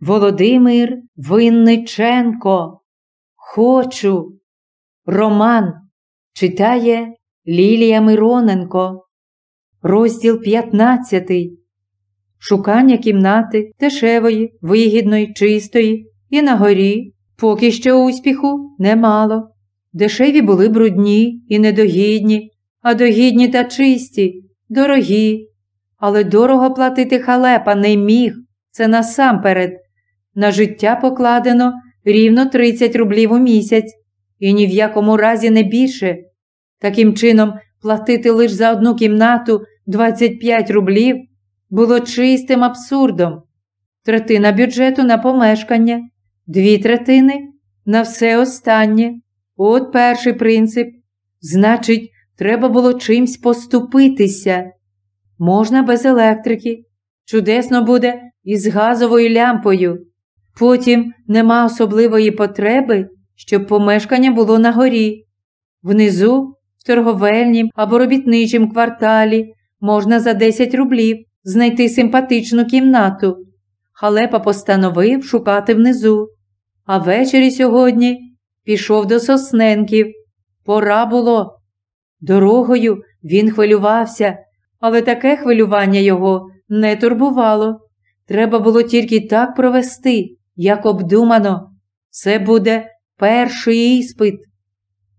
Володимир Винниченко. Хочу. Роман читає Лілія Мироненко. Розділ 15. Шукання кімнати дешевої, вигідної, чистої і на горі поки що успіху немало. Дешеві були брудні і недогідні, а догідні та чисті, дорогі. Але дорого платити халепа не міг. Це насамперед. На життя покладено рівно 30 рублів у місяць, і ні в якому разі не більше. Таким чином, платити лише за одну кімнату 25 рублів було чистим абсурдом. Третина бюджету на помешкання, дві третини на все останнє. От перший принцип. Значить, треба було чимсь поступитися. Можна без електрики. Чудесно буде із газовою лямпою. Потім нема особливої потреби, щоб помешкання було на горі. Внизу, в торговельнім або робітничім кварталі, можна за 10 рублів знайти симпатичну кімнату. Халепа постановив шукати внизу. А ввечері сьогодні пішов до Сосненків. Пора було. Дорогою він хвилювався, але таке хвилювання його не турбувало. Треба було тільки так провести, як обдумано. Це буде перший іспит.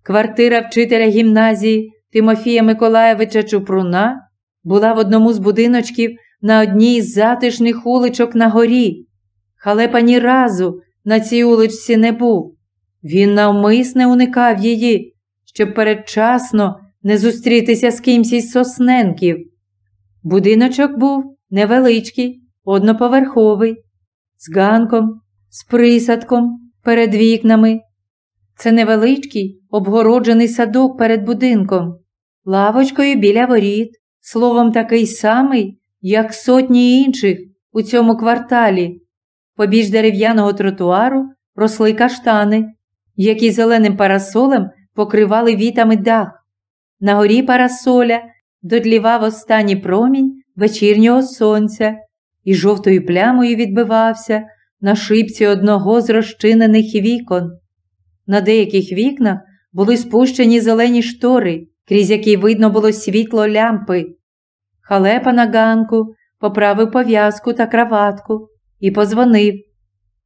Квартира вчителя гімназії Тимофія Миколаєвича Чупруна була в одному з будиночків на одній з затишних уличок на горі. Халепа ні разу на цій уличці не був. Він навмисне уникав її, щоб передчасно не зустрітися з кимсь із сосненків. Будиночок був невеличкий, одноповерховий, з ганком, з присадком перед вікнами. Це невеличкий обгороджений садок перед будинком, лавочкою біля воріт, словом, такий самий, як сотні інших у цьому кварталі. Побіж дерев'яного тротуару росли каштани, які зеленим парасолем покривали вітами дах. На горі парасоля дотлівав останній промінь вечірнього сонця і жовтою плямою відбивався на шипці одного з розчинених вікон. На деяких вікнах були спущені зелені штори, крізь які видно було світло лямпи. Халепа на ганку поправив пов'язку та краватку і позвонив.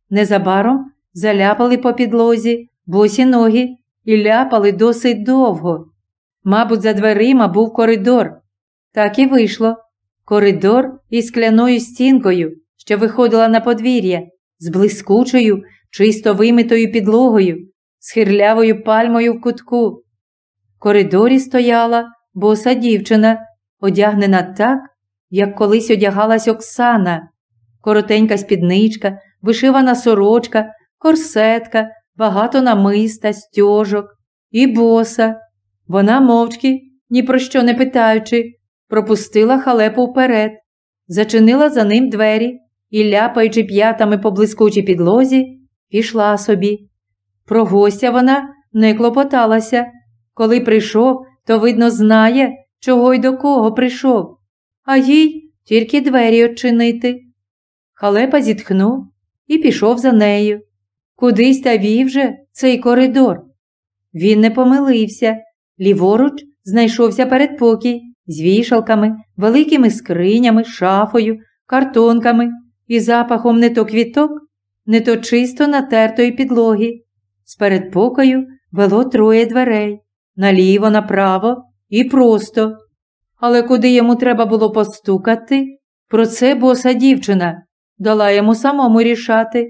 Незабаром заляпали по підлозі босі ноги і ляпали досить довго. Мабуть, за дверима був коридор. Так і вийшло. Коридор із скляною стінкою, що виходила на подвір'я, з блискучою, чисто вимитою підлогою, з хирлявою пальмою в кутку. В коридорі стояла боса дівчина, одягнена так, як колись одягалась Оксана, коротенька спідничка, вишивана сорочка, корсетка, багато намиста, стьожок і боса. Вона мовчки, ні про що не питаючи, пропустила халепу вперед, зачинила за ним двері і, ляпаючи п'ятами по блискучій підлозі, пішла собі. Про гостя вона не клопоталася. Коли прийшов, то, видно, знає, чого й до кого прийшов, а їй тільки двері очинити. Халепа зітхнув і пішов за нею. Кудись та вів же цей коридор. Він не помилився. Ліворуч знайшовся передпокій з вішалками, великими скринями, шафою, картонками і запахом не то квіток, не то чисто натертої підлоги. З передпокою вело троє дверей наліво, направо і просто. Але куди йому треба було постукати, про це боса дівчина дала йому самому рішати.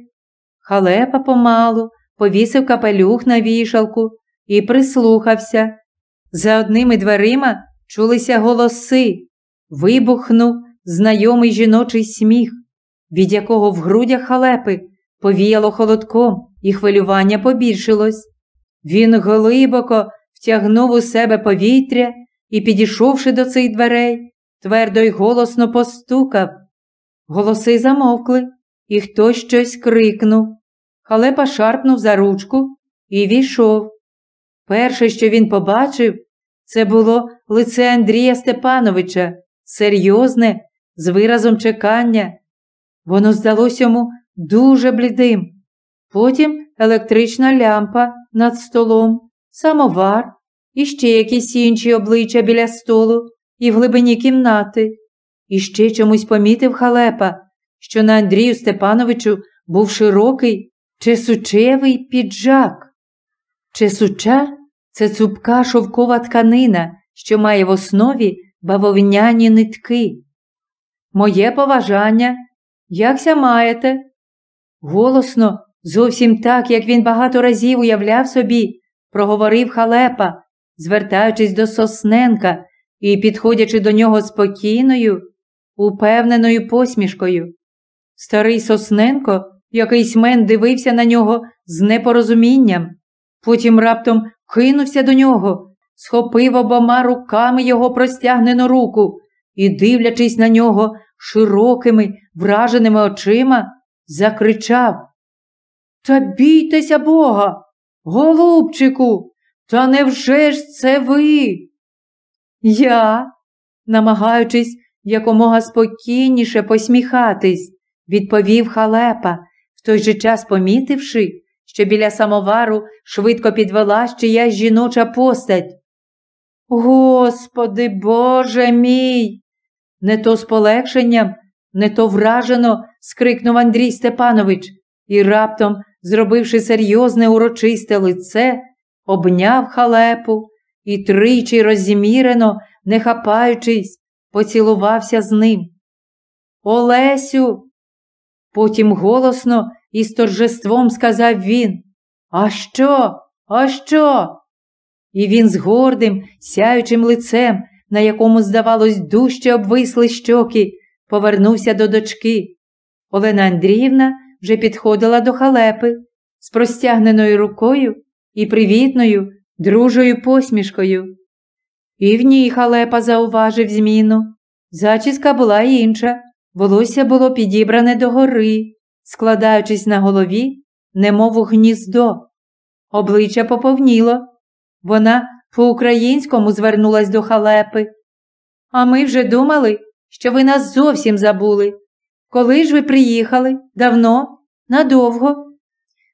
Халепа помалу повісив капелюх на вішалку і прислухався. За одними дверима чулися голоси, вибухнув знайомий жіночий сміх, від якого в грудях халепи повіяло холодком і хвилювання побільшилось. Він глибоко втягнув у себе повітря і, підійшовши до цих дверей, твердо й голосно постукав. Голоси замовкли, і хтось щось крикнув. Халепа шарпнув за ручку і війшов. Перше, що він побачив, це було лице Андрія Степановича, серйозне, з виразом чекання. Воно здалось йому дуже блідим. Потім електрична лямпа над столом, самовар і ще якісь інші обличчя біля столу і в глибині кімнати. І ще чомусь помітив халепа, що на Андрію Степановичу був широкий чесучевий піджак. Чесуча це цупка шовкова тканина, що має в основі бавовняні нитки. Моє поважання, якся маєте? Голосно, зовсім так, як він багато разів уявляв собі, проговорив халепа, звертаючись до Сосненка і підходячи до нього спокійною, упевненою посмішкою. Старий Сосненко якийсь мен дивився на нього з непорозумінням, потім раптом кинувся до нього, схопив обома руками його простягнену руку і, дивлячись на нього широкими, враженими очима, закричав Та бійтеся Бога, голубчику, та невже ж це ви? Я, намагаючись якомога спокійніше посміхатись, відповів халепа, в той же час помітивши, що біля самовару швидко підвела чиясь жіноча постать. Господи Боже мій! Не то з полегшенням, не то вражено, скрикнув Андрій Степанович і раптом, зробивши серйозне урочисте лице, обняв халепу і тричі роззімірено, не хапаючись, поцілувався з ним. Олесю. Потім голосно і з торжеством сказав він. А що? А що? І він з гордим, сяючим лицем, на якому, здавалось, дужче обвисли щоки, повернувся до дочки. Олена Андріївна вже підходила до халепи з простягненою рукою і привітною, дружою посмішкою. І в ній халепа зауважив зміну. Зачіска була інша, волосся було підібране догори, складаючись на голові, немов у гніздо. Обличчя поповніло. Вона по-українському звернулась до халепи. А ми вже думали, що ви нас зовсім забули. Коли ж ви приїхали? Давно? Надовго?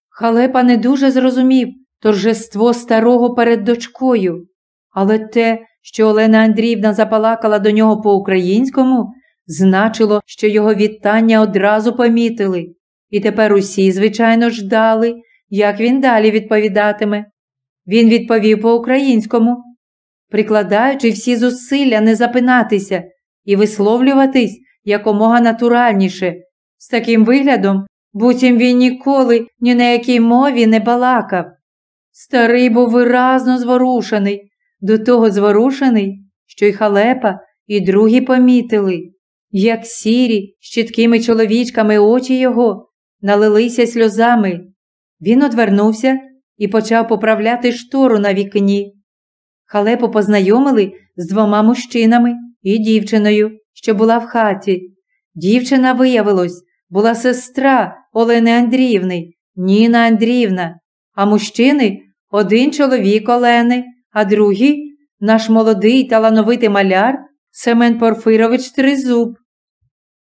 Халепа не дуже зрозумів торжество старого перед дочкою, але те, що Олена Андріївна запалакала до нього по-українському, значило, що його вітання одразу помітили, і тепер усі, звичайно, ждали, як він далі відповідатиме. Він відповів по-українському, прикладаючи всі зусилля не запинатися і висловлюватись якомога натуральніше, з таким виглядом, буцім він ніколи ні на якій мові не балакав. Старий був виразно зворушений, до того зворушений, що й халепа, і другі помітили, як сірі, з чіткими чоловічками очі його налилися сльозами. Він одвернувся і почав поправляти штору на вікні. Халепу познайомили з двома мужчинами і дівчиною, що була в хаті. Дівчина, виявилось, була сестра Олени Андріївни, Ніна Андріївна, а мужчини один чоловік Олени, а другий наш молодий талановитий маляр Семен Порфирович Тризуб.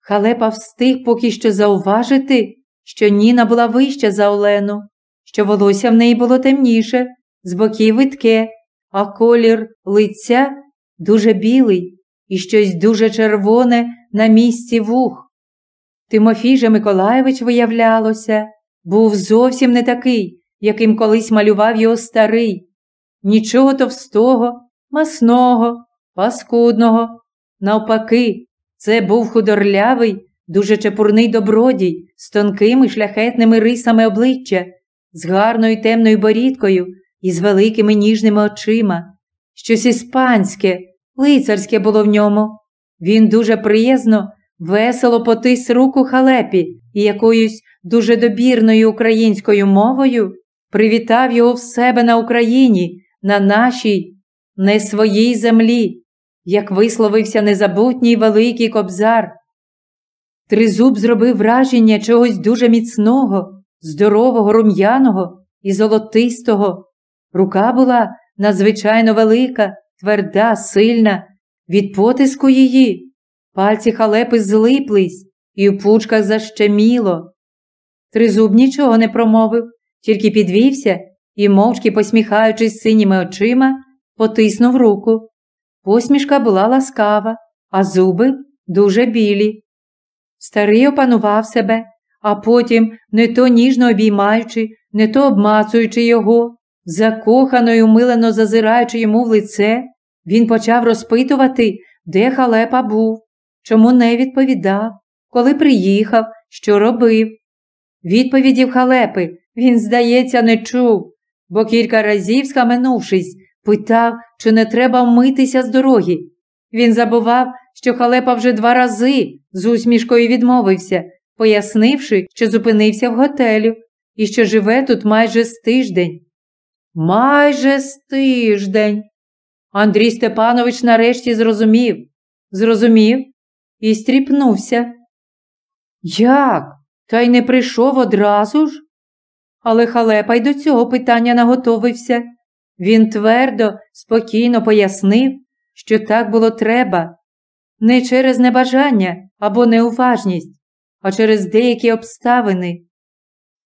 Халепа встиг поки що зауважити, що Ніна була вища за Олену, що волосся в неї було темніше, з боків витке, а колір лиця дуже білий і щось дуже червоне на місці вух. Тимофій же Миколаєвич, виявлялося, був зовсім не такий, яким колись малював його старий, нічого товстого, масного, паскудного. Навпаки, це був худорлявий, дуже чепурний добродій з тонкими шляхетними рисами обличчя, з гарною темною борідкою і з великими ніжними очима. Щось іспанське, лицарське було в ньому. Він дуже приязно, весело потис руку халепі і якоюсь дуже добірною українською мовою привітав його в себе на Україні, на нашій, не своїй землі, як висловився незабутній великий кобзар. Тризуб зробив враження чогось дуже міцного, здорового, рум'яного і золотистого. Рука була надзвичайно велика, тверда, сильна, від потиску її. Пальці халепи злиплись, і в пучках защеміло. Тризуб нічого не промовив, тільки підвівся і, мовчки посміхаючись синіми очима, потиснув руку. Посмішка була ласкава, а зуби дуже білі. Старий опанував себе, а потім, не то ніжно обіймаючи, не то обмацуючи його, закохано й умилено зазираючи йому в лице, він почав розпитувати, де халепа був, чому не відповідав, коли приїхав, що робив. Відповідів халепи він, здається, не чув, бо кілька разів, схаменувшись, питав, чи не треба вмитися з дороги. Він забував, що халепа вже два рази з усмішкою відмовився, пояснивши, що зупинився в готелю і що живе тут майже з тиждень. Майже з тиждень. Андрій Степанович нарешті зрозумів, зрозумів і стріпнувся. Як? Та й не прийшов одразу ж? Але халепа й до цього питання наготовився. Він твердо, спокійно пояснив, що так було треба, не через небажання або неуважність, а через деякі обставини.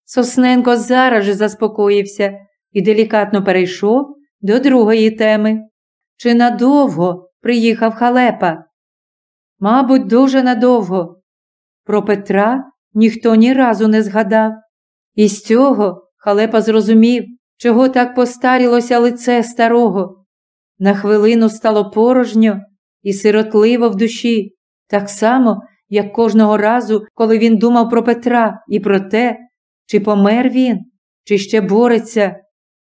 Сосненко зараз же заспокоївся і делікатно перейшов до другої теми. Чи надовго приїхав халепа? Мабуть, дуже надовго. Про Петра ніхто ні разу не згадав. І з цього халепа зрозумів, чого так постарілося лице старого. На хвилину стало порожньо і сиротливо в душі, так само, як кожного разу, коли він думав про Петра і про те, чи помер він, чи ще бореться.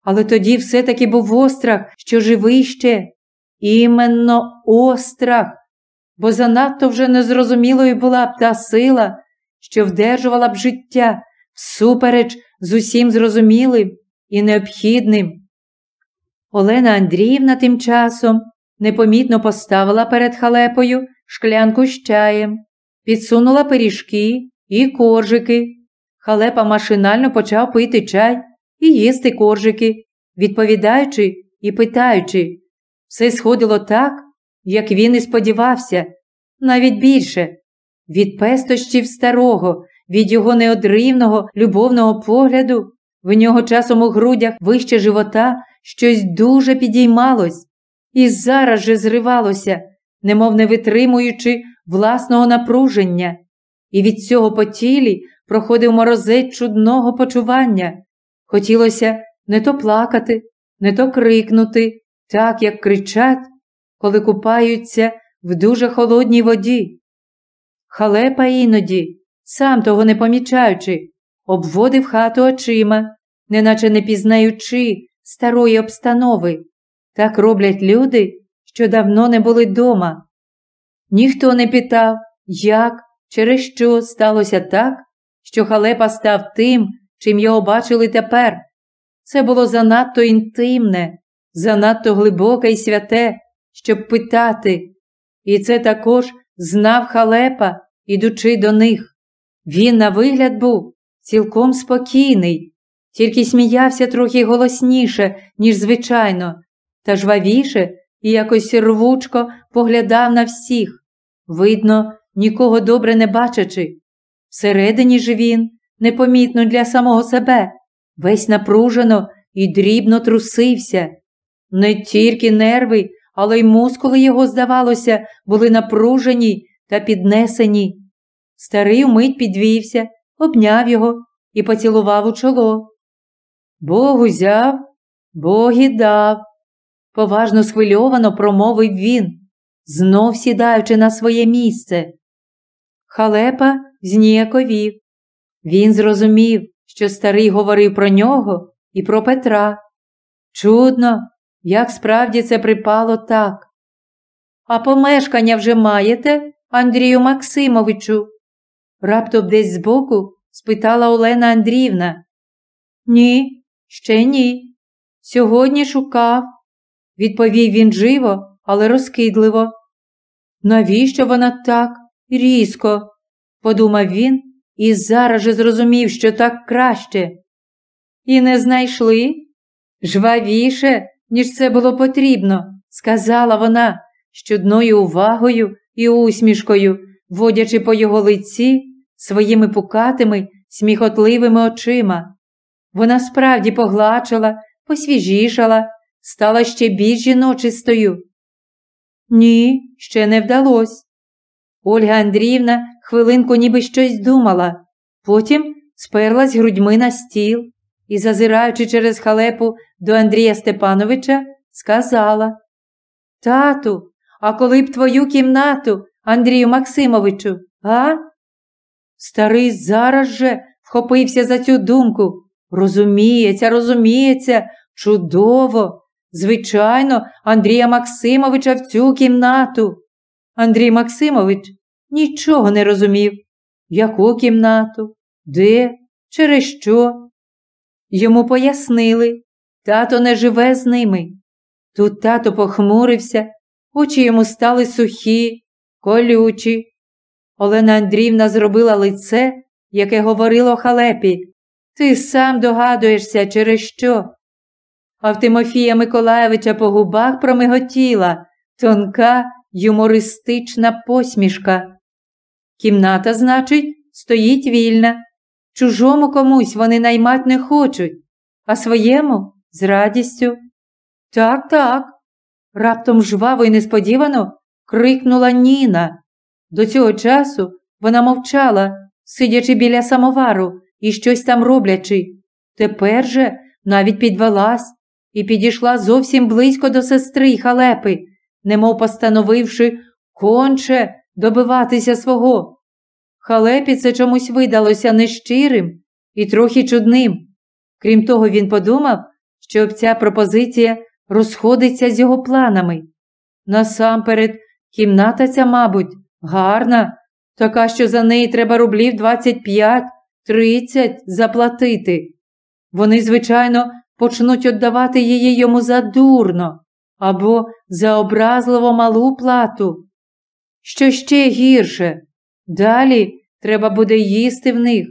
Але тоді все-таки був острах, що живий ще. Іменно острах, бо занадто вже незрозумілою була б та сила, що вдержувала б життя всупереч з усім зрозумілим і необхідним. Олена Андріївна тим часом непомітно поставила перед халепою шклянку з чаєм, підсунула пиріжки і коржики. Халепа машинально почав пити чай і їсти коржики, відповідаючи і питаючи. Все сходило так, як він і сподівався, навіть більше. Від пестощів старого, від його неодривного любовного погляду, в нього часом у грудях вище живота щось дуже підіймалось і зараз же зривалося, немов не витримуючи власного напруження, і від цього по тілі проходив морозець чудного почування. Хотілося не то плакати, не то крикнути, так як кричать, коли купаються в дуже холодній воді. Халепа іноді, сам того не помічаючи, обводив хату очима, неначе не пізнаючи старої обстанови. Так роблять люди, що давно не були дома. Ніхто не питав, як, через що сталося так, що халепа став тим, чим його бачили тепер. Це було занадто інтимне, занадто глибоке і святе, щоб питати. І це також знав халепа, ідучи до них. Він, на вигляд, був цілком спокійний, тільки сміявся трохи голосніше, ніж звичайно, та жвавіше і якось рвучко поглядав на всіх, видно, нікого добре не бачачи. Всередині ж він, непомітно для самого себе, весь напружено і дрібно трусився. Не тільки нерви, але й мускули його, здавалося, були напружені та піднесені. Старий умить підвівся, обняв його і поцілував у чоло. Бог узяв, Бог і дав, поважно схвильовано промовив він, знов сідаючи на своє місце. Халепа зніяковів. Він зрозумів, що старий говорив про нього і про Петра. Чудно, як справді це припало так. А помешкання вже маєте, Андрію Максимовичу? Раптом десь збоку спитала Олена Андріївна. Ні, ще ні. Сьогодні шукав, відповів він живо, але розкидливо. Навіщо вона так різко? подумав він і зараз же зрозумів, що так краще. І не знайшли? Жвавіше, ніж це було потрібно, сказала вона, з чудною увагою і усмішкою, водячи по його лиці своїми пукатими сміхотливими очима. Вона справді погладшала, посвіжішала, стала ще більш жіночистою. Ні, ще не вдалось. Ольга Андріївна хвилинку ніби щось думала, потім сперлась грудьми на стіл і, зазираючи через халепу до Андрія Степановича, сказала Тату, а коли б твою кімнату, Андрію Максимовичу, а? Старий зараз же вхопився за цю думку. Розуміється, розуміється, чудово. Звичайно, Андрія Максимовича в цю кімнату. Андрій Максимович нічого не розумів. Яку кімнату? Де? Через що? Йому пояснили, тато не живе з ними. Тут тато похмурився, очі йому стали сухі, колючі. Олена Андріївна зробила лице, яке говорило халепі. Ти сам догадуєшся, через що. А в Тимофія Миколаєвича по губах промиготіла тонка юмористична посмішка. Кімната, значить, стоїть вільна. Чужому комусь вони наймать не хочуть, а своєму з радістю. Так, так. Раптом жваво і несподівано крикнула Ніна. До цього часу вона мовчала, сидячи біля самовару і щось там роблячи. Тепер же навіть підвелась і підійшла зовсім близько до сестри халепи, немов постановивши конче добиватися свого. Халепі це чомусь видалося нещирим і трохи чудним. Крім того, він подумав, що ця пропозиція розходиться з його планами. Насамперед, кімната ця, мабуть, гарна, така, що за неї треба рублів 25-30 заплатити. Вони, звичайно, почнуть віддавати її йому задурно або за образливо малу плату. Що ще гірше, далі треба буде їсти в них.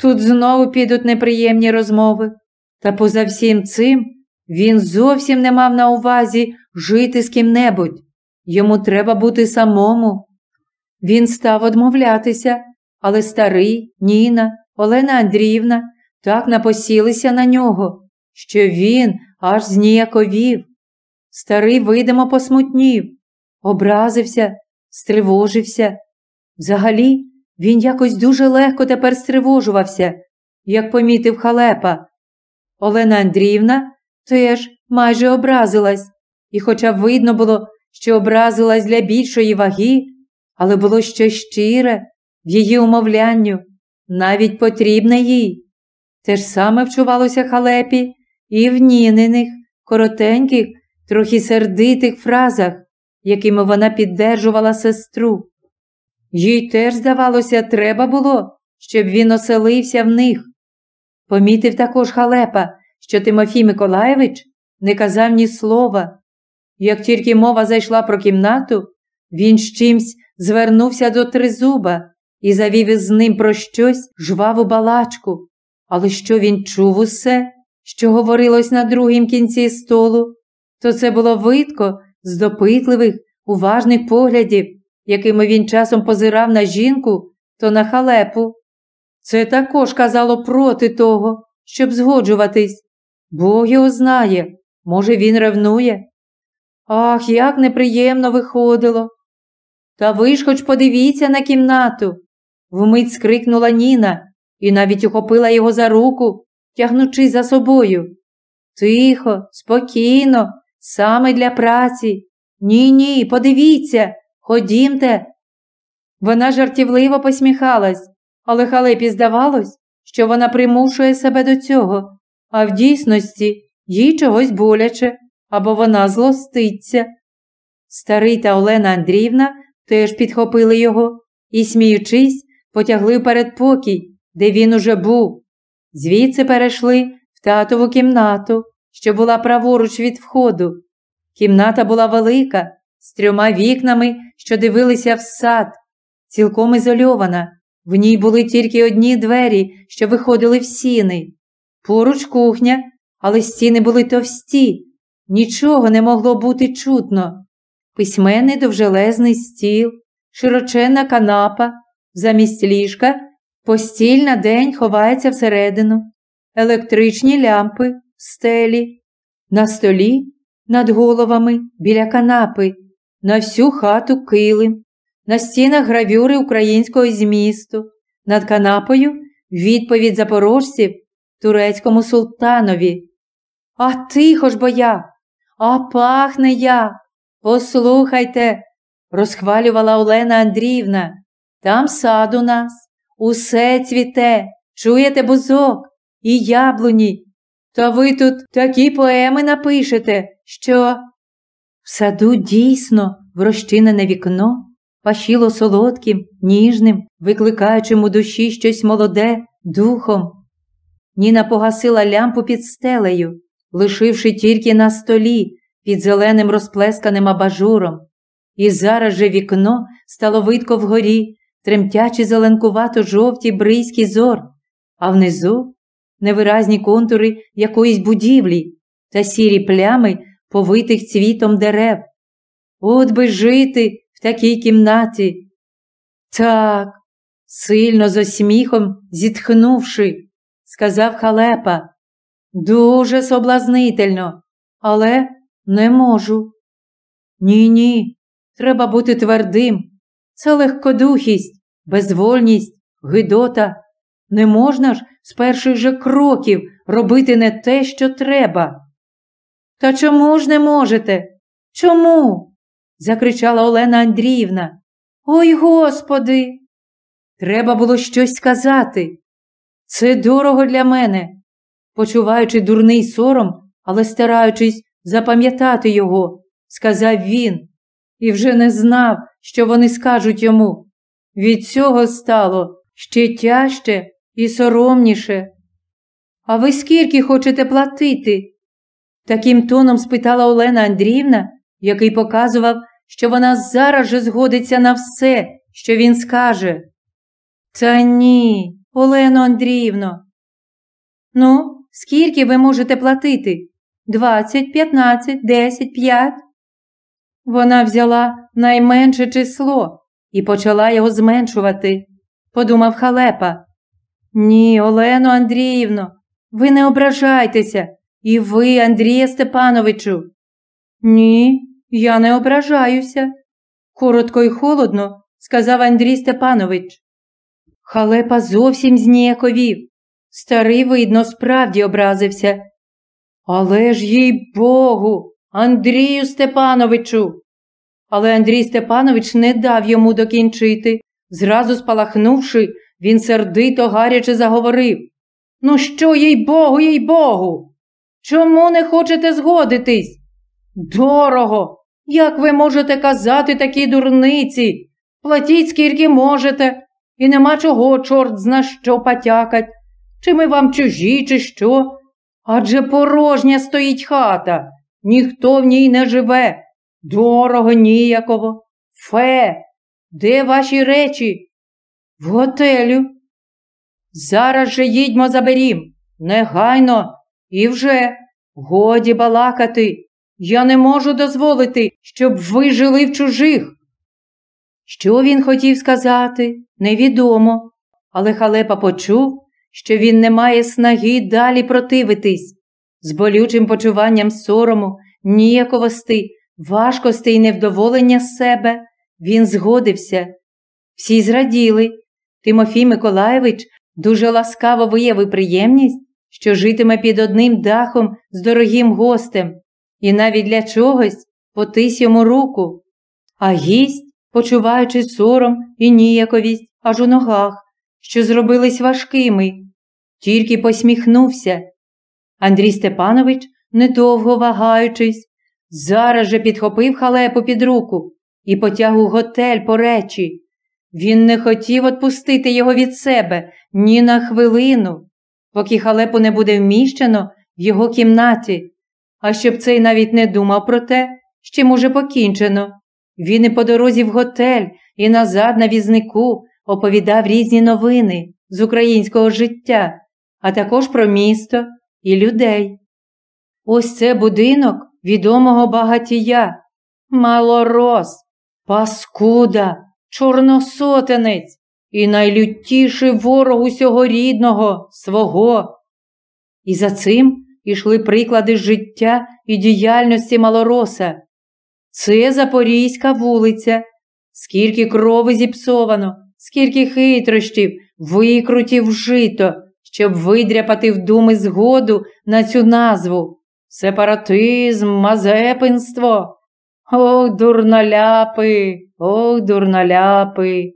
Тут знову підуть неприємні розмови. Та поза всім цим він зовсім не мав на увазі жити з ким-небудь. Йому треба бути самому. Він став одмовлятися, але старий, Ніна, Олена Андріївна так напосілися на нього, що він аж зніяковів. Старий, видимо, посмутнів, образився, стривожився. Взагалі, він якось дуже легко тепер стривожувався, як помітив халепа. Олена Андріївна теж майже образилась, і, хоча видно було, що образилась для більшої ваги, але було щось щире в її умовлянню, навіть потрібне їй. Те ж саме вчувалося халепі і в Ніниних, коротеньких, трохи сердитих фразах, якими вона піддержувала сестру. Їй теж, здавалося, треба було, щоб він оселився в них. Помітив також халепа, що Тимофій Миколаєвич не казав ні слова. Як тільки мова зайшла про кімнату, він з чимсь звернувся до тризуба і завів із ним про щось жваву балачку. Але що він чув усе, що говорилось на другім кінці столу, то це було видко з допитливих, уважних поглядів, якими він часом позирав на жінку, то на халепу. Це також казало проти того, щоб згоджуватись. Бог його знає, може, він ревнує. Ах, як неприємно виходило. Та ви ж хоч подивіться на кімнату. Вмить скрикнула Ніна і навіть ухопила його за руку, тягнучи за собою. Тихо, спокійно, саме для праці. Ні, ні, подивіться, ходімте. Вона жартівливо посміхалась, але халепі здавалось, що вона примушує себе до цього, а в дійсності їй чогось боляче або вона злоститься. Старий та Олена Андріївна теж підхопили його і, сміючись, потягли в передпокій, де він уже був. Звідси перейшли в татову кімнату, що була праворуч від входу. Кімната була велика, з трьома вікнами, що дивилися в сад, цілком ізольована. В ній були тільки одні двері, що виходили в сіни. Поруч кухня, але стіни були товсті, нічого не могло бути чутно. Письменний довжелезний стіл, широченна канапа, замість ліжка Постіль на день ховається всередину, електричні лямпи в стелі, на столі над головами біля канапи, на всю хату килим, на стінах гравюри українського змісту, над канапою відповідь запорожців турецькому султанові. А тихо ж бо я, а пахне я. Послухайте, розхвалювала Олена Андріївна. Там сад у нас, усе цвіте, чуєте бузок і яблуні. Та ви тут такі поеми напишете, що. В саду дійсно в розчинене вікно пашіло солодким, ніжним, викликаючим у душі щось молоде духом. Ніна погасила лямпу під стелею, лишивши тільки на столі під зеленим розплесканим абажуром. І зараз же вікно стало видко вгорі, тремтячи зеленкувато жовті бризькі зор, а внизу невиразні контури якоїсь будівлі та сірі плями повитих цвітом дерев. От би жити в такій кімнаті. Так, сильно за сміхом зітхнувши, сказав халепа. Дуже соблазнительно, але не можу. Ні, ні, треба бути твердим. Це легкодухість, безвольність, гидота. Не можна ж з перших же кроків робити не те, що треба. Та чому ж не можете? Чому? закричала Олена Андріївна. Ой господи! Треба було щось сказати. Це дорого для мене, почуваючи дурний сором, але стараючись запам'ятати його, сказав він, і вже не знав, що вони скажуть йому. Від цього стало ще тяжче і соромніше. А ви скільки хочете платити? Таким тоном спитала Олена Андріївна, який показував, що вона зараз же згодиться на все, що він скаже. Та ні, Олено Андріївно. Ну, скільки ви можете платити? Двадцять, п'ятнадцять, десять, п'ять? Вона взяла найменше число і почала його зменшувати, подумав халепа. Ні, Олено Андріївно, ви не ображайтеся, і ви, Андрія Степановичу. Ні, я не ображаюся, коротко й холодно сказав Андрій Степанович. Халепа зовсім зніяковів. Старий, видно, справді образився. Але ж, їй Богу, Андрію Степановичу. Але Андрій Степанович не дав йому докінчити. Зразу спалахнувши, він сердито гаряче заговорив Ну, що, їй Богу, їй Богу? Чому не хочете згодитись? Дорого! Як ви можете казати такі дурниці? Платіть скільки можете, і нема чого, чорт зна що потякать. Чи ми вам чужі, чи що? Адже порожня стоїть хата, ніхто в ній не живе. Дорого ніяково. Фе, де ваші речі? В готелю. Зараз же їдьмо заберім, негайно, і вже годі балакати. Я не можу дозволити, щоб ви жили в чужих. Що він хотів сказати, невідомо, але халепа почув, що він не має снаги далі противитись, з болючим почуванням сорому, ніяковости, важкости і невдоволення себе він згодився. Всі зраділи. Тимофій Миколаєвич дуже ласкаво виявив приємність, що житиме під одним дахом з дорогим гостем, і навіть для чогось потис йому руку. А гість, почуваючи сором і ніяковість аж у ногах, що зробились важкими, тільки посміхнувся. Андрій Степанович, недовго вагаючись, зараз же підхопив халепу під руку і потяг у готель по речі. Він не хотів відпустити його від себе ні на хвилину, поки халепу не буде вміщено в його кімнаті, а щоб цей навіть не думав про те, з чим уже покінчено. Він і по дорозі в готель, і назад на візнику оповідав різні новини з українського життя, а також про місто і людей. Ось це будинок відомого багатія, малорос, паскуда, чорносотенець, і найлютіший ворог усього рідного, свого. І за цим ішли приклади життя і діяльності малороса. Це Запорізька вулиця, скільки крови зіпсовано, скільки хитрощів, викрутів вжито, щоб видряпати в думи згоду на цю назву. Сепаратизм, мазепинство. Ох, дурноляпи, ох, дурноляпи.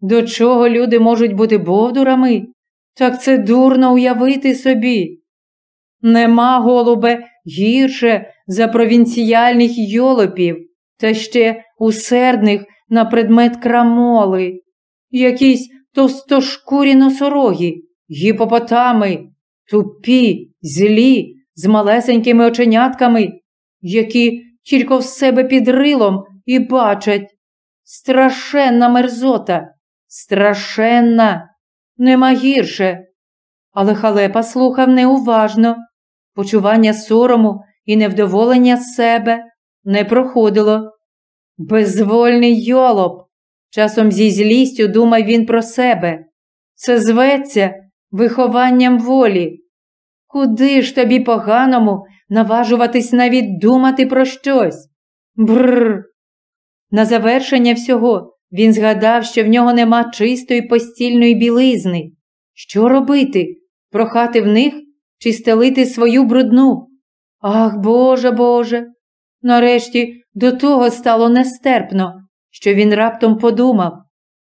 До чого люди можуть бути бовдурами? Так це дурно уявити собі. Нема, голубе, гірше за провінціальних йолопів та ще усердних на предмет крамоли, якісь товстошкурі носороги, гіпопотами, тупі, злі, з малесенькими оченятками, які тільки в себе під рилом і бачать. Страшенна мерзота, страшенна, нема гірше. Але халепа слухав неуважно. Почування сорому і невдоволення себе не проходило. Безвольний йолоп. Часом зі злістю думав він про себе. Це зветься вихованням волі. Куди ж тобі поганому наважуватись навіть думати про щось? Бррр. На завершення всього він згадав, що в нього нема чистої постільної білизни. Що робити? Прохати в них чи стелити свою брудну? Ах, Боже Боже! Нарешті до того стало нестерпно, що він раптом подумав.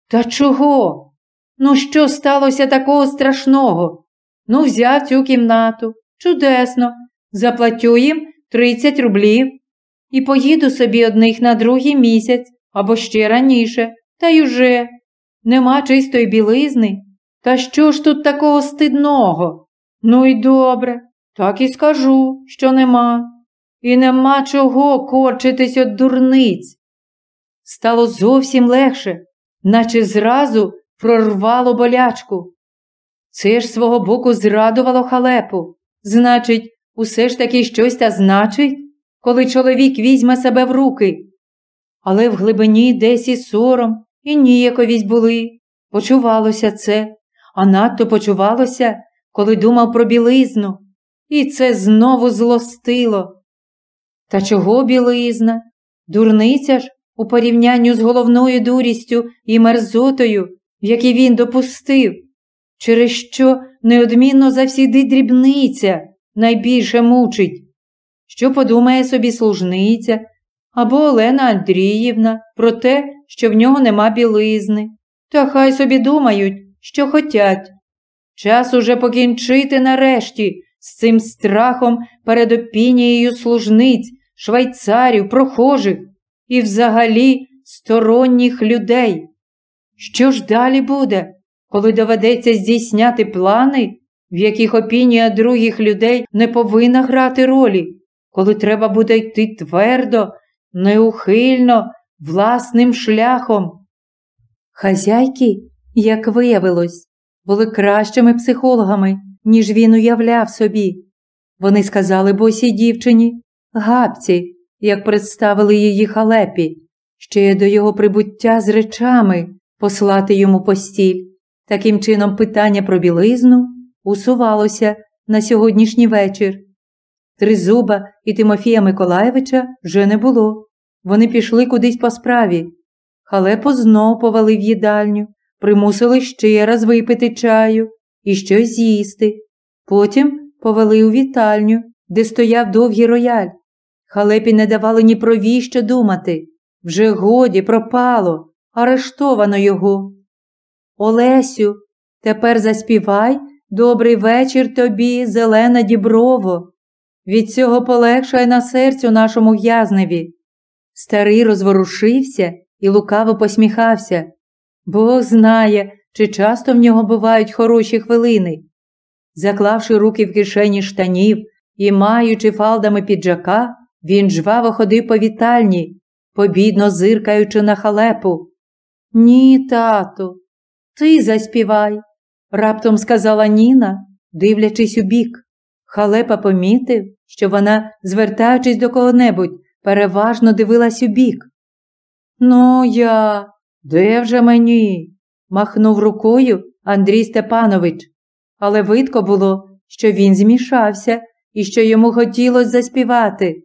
Та чого? Ну, що сталося такого страшного? Ну, взяв цю кімнату. Чудесно, заплатю їм 30 рублів і поїду собі одних на другий місяць або ще раніше, та й уже нема чистої білизни. Та що ж тут такого стидного? Ну й добре, так і скажу, що нема. І нема чого корчитись от дурниць. Стало зовсім легше, наче зразу прорвало болячку. Це ж свого боку зрадувало халепу. Значить, усе ж таки щось та значить, коли чоловік візьме себе в руки. Але в глибині десь і сором, і ніяковість були. Почувалося це, а надто почувалося, коли думав про білизну. І це знову злостило. Та чого білизна? Дурниця ж у порівнянні з головною дурістю і мерзотою, які він допустив, через що неодмінно завсіди дрібниця найбільше мучить. Що подумає собі служниця або Олена Андріївна про те, що в нього нема білизни, та хай собі думають, що хотять. Час уже покінчити нарешті з цим страхом перед опінією служниць, швайцарів, прохожих і взагалі сторонніх людей. Що ж далі буде, коли доведеться здійсняти плани, в яких опінія других людей не повинна грати ролі, коли треба буде йти твердо, неухильно, власним шляхом? Хазяйки, як виявилось, були кращими психологами, ніж він уявляв собі. Вони сказали босій дівчині, гапці, як представили її халепі, ще до його прибуття з речами послати йому постіль. Таким чином, питання про білизну усувалося на сьогоднішній вечір. Тризуба і Тимофія Миколаєвича вже не було. Вони пішли кудись по справі. Халепо знов в їдальню, примусили ще раз випити чаю і щось з'їсти. Потім повели у вітальню, де стояв довгий рояль. Халепі не давали ні про віщо думати. Вже годі пропало, арештовано його. Олесю, тепер заспівай добрий вечір тобі, зелена діброво. Від цього полегшай на серцю нашому в'язневі. Старий розворушився і лукаво посміхався. Бог знає, чи часто в нього бувають хороші хвилини. Заклавши руки в кишені штанів і маючи фалдами піджака, він жваво ходив по вітальні, побідно зиркаючи на халепу. Ні, тату, ти заспівай, раптом сказала Ніна, дивлячись у бік. Халепа помітив, що вона, звертаючись до кого-небудь, переважно дивилась у бік. Ну, я, де вже мені? махнув рукою Андрій Степанович, але видко було, що він змішався і що йому хотілося заспівати.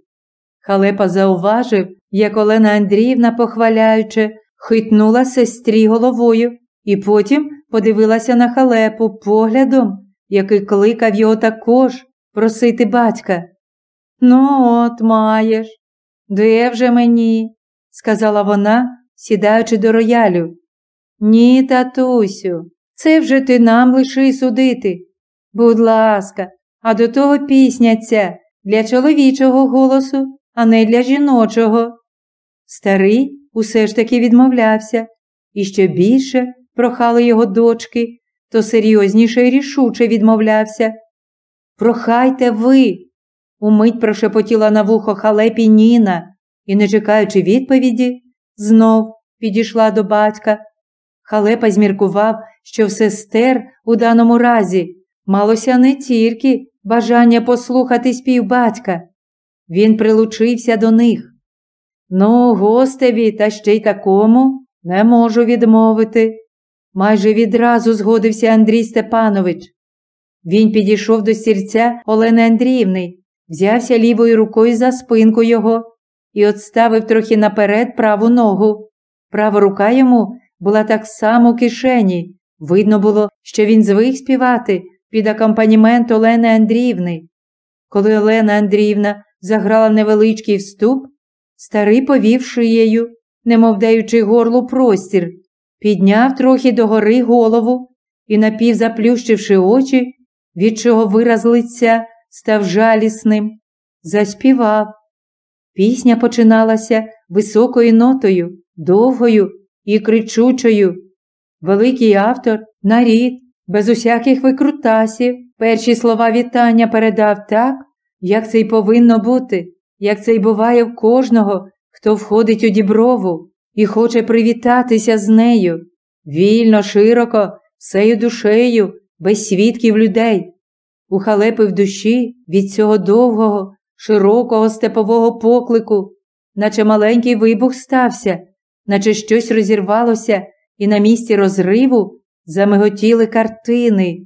Халепа зауважив, як Олена Андріївна, похваляючи, хитнула сестрі головою і потім подивилася на халепу поглядом, який кликав його також просити батька. Ну, от маєш. Де вже мені? сказала вона, сідаючи до роялю. Ні, татусю, це вже ти нам лиши судити. Будь ласка, а до того пісня ця для чоловічого голосу, а не для жіночого. Старий усе ж таки відмовлявся, і що більше прохали його дочки, то серйозніше й рішуче відмовлявся. Прохайте ви, умить прошепотіла на вухо халепі Ніна і, не чекаючи відповіді, знов підійшла до батька. Халепа зміркував, що в сестер у даному разі малося не тільки бажання послухати спів батька. Він прилучився до них. Ну, гостеві, та ще й такому не можу відмовити. Майже відразу згодився Андрій Степанович. Він підійшов до сірця Олени Андріївни, взявся лівою рукою за спинку його і отставив трохи наперед праву ногу. Права рука йому була так само у кишені. Видно було, що він звик співати під акомпанімент Олени Андріївни. Коли Олена Андріївна заграла невеличкий вступ, старий повів шиєю, немов даючи горлу простір, підняв трохи догори голову і, напівзаплющивши очі, від чого вираз лиця став жалісним, заспівав. Пісня починалася високою нотою, довгою і кричучою. Великий автор, нарід, без усяких викрутасів, перші слова вітання передав так, як це й повинно бути, як це й буває в кожного, хто входить у діброву і хоче привітатися з нею, вільно, широко, всею душею, без свідків людей. У халепи в душі від цього довгого, широкого степового поклику, наче маленький вибух стався, наче щось розірвалося, і на місці розриву замиготіли картини.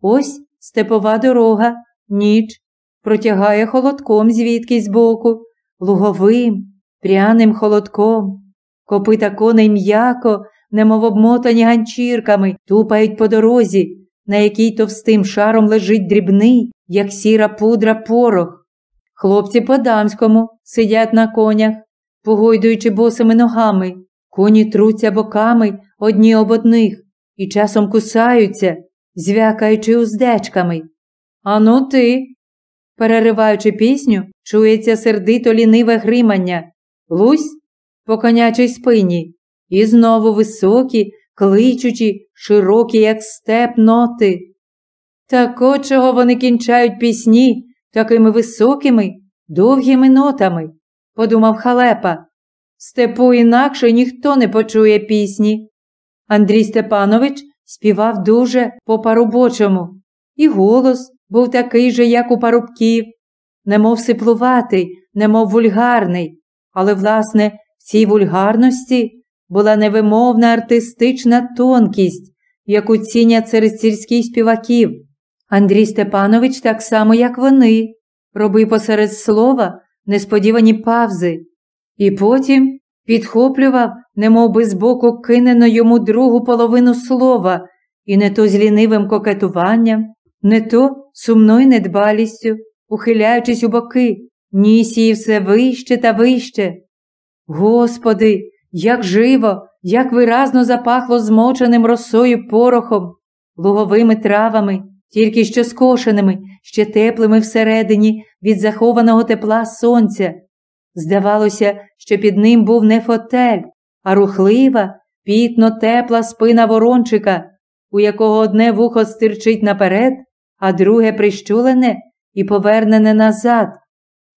Ось степова дорога, ніч, протягає холодком звідки збоку, луговим, пряним холодком. Копита коней м'яко, немов обмотані ганчірками, тупають по дорозі, на якій товстим шаром лежить дрібний, як сіра пудра порох. Хлопці по дамському сидять на конях, погойдуючи босими ногами, коні труться боками одні об одних і часом кусаються, звякаючи уздечками. Ану ти, перериваючи пісню, чується сердито ліниве гримання. Лусь по конячій спині, і знову високі, кличучі, широкі, як степ ноти. Так от чого вони кінчають пісні такими високими, довгими нотами, подумав халепа. В степу інакше ніхто не почує пісні. Андрій Степанович співав дуже по парубочому, і голос був такий же, як у парубків, немов сиплуватий, немов вульгарний, але, власне, в цій вульгарності була невимовна артистична тонкість, яку цінять серед сільських співаків. Андрій Степанович, так само, як вони, робив посеред слова несподівані павзи, і потім підхоплював, немов би збоку кинено йому другу половину слова, і не то з лінивим кокетуванням, не то сумною недбалістю, ухиляючись у боки, ніс все вище та вище. Господи, як живо, як виразно запахло змоченим росою порохом, луговими травами, тільки що скошеними, ще теплими всередині від захованого тепла сонця. Здавалося, що під ним був не фотель, а рухлива, пітно тепла спина ворончика, у якого одне вухо стирчить наперед, а друге прищулене і повернене назад.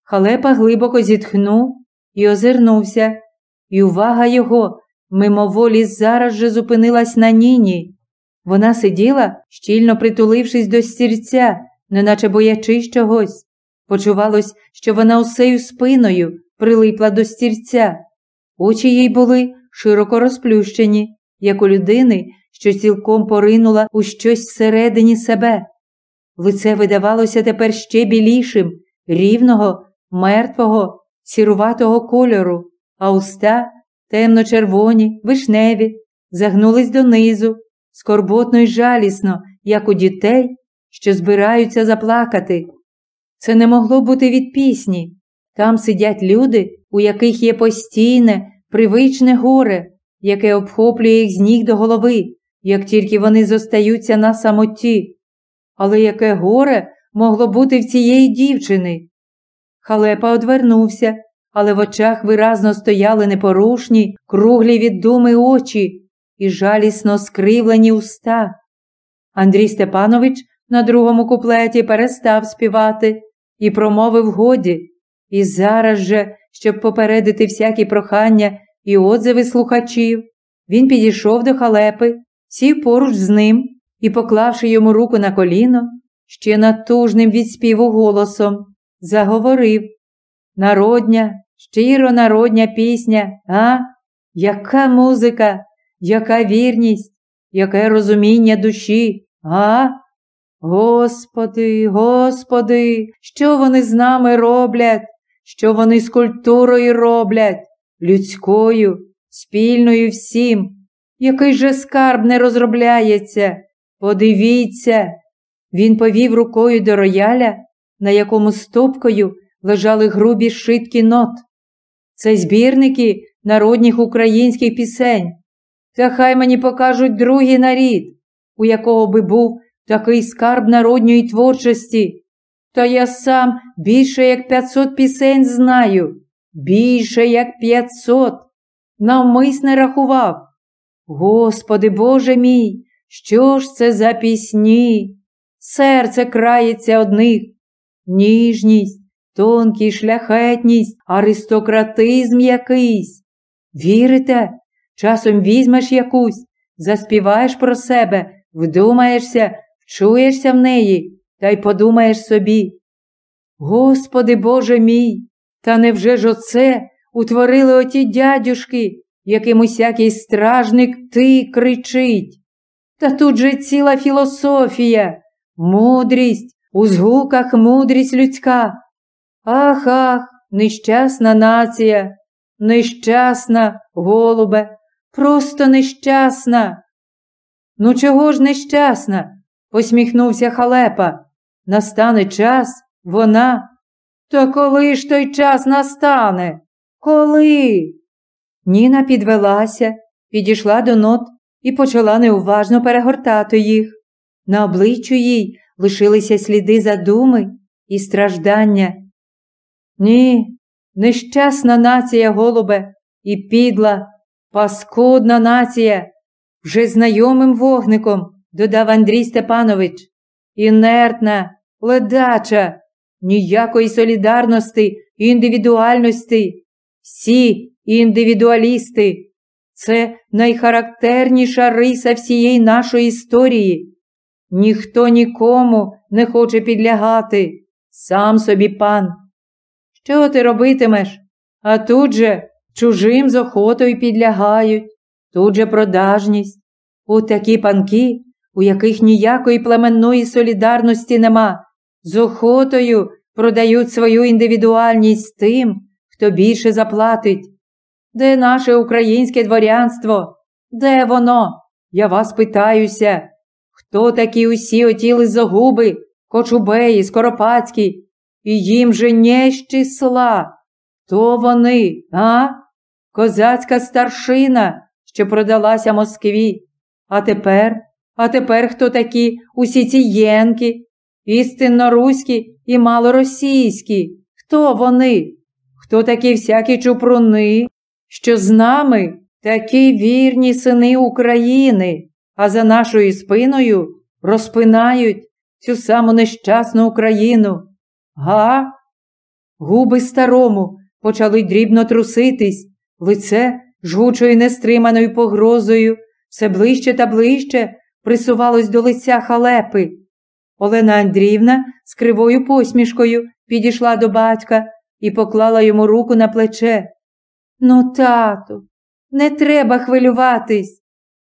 Халепа глибоко зітхнув і озирнувся, і увага його мимоволі зараз же зупинилась на ніні. Вона сиділа, щільно притулившись до стірця, неначе боячись чогось. Почувалось, що вона усею спиною прилипла до стірця. Очі їй були широко розплющені, як у людини, що цілком поринула у щось всередині себе. Лице видавалося тепер ще білішим, рівного, мертвого, сіруватого кольору, а уста темно-червоні, вишневі, загнулись донизу, скорботно й жалісно, як у дітей, що збираються заплакати. Це не могло бути від пісні. Там сидять люди, у яких є постійне, привичне горе, яке обхоплює їх з ніг до голови, як тільки вони зостаються на самоті. Але яке горе могло бути в цієї дівчини? Халепа одвернувся, але в очах виразно стояли непорушні, круглі від думи очі і жалісно скривлені уста. Андрій Степанович на другому куплеті перестав співати і промовив годі, і зараз же, щоб попередити всякі прохання і отзиви слухачів, він підійшов до халепи, сів поруч з ним і, поклавши йому руку на коліно, ще натужним від співу голосом, заговорив Народня, щиро народня пісня, а? Яка музика, яка вірність, яке розуміння душі, а? Господи, Господи, що вони з нами роблять, що вони з культурою роблять, людською, спільною всім, який же скарб не розробляється. Подивіться. Він повів рукою до рояля, на якому стопкою лежали грубі шитки нот. Це збірники народних українських пісень. Та хай мені покажуть другий нарід, у якого би був такий скарб народньої творчості. Та я сам більше як 500 пісень знаю, більше як 500. Навмисне рахував. Господи Боже мій, що ж це за пісні? Серце крається одних, ніжність, тонкість, шляхетність, аристократизм якийсь. Вірите, часом візьмеш якусь, заспіваєш про себе, вдумаєшся, вчуєшся в неї та й подумаєш собі. Господи Боже мій, та невже ж оце утворили оті дядюшки, яким усякий стражник ти кричить? Та тут же ціла філософія, мудрість, у згуках мудрість людська. Ах, ах, нещасна нація, нещасна, голубе, просто нещасна. Ну, чого ж нещасна? посміхнувся халепа. Настане час, вона. Та коли ж той час настане? Коли? Ніна підвелася, підійшла до нот і почала неуважно перегортати їх. На обличчю їй лишилися сліди задуми і страждання. Ні, нещасна нація, голубе, і підла, паскудна нація, вже знайомим вогником, додав Андрій Степанович. Інертна, ледача, ніякої солідарності, індивідуальності. Всі індивідуалісти. Це найхарактерніша риса всієї нашої історії. Ніхто нікому не хоче підлягати, сам собі пан. Що ти робитимеш? А тут же чужим з охотою підлягають, тут же продажність. От такі панки, у яких ніякої племенної солідарності нема, з охотою продають свою індивідуальність тим, хто більше заплатить. Де наше українське дворянство? Де воно? Я вас питаюся. Хто такі усі оті лизогуби, кочубеї, скоропадські, і їм же не з числа? То вони, а? Козацька старшина, що продалася Москві. А тепер, а тепер хто такі усі ці єнки, істинно руські і малоросійські? Хто вони? Хто такі всякі чупруни, що з нами такі вірні сини України, а за нашою спиною розпинають цю саму нещасну Україну? Га? Губи старому почали дрібно труситись, лице жгучою нестриманою погрозою, все ближче та ближче присувалось до лиця халепи. Олена Андріївна з кривою посмішкою підійшла до батька і поклала йому руку на плече. Ну, тату, не треба хвилюватись.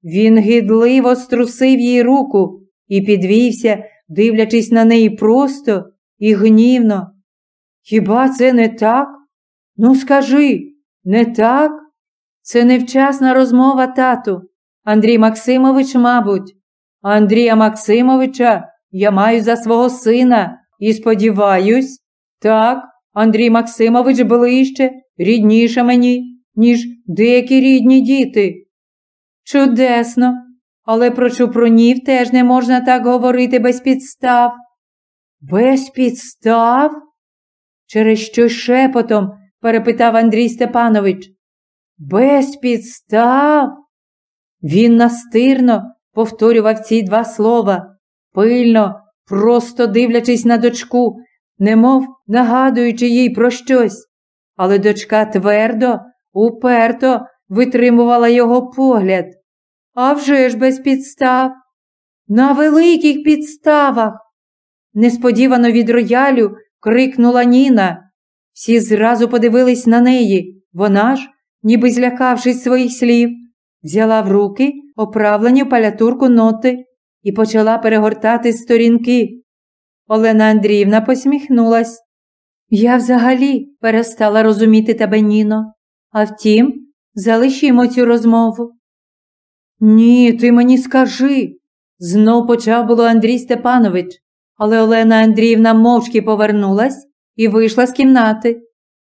Він гидливо струсив їй руку і підвівся, дивлячись на неї просто і гнівно. Хіба це не так? Ну, скажи, не так? Це невчасна розмова, тату. Андрій Максимович, мабуть, Андрія Максимовича я маю за свого сина і сподіваюсь, так, Андрій Максимович ближче, рідніше мені, ніж деякі рідні діти. Чудесно, але про чупрунів теж не можна так говорити без підстав. Без підстав? Через що шепотом перепитав Андрій Степанович. Без підстав? Він настирно повторював ці два слова, пильно, просто дивлячись на дочку, немов нагадуючи їй про щось. Але дочка твердо, уперто витримувала його погляд. А вже ж без підстав. На великих підставах. Несподівано від роялю крикнула Ніна. Всі зразу подивились на неї. Вона ж, ніби злякавшись своїх слів, взяла в руки оправлені палятурку ноти і почала перегортати сторінки. Олена Андріївна посміхнулась. Я взагалі перестала розуміти тебе, Ніно. А втім, залишімо цю розмову. Ні, ти мені скажи. Знов почав було Андрій Степанович, але Олена Андріївна мовчки повернулась і вийшла з кімнати.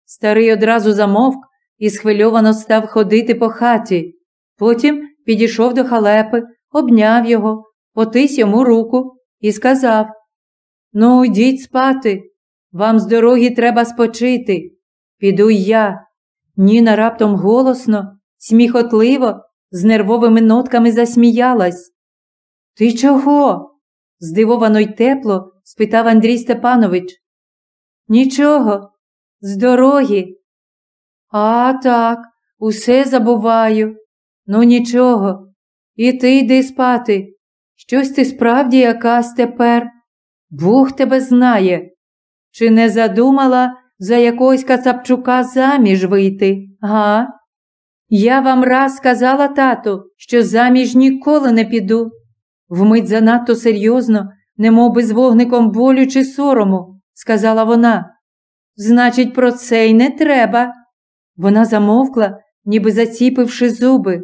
Старий одразу замовк і схвильовано став ходити по хаті. Потім підійшов до халепи, обняв його, потис йому руку і сказав Ну, йдіть спати, вам з дороги треба спочити. Піду я. Ніна раптом голосно, сміхотливо, з нервовими нотками засміялась. Ти чого? здивовано й тепло спитав Андрій Степанович. Нічого, з дороги. А так, усе забуваю. Ну, нічого. І ти йди спати. Щось ти справді якась тепер. Бог тебе знає. Чи не задумала за якогось Кацапчука заміж вийти, га? Я вам раз сказала, тату, що заміж ніколи не піду. Вмить занадто серйозно, немов би з вогником болю чи сорому, сказала вона. Значить, про це й не треба. Вона замовкла, ніби заціпивши зуби.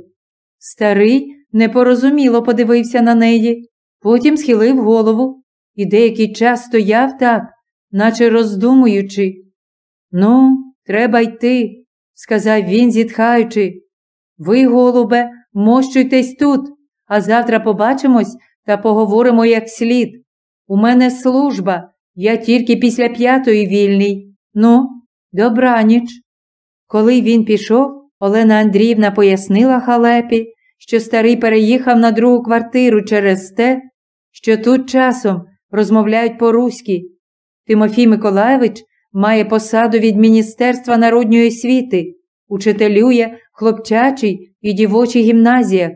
Старий непорозуміло подивився на неї, потім схилив голову і деякий час стояв так, наче роздумуючи. Ну, треба йти, сказав він, зітхаючи. Ви, голубе, мощуйтесь тут, а завтра побачимось та поговоримо як слід. У мене служба, я тільки після п'ятої вільний. Ну, добраніч. Коли він пішов, Олена Андріївна пояснила халепі, що старий переїхав на другу квартиру через те, що тут часом розмовляють по-руськи. Тимофій Миколаєвич має посаду від Міністерства народньої освіти, учителює хлопчачий і дівочій гімназіях.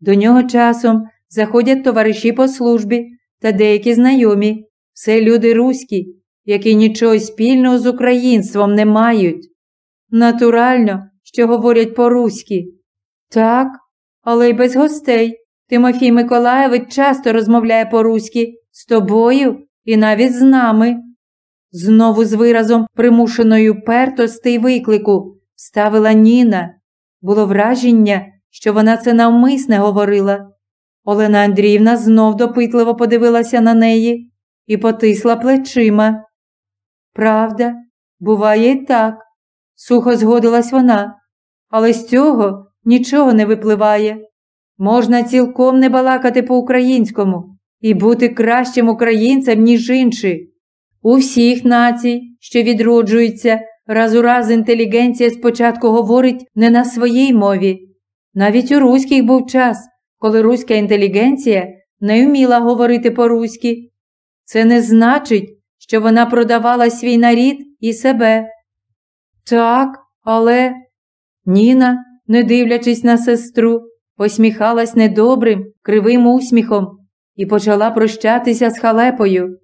До нього часом заходять товариші по службі та деякі знайомі, все люди руські, які нічого спільного з українством не мають. Натурально, що говорять по-руськи. Так, але й без гостей. Тимофій Миколаєвич часто розмовляє по-руськи з тобою і навіть з нами. Знову з виразом примушеної пертости й виклику ставила Ніна. Було враження, що вона це навмисне говорила. Олена Андріївна знов допитливо подивилася на неї і потисла плечима. Правда, буває й так, сухо згодилась вона, але з цього нічого не випливає. Можна цілком не балакати по-українському і бути кращим українцем, ніж інші. У всіх націй, що відроджуються, раз у раз інтелігенція спочатку говорить не на своїй мові. Навіть у руських був час, коли руська інтелігенція не вміла говорити по-руськи. Це не значить, що вона продавала свій нарід і себе. Так, але Ніна, не дивлячись на сестру, посміхалась недобрим, кривим усміхом і почала прощатися з халепою.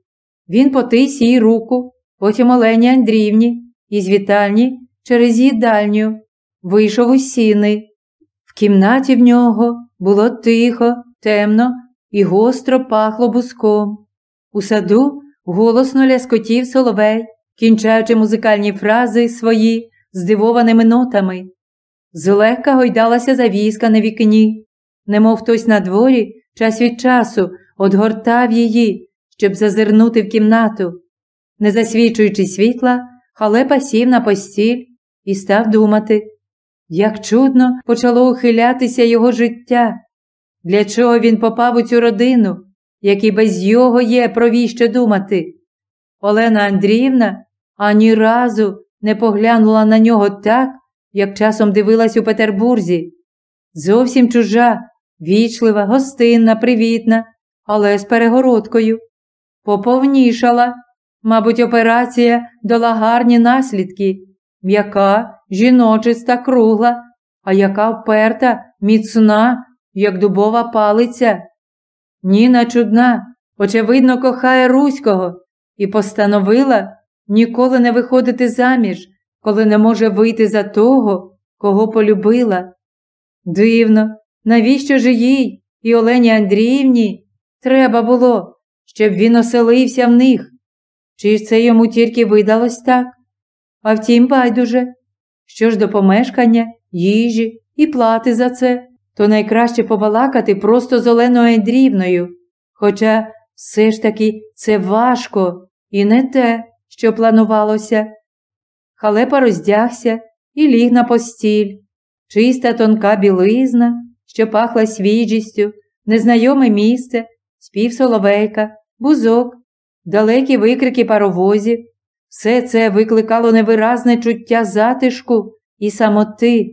Він потис їй руку, потім Олені Андріївні, із вітальні через їдальню, вийшов у сіни. В кімнаті в нього було тихо, темно і гостро пахло буском. У саду голосно ляскотів соловей, кінчаючи музикальні фрази свої здивованими нотами. Злегка гойдалася завіска на вікні, немов хтось на дворі час від часу одгортав її, щоб зазирнути в кімнату. Не засвічуючи світла, халепа сів на постіль і став думати, як чудно почало ухилятися його життя, для чого він попав у цю родину, як і без його є про віщо думати. Олена Андріївна ані разу не поглянула на нього так, як часом дивилась у Петербурзі. Зовсім чужа, вічлива, гостинна, привітна, але з перегородкою. Поповнішала, мабуть, операція дала гарні наслідки, м'яка, жіночиста, кругла, а яка вперта, міцна, як дубова палиця. Ніна чудна, очевидно, кохає Руського і постановила ніколи не виходити заміж, коли не може вийти за того, кого полюбила. Дивно, навіщо ж їй і Олені Андріївні треба було, щоб він оселився в них? Чи ж це йому тільки видалось так? А втім, байдуже, що ж до помешкання, їжі і плати за це, то найкраще побалакати просто з Оленою Андрівною. Хоча все ж таки це важко і не те, що планувалося. Халепа роздягся і ліг на постіль. Чиста тонка білизна, що пахла свіжістю, незнайоме місце, спів соловейка, бузок, далекі викрики паровозів. Все це викликало невиразне чуття затишку і самоти.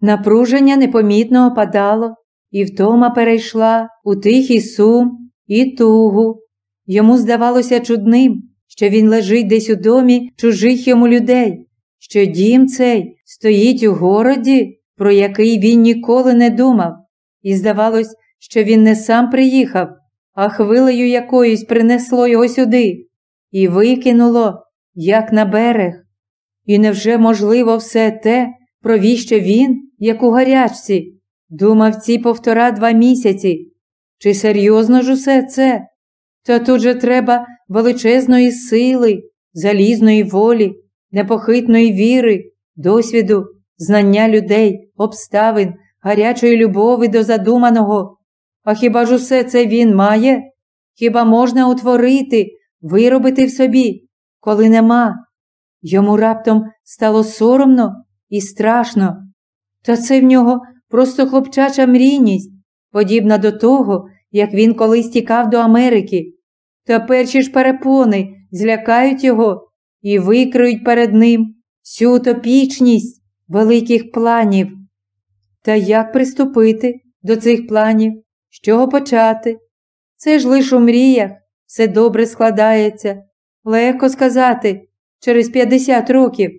Напруження непомітно опадало, і втома перейшла у тихий сум і тугу. Йому здавалося чудним, що він лежить десь у домі чужих йому людей, що дім цей стоїть у городі, про який він ніколи не думав, і здавалось, що він не сам приїхав, а хвилею якоюсь принесло його сюди і викинуло, як на берег. І невже можливо все те, про віщо він, як у гарячці, думав ці повтора-два місяці? Чи серйозно ж усе це? Та тут же треба величезної сили, залізної волі, непохитної віри, досвіду, знання людей, обставин, гарячої любові до задуманого. А хіба ж усе це він має? Хіба можна утворити, виробити в собі, коли нема? Йому раптом стало соромно і страшно. Та це в нього просто хлопчача мрійність, подібна до того, як він колись тікав до Америки. Та перші ж перепони злякають його і викриють перед ним всю утопічність великих планів. Та як приступити до цих планів? З чого почати? Це ж лише у мріях, все добре складається. Легко сказати, через 50 років.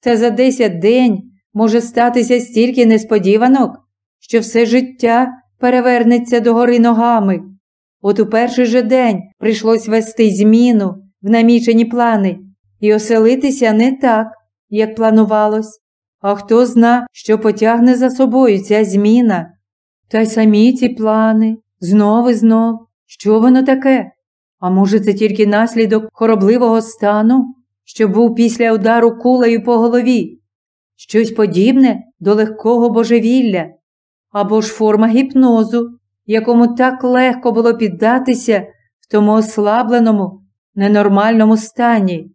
Та за 10 день може статися стільки несподіванок, що все життя перевернеться догори ногами. От у перший же день прийшлось вести зміну в намічені плани і оселитися не так, як планувалось. А хто зна, що потягне за собою ця зміна? Та й самі ці плани, знов і знов. Що воно таке? А може, це тільки наслідок хоробливого стану, що був після удару кулею по голові, щось подібне до легкого божевілля, або ж форма гіпнозу, якому так легко було піддатися в тому ослабленому, ненормальному стані.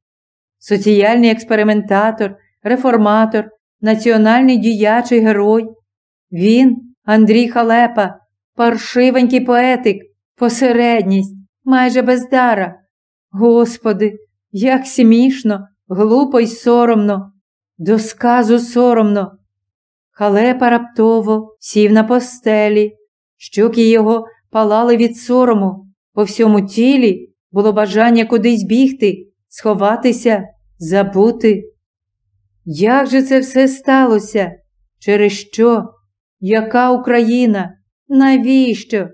Соціальний експериментатор, реформатор, національний діячий герой. Він, Андрій Халепа, паршивенький поетик, посередність, майже бездара. Господи, як смішно, глупо й соромно, до сказу соромно. Халепа раптово сів на постелі, щоки його палали від сорому, по всьому тілі було бажання кудись бігти, сховатися, забути. Як же це все сталося? Через що? Яка Україна? Навіщо?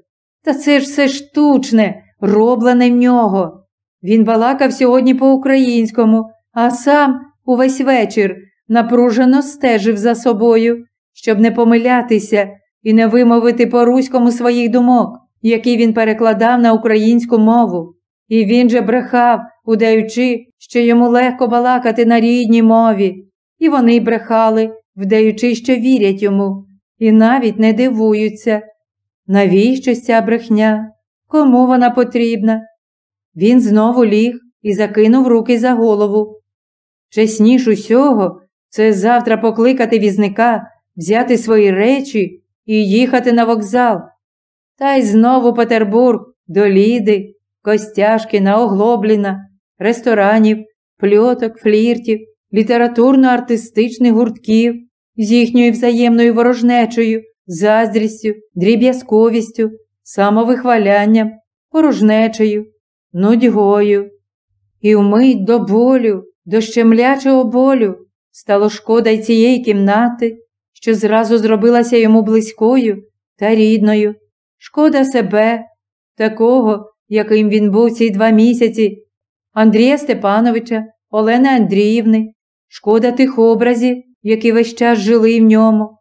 Та це ж все штучне, роблене в нього. Він балакав сьогодні по-українському, а сам увесь вечір напружено стежив за собою, щоб не помилятися і не вимовити по руському своїх думок, які він перекладав на українську мову. І він же брехав, удаючи, що йому легко балакати на рідній мові, і вони брехали, вдаючи, що вірять йому, і навіть не дивуються. Навіщо ця брехня? Кому вона потрібна? Він знову ліг і закинув руки за голову. Чесніш усього це завтра покликати візника, взяти свої речі і їхати на вокзал. Та й знову Петербург до Ліди, Костяшкіна, Оглобліна, ресторанів, пльоток, фліртів, літературно-артистичних гуртків з їхньою взаємною ворожнечою, заздрістю, дріб'язковістю, самовихвалянням, порожнечею, нудьгою. І вмить до болю, до щемлячого болю стало шкода й цієї кімнати, що зразу зробилася йому близькою та рідною. Шкода себе, такого, яким він був ці два місяці, Андрія Степановича, Олени Андріївни, шкода тих образів, які весь час жили в ньому,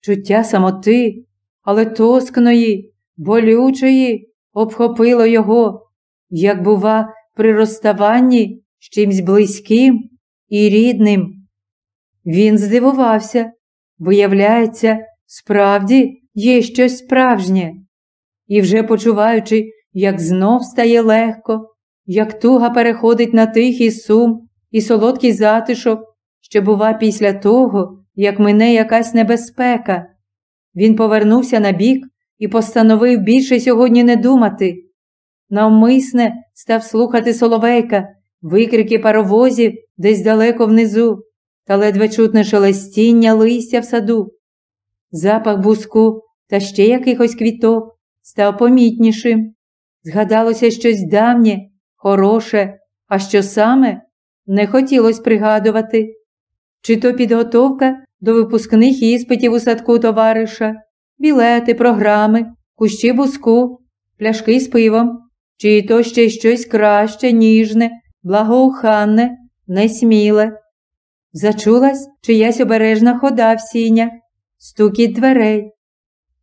чуття самоти, але тоскної, болючої обхопило його, як, бува, при розставанні з чимсь близьким і рідним. Він здивувався, виявляється, справді є щось справжнє, і вже почуваючи, як знов стає легко, як туга переходить на тихий сум і солодкий затишок, що, бува, після того, як мине якась небезпека. Він повернувся на бік і постановив більше сьогодні не думати. Навмисне став слухати соловейка, викрики паровозів десь далеко внизу, та ледве чутне шелестіння листя в саду. Запах буску та ще якихось квіток став помітнішим. Згадалося щось давнє, хороше, а що саме не хотілося пригадувати. Чи то підготовка до випускних іспитів у садку товариша, білети, програми, кущі буску, пляшки з пивом, чи то ще щось краще, ніжне, благоуханне, несміле. Зачулась чиясь обережна хода в сінях, стукіт дверей.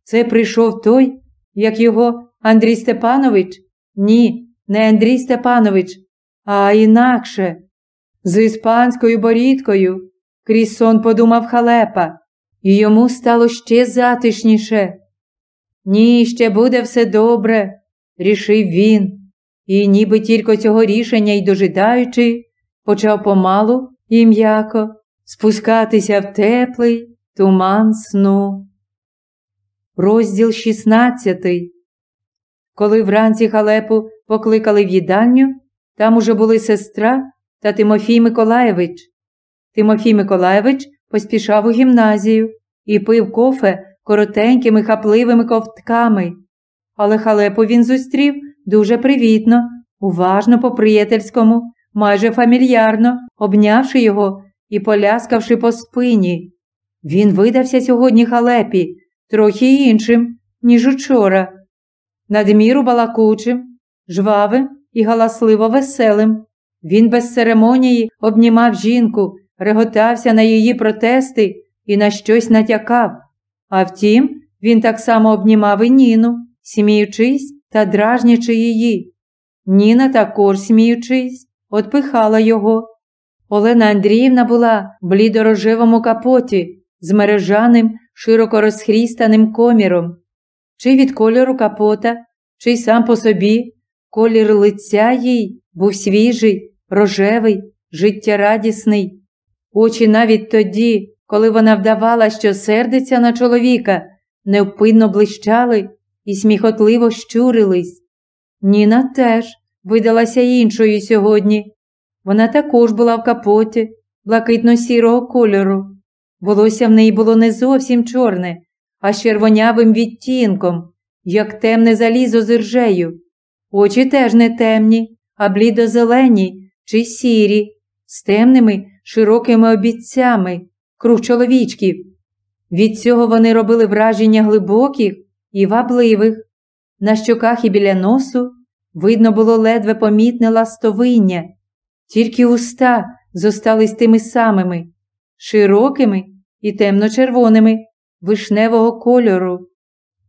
Це прийшов той, як його Андрій Степанович? Ні, не Андрій Степанович, а інакше. З іспанською борідкою, крізь сон подумав халепа, і йому стало ще затишніше. Ні, ще буде все добре, рішив він, і, ніби тільки цього рішення й дожидаючи, почав помалу і м'яко спускатися в теплий туман сну. Розділ 16 Коли вранці халепу покликали в їдальню, там уже були сестра та Тимофій Миколаєвич. Тимофій Миколаєвич поспішав у гімназію і пив кофе коротенькими хапливими ковтками. Але халепу він зустрів дуже привітно, уважно по-приятельському, майже фамільярно, обнявши його і поляскавши по спині. Він видався сьогодні халепі, трохи іншим, ніж учора, надміру балакучим, жвавим і галасливо веселим. Він без церемонії обнімав жінку, реготався на її протести і на щось натякав. А втім, він так само обнімав і Ніну, сміючись та дражнячи її. Ніна також, сміючись, отпихала його. Олена Андріївна була в блідорожевому капоті з мережаним, широко розхрістаним коміром. Чи від кольору капота, чи й сам по собі, колір лиця їй був свіжий, рожевий, життєрадісний. Очі навіть тоді, коли вона вдавала, що сердиться на чоловіка, невпинно блищали і сміхотливо щурились. Ніна теж видалася іншою сьогодні. Вона також була в капоті, блакитно-сірого кольору. Волосся в неї було не зовсім чорне, а з червонявим відтінком, як темне залізо з іржею. Очі теж не темні, а блідо-зелені чи сірі, з темними широкими обіцями, круг чоловічків. Від цього вони робили враження глибоких і вабливих. На щоках і біля носу видно було ледве помітне ластовиння, тільки уста зостались тими самими, широкими і темно-червоними, вишневого кольору.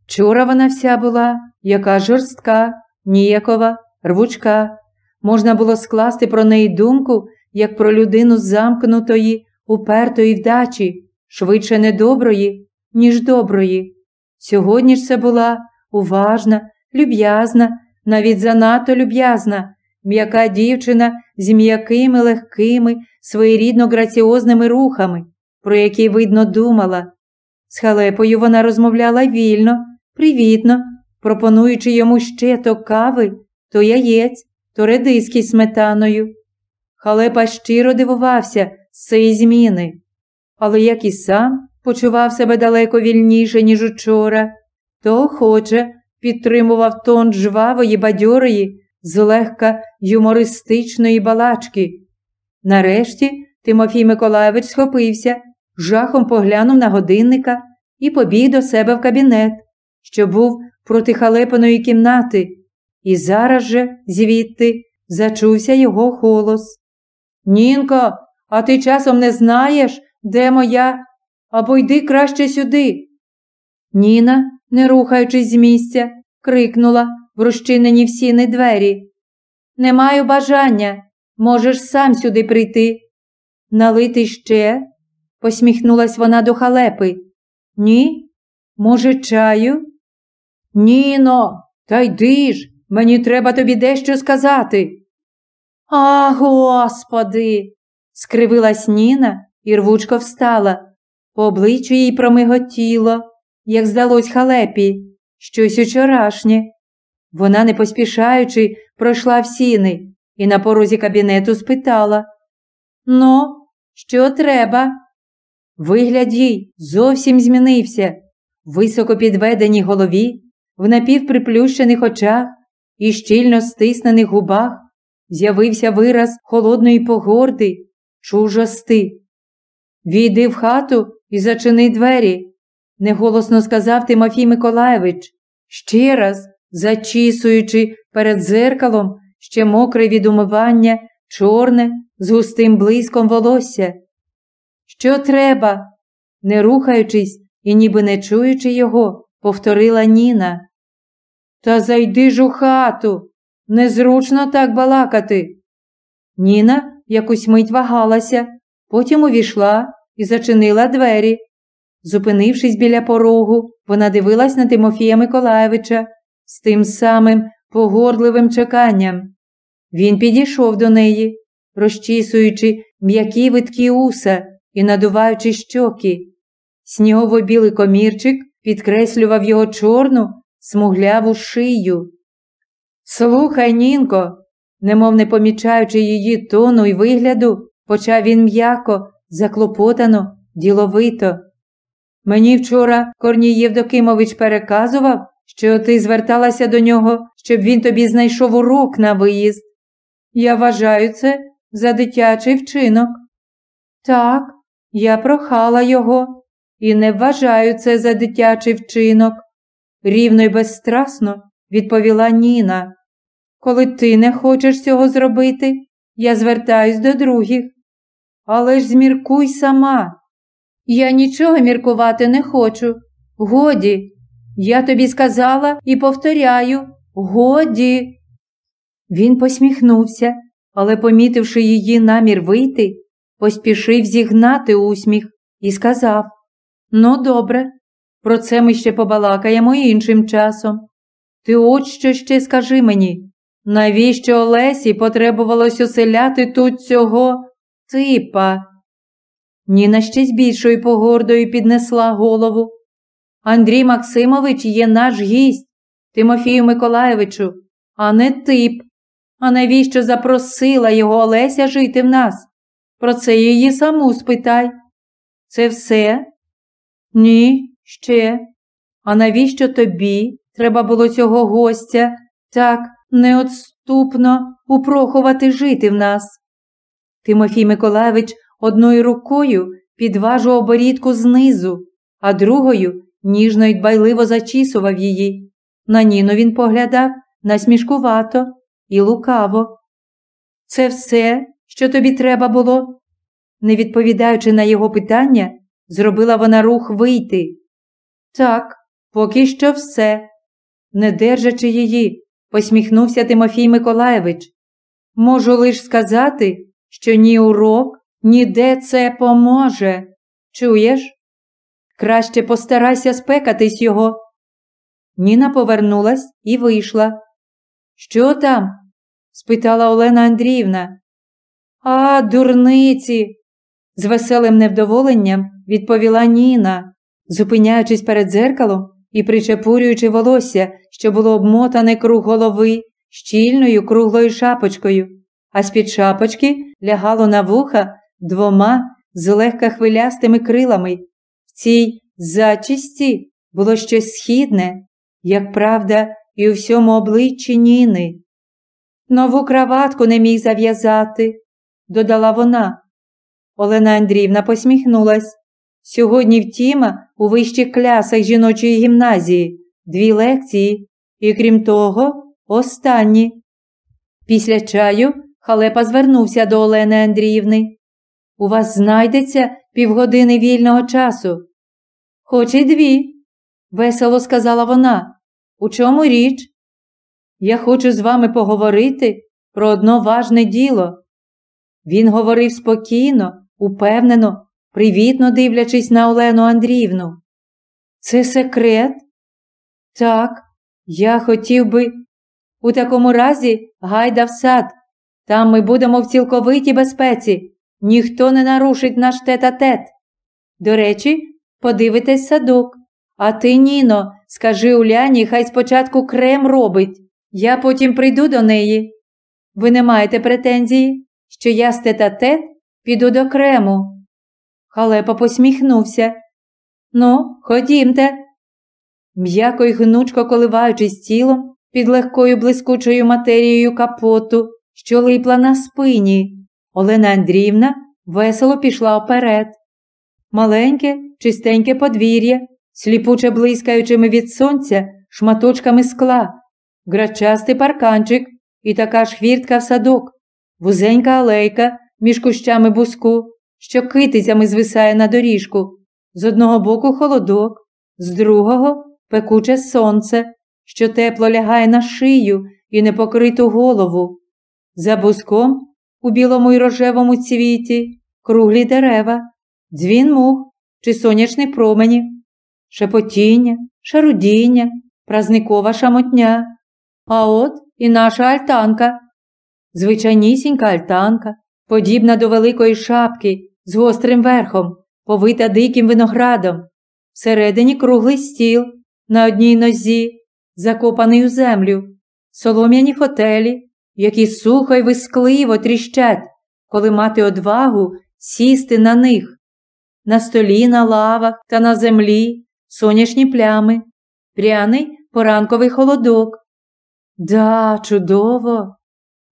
Вчора вона вся була, яка жорстка, ніякова, рвучка. Можна було скласти про неї думку, як про людину замкнутої, упертої вдачі, швидше недоброї, ніж доброї. Сьогодні ж це була уважна, люб'язна, навіть занадто люб'язна, м'яка дівчина з м'якими, легкими, своєрідно граціозними рухами, про які, видно, думала. З халепою вона розмовляла вільно, привітно, пропонуючи йому ще то кави, то яєць, то редиски сметаною. Халепа щиро дивувався з цієї зміни, але як і сам почував себе далеко вільніше, ніж учора, то охоче підтримував тон жвавої, бадьорої, злегка юмористичної балачки. Нарешті Тимофій Миколаєвич схопився, жахом поглянув на годинника і побіг до себе в кабінет, що був проти халепаної кімнати, і зараз же, звідти, зачувся його голос. Нінко, а ти часом не знаєш, де моя? Або йди краще сюди. Ніна, не рухаючись з місця, крикнула в розчинені в сіни двері. Не маю бажання, можеш сам сюди прийти. Налити ще? посміхнулась вона до халепи. Ні? Може, чаю? Ніно, та йди ж, мені треба тобі дещо сказати. А, господи, скривилась Ніна і рвучко встала. По обличчю їй промиготіло, як здалось халепі, щось учорашнє. Вона, не поспішаючи, пройшла в сіни і на порозі кабінету спитала Ну, що треба? Вигляд їй зовсім змінився. Високо підведеній голові, в напівприплющених очах і щільно стиснених губах з'явився вираз холодної погорди, чужости. Війди в хату і зачини двері, неголосно сказав Тимофій Миколаєвич, ще раз зачісуючи перед зеркалом ще мокре від умивання, чорне, з густим блиском волосся. Що треба? не рухаючись і ніби не чуючи його, повторила Ніна. Та зайди ж у хату, незручно так балакати. Ніна якусь мить вагалася, потім увійшла і зачинила двері. Зупинившись біля порогу, вона дивилась на Тимофія Миколаєвича з тим самим погордливим чеканням. Він підійшов до неї, розчісуючи м'які виткі уса і надуваючи щоки. Снігово-білий комірчик підкреслював його чорну, смугляву шию. Слухай, Нінко, немов не помічаючи її тону і вигляду, почав він м'яко, заклопотано, діловито. Мені вчора Корній Євдокимович переказував, що ти зверталася до нього, щоб він тобі знайшов урок на виїзд. Я вважаю це за дитячий вчинок. Так, я прохала його і не вважаю це за дитячий вчинок, рівно й безстрасно відповіла Ніна. Коли ти не хочеш цього зробити, я звертаюсь до других. Але ж зміркуй сама. Я нічого міркувати не хочу. Годі, я тобі сказала і повторяю годі. Він посміхнувся, але, помітивши її намір вийти, поспішив зігнати усміх і сказав: Ну, добре, про це ми ще побалакаємо іншим часом. Ти от що ще скажи мені, навіщо Олесі потребувалось оселяти тут цього типа? Ніна ще з більшою погордою піднесла голову. Андрій Максимович є наш гість, Тимофію Миколаєвичу, а не тип. А навіщо запросила його Олеся жити в нас? Про це її саму спитай. Це все? Ні, ще. А навіщо тобі треба було цього гостя так неотступно упрохувати жити в нас? Тимофій Миколаєвич одною рукою підважував оборідку знизу, а другою ніжно й дбайливо зачісував її. На Ніну він поглядав насмішкувато і лукаво. Це все, що тобі треба було? Не відповідаючи на його питання, зробила вона рух вийти, Так, поки що все. Не держачи її, посміхнувся Тимофій Миколаєвич. Можу лиш сказати, що ні урок, ніде це поможе. Чуєш? Краще постарайся спекатись його. Ніна повернулась і вийшла. Що там? спитала Олена Андріївна. А, дурниці, з веселим невдоволенням відповіла Ніна, зупиняючись перед дзеркалом і причепурюючи волосся, що було обмотане круг голови щільною круглою шапочкою, а з-під шапочки лягало на вуха двома злегка хвилястими крилами. В цій зачисті було щось східне, як правда, і у всьому обличчі Ніни. Нову краватку не міг зав'язати, додала вона. Олена Андріївна посміхнулась. Сьогодні втіма у вищих клясах жіночої гімназії дві лекції, і крім того, останні. Після чаю халепа звернувся до Олени Андріївни. У вас знайдеться півгодини вільного часу. Хоч і дві, весело сказала вона. У чому річ? Я хочу з вами поговорити про одно важне діло. Він говорив спокійно, упевнено, привітно дивлячись на Олену Андріївну. Це секрет? Так, я хотів би. У такому разі гайда в сад. Там ми будемо в цілковитій безпеці. Ніхто не нарушить наш тет-а-тет. До речі, подивитесь садок. А ти, Ніно, скажи Уляні, хай спочатку крем робить. Я потім прийду до неї. Ви не маєте претензії, що я з тет-а-тет піду до крему. Халепа посміхнувся. Ну, ходімте. М'яко й гнучко коливаючись тілом під легкою блискучою матерією капоту, що липла на спині, Олена Андріївна весело пішла вперед. Маленьке, чистеньке подвір'я, сліпуче блискаючими від сонця шматочками скла, грачастий парканчик і така ж хвіртка в садок, вузенька алейка між кущами буску, що китицями звисає на доріжку, з одного боку холодок, з другого пекуче сонце, що тепло лягає на шию і непокриту голову. За буском у білому й рожевому цвіті, круглі дерева, дзвін мух чи сонячні промені, шепотіння, шарудіння, празникова шамотня. А от і наша альтанка. Звичайнісінька альтанка, подібна до великої шапки з гострим верхом, повита диким виноградом, всередині круглий стіл на одній нозі, закопаний у землю, солом'яні фотелі, які сухо й вискливо тріщать, коли мати одвагу сісти на них. На столі, на лавах та на землі сонячні плями, пряний поранковий холодок. Да, чудово!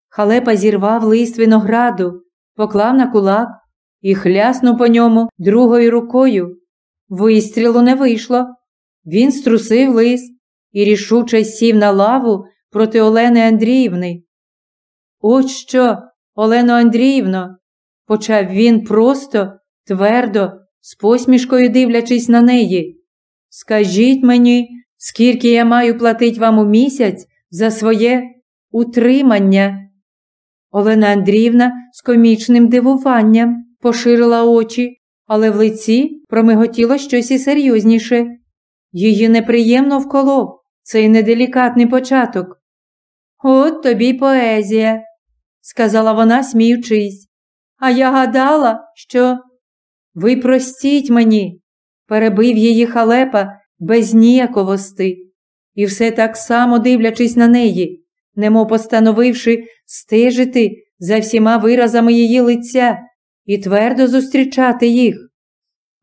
Халепа зірвав лист винограду, поклав на кулак і хляснув по ньому другою рукою. Вистрілу не вийшло. Він струсив лист і рішуче сів на лаву проти Олени Андріївни. От що, Олено Андріївно, почав він просто, твердо, з посмішкою дивлячись на неї. Скажіть мені, скільки я маю платить вам у місяць за своє утримання? Олена Андріївна з комічним дивуванням поширила очі, але в лиці промиготіло щось і серйозніше. Її неприємно вколов цей неделікатний початок. От тобі й поезія, сказала вона, сміючись. А я гадала, що ви простіть мені, перебив її халепа без ніяковости, і все так само дивлячись на неї, немов постановивши стежити за всіма виразами її лиця і твердо зустрічати їх.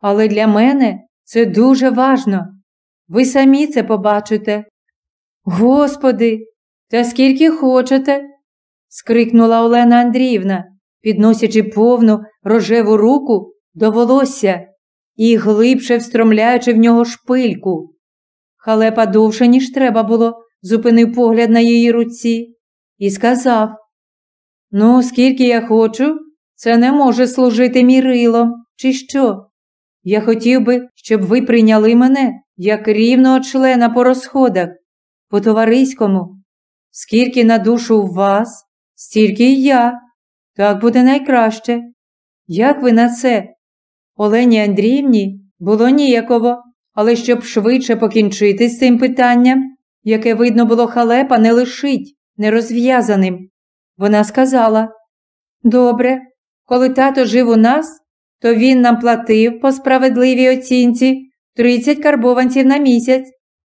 Але для мене це дуже важно. Ви самі це побачите. Господи, та скільки хочете, скрикнула Олена Андріївна, підносячи повну рожеву руку до волосся і глибше встромляючи в нього шпильку. Халепа довше, ніж треба було, зупинив погляд на її руці і сказав: Ну, скільки я хочу, це не може служити мірилом, чи що? Я хотів би, щоб ви прийняли мене як рівного члена по розходах, по товариському. Скільки на душу у вас, стільки й я. Так буде найкраще. Як ви на це? Олені Андріївні було ніяково, але щоб швидше покінчити з цим питанням, яке, видно, було халепа, не лишить нерозв'язаним. Вона сказала: Добре, коли тато жив у нас, то він нам платив по справедливій оцінці 30 карбованців на місяць.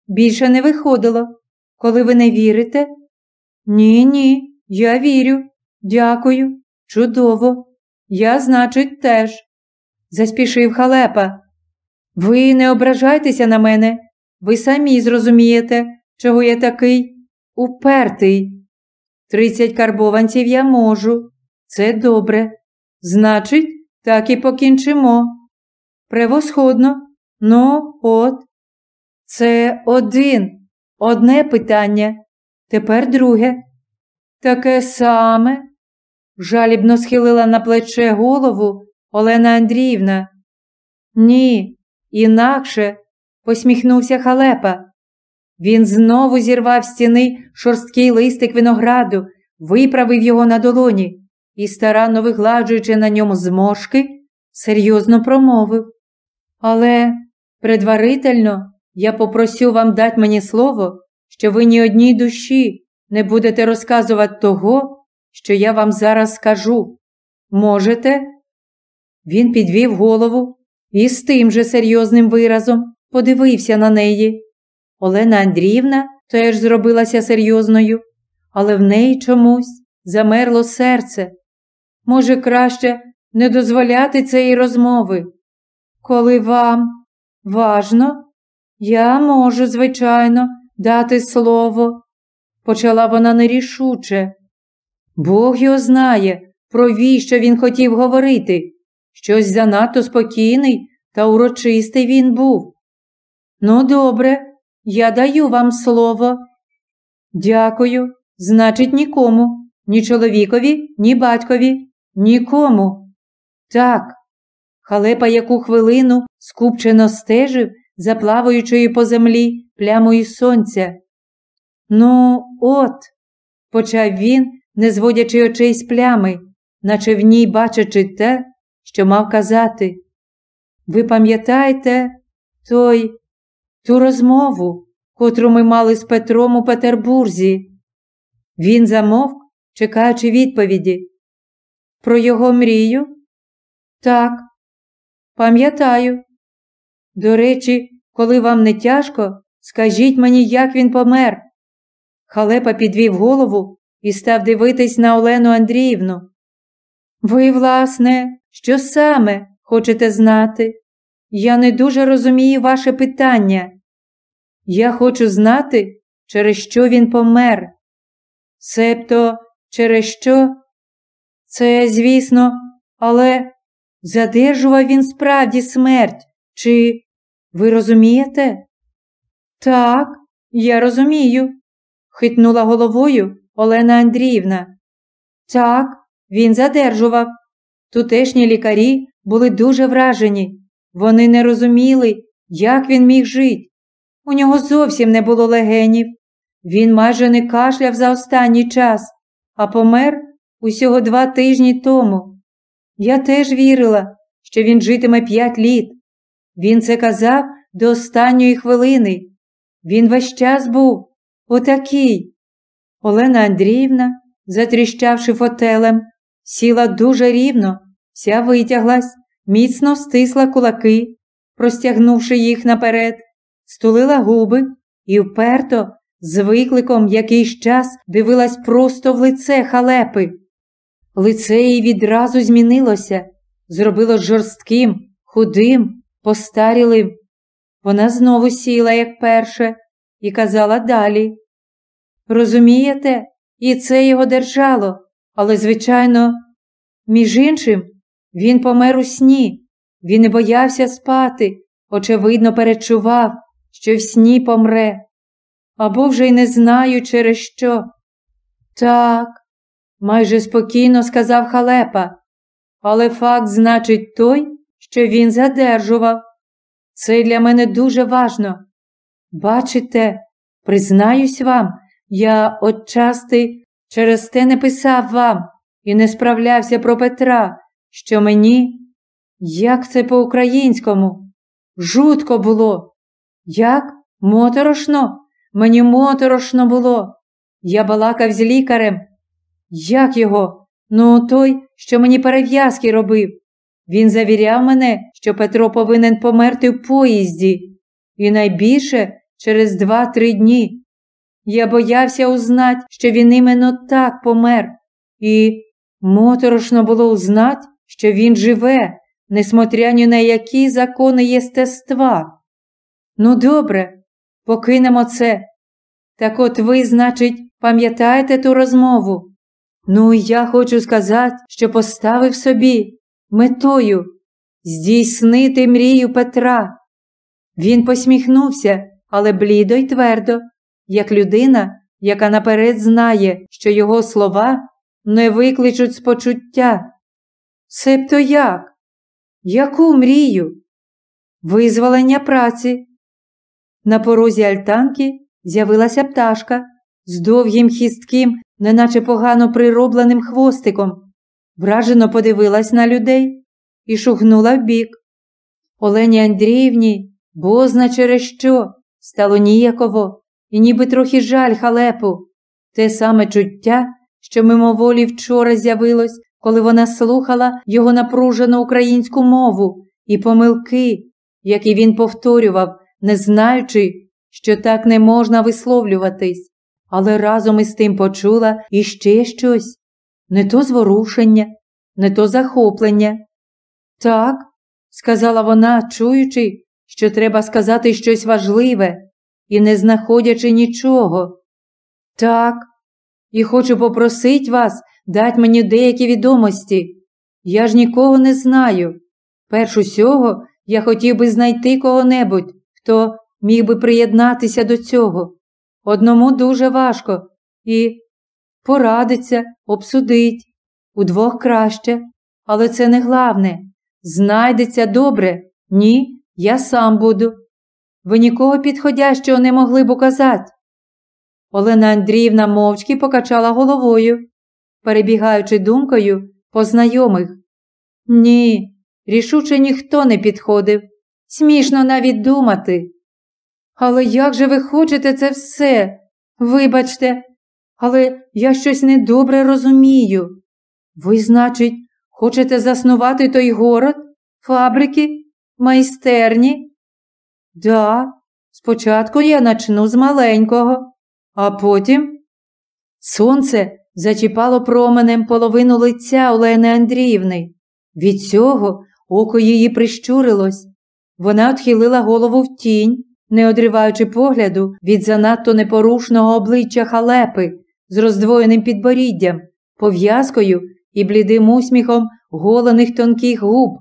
Більше не виходило. Коли ви не вірите? Ні, ні, я вірю. Дякую. Чудово. Я, значить, теж. Заспішив халепа. Ви не ображайтеся на мене. Ви самі зрозумієте, чого я такий упертий. Тридцять карбованців я можу. Це добре. Значить, так і покінчимо. Превосходно. Ну, от. Це один, одне питання. Тепер друге. Таке саме. Жалібно схилила на плече голову Олена Андріївна. Ні, інакше, посміхнувся халепа. Він знову зірвав стіни шорсткий листик винограду, виправив його на долоні і, старанно вигладжуючи на ньому зморшки, серйозно промовив. Але предварительно я попросю вам дати мені слово, що ви ні одній душі не будете розказувати того, що я вам зараз скажу. Можете? Він підвів голову і з тим же серйозним виразом подивився на неї. Олена Андріївна теж зробилася серйозною, але в неї чомусь замерло серце. Може, краще не дозволяти цієї розмови. Коли вам важно, я можу, звичайно, дати слово, почала вона нерішуче. Бог його знає, про віщо він хотів говорити. Щось занадто спокійний та урочистий він був. Ну, добре, я даю вам слово. Дякую. Значить, нікому, ні чоловікові, ні батькові, нікому. Так. Халепа яку хвилину скупчено стежив за плаваючою по землі плямою сонця. Ну, от, почав він, не зводячи очей з плями, наче в ній бачачи те, що мав казати. Ви пам'ятаєте той, ту розмову, котру ми мали з Петром у Петербурзі? Він замовк, чекаючи відповіді. Про його мрію? Так, пам'ятаю. До речі, коли вам не тяжко, скажіть мені, як він помер. Халепа підвів голову і став дивитись на Олену Андріївну. Ви, власне, що саме хочете знати? Я не дуже розумію ваше питання. Я хочу знати, через що він помер. Себто, через що? Це, звісно, але задержував він справді смерть, чи ви розумієте? Так, я розумію, хитнула головою Олена Андріївна. Так, він задержував. Тутешні лікарі були дуже вражені. Вони не розуміли, як він міг жити. У нього зовсім не було легенів. Він майже не кашляв за останній час, а помер усього два тижні тому. Я теж вірила, що він житиме п'ять літ. Він це казав до останньої хвилини. Він весь час був отакий. Олена Андріївна, затріщавши фотелем, сіла дуже рівно, вся витяглась, міцно стисла кулаки, простягнувши їх наперед, стулила губи і вперто, з викликом якийсь час дивилась просто в лице халепи. Лице її відразу змінилося, зробило жорстким, худим, постарілим. Вона знову сіла, як перше, і казала далі. Розумієте, і це його держало, але, звичайно, між іншим, він помер у сні, він не боявся спати, очевидно, перечував, що в сні помре, або вже й не знаю, через що. Так, майже спокійно сказав халепа, але факт значить той, що він задержував. Це для мене дуже важно, Бачите, признаюсь вам, я отчасти через те не писав вам і не справлявся про Петра, що мені, як це по-українському, жутко було. Як? Моторошно? Мені моторошно було. Я балакав з лікарем. Як його? Ну, той, що мені перев'язки робив. Він завіряв мене, що Петро повинен померти в поїзді, і найбільше через два-три дні. Я боявся узнать, що він іменно так помер, і моторошно було узнать, що він живе, несмотря ні на які закони єстества. Ну, добре, покинемо це. Так от ви, значить, пам'ятаєте ту розмову? Ну, я хочу сказати, що поставив собі метою здійснити мрію Петра. Він посміхнувся, але блідо й твердо, як людина, яка наперед знає, що його слова не викличуть спочуття. Себто як? Яку мрію? Визволення праці. На порозі альтанки з'явилася пташка з довгим хістким, неначе погано приробленим хвостиком, вражено подивилась на людей і шугнула вбік. Олені Андріївні, бозна через що, стало ніяково, і ніби трохи жаль халепу, те саме чуття, що мимоволі вчора з'явилось, коли вона слухала його напружену українську мову і помилки, які він повторював, не знаючи, що так не можна висловлюватись, але разом із тим почула іще щось не то зворушення, не то захоплення. Так, сказала вона, чуючи, що треба сказати щось важливе і не знаходячи нічого. Так, і хочу попросити вас дати мені деякі відомості. Я ж нікого не знаю. Перш усього я хотів би знайти кого-небудь, хто міг би приєднатися до цього. Одному дуже важко і порадиться, обсудить, удвох краще, але це не главне. Знайдеться добре, ні, я сам буду. Ви нікого підходящого не могли б указати. Олена Андріївна мовчки покачала головою, перебігаючи думкою по знайомих. Ні, рішуче ніхто не підходив. Смішно навіть думати. Але як же ви хочете це все? Вибачте, але я щось недобре розумію. Ви, значить, хочете заснувати той город, фабрики, майстерні? Да, спочатку я начну з маленького, а потім сонце зачіпало променем половину лиця Олени Андріївни. Від цього око її прищурилось. Вона отхилила голову в тінь, не одриваючи погляду від занадто непорушного обличчя халепи з роздвоєним підборіддям, пов'язкою і блідим усміхом голених тонких губ.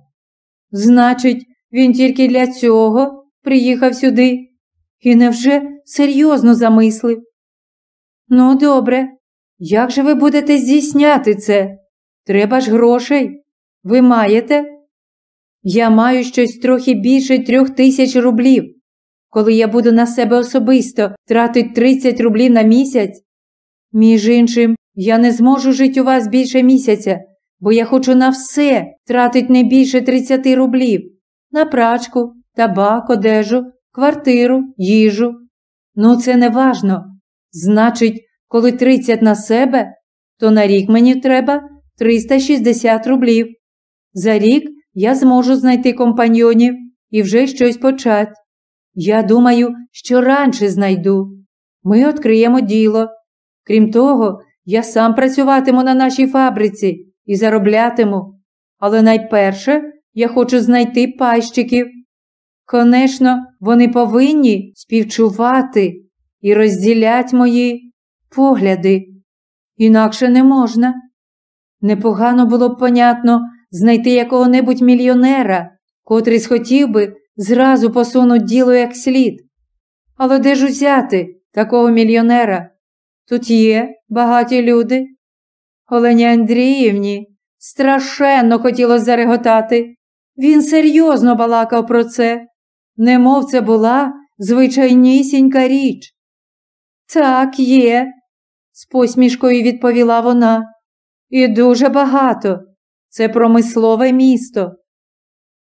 Значить, він тільки для цього приїхав сюди і невже серйозно замислив? Ну, добре, як же ви будете здійсняти це? Треба ж грошей. Ви маєте? Я маю щось трохи більше трьох тисяч рублів. Коли я буду на себе особисто тратити 30 рублів на місяць, між іншим, я не зможу жити у вас більше місяця, бо я хочу на все тратити не більше 30 рублів на прачку, табак, одежу, квартиру, їжу. Ну, це не важно. Значить, коли 30 на себе, то на рік мені треба 360 рублів. За рік я зможу знайти компаньйонів і вже щось почати. Я думаю, що раніше знайду. Ми відкриємо діло. Крім того, я сам працюватиму на нашій фабриці і зароблятиму. Але найперше я хочу знайти пайщиків. Конечно, вони повинні співчувати і розділять мої погляди. Інакше не можна. Непогано було б понятно знайти якого-небудь мільйонера, котрий схотів би зразу посунуть діло як слід. Але де ж узяти такого мільйонера? Тут є багаті люди. Олені Андріївні страшенно хотілося зареготати. Він серйозно балакав про це, немов це була звичайнісінька річ. Так, є, з посмішкою відповіла вона. І дуже багато. Це промислове місто.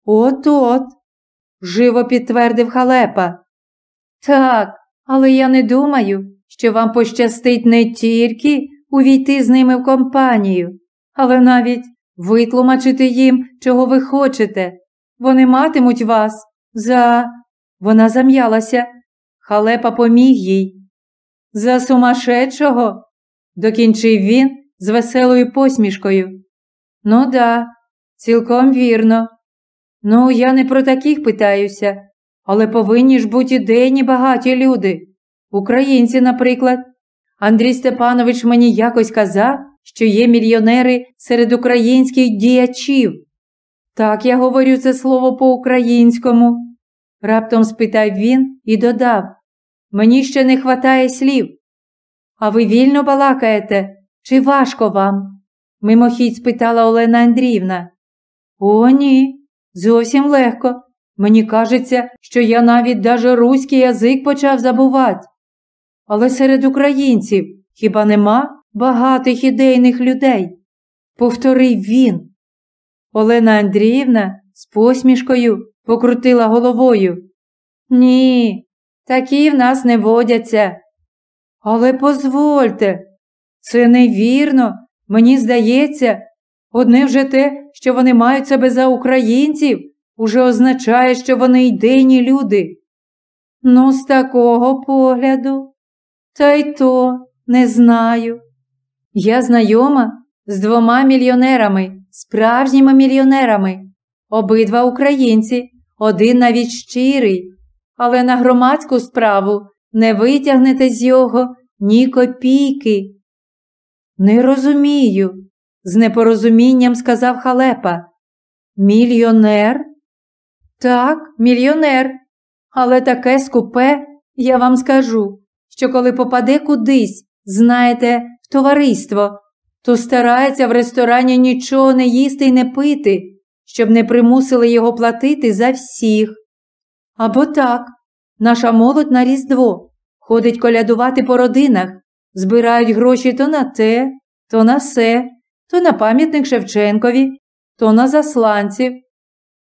От от, живо підтвердив халепа. Так, але я не думаю, що вам пощастить не тільки увійти з ними в компанію, але навіть витлумачити їм, чого ви хочете. Вони матимуть вас за. Вона зам'ялася. Халепа поміг їй. За сумасшедшого, докінчив він з веселою посмішкою. Ну да, цілком вірно. Ну, я не про таких питаюся, але повинні ж бути ідейні багаті люди. Українці, наприклад. Андрій Степанович мені якось казав, що є мільйонери серед українських діячів. Так я говорю це слово по-українському. Раптом спитав він і додав Мені ще не хватає слів. А ви вільно балакаєте, чи важко вам? мимохідь спитала Олена Андріївна. О, ні, зовсім легко. Мені кажеться, що я навіть даже руський язик почав забувати. Але серед українців хіба нема багатих ідейних людей? Повторив він. Олена Андріївна з посмішкою покрутила головою. Ні, такі в нас не водяться. Але позвольте, це невірно, мені здається, одне вже те, що вони мають себе за українців, уже означає, що вони ідейні люди. Ну, з такого погляду, та й то не знаю. Я знайома з двома мільйонерами, справжніми мільйонерами, обидва українці, один навіть щирий, але на громадську справу не витягнете з його ні копійки. Не розумію, з непорозумінням сказав халепа. Мільйонер? Так, мільйонер. Але таке скупе, я вам скажу, що коли попаде кудись, знаєте, в товариство, то старається в ресторані нічого не їсти й не пити, щоб не примусили його платити за всіх. Або так, наша молодь на Різдво ходить колядувати по родинах, збирають гроші то на те, то на се, то на пам'ятник Шевченкові, то на засланців.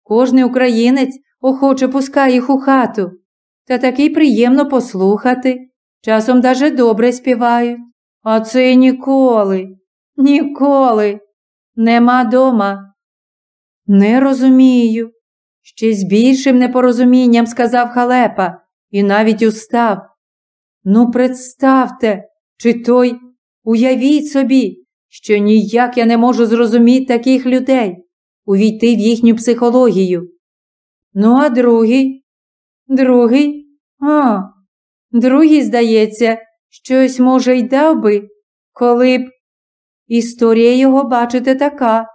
Кожний українець охоче пускає їх у хату, та таки приємно послухати. Часом даже добре співають. А це ніколи, ніколи нема дома. Не розумію. Ще з більшим непорозумінням сказав халепа і навіть устав. Ну, представте, чи той, уявіть собі, що ніяк я не можу зрозуміти таких людей, увійти в їхню психологію. Ну, а другий? Другий? А, другий, здається, щось, може, й дав би, коли б. Історія його, бачите, така.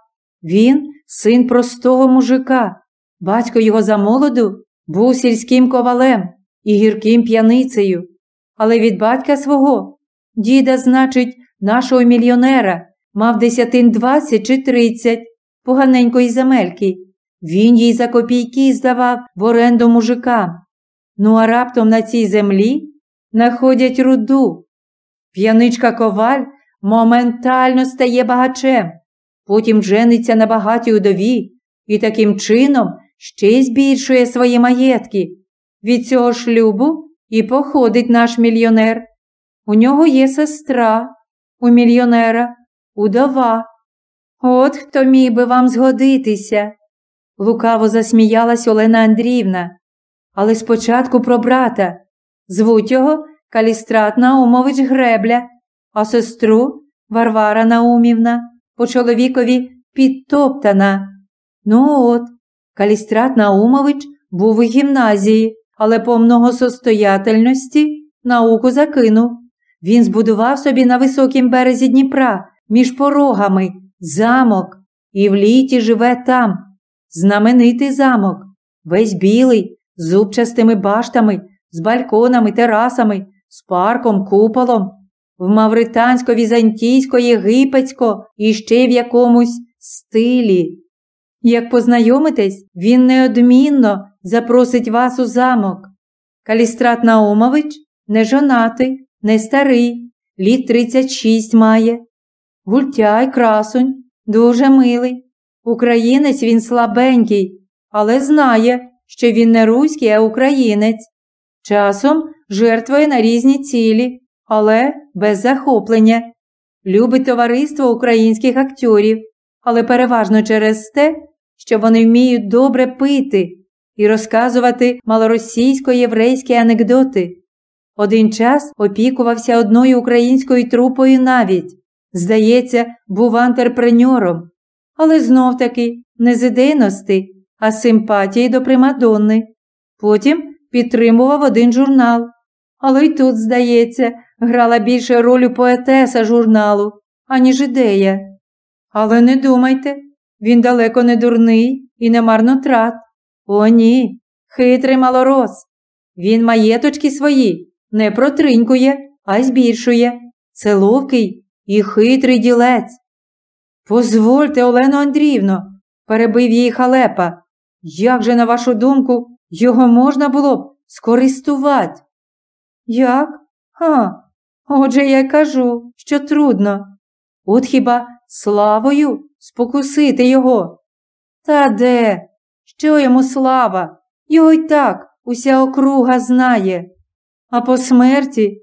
Він син простого мужика. Батько його за молоду був сільським ковалем і гірким п'яницею. Але від батька свого, діда, значить, нашого мільйонера, мав десятин двадцять чи тридцять поганенької земельки. Він їй за копійки здавав в оренду мужикам. Ну а раптом на цій землі находять руду. П'яничка коваль моментально стає багачем, потім жениться на багатій удові і таким чином ще й збільшує свої маєтки. Від цього шлюбу і походить наш мільйонер. У нього є сестра, у мільйонера, удова. От хто міг би вам згодитися. Лукаво засміялась Олена Андріївна. Але спочатку про брата. Звуть його Калістрат Наумович Гребля, а сестру Варвара Наумівна, по чоловікові підтоптана. Ну от, Калістрат Наумович був у гімназії, але по многосостоятельності науку закинув. Він збудував собі на високім березі Дніпра між порогами замок і в літі живе там. Знаменитий замок, весь білий, з зубчастими баштами, з бальконами, терасами, з парком, куполом, в мавритансько-візантійсько-єгипетсько і ще в якомусь стилі. Як познайомитесь, він неодмінно запросить вас у замок. Калістрат Наумович не жонатий, не старий, літ 36 має. Гультяй красунь, дуже милий. Українець він слабенький, але знає, що він не руський, а українець. Часом жертвує на різні цілі, але без захоплення. Любить товариство українських акторів, але переважно через те, що вони вміють добре пити і розказувати малоросійсько-єврейські анекдоти. Один час опікувався одною українською трупою навіть. Здається, був антерпреньором, але знов таки не з ідейності, а симпатії до Примадонни. Потім підтримував один журнал. Але й тут, здається, грала більше роль поетеса журналу, аніж ідея. Але не думайте, він далеко не дурний і не марнотрат. О, ні, хитрий малорос. Він маєточки свої не протринькує, а збільшує. Це ловкий і хитрий ділець. Позвольте, Олено Андріївно, перебив її халепа. Як же, на вашу думку, його можна було б скористувати? Як? Ха, отже я кажу, що трудно. От хіба славою спокусити його? Та де? Що йому слава? Його й так уся округа знає. А по смерті?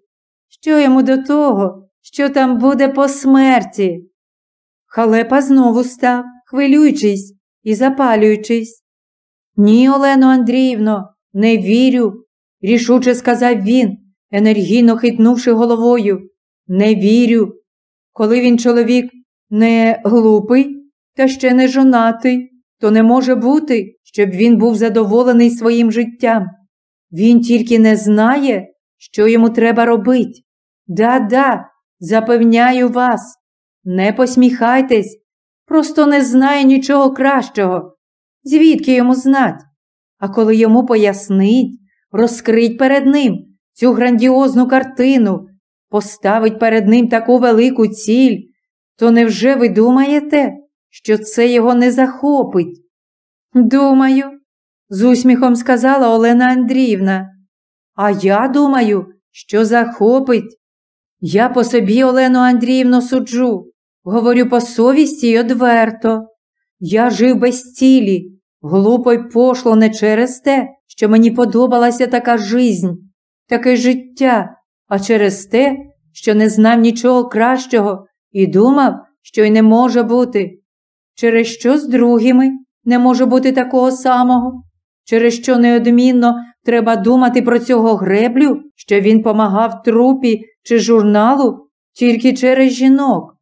Що йому до того, що там буде по смерті? Халепа знову став, хвилюючись і запалюючись. Ні, Олено Андріївно, не вірю, рішуче сказав він, енергійно хитнувши головою. Не вірю. Коли він чоловік не глупий та ще не жонатий, то не може бути, щоб він був задоволений своїм життям. Він тільки не знає, що йому треба робити. Да-да, запевняю вас, не посміхайтесь, просто не знає нічого кращого. Звідки йому знать? А коли йому пояснить, розкрить перед ним цю грандіозну картину, поставить перед ним таку велику ціль, то невже ви думаєте, що це його не захопить? Думаю, з усміхом сказала Олена Андріївна. А я думаю, що захопить. Я по собі Олену Андріївну суджу, говорю по совісті й одверто. Я жив без цілі, глупо й пошло не через те, що мені подобалася така жизнь, таке життя, а через те, що не знав нічого кращого і думав, що й не може бути. Через що з другими не може бути такого самого, через що неодмінно треба думати про цього греблю, що він помагав трупі чи журналу тільки через жінок.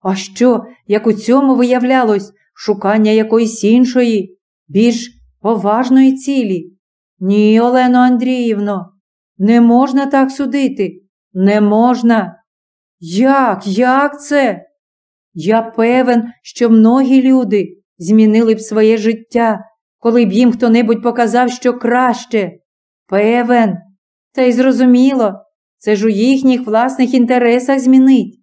А що, як у цьому виявлялось шукання якоїсь іншої, більш поважної цілі? Ні, Олено Андріївно, не можна так судити. Не можна. Як, як це? Я певен, що многі люди змінили б своє життя, коли б їм хто небудь показав, що краще. Певен, та й зрозуміло, це ж у їхніх власних інтересах змінить.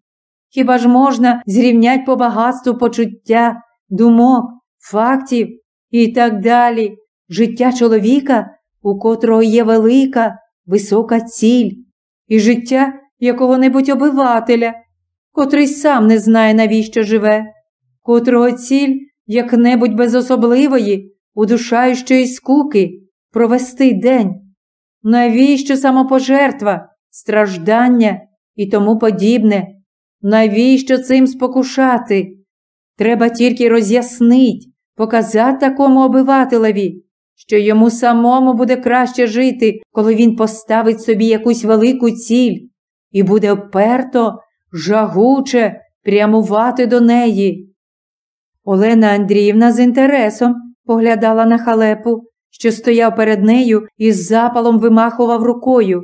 Хіба ж можна зрівнять по багатству почуття, думок, фактів і так далі, життя чоловіка, у котрого є велика, висока ціль, і життя якого-небудь обивателя, котрий сам не знає, навіщо живе, котрого ціль як-небудь без особливої, удушаючої скуки провести день. Навіщо самопожертва, страждання і тому подібне? Навіщо цим спокушати? Треба тільки роз'яснить, показати такому обивателеві, що йому самому буде краще жити, коли він поставить собі якусь велику ціль і буде вперто, жагуче прямувати до неї. Олена Андріївна з інтересом поглядала на халепу, що стояв перед нею і з запалом вимахував рукою.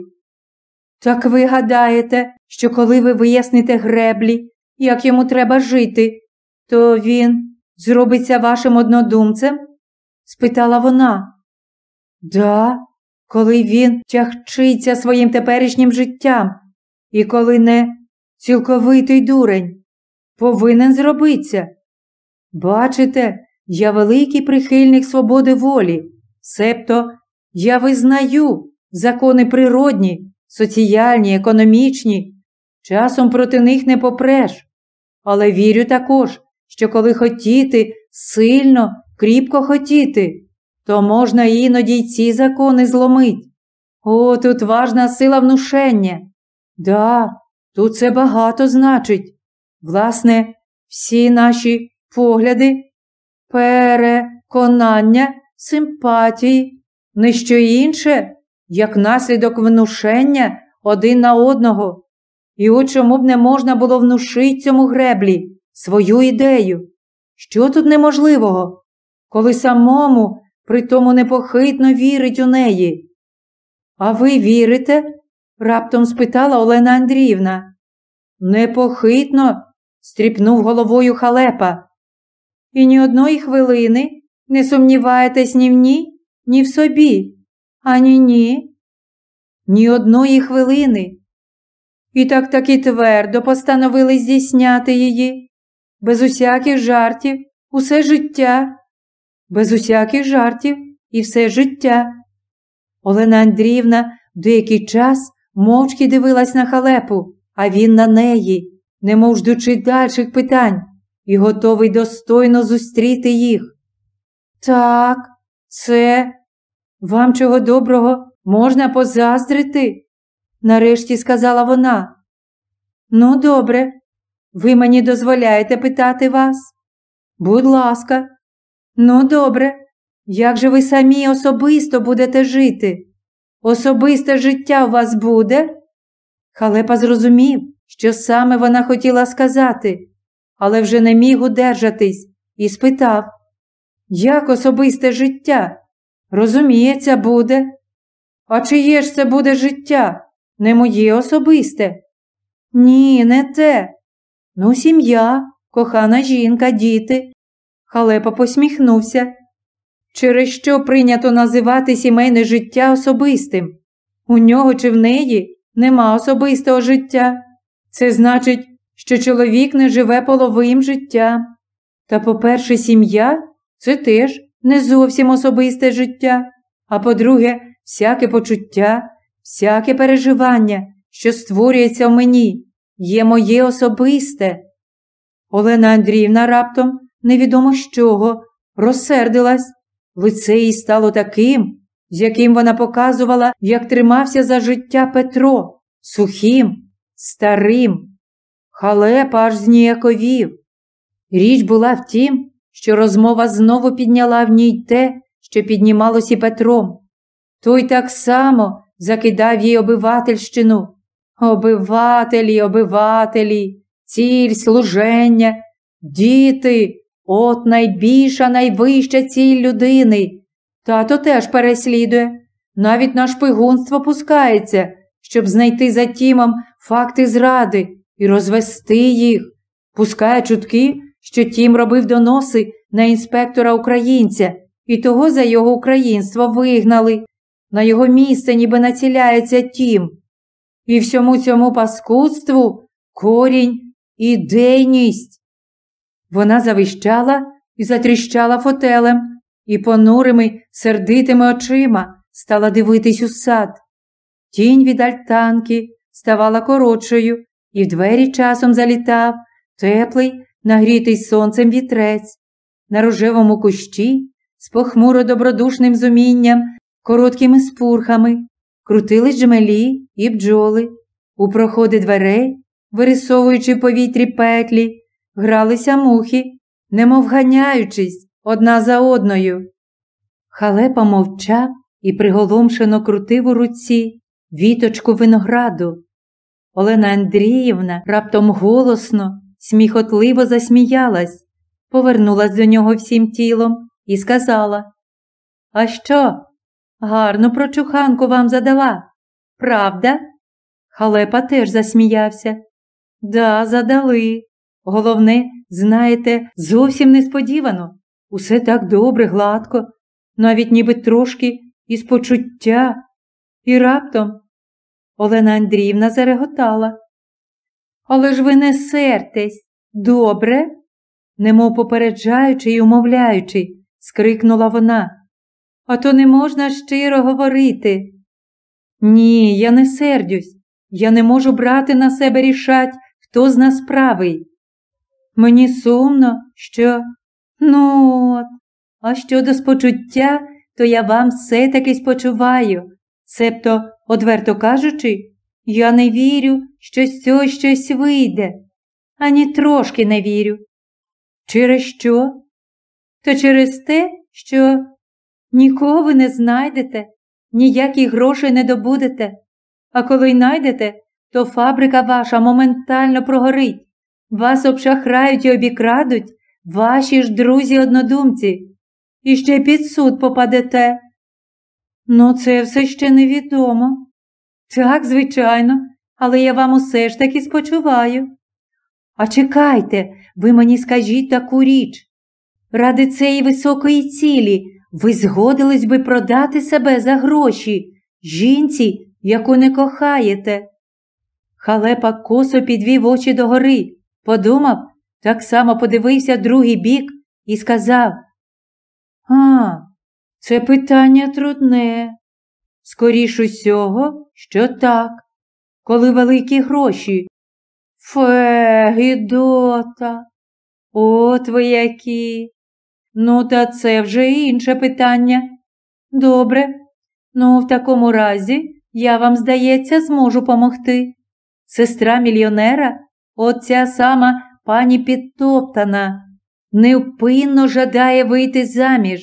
Так ви гадаєте, що коли ви виясните греблі, як йому треба жити, то він зробиться вашим однодумцем? спитала вона. Да, коли він тягчиться своїм теперішнім життям, і коли не цілковитий дурень, повинен зробитися. Бачите, я великий прихильник свободи волі, себто я визнаю закони природні, соціальні, економічні. Часом проти них не попреш. Але вірю також, що коли хотіти, сильно, кріпко хотіти, то можна іноді й ці закони зломить. О, тут важна сила внушення. Да, тут це багато значить. Власне, всі наші погляди, переконання, симпатії, не що інше, як наслідок внушення один на одного. І от чому б не можна було внушити цьому греблі свою ідею? Що тут неможливого, коли самому при тому непохитно вірить у неї? А ви вірите? раптом спитала Олена Андріївна. Непохитно, стріпнув головою халепа. І ні одної хвилини не сумніваєтесь ні в ній, ні в собі, ані ні. Ні одної хвилини. І так таки твердо постановили здійсняти її, без усяких жартів, усе життя, без усяких жартів і все життя. Олена Андріївна деякий час мовчки дивилась на халепу, а він на неї, немов ждучи дальших питань, і готовий достойно зустріти їх. Так, це вам чого доброго можна позаздрити, нарешті сказала вона. Ну, добре, ви мені дозволяєте питати вас? Будь ласка, ну добре, як же ви самі особисто будете жити? Особисте життя у вас буде? Халепа зрозумів, що саме вона хотіла сказати, але вже не міг удержатись і спитав, як особисте життя? Розуміється, буде. А чиє ж це буде життя? Не моє особисте? Ні, не те. Ну, сім'я, кохана жінка, діти. Халепа посміхнувся через що прийнято називати сімейне життя особистим. У нього чи в неї нема особистого життя. Це значить, що чоловік не живе половим життям. Та, по-перше, сім'я це теж не зовсім особисте життя, а по-друге, всяке почуття, всяке переживання, що створюється в мені, є моє особисте. Олена Андріївна раптом, невідомо з чого, розсердилась Лице їй стало таким, з яким вона показувала, як тримався за життя Петро, сухим, старим. Халепа аж зніяковів. Річ була в тім, що розмова знову підняла в ній те, що піднімалось і Петром. Той так само закидав їй обивательщину. Обивателі, обивателі, ціль служення, діти, От найбільша, найвища ціль людини. Тато теж переслідує, навіть на шпигунство пускається, щоб знайти за тімом факти зради і розвести їх. Пускає чутки, що тім робив доноси на інспектора українця, і того за його українство вигнали. На його місце ніби націляється тім. І всьому цьому паскудству корінь ідейність. Вона завищала і затріщала фотелем, і понурими, сердитими очима стала дивитись у сад. Тінь від альтанки ставала коротшою, і в двері часом залітав теплий, нагрітий сонцем вітрець. На рожевому кущі з похмуро добродушним зумінням, короткими спурхами, крутились джмелі і бджоли, у проходи дверей, вирисовуючи повітрі петлі гралися мухи, немов ганяючись одна за одною. Халепа мовчав і приголомшено крутив у руці віточку винограду. Олена Андріївна раптом голосно, сміхотливо засміялась, повернулась до нього всім тілом і сказала: А що? Гарну прочуханку вам задала, правда? Халепа теж засміявся. Да, задали. Головне, знаєте, зовсім несподівано. Усе так добре, гладко, навіть ніби трошки із почуття. І раптом Олена Андріївна зареготала. Але ж ви не сертесь, добре? немов попереджаючи й умовляючи, скрикнула вона. А то не можна щиро говорити. Ні, я не сердюсь. Я не можу брати на себе рішать, хто з нас правий. Мені сумно, що. Ну от, а щодо спочуття, то я вам все таки спочуваю. Себто, одверто кажучи, я не вірю, що з цього щось вийде, ані трошки не вірю. Через що? То через те, що нікого ви не знайдете, ніяких грошей не добудете, а коли й найдете, то фабрика ваша моментально прогорить. Вас обшахрають і обікрадуть ваші ж друзі-однодумці, і ще під суд попадете. Ну, це все ще невідомо. Так, звичайно, але я вам усе ж таки спочуваю. А чекайте, ви мені скажіть таку річ. Ради цієї високої цілі ви згодились би продати себе за гроші, жінці, яку не кохаєте. Халепа косо підвів очі догори, подумав, так само подивився другий бік і сказав А, це питання трудне. Скоріш усього, що так, коли великі гроші. Фе, гідота, от ви які. Ну, та це вже інше питання. Добре. Ну, в такому разі, я вам, здається, зможу помогти. Сестра мільйонера, оця сама пані підтоптана, невпинно жадає вийти заміж.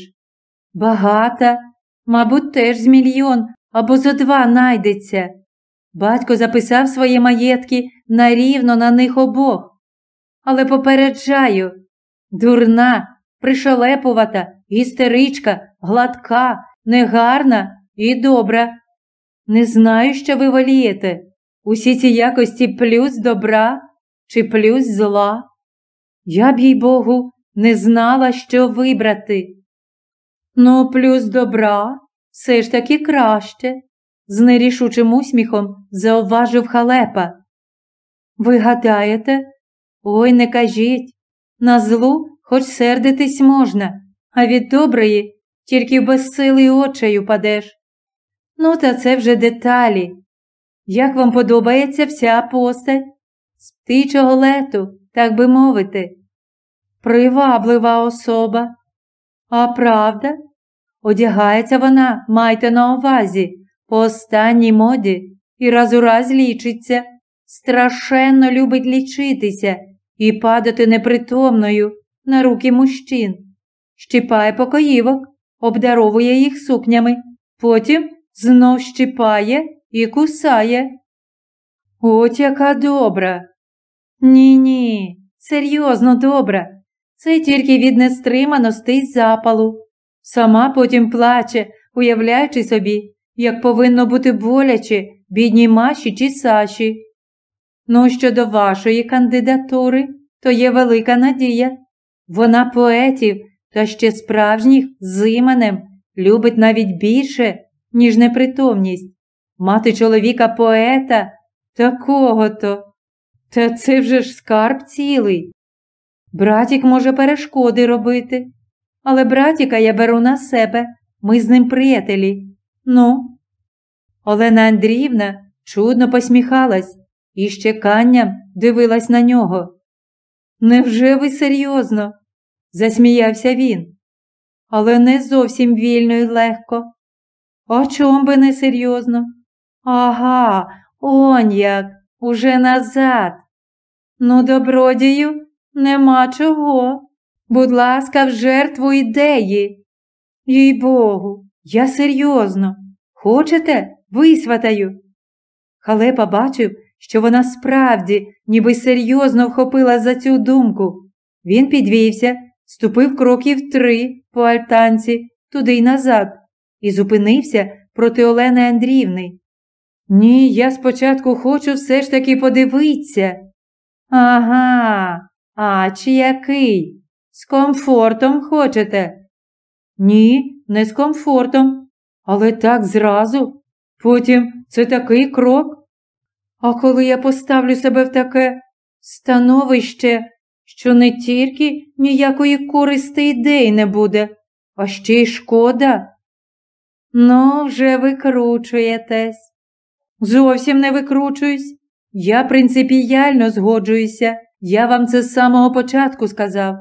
Багата, мабуть, теж з мільйон або за два найдеться. Батько записав свої маєтки нарівно на них обох. Але попереджаю, дурна, пришелепувата, істеричка, гладка, негарна і добра. Не знаю, що ви волієте. Усі ці якості плюс добра чи плюс зла. Я б, їй Богу, не знала, що вибрати. Ну, плюс добра все ж таки краще, з нерішучим усміхом зауважив халепа. Ви гадаєте? Ой, не кажіть. На злу хоч сердитись можна, а від доброї тільки в безсилий очею падеш. Ну, та це вже деталі. Як вам подобається вся постать? З птичого лету, так би мовити. Приваблива особа. А правда? Одягається вона, майте на увазі, по останній моді і раз у раз лічиться, страшенно любить лічитися і падати непритомною на руки мужчин, щипає покоївок, обдаровує їх сукнями, потім знов щипає і кусає. От яка добра. Ні, ні, серйозно добра. Це тільки від нестриманості й запалу. Сама потім плаче, уявляючи собі, як повинно бути боляче бідній Маші чи Саші. Ну, щодо вашої кандидатури, то є велика надія. Вона поетів та ще справжніх з іменем любить навіть більше, ніж непритомність. Мати чоловіка поета такого то. Та це вже ж скарб цілий. Братік може перешкоди робити, але братіка я беру на себе, ми з ним приятелі. Ну. Олена Андріївна чудно посміхалась і з чеканням дивилась на нього. Невже ви серйозно? засміявся він. Але не зовсім вільно і легко. А чом би не серйозно? Ага, он як, уже назад. Ну, добродію, нема чого. Будь ласка, в жертву ідеї. Їй Богу, я серйозно. Хочете, висватаю? Халепа бачив, що вона справді, ніби серйозно вхопила за цю думку. Він підвівся, ступив кроків три по альтанці, туди й назад, і зупинився проти Олени Андріївни. Ні, я спочатку хочу все ж таки подивитися. Ага, а чи який? З комфортом хочете? Ні, не з комфортом, але так зразу. Потім це такий крок. А коли я поставлю себе в таке становище, що не тільки ніякої користи ідей не буде, а ще й шкода. Ну, вже викручуєтесь. Зовсім не викручуюсь. Я принципіально згоджуюся, я вам це з самого початку сказав.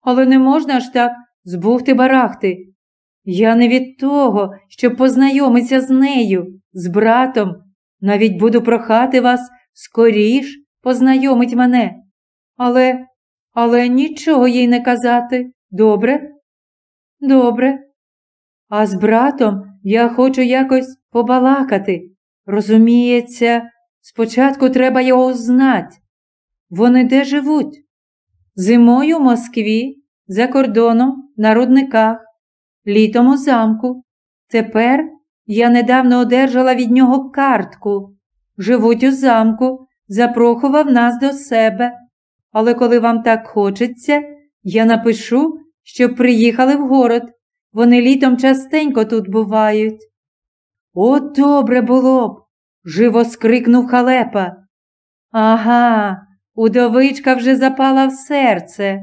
Але не можна ж так збухти барахти. Я не від того, щоб познайомитися з нею, з братом. Навіть буду прохати вас скоріш познайомить мене. Але, але нічого їй не казати. Добре? Добре. А з братом я хочу якось побалакати. Розуміється, спочатку треба його знати. Вони де живуть? Зимою в Москві, за кордоном, на рудниках, літом у замку. Тепер я недавно одержала від нього картку. Живуть у замку, запрохував нас до себе. Але коли вам так хочеться, я напишу, щоб приїхали в город. Вони літом частенько тут бувають. О, добре було б, живо скрикнув халепа. Ага, удовичка вже запала в серце.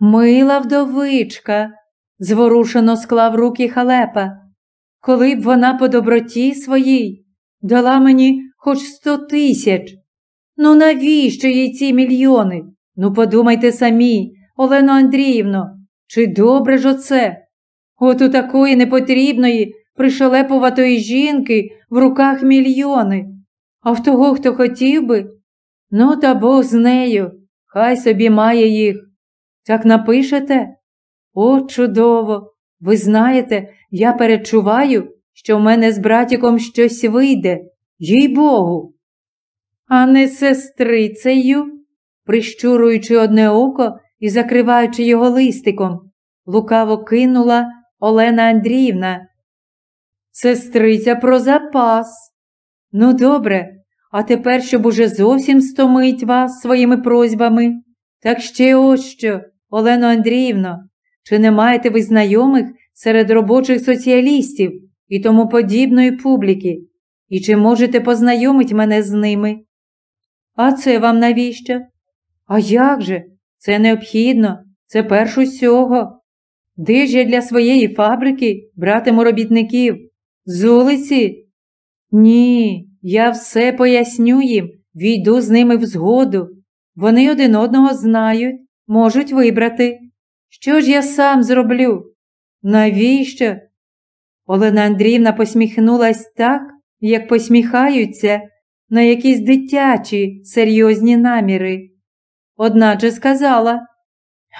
Мила вдовичка, зворушено склав руки халепа. Коли б вона по доброті своїй дала мені хоч сто тисяч. Ну навіщо їй ці мільйони? Ну, подумайте самі, Олено Андріївно, чи добре ж оце? От у такої непотрібної, пришелепуватої жінки в руках мільйони, а в того, хто хотів би, ну та Бог з нею, хай собі має їх. Так напишете? О, чудово! Ви знаєте, я перечуваю, що в мене з братіком щось вийде, їй Богу. А не сестрицею, прищуруючи одне око і закриваючи його листиком, лукаво кинула Олена Андріївна. Сестриця про запас. Ну, добре, а тепер, щоб уже зовсім стомить вас своїми просьбами. Так ще ось що, Олено Андріївно, чи не маєте ви знайомих серед робочих соціалістів і тому подібної публіки? І чи можете познайомити мене з ними? А це вам навіщо? А як же? Це необхідно, це перш усього. Де ж я для своєї фабрики братиму робітників? З улиці? Ні, я все поясню їм, війду з ними в згоду. Вони один одного знають, можуть вибрати. Що ж я сам зроблю? Навіщо? Олена Андріївна посміхнулась так, як посміхаються на якісь дитячі серйозні наміри. Одначе сказала,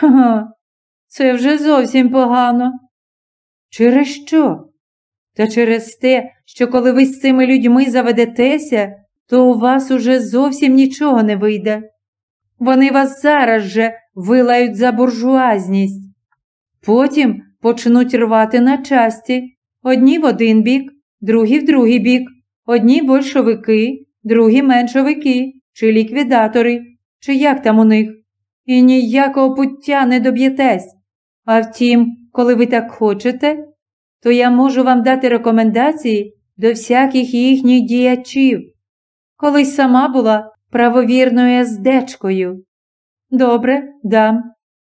ха, це вже зовсім погано. Через що? Та через те, що коли ви з цими людьми заведетеся, то у вас уже зовсім нічого не вийде. Вони вас зараз же вилають за буржуазність. Потім почнуть рвати на часті одні в один бік, другі в другий бік, одні большевики, другі меншовики чи ліквідатори, чи як там у них. І ніякого пуття не доб'єтесь. А втім, коли ви так хочете, то я можу вам дати рекомендації до всяких їхніх діячів. Колись сама була правовірною ездечкою. Добре, дам.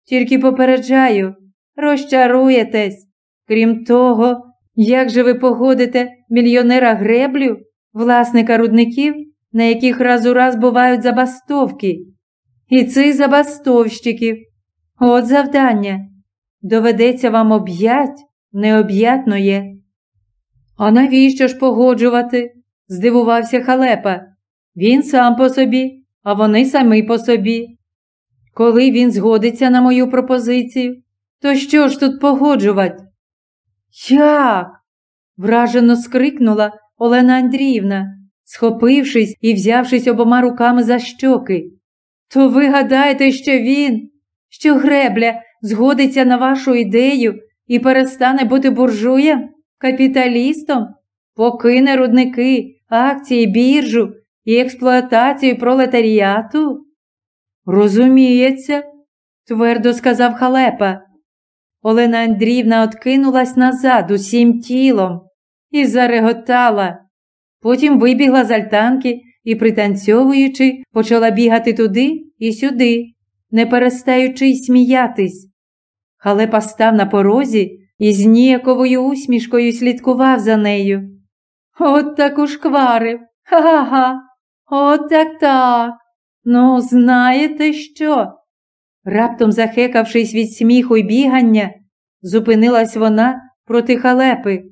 Тільки попереджаю, розчаруєтесь. Крім того, як же ви погодите мільйонера греблю, власника рудників, на яких раз у раз бувають забастовки, і цих забастовщиків. От завдання. Доведеться вам об'ять необ'ятноє. А навіщо ж погоджувати? здивувався халепа. Він сам по собі, а вони самі по собі. Коли він згодиться на мою пропозицію, то що ж тут погоджувати? Як? вражено скрикнула Олена Андріївна, схопившись і взявшись обома руками за щоки. То ви гадаєте, що він, що гребля згодиться на вашу ідею і перестане бути буржуєм, капіталістом, покине рудники, акції, біржу і експлуатацію пролетаріату? Розуміється, твердо сказав халепа. Олена Андріївна откинулась назад усім тілом і зареготала. Потім вибігла з альтанки і, пританцьовуючи, почала бігати туди і сюди, не перестаючи й сміятись. Халепа став на порозі і з ніяковою усмішкою слідкував за нею. От так ушкварив, Ха-ха, от так так. Ну, знаєте що? Раптом захекавшись від сміху й бігання, зупинилась вона проти халепи.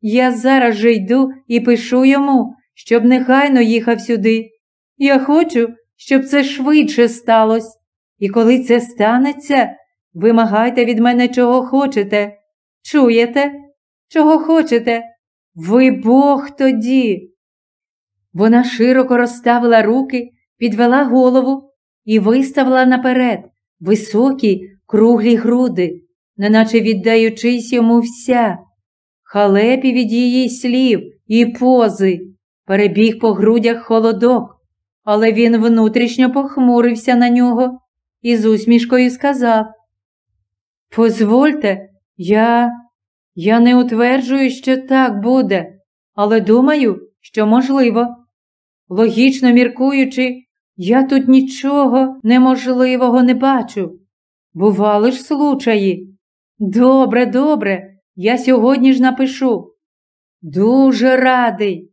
Я зараз же йду і пишу йому, щоб нехайно їхав сюди. Я хочу, щоб це швидше сталося. І коли це станеться, вимагайте від мене, чого хочете. Чуєте? Чого хочете? Ви Бог тоді. Вона широко розставила руки, підвела голову і виставила наперед високі, круглі груди, неначе віддаючись йому вся. Халепі від її слів і пози, перебіг по грудях холодок, але він внутрішньо похмурився на нього і з усмішкою сказав: Позвольте, я я не утверджую, що так буде, але думаю, що можливо. Логічно міркуючи, я тут нічого неможливого не бачу. Бували ж случаї. Добре, добре, я сьогодні ж напишу. Дуже радий.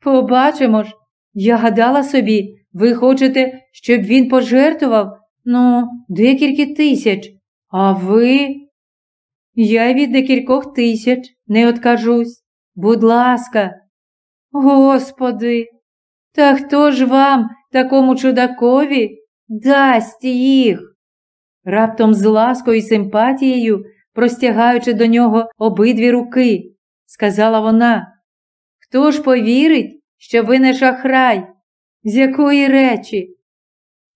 Побачимо ж, я гадала собі, ви хочете, щоб він пожертвував, ну, декілька тисяч, а ви. Я від декількох тисяч не откажусь. Будь ласка, Господи, та хто ж вам, такому чудакові, дасть їх? Раптом з ласкою і симпатією, простягаючи до нього обидві руки, сказала вона. Хто ж повірить, що ви не шахрай? З якої речі?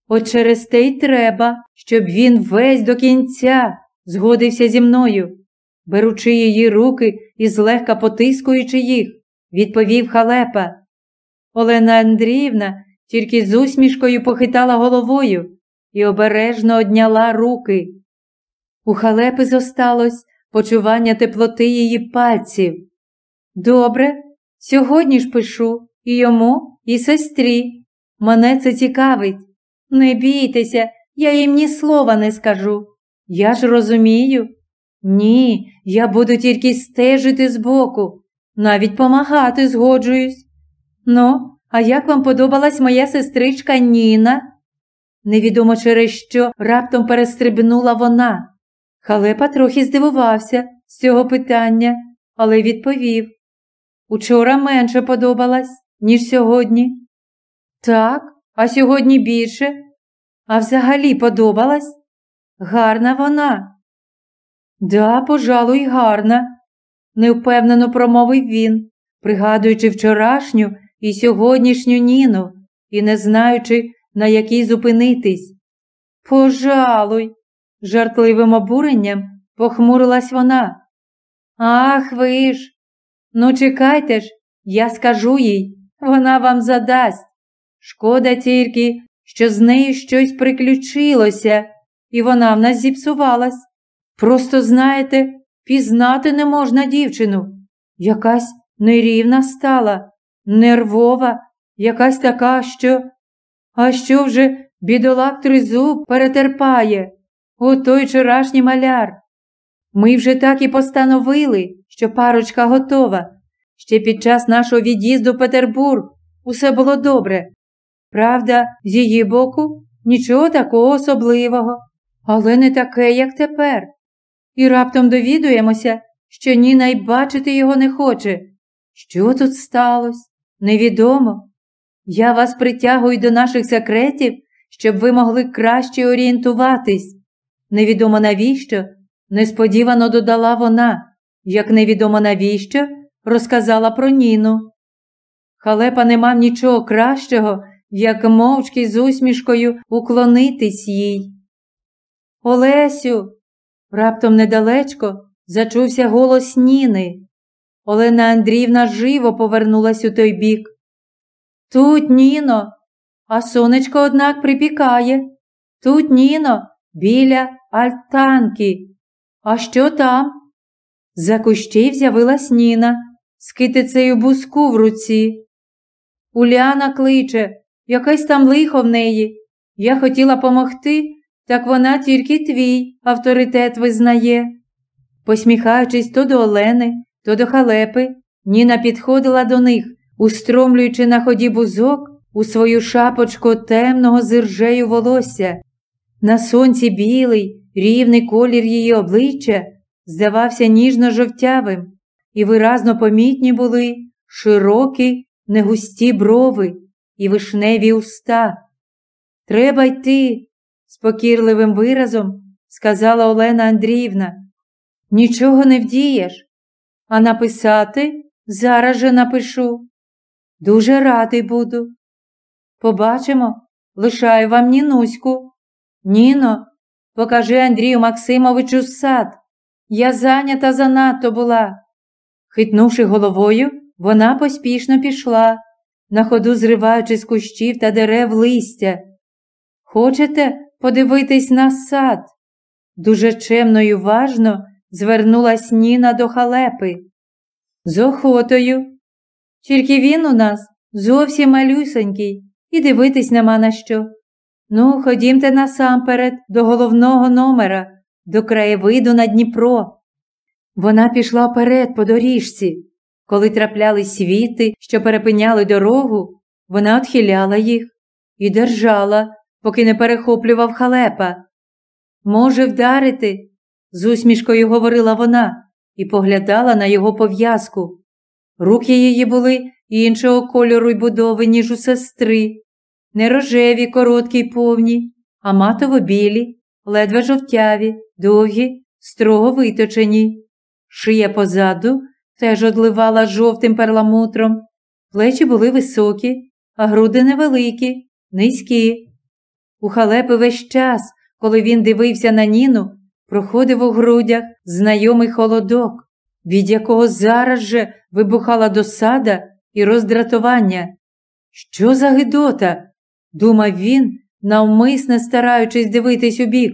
От через те й треба, щоб він весь до кінця згодився зі мною, беручи її руки і злегка потискуючи їх, відповів халепа. Олена Андріївна тільки з усмішкою похитала головою і обережно одняла руки. У халепи зосталось почування теплоти її пальців. Добре, сьогодні ж пишу і йому, і сестрі. Мене це цікавить. Не бійтеся, я їм ні слова не скажу. Я ж розумію. Ні, я буду тільки стежити збоку, навіть помагати згоджуюсь. Ну, а як вам подобалась моя сестричка Ніна? Невідомо через що раптом перестрибнула вона. Халепа трохи здивувався з цього питання, але відповів Учора менше подобалась, ніж сьогодні. Так, а сьогодні більше. А взагалі подобалась? Гарна вона. Да, пожалуй, гарна, невпевнено промовив він, пригадуючи вчорашню і сьогоднішню Ніну і не знаючи, на якій зупинитись. Пожалуй, жартливим обуренням похмурилась вона. Ах, ви ж. Ну, чекайте ж, я скажу їй, вона вам задасть. Шкода тільки, що з нею щось приключилося, і вона в нас зіпсувалась. Просто, знаєте, пізнати не можна дівчину. Якась нерівна стала, нервова, якась така, що. А що вже бідолак тризуб перетерпає, о той вчорашній маляр. Ми вже так і постановили, що парочка готова. Ще під час нашого від'їзду в Петербург усе було добре. Правда, з її боку нічого такого особливого, але не таке, як тепер. І раптом довідуємося, що Ніна й бачити його не хоче. Що тут сталося? Невідомо. Я вас притягую до наших секретів, щоб ви могли краще орієнтуватись. Невідомо навіщо, несподівано додала вона, як невідомо навіщо, розказала про Ніну. Халепа не мав нічого кращого, як мовчки з усмішкою уклонитись їй. Олесю, раптом недалечко зачувся голос Ніни. Олена Андріївна живо повернулась у той бік. Тут, Ніно, а сонечко, однак, припікає. Тут, Ніно, біля альтанки. А що там? За кущів з'явилась Ніна з китицею буску в руці. Уляна кличе, якесь там лихо в неї. Я хотіла помогти, так вона тільки твій авторитет визнає. Посміхаючись то до Олени, то до халепи, Ніна підходила до них, устромлюючи на ході бузок у свою шапочку темного зиржею волосся. На сонці білий, рівний колір її обличчя здавався ніжно-жовтявим, і виразно помітні були широкі, негусті брови і вишневі уста. Треба йти, спокірливим виразом сказала Олена Андріївна. Нічого не вдієш, а написати зараз же напишу. Дуже радий буду. Побачимо, лишаю вам Нінуську. Ніно, покажи Андрію Максимовичу сад. Я зайнята занадто була. Хитнувши головою, вона поспішно пішла, на ходу зриваючи з кущів та дерев листя. Хочете подивитись на сад? Дуже чемно й уважно звернулась Ніна до халепи. З охотою. Тільки він у нас зовсім малюсенький, і дивитись нема на що. Ну, ходімте насамперед до головного номера, до краєвиду на Дніпро. Вона пішла вперед по доріжці. Коли трапляли світи, що перепиняли дорогу, вона отхиляла їх і держала, поки не перехоплював халепа. Може, вдарити, з усмішкою говорила вона і поглядала на його пов'язку. Руки її були іншого кольору й будови, ніж у сестри, не рожеві, короткі й повні, а матово білі, ледве жовтяві, довгі, строго виточені. Шия позаду теж одливала жовтим перламутром, плечі були високі, а груди невеликі, низькі. У халепи весь час, коли він дивився на Ніну, проходив у грудях знайомий холодок, від якого зараз же вибухала досада і роздратування. Що за гидота? думав він, навмисне стараючись дивитись у бік.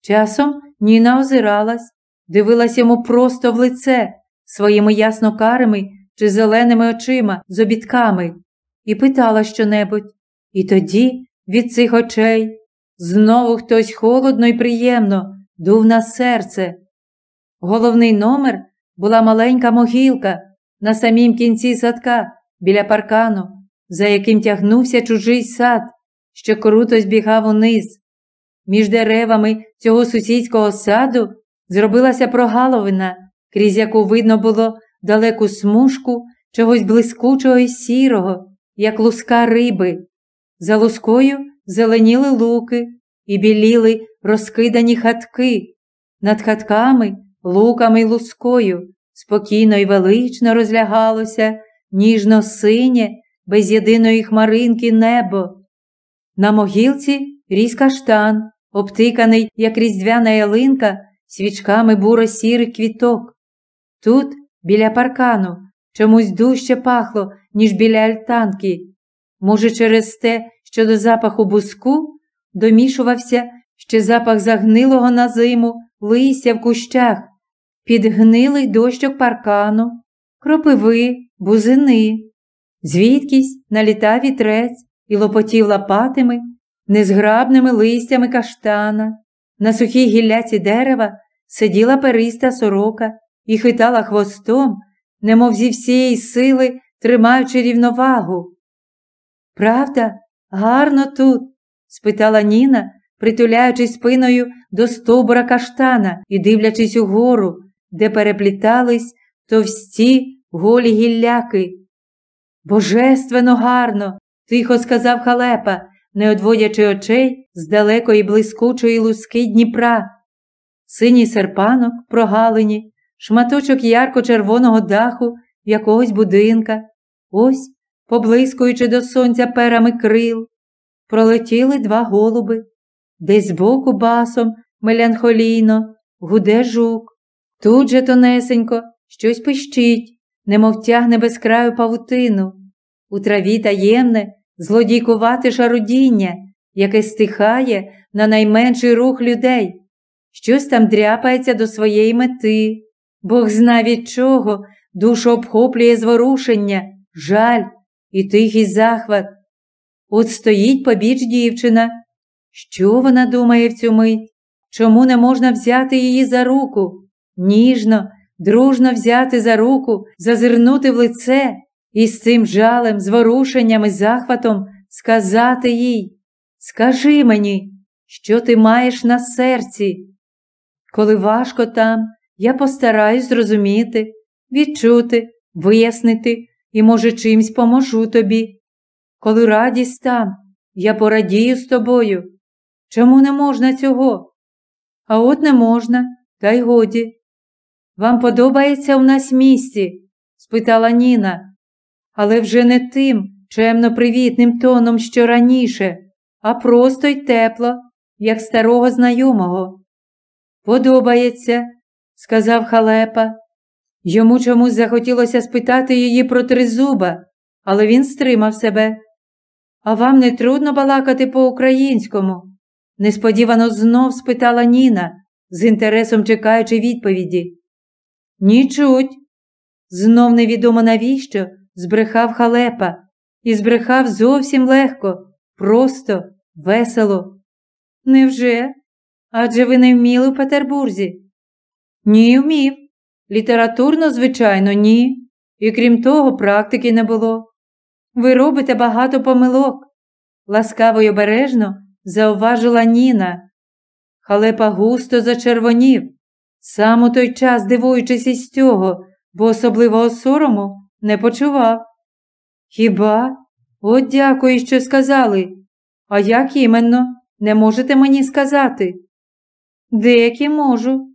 Часом Ніна озиралась, дивилась йому просто в лице своїми ясно карими чи зеленими очима з обідками і питала щонебудь. І тоді від цих очей знову хтось холодно і приємно дув на серце. Головний номер була маленька могилка на самім кінці садка біля паркану, за яким тягнувся чужий сад, що круто збігав униз. Між деревами цього сусідського саду зробилася прогаловина, крізь яку видно було далеку смужку чогось блискучого і сірого, як луска риби. За лускою зеленіли луки і біліли розкидані хатки. Над хатками, луками й лускою спокійно й велично розлягалося ніжно синє, без єдиної хмаринки небо. На могилці ріс каштан, обтиканий, як різдвяна ялинка, свічками буро сірих квіток. Тут, біля паркану, чомусь дужче пахло, ніж біля альтанки. Може, через те, що до запаху буску домішувався ще запах загнилого на зиму, листя в кущах, підгнилий дощок паркану, кропиви, бузини. Звідкись налітав вітрець і лопотів лопатими, незграбними листями каштана. На сухій гілляці дерева сиділа периста сорока і хитала хвостом, немов зі всієї сили тримаючи рівновагу. Правда, гарно тут? спитала Ніна, притуляючись спиною до стовбура каштана і дивлячись угору, де переплітались товсті голі гілляки. Божественно гарно, тихо сказав халепа, не одводячи очей з далекої блискучої луски Дніпра. Синій серпанок прогалині, шматочок ярко-червоного даху якогось будинка, ось, поблискуючи до сонця перами крил, пролетіли два голуби, десь збоку басом меланхолійно гуде жук. Тут же тонесенько щось пищить, немов тягне без краю павутину. У траві таємне, злодійкувате шарудіння, яке стихає на найменший рух людей. Щось там дряпається до своєї мети. Бог зна від чого душу обхоплює зворушення, жаль і тихий захват. От стоїть побіч дівчина. Що вона думає в цю мить? Чому не можна взяти її за руку? Ніжно, дружно взяти за руку, зазирнути в лице і з цим жалем, зворушенням і захватом сказати їй Скажи мені, що ти маєш на серці? Коли важко там, я постараюсь зрозуміти, відчути, вияснити і, може, чимсь поможу тобі. Коли радість там, я порадію з тобою. Чому не можна цього? А от не можна, та й годі. Вам подобається у нас місці? спитала Ніна, але вже не тим чемно привітним тоном, що раніше, а просто й тепло, як старого знайомого. Подобається, сказав халепа. Йому чомусь захотілося спитати її про тризуба, але він стримав себе. А вам не трудно балакати по-українському? несподівано знов спитала Ніна, з інтересом чекаючи відповіді. Нічуть. Знов невідомо навіщо збрехав халепа, і збрехав зовсім легко, просто, весело. Невже? Адже ви не вміли в Петербурзі? Ні, вмів. Літературно, звичайно, ні. І крім того, практики не було. Ви робите багато помилок, ласкаво й обережно зауважила Ніна. Халепа густо зачервонів, сам у той час дивуючись із цього, бо особливого сорому не почував. Хіба? От дякую, що сказали. А як іменно, не можете мені сказати? Деякі можу.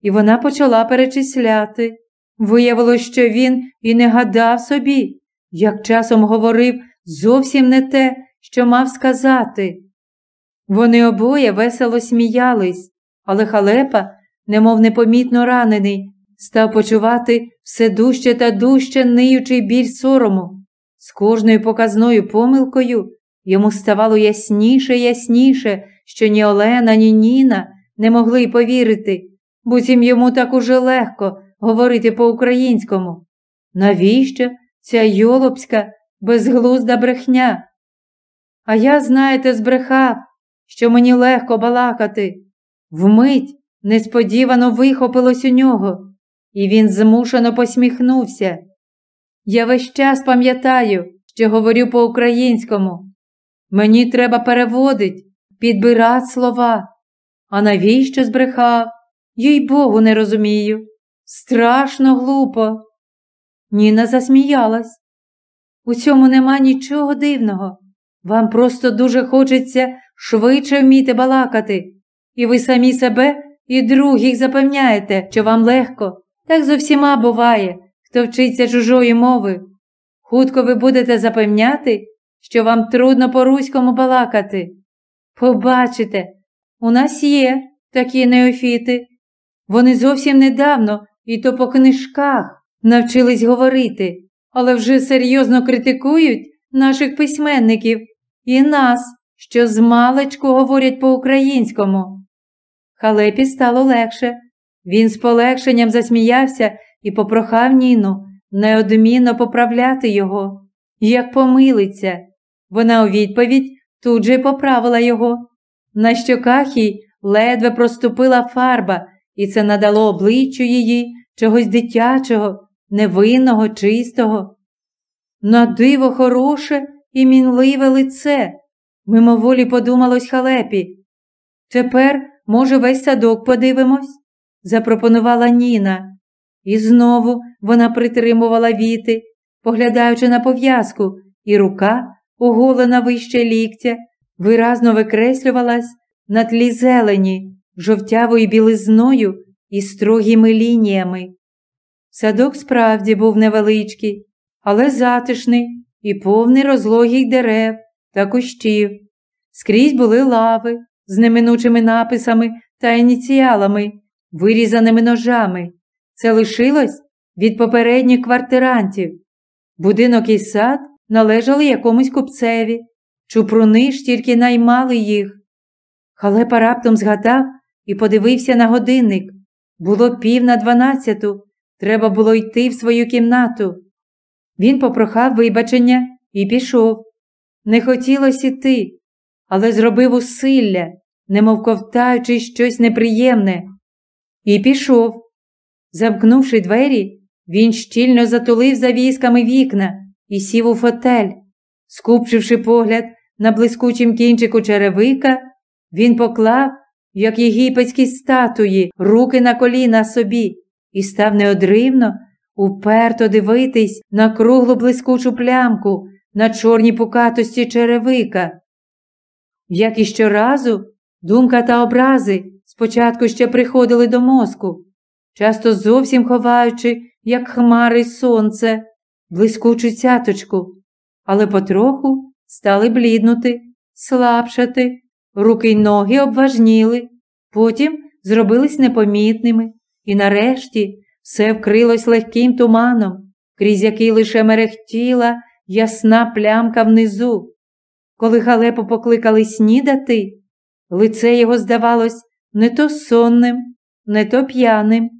І вона почала перечисляти. Виявилось, що він і не гадав собі, як часом говорив зовсім не те, що мав сказати. Вони обоє весело сміялись, але халепа, немов непомітно ранений, став почувати все дужче та дужче ниючий біль сорому. З кожною показною помилкою йому ставало ясніше ясніше, що ні Олена, ні Ніна не могли й повірити, буцім йому так уже легко говорити по-українському. Навіщо ця йолопська, безглузда брехня? А я, знаєте, збрехав, що мені легко балакати. Вмить несподівано вихопилось у нього, і він змушено посміхнувся. Я весь час пам'ятаю, що говорю по-українському. Мені треба переводить, підбирати слова. А навіщо збрехав? Їй Богу, не розумію. Страшно глупо. Ніна засміялась. У цьому нема нічого дивного. Вам просто дуже хочеться швидше вміти балакати, і ви самі себе і других запевняєте, що вам легко. Так з усіма буває, хто вчиться чужої мови. Хутко ви будете запевняти, що вам трудно по-руському балакати. Побачите, у нас є такі неофіти. Вони зовсім недавно і то по книжках навчились говорити, але вже серйозно критикують наших письменників і нас, що змалечку говорять по-українському. Халепі стало легше. Він з полегшенням засміявся і попрохав Ніну неодмінно поправляти його, як помилиться. Вона у відповідь тут же й поправила його. На щоках їй ледве проступила фарба, і це надало обличчю її чогось дитячого, невинного, чистого. На диво хороше і мінливе лице, мимоволі подумалось халепі. Тепер, може, весь садок подивимось, запропонувала Ніна. І знову вона притримувала віти, поглядаючи на пов'язку, і рука, оголена вище ліктя, виразно викреслювалась на тлі зелені, жовтявою білизною і строгими лініями. Садок справді був невеличкий, але затишний і повний розлогих дерев та кущів. Скрізь були лави з неминучими написами та ініціалами, вирізаними ножами. Це лишилось від попередніх квартирантів. Будинок і сад належали якомусь купцеві, чупруни ж тільки наймали їх. Халепа раптом згадав і подивився на годинник. Було пів на дванадцяту, треба було йти в свою кімнату. Він попрохав вибачення і пішов. Не хотілося йти, але зробив усилля, немов ковтаючи щось неприємне, і пішов. Замкнувши двері, він щільно затулив завісками вікна і сів у фотель. Скупчивши погляд на блискучим кінчику черевика, він поклав, як єгипетські статуї, руки на коліна собі і став неодривно, уперто дивитись на круглу блискучу плямку на чорній пукатості черевика. Як і щоразу, думка та образи спочатку ще приходили до мозку, часто зовсім ховаючи, як хмари сонце, блискучу цяточку, але потроху стали бліднути, слабшати, руки й ноги обважніли, потім зробились непомітними, і нарешті все вкрилось легким туманом, крізь який лише мерехтіла ясна плямка внизу. Коли Галепу покликали снідати, лице його здавалось не то сонним, не то п'яним.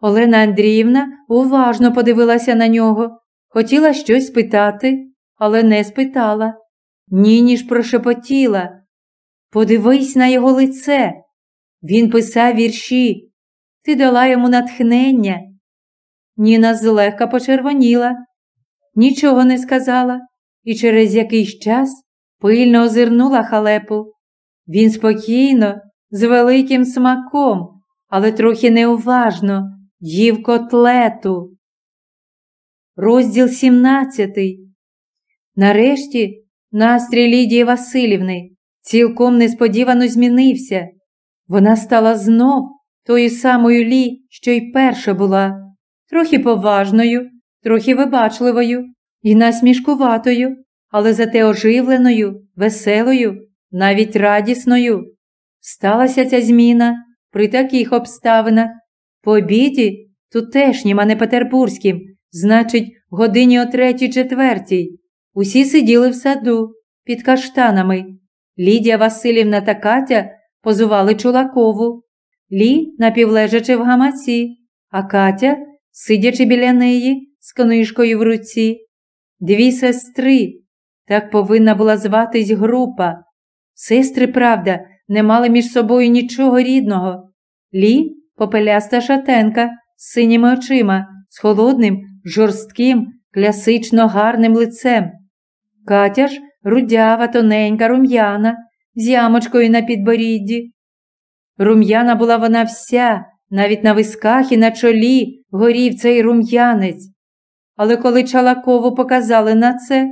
Олена Андріївна уважно подивилася на нього, хотіла щось спитати, але не спитала. Ніні ж прошепотіла. Подивись на його лице. Він писав вірші. Ти дала йому натхнення. Ніна злегка почервоніла, нічого не сказала і через якийсь час пильно озирнула халепу. Він спокійно, з великим смаком, але трохи неуважно їв котлету. Розділ 17. Нарешті настрій Лідії Васильівни цілком несподівано змінився. Вона стала знов тою самою Лі, що й перша була, трохи поважною, трохи вибачливою і насмішкуватою, але зате оживленою, веселою, навіть радісною. Сталася ця зміна при таких обставинах. По обіді, тутешнім, а не петербурзьким, значить, годині о третій четвертій. Усі сиділи в саду під каштанами. Лідія Васильівна та Катя позували Чулакову, Лі напівлежачи в гамаці, а Катя, сидячи біля неї з книжкою в руці. Дві сестри. Так повинна була зватись група. Сестри, правда, не мали між собою нічого рідного. Лі попеляста шатенка з синіми очима, з холодним, жорстким, класично гарним лицем. Катя ж рудява, тоненька, рум'яна, з ямочкою на підборідді. Рум'яна була вона вся, навіть на висках і на чолі горів цей рум'янець. Але коли Чалакову показали на це,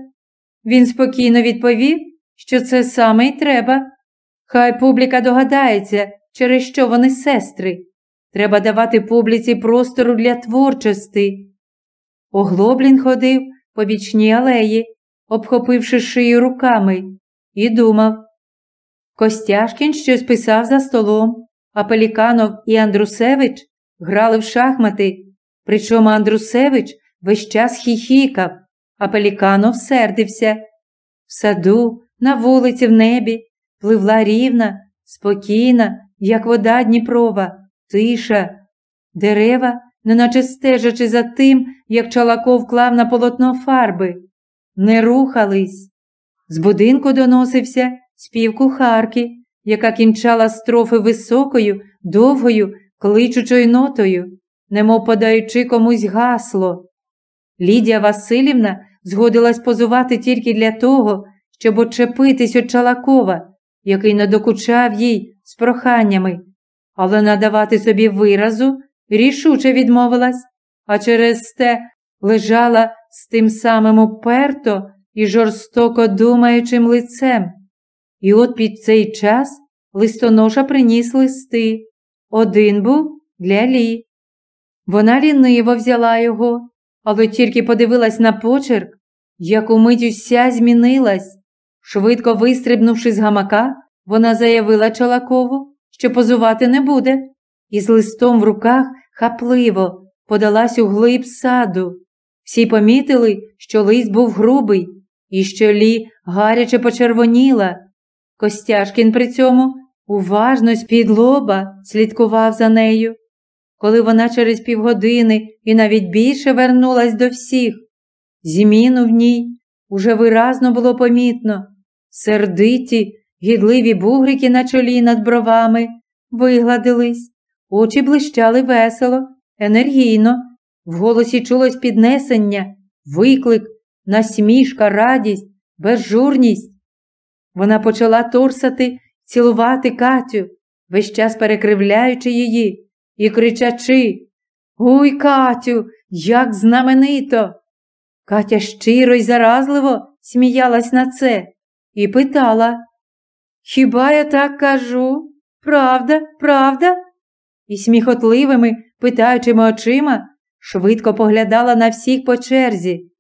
він спокійно відповів, що це саме й треба. Хай публіка догадається, через що вони сестри. Треба давати публіці простору для творчості. Оглоблін ходив по бічній алеї, обхопивши шию руками, і думав. Костяшкін щось писав за столом, а Пеліканов і Андрусевич грали в шахмати, причому Андрусевич весь час хіхікав, а Пеліканов сердився. В саду, на вулиці, в небі пливла рівна, спокійна, як вода Дніпрова, тиша, дерева, неначе стежачи за тим, як Чалаков клав на полотно фарби, не рухались. З будинку доносився спів кухарки, яка кінчала строфи високою, довгою, кличучою нотою, немов подаючи комусь гасло. Лідія Васильівна згодилась позувати тільки для того, щоб очепитись від Чалакова, який надокучав їй з проханнями, але надавати собі виразу рішуче відмовилась, а через те лежала з тим самим уперто і жорстоко думаючим лицем. І от під цей час листоноша приніс листи. Один був для Лі. Вона ліниво взяла його, але тільки подивилась на почерк, як умить уся змінилась. Швидко вистрибнувши з гамака, вона заявила Чолакову, що позувати не буде, і з листом в руках хапливо подалась у глиб саду. Всі помітили, що лист був грубий і що Лі гаряче почервоніла. Костяшкін при цьому уважно з-під лоба слідкував за нею. Коли вона через півгодини і навіть більше вернулась до всіх, зміну в ній уже виразно було помітно. Сердиті, гідливі бугрики на чолі над бровами вигладились, очі блищали весело, енергійно, В голосі чулось піднесення, виклик, насмішка, радість, безжурність. Вона почала торсати, цілувати Катю, весь час перекривляючи її і кричачи Уй, Катю, як знаменито! Катя щиро й заразливо сміялась на це і питала Хіба я так кажу? Правда, правда? І сміхотливими, питаючими очима швидко поглядала на всіх по черзі.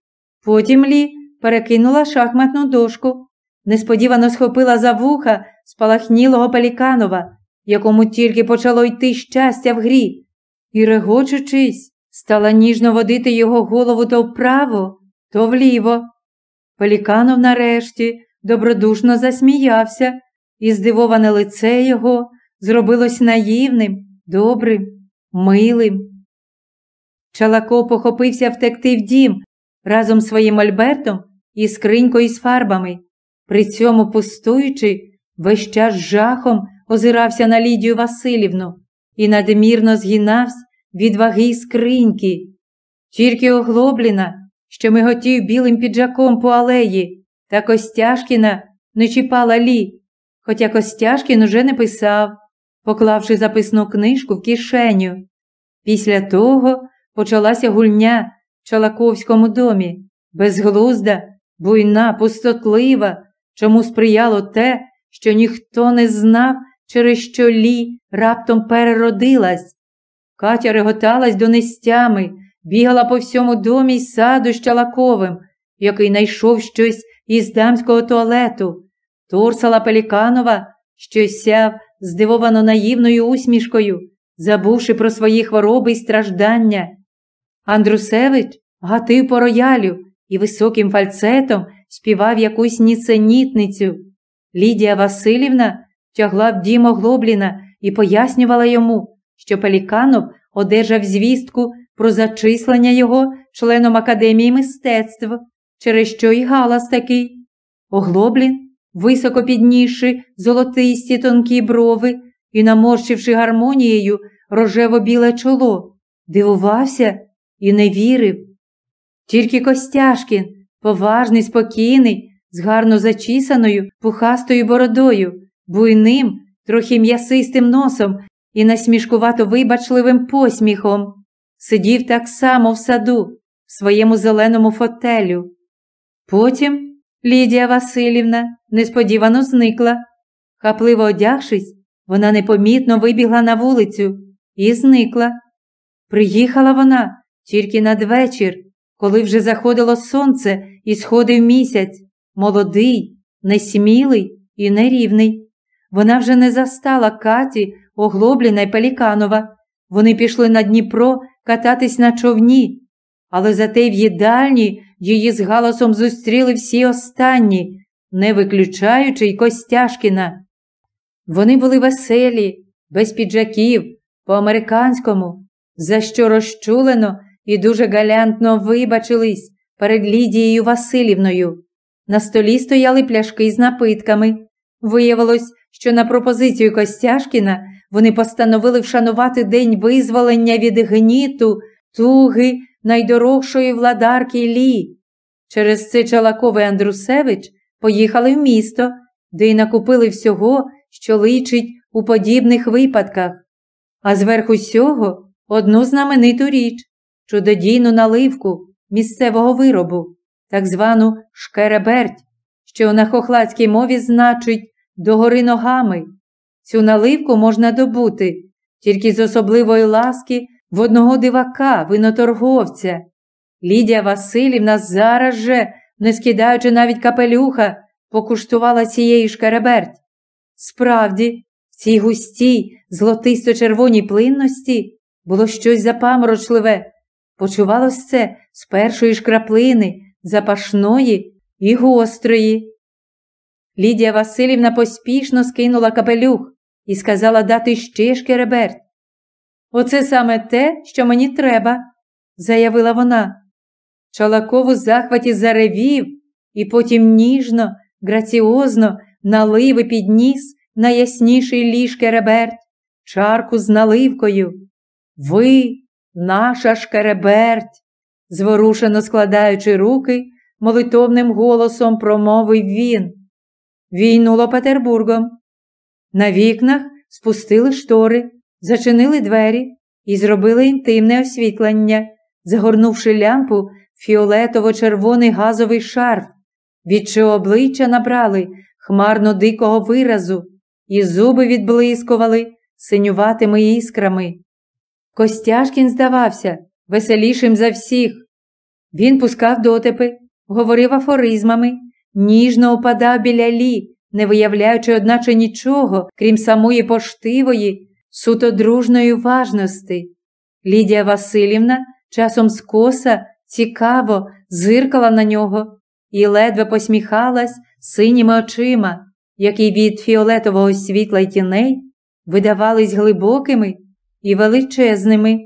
Потім Лі перекинула шахматну дошку, несподівано схопила за вуха спалахнілого пеліканова, якому тільки почало йти щастя в грі, і, регочучись, стала ніжно водити його голову то вправо, то вліво. Пеліканов нарешті добродушно засміявся, і здивоване лице його зробилось наївним, добрим, милим. Чалако похопився втекти в дім разом з своїм Альбертом і скринькою з фарбами. При цьому, пустуючи, весь час жахом озирався на Лідію Васильівну і надмірно згинався від ваги скриньки. Тільки оглобліна, що миготів білим піджаком по алеї, та Костяшкіна не чіпала лі, хоча Костяшкін уже не писав, поклавши записну книжку в кишеню. Після того почалася гульня в Чалаковському домі, безглузда, буйна, пустотлива, чому сприяло те, що ніхто не знав, через що Лі раптом переродилась. Катя реготалась донестями, бігала по всьому домі й саду з Чалаковим, який найшов щось із дамського туалету, торсала Пеліканова, що сяв здивовано наївною усмішкою, забувши про свої хвороби й страждання. Андрусевич гатив по роялю і високим фальцетом співав якусь ніценітницю. Лідія Васильівна тягла в дім оглобліна і пояснювала йому, що Пеліканов одержав звістку про зачислення його членом Академії мистецтв, через що й галас такий. Оглоблін, високо піднісши золотисті тонкі брови і наморщивши гармонією рожево біле чоло, дивувався і не вірив. Тільки Костяшкін, поважний, спокійний, з гарно зачісаною, пухастою бородою, буйним, трохи м'ясистим носом і насмішкувато вибачливим посміхом, сидів так само в саду, в своєму зеленому фотелю. Потім Лідія Васильівна несподівано зникла. Хапливо одягшись, вона непомітно вибігла на вулицю і зникла. Приїхала вона тільки надвечір, коли вже заходило сонце і сходив місяць, молодий, несмілий і нерівний. Вона вже не застала Каті, Оглобліна й Пеліканова. Вони пішли на Дніпро кататись на човні, але зате в їдальні її з галасом зустріли всі останні, не виключаючи й Костяшкіна. Вони були веселі, без піджаків, по-американському, за що розчулено і дуже галянтно вибачились перед Лідією Васильівною. На столі стояли пляшки з напитками. Виявилось, що на пропозицію Костяшкіна вони постановили вшанувати день визволення від гніту, туги найдорогшої владарки Лі. Через це Чалаковий Андрусевич поїхали в місто, де й накупили всього, що личить у подібних випадках, а зверху сього одну знамениту річ чудодійну наливку місцевого виробу, так звану шкереберть, що на хохладській мові значить догори ногами. Цю наливку можна добути тільки з особливої ласки в одного дивака, виноторговця. Лідія Васильівна зараз же, не скидаючи навіть капелюха, покуштувала цієї шкереберть. Справді, в цій густій, злотисто-червоній плинності було щось запаморочливе. Почувалось це з першої ж краплини, запашної і гострої. Лідія Васильівна поспішно скинула капелюх і сказала дати ще шкереберть. Оце саме те, що мені треба, заявила вона. Чалаков у захваті заревів і потім ніжно, граціозно налив і підніс найясніший ліж кереберть, чарку з наливкою. Ви, наша шкереберть, зворушено складаючи руки, молитовним голосом промовив він. Війнуло Петербургом. На вікнах спустили штори, зачинили двері і зробили інтимне освітлення, загорнувши лямпу фіолетово-червоний газовий шарф, від чого обличчя набрали хмарно дикого виразу, і зуби відблискували синюватими іскрами. Костяшкін здавався веселішим за всіх. Він пускав дотипи, говорив афоризмами, ніжно опадав біля лі, не виявляючи, одначе нічого, крім самої поштивої, суто дружної уважності. Лідія Васильівна часом скоса цікаво зиркала на нього і ледве посміхалась синіми очима, які від фіолетового світла й тіней видавались глибокими і величезними.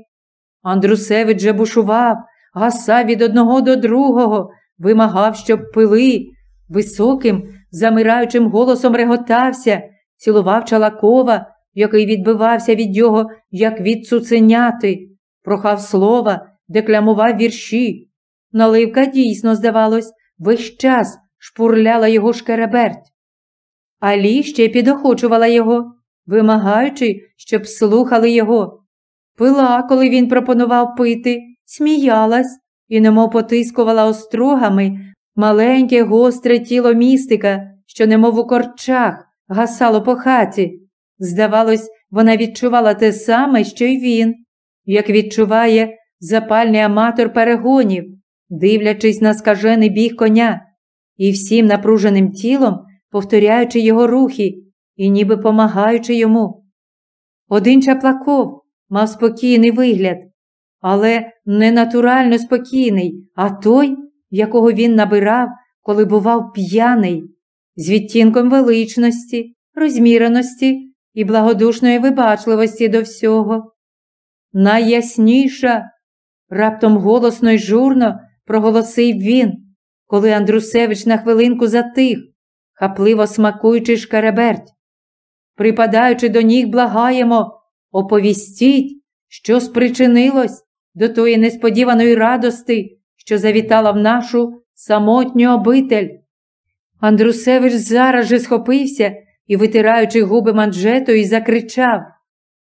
Андрусевич же бушував, гасав від одного до другого, вимагав, щоб пили, високим, замираючим голосом реготався, цілував Чалакова, який відбивався від його, як від цуценяти, прохав слова, декламував вірші. Наливка дійсно, здавалось, весь час шпурляла його шкереберть. Алі ще підохочувала його, вимагаючи, щоб слухали його. Пила, коли він пропонував пити, сміялась і немов потискувала острогами маленьке гостре тіло містика, що немов у корчах гасало по хаті. Здавалось, вона відчувала те саме, що й він, як відчуває запальний аматор перегонів, дивлячись на скажений біг коня, і всім напруженим тілом повторяючи його рухи і ніби помагаючи йому. Один Чаплаков мав спокійний вигляд, але не натурально спокійний, а той, якого він набирав, коли бував п'яний, з відтінком величності, розміреності і благодушної вибачливості до всього. Найясніша, раптом голосно й журно проголосив він, коли Андрусевич на хвилинку затих, хапливо смакуючи шкареберть. Припадаючи до ніг, благаємо, оповістіть, що спричинилось до тої несподіваної радости, що завітала в нашу самотню обитель. Андрусевич зараз же схопився і, витираючи губи манжетою, закричав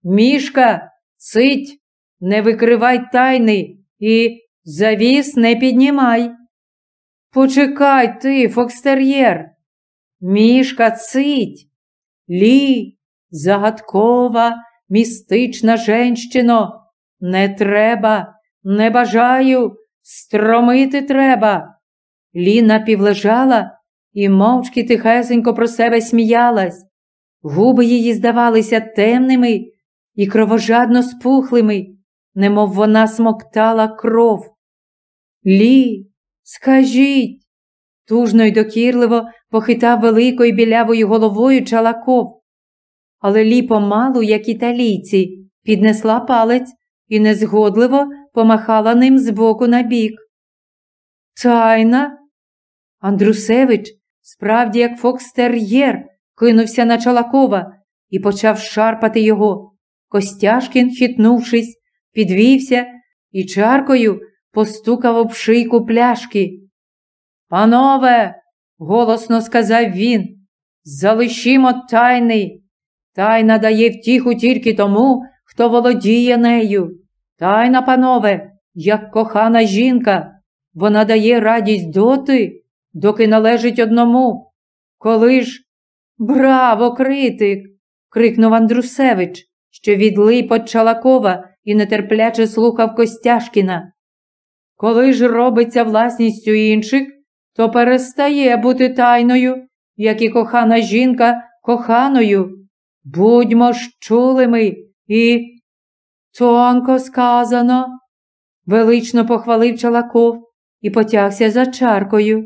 Мішка, цить, не викривай тайни і завіс не піднімай. Почекай ти, фокстер'єр. Мішка цить. Лі, загадкова, містична женщино, не треба, не бажаю, стромити треба. Лі напівлежала і мовчки тихесенько про себе сміялась. Губи її здавалися темними і кровожадно спухлими, немов вона смоктала кров. Лі, скажіть, тужно й докірливо похитав великою білявою головою чалаков. Але Лі помалу, як італійці, піднесла палець і незгодливо помахала ним з боку на бік. Тайна. Андрусевич, справді, як фокстер'єр, кинувся на Чалакова і почав шарпати його. Костяшкін, хитнувшись, підвівся і чаркою постукав об шийку пляшки. Панове, голосно сказав він, залишімо тайни. Тайна дає втіху тільки тому, хто володіє нею. Тайна, панове, як кохана жінка, вона дає радість доти, доки належить одному. Коли ж. Браво, критик! крикнув Андрусевич, що відлип від Чалакова і нетерпляче слухав Костяшкіна. Коли ж робиться власністю інших, то перестає бути тайною, як і кохана жінка коханою. Будьмо ж чулими і тонко сказано, велично похвалив Чалаков і потягся за чаркою.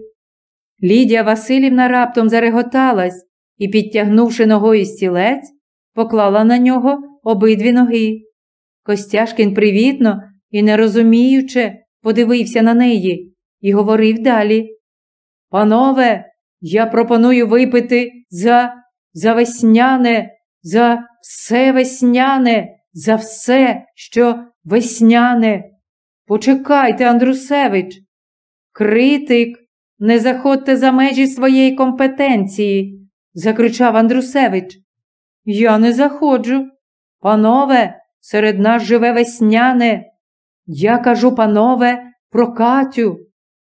Лідія Васильівна раптом зареготалась і, підтягнувши ногою стілець, поклала на нього обидві ноги. Костяшкін привітно і нерозуміюче подивився на неї і говорив далі. Панове, я пропоную випити за за весняне, за все весняне, за все, що весняне. Почекайте, Андрусевич. Критик, не заходьте за межі своєї компетенції, закричав Андрусевич. Я не заходжу. Панове, серед нас живе весняне. Я кажу, панове, про Катю,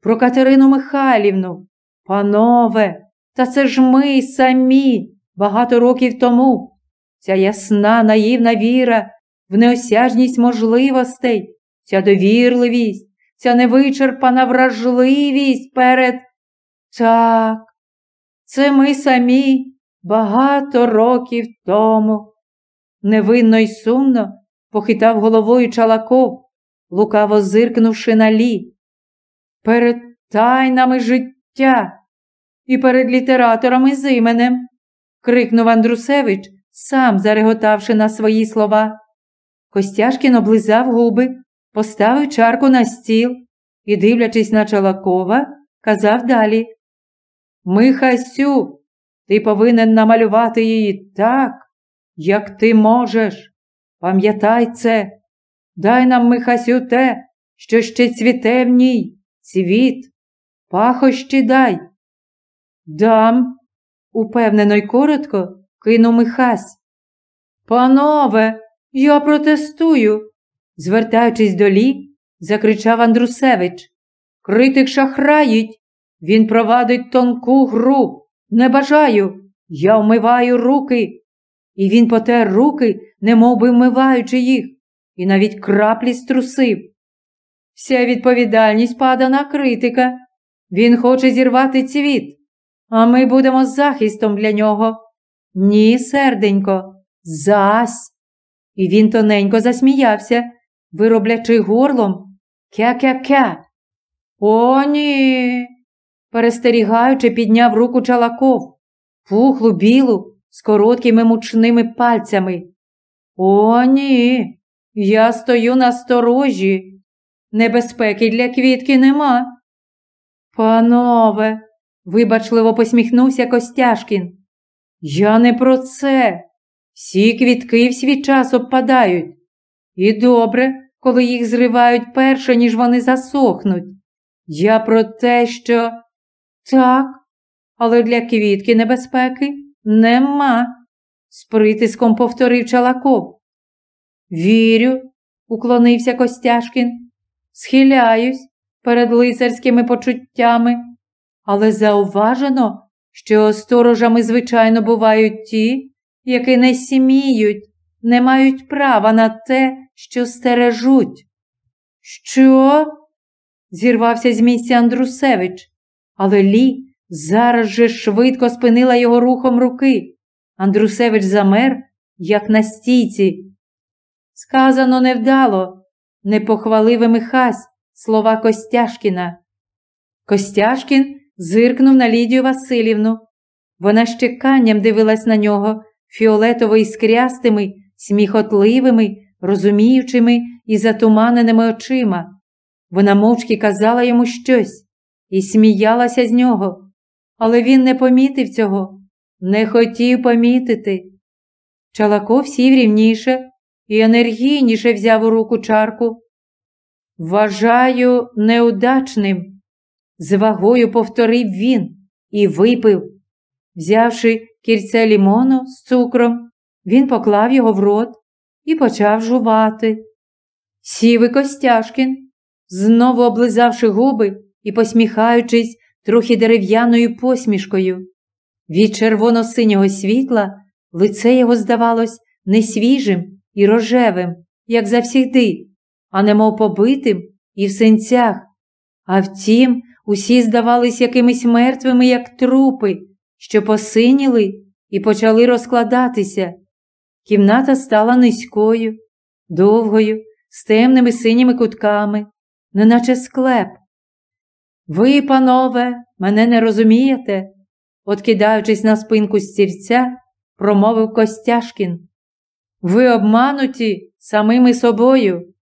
про Катерину Михайлівну. Панове, та це ж ми самі багато років тому. Ця ясна, наївна віра в неосяжність можливостей, ця довірливість, ця невичерпана вражливість перед. Так, це ми самі багато років тому. Невинно й сумно похитав головою Чалаков, лукаво зиркнувши на лі. Перед тайнами життя і перед літераторами з іменем, крикнув Андрусевич, сам зареготавши на свої слова. Костяшкін облизав губи, поставив чарку на стіл і, дивлячись на Чалакова, казав далі Михасю, ти повинен намалювати її так, як ти можеш. Пам'ятай це, дай нам, Михасю, те, що ще цвіте в ній, цвіт, пахощі дай. Дам, упевнено й коротко кинув Михась. Панове, я протестую, звертаючись до лі, закричав Андрусевич. Критик шахраїть. Він провадить тонку гру. Не бажаю. Я вмиваю руки. І він потер руки, немов би вмиваючи їх, і навіть краплі струсив. Вся відповідальність пада на критика. Він хоче зірвати цвіт, а ми будемо захистом для нього. Ні, серденько, зась. І він тоненько засміявся, вироблячи горлом кя-кя-кя. О, ні. перестерігаючи, підняв руку чалаков, пухлу білу, з короткими мучними пальцями. О, ні. Я стою на сторожі. Небезпеки для квітки нема. Панове, вибачливо посміхнувся Костяшкін. Я не про це. Всі квітки в свій час обпадають. І добре, коли їх зривають перше, ніж вони засохнуть. Я про те, що так, але для квітки небезпеки нема, з притиском повторив Чалаков. Вірю, уклонився Костяшкін, схиляюсь перед лицарськими почуттями, але зауважено, що сторожами, звичайно, бувають ті, які не сіміють, не мають права на те, що стережуть. Що? зірвався з місця Андрусевич, але Лі зараз же швидко спинила його рухом руки. Андрусевич замер, як на стійці. Сказано невдало, не похвалив Михась слова Костяшкіна. Костяшкін зиркнув на Лідію Васильівну. Вона з чеканням дивилась на нього фіолетово іскрястими, сміхотливими, розуміючими і затуманеними очима. Вона мовчки казала йому щось і сміялася з нього, але він не помітив цього, не хотів помітити. Чалаков сів рівніше і енергійніше взяв у руку чарку. Вважаю неудачним з вагою повторив він і випив. Взявши кільце лімону з цукром, він поклав його в рот і почав жувати. Сів Костяшкін, знову облизавши губи і посміхаючись трохи дерев'яною посмішкою. Від червоно-синього світла лице його здавалось не свіжим і рожевим, як завсігди, а немов побитим і в синцях. А втім, Усі здавались якимись мертвими, як трупи, що посиніли і почали розкладатися. Кімната стала низькою, довгою, з темними синіми кутками, неначе склеп. Ви, панове, мене не розумієте, откидаючись на спинку стільця, промовив Костяшкін. Ви обмануті самими собою.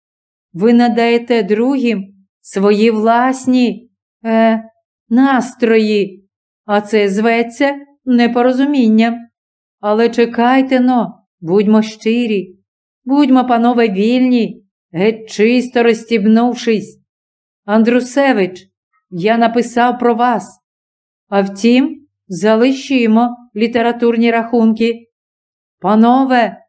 Ви надаєте другим свої власні е, настрої, а це зветься непорозумінням. Але чекайте но, будьмо щирі, будьмо, панове, вільні, геть чисто розстібнувшись. Андрусевич, я написав про вас. А втім, залишимо літературні рахунки. Панове,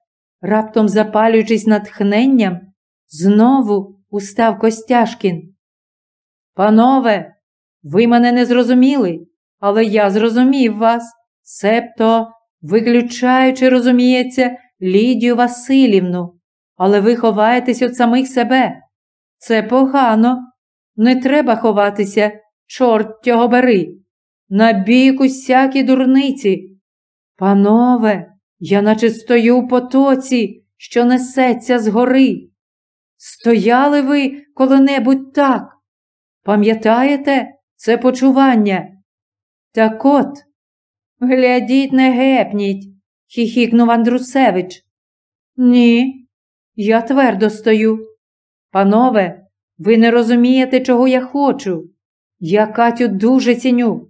раптом запалюючись натхненням, знову устав Костяшкін. Панове, ви мене не зрозуміли, але я зрозумів вас, себто, виключаючи, розуміється, Лідію Васильівну, але ви ховаєтесь від самих себе. Це погано. Не треба ховатися, чорт тього бери. На бік усякі дурниці. Панове, я наче стою в потоці, що несеться згори. Стояли ви коли-небудь так? Пам'ятаєте це почування? Так от, глядіть, не гепніть, хіхікнув Андрусевич. Ні, я твердо стою. Панове, ви не розумієте, чого я хочу. Я Катю дуже ціню.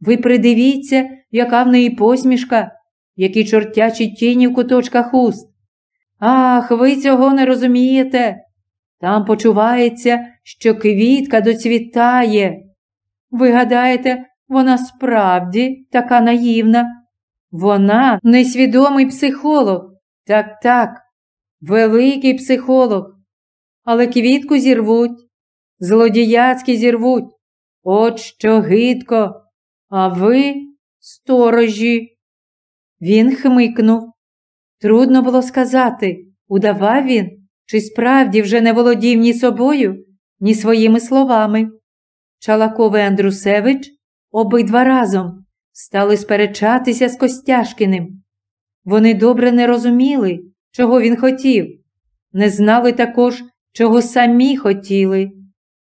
Ви придивіться, яка в неї посмішка, які чортячі тіні в куточках уст. Ах, ви цього не розумієте. Там почувається, що квітка доцвітає. Ви гадаєте, вона справді така наївна. Вона несвідомий психолог. Так, так, великий психолог. Але квітку зірвуть, злодіяцьки зірвуть. От що гидко, а ви сторожі. Він хмикнув. Трудно було сказати, удавав він, чи справді вже не володів ні собою, ні своїми словами. Чалаков і Андрусевич обидва разом стали сперечатися з Костяшкиним. Вони добре не розуміли, чого він хотів, не знали також, чого самі хотіли,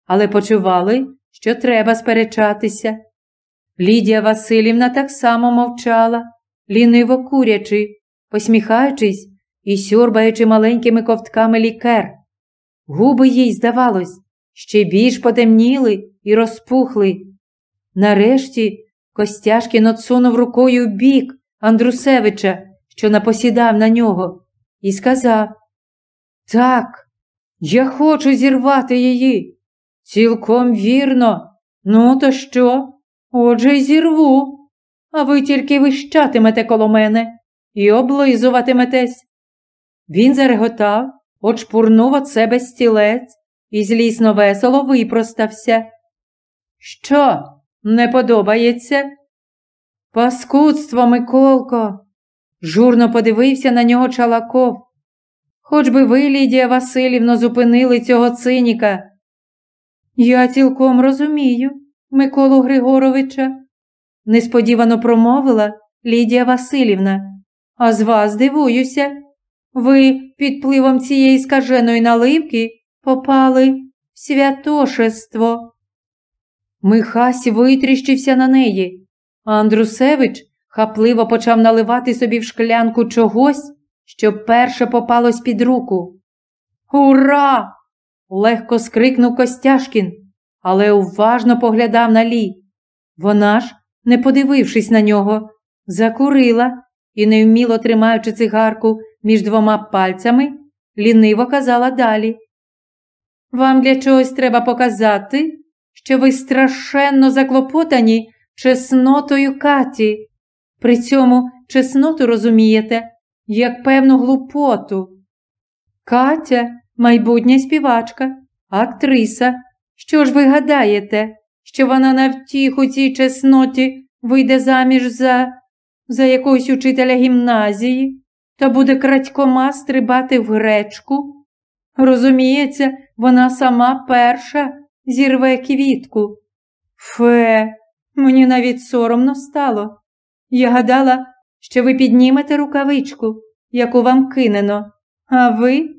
але почували, що треба сперечатися. Лідія Васильівна так само мовчала, ліниво курячи, посміхаючись і сьорбаючи маленькими ковтками лікер. Губи їй, здавалось, ще більш потемніли і розпухли. Нарешті Костяшкін отсунув рукою бік Андрусевича, що напосідав на нього, і сказав: Так, я хочу зірвати її. Цілком вірно. Ну, то що? Отже, й зірву. А ви тільки вищатимете коло мене і облизуватиметесь. Він зареготав, очпурнув от себе стілець і злісно весело випростався. Що, не подобається? Паскудство, Миколко. Журно подивився на нього Чалаков. Хоч би ви, Лідія Васильівно, зупинили цього циніка. Я цілком розумію, Миколу Григоровича, несподівано промовила Лідія Васильівна. А з вас дивуюся. Ви під пливом цієї скаженої наливки попали в святошество. Михась витріщився на неї, а Андрусевич хапливо почав наливати собі в шклянку чогось, що перше попалось під руку. Ура! легко скрикнув Костяшкін, але уважно поглядав на Лі. Вона ж, не подивившись на нього, закурила і, невміло тримаючи цигарку між двома пальцями, ліниво казала далі. Вам для чогось треба показати, що ви страшенно заклопотані чеснотою Каті. При цьому чесноту розумієте, як певну глупоту. Катя, майбутня співачка, актриса. Що ж ви гадаєте, що вона на втіху цій чесноті вийде заміж за за якогось учителя гімназії та буде крадькома стрибати в гречку? Розуміється, вона сама перша зірве квітку. Фе, мені навіть соромно стало. Я гадала, що ви піднімете рукавичку, яку вам кинено, а ви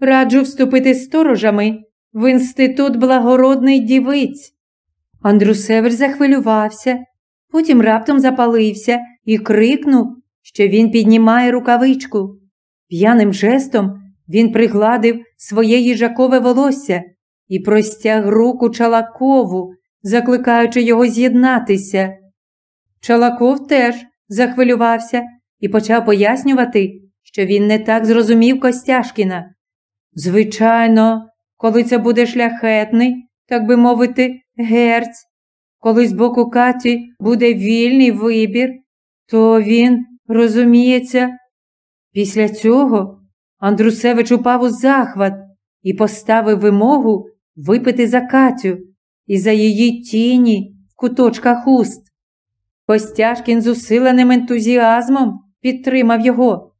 раджу вступити сторожами в інститут благородний дівиць. Андрусевич захвилювався, потім раптом запалився і крикнув, що він піднімає рукавичку. П'яним жестом він пригладив своє їжакове волосся і простяг руку Чалакову, закликаючи його з'єднатися. Чалаков теж захвилювався і почав пояснювати, що він не так зрозумів Костяшкіна. Звичайно, коли це буде шляхетний, так би мовити, герць, коли з боку Каті буде вільний вибір, то він, розуміється. Після цього Андрусевич упав у захват і поставив вимогу випити за Катю і за її тіні в куточках уст. Костяшкін з усиленим ентузіазмом підтримав його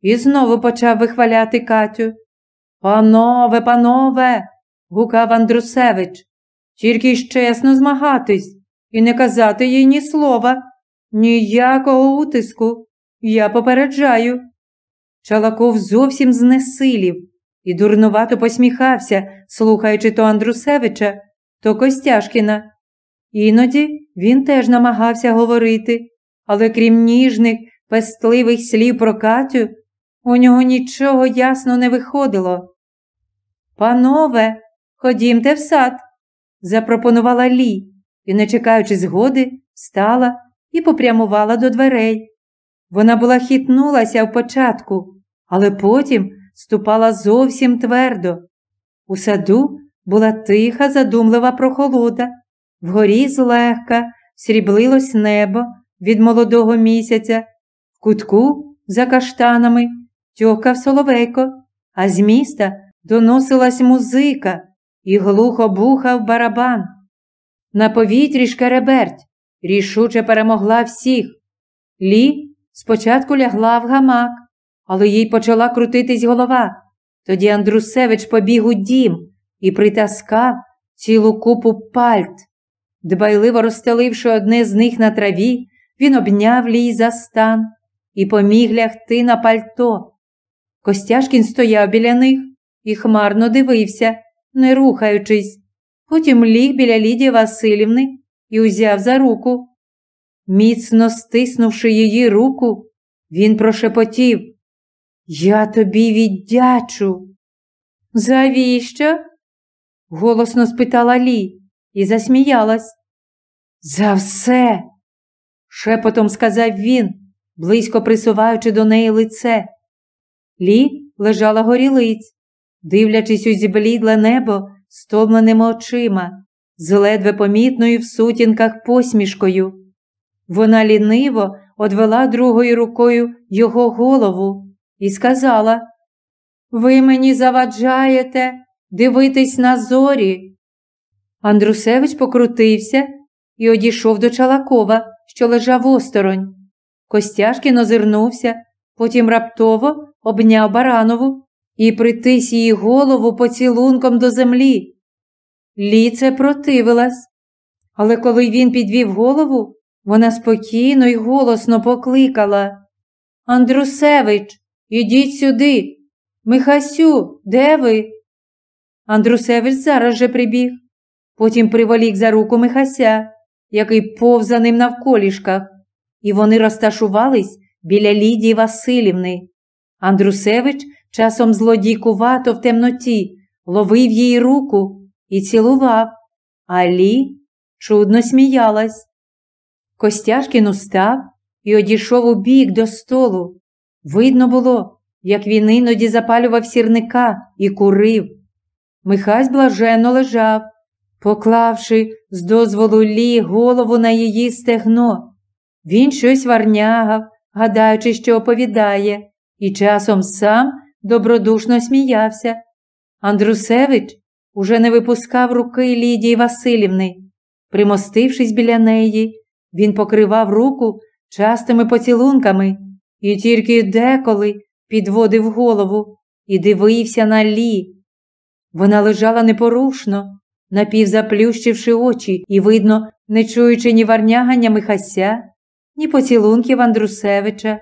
і знову почав вихваляти Катю. Панове, панове, гукав Андрусевич, тільки ж чесно змагатись і не казати їй ні слова, ніякого утиску. Я попереджаю. Чалаков зовсім знесилів і дурнувато посміхався, слухаючи то Андрусевича, то Костяшкіна. Іноді він теж намагався говорити, але крім ніжних, пестливих слів про Катю, у нього нічого ясно не виходило. Панове, ходімте в сад, запропонувала Лі і, не чекаючи згоди, встала і попрямувала до дверей. Вона була хитнулася в початку, але потім ступала зовсім твердо. У саду була тиха, задумлива прохолода, вгорі злегка сріблилось небо від молодого місяця, в кутку за каштанами тьохкав соловейко, а з міста доносилась музика і глухо бухав барабан. На повітрі шкереберть рішуче перемогла всіх. Лі спочатку лягла в гамак, але їй почала крутитись голова. Тоді Андрусевич побіг у дім і притаскав цілу купу пальт. Дбайливо розстеливши одне з них на траві, він обняв лій за стан і поміг лягти на пальто. Костяшкін стояв біля них і хмарно дивився, не рухаючись. Потім ліг біля Лідії Васильівни і узяв за руку. Міцно стиснувши її руку, він прошепотів Я тобі віддячу. Завіщо? голосно спитала Лі і засміялась. За все, шепотом сказав він, близько присуваючи до неї лице. Лі лежала горілиць, дивлячись у зіблідле небо стомленими очима, з ледве помітною в сутінках посмішкою. Вона ліниво одвела другою рукою його голову і сказала: Ви мені заваджаєте дивитись на зорі. Андрусевич покрутився і одійшов до Чалакова, що лежав осторонь. Костяшкін озирнувся, потім раптово обняв Баранову і притис її голову поцілунком до землі. Ліце противилась, але коли він підвів голову, вона спокійно й голосно покликала Андрусевич, ідіть сюди. Михасю, де ви? Андрусевич зараз же прибіг. Потім приволік за руку Михася, який повз за ним навколішках, і вони розташувались біля Лідії Васильівни. Андрусевич часом злодійкувато в темноті ловив її руку і цілував, а Лі чудно сміялась. Костяшкін устав і одійшов у бік до столу. Видно було, як він іноді запалював сірника і курив. Михась блаженно лежав, поклавши з дозволу Лі голову на її стегно. Він щось варнягав, гадаючи, що оповідає, і часом сам добродушно сміявся. Андрусевич уже не випускав руки Лідії Васильівни. Примостившись біля неї, він покривав руку частими поцілунками і тільки деколи підводив голову і дивився на Лі. Вона лежала непорушно, напівзаплющивши очі і, видно, не чуючи ні варнягання Михася, ні поцілунків Андрусевича.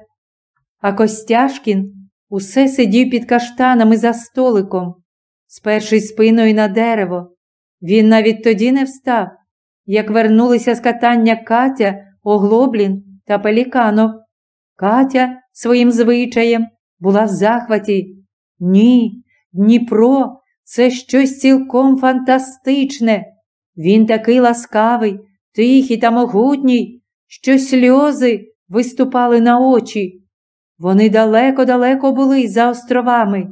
А Костяшкін усе сидів під каштанами за столиком, спершись спиною на дерево. Він навіть тоді не встав, як вернулися з катання Катя, Оглоблін та Пеліканов. Катя своїм звичаєм була в захваті. Ні, Дніпро це щось цілком фантастичне. Він такий ласкавий, тихий та могутній, що сльози виступали на очі. Вони далеко-далеко були за островами.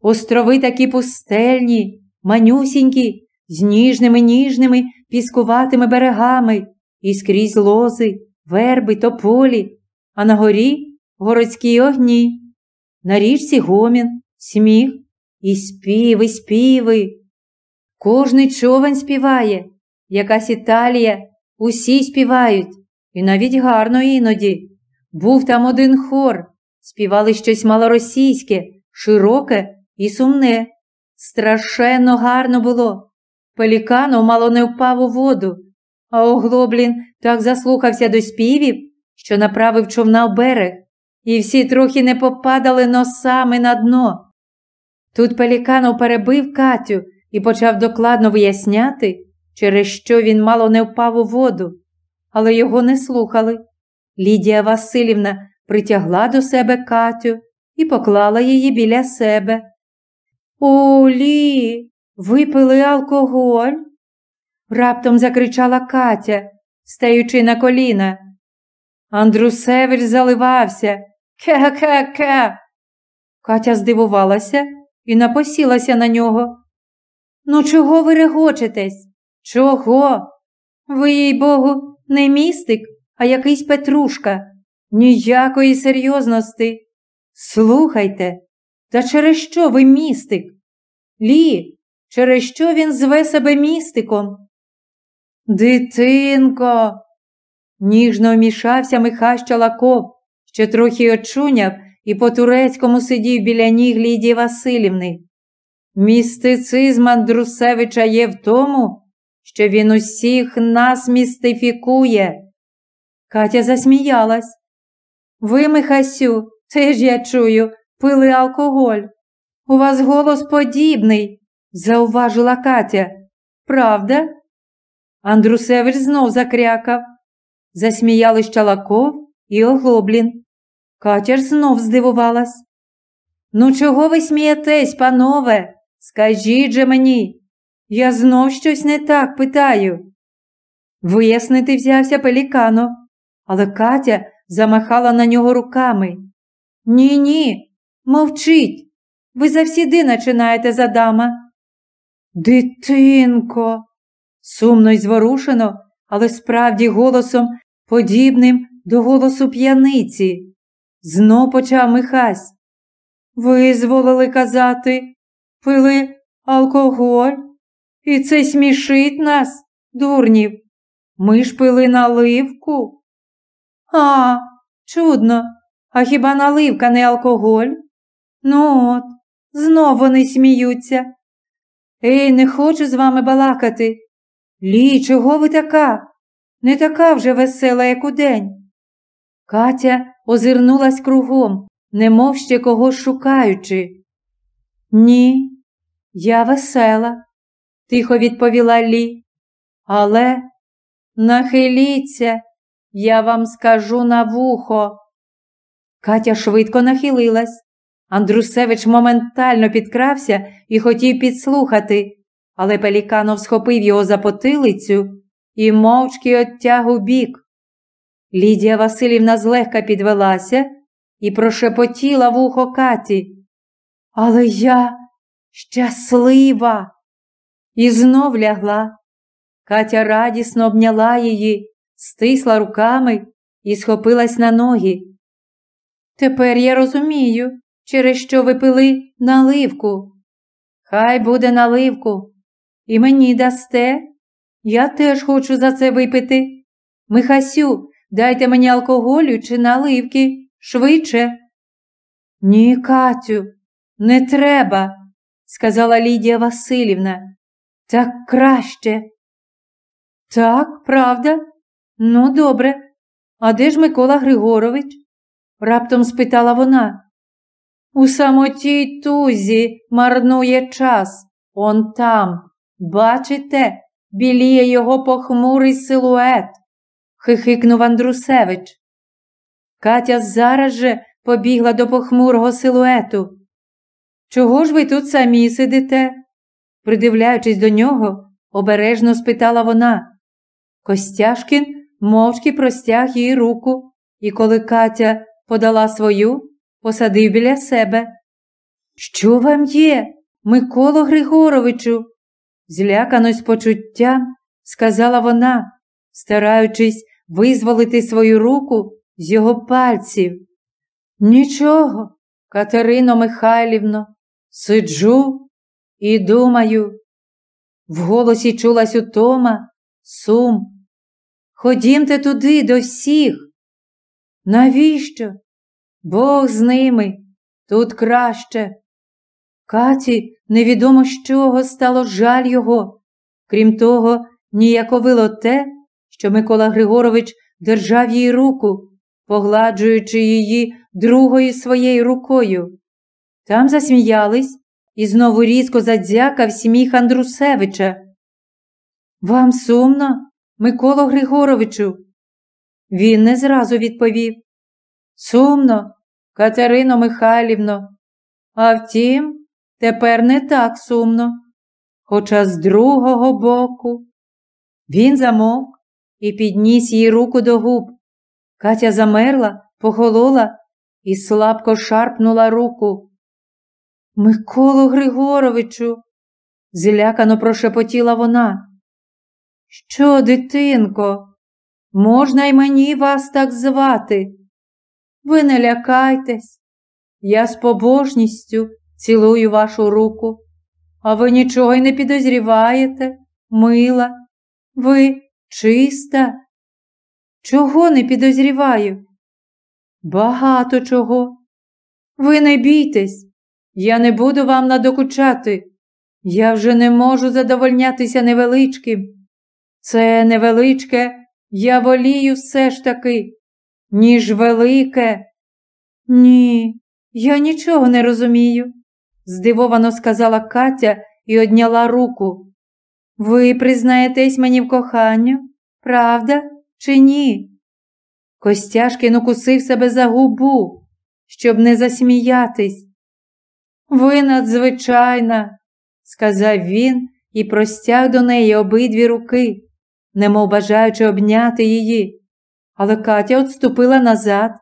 острови такі пустельні, манюсінькі, з ніжними ніжними піскуватими берегами, і скрізь лози, верби, тополі, а на горі городські огні, на річці гомін, сміх і співи, співи. Кожний човен співає, якась Італія, усі співають, і навіть гарно іноді. Був там один хор, співали щось малоросійське, широке і сумне. Страшенно гарно було. Пеліканов мало не впав у воду, а оглоблін так заслухався до співів, що направив човна в берег, і всі трохи не попадали носами на дно. Тут Пеліканов перебив Катю і почав докладно виясняти, через що він мало не впав у воду, але його не слухали. Лідія Васильівна притягла до себе Катю і поклала її біля себе. О, Лі, випили алкоголь? раптом закричала Катя, стаючи на коліна. Андрусевич заливався. Ке-ке-ке. Катя здивувалася і напосілася на нього. Ну, чого ви регочетесь? Чого? Ви, їй богу, не містик, а якийсь Петрушка. Ніякої серйозності. Слухайте, та через що ви містик? Лі, через що він зве себе містиком? Дитинко, ніжно вмішався Михась Чалаков, що трохи очуняв і по турецькому сидів біля ніг Лідії Васильівни. Містицизм Андрусевича є в тому, що він усіх нас містифікує. Катя засміялась. Ви, Михасю, теж я чую, пили алкоголь. У вас голос подібний, зауважила Катя. Правда? Андрусевич знов закрякав. Засміялись Чалаков і Оглоблін. Катя ж знов здивувалась. Ну, чого ви смієтесь, панове? Скажіть же мені, я знов щось не так питаю. Вияснити взявся Пеліканов, але Катя замахала на нього руками. Ні, ні, мовчіть. Ви завсіди начинаєте за дама. Дитинко, сумно й зворушено, але справді голосом, подібним до голосу п'яниці. Знов почав Михась. Ви зволили казати, пили алкоголь, і це смішить нас, дурнів. Ми ж пили наливку. А, чудно, а хіба наливка не алкоголь? Ну от, знов вони сміються. Ей, не хочу з вами балакати. Лі, чого ви така? Не така вже весела, як удень. Катя озирнулась кругом, немов ще когось шукаючи. Ні, я весела, тихо відповіла Лі. Але нахиліться, я вам скажу на вухо. Катя швидко нахилилась. Андрусевич моментально підкрався і хотів підслухати, але Пеліканов схопив його за потилицю і мовчки оттяг у бік. Лідія Васильівна злегка підвелася і прошепотіла вухо Каті. Але я щаслива. І знов лягла. Катя радісно обняла її, стисла руками і схопилась на ноги. Тепер я розумію, через що ви пили наливку. Хай буде наливку. І мені дасте. Я теж хочу за це випити. Михасю, дайте мені алкоголю чи наливки швидше. Ні, Катю, не треба, сказала Лідія Васильівна. Так краще. Так, правда? Ну, добре. А де ж Микола Григорович? раптом спитала вона. У самотій тузі марнує час. Он там. Бачите, біліє його похмурий силует, хихикнув Андрусевич. Катя зараз же побігла до похмурого силуету. Чого ж ви тут самі сидите? Придивляючись до нього, обережно спитала вона. Костяшкін мовчки простяг їй руку, і коли Катя подала свою, посадив біля себе. Що вам є, Миколо Григоровичу? Злякано з почуттям сказала вона, стараючись визволити свою руку з його пальців. Нічого, Катерино Михайлівно, сиджу і думаю. В голосі чулась утома, сум. Ходімте туди до всіх. Навіщо? Бог з ними, тут краще. Каті невідомо з чого стало жаль його. Крім того, ніяковило те, що Микола Григорович держав їй руку, погладжуючи її другою своєю рукою. Там засміялись і знову різко задзякав сміх Андрусевича. Вам сумно, Миколо Григоровичу? Він не зразу відповів. Сумно, Катерино Михайлівно. А втім, тепер не так сумно. Хоча з другого боку. Він замовк і підніс їй руку до губ. Катя замерла, похолола і слабко шарпнула руку. Миколу Григоровичу, злякано прошепотіла вона. Що, дитинко, можна й мені вас так звати? Ви не лякайтесь, я з побожністю цілую вашу руку, а ви нічого й не підозріваєте, мила, ви чиста. Чого не підозріваю? Багато чого. Ви не бійтесь, я не буду вам надокучати. Я вже не можу задовольнятися невеличким. Це невеличке, я волію все ж таки, ніж велике. Ні, я нічого не розумію, здивовано сказала Катя і одняла руку. Ви признаєтесь мені в коханню, правда чи ні? Костяшкин укусив себе за губу, щоб не засміятись. Ви надзвичайна, сказав він і простяг до неї обидві руки, немов бажаючи обняти її. Але Катя отступила назад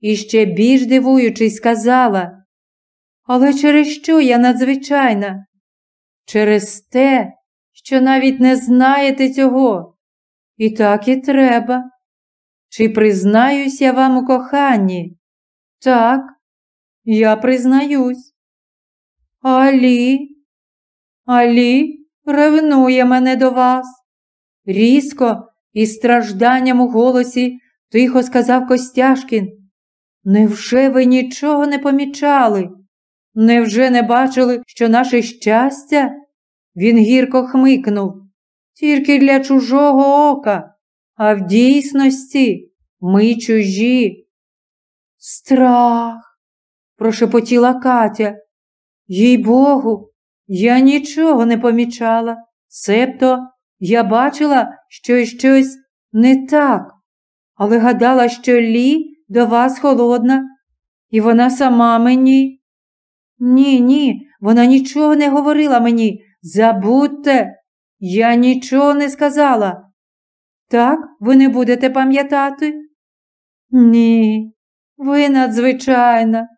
і ще більш дивуючись, сказала, але через що я надзвичайна? Через те, що навіть не знаєте цього. І так і треба. Чи признаюсь я вам у коханні? Так, я признаюсь. Алі, Алі ревнує мене до вас. Різко і стражданням у голосі тихо сказав Костяшкін. Невже ви нічого не помічали? Невже не бачили, що наше щастя? Він гірко хмикнув. Тільки для чужого ока, а в дійсності ми чужі. Страх, прошепотіла Катя. Їй Богу, я нічого не помічала, себто я бачила, що щось не так, але гадала, що Лі до вас холодна, і вона сама мені. Ні, ні, вона нічого не говорила мені. Забудьте, я нічого не сказала. Так, ви не будете пам'ятати? Ні, ви надзвичайна,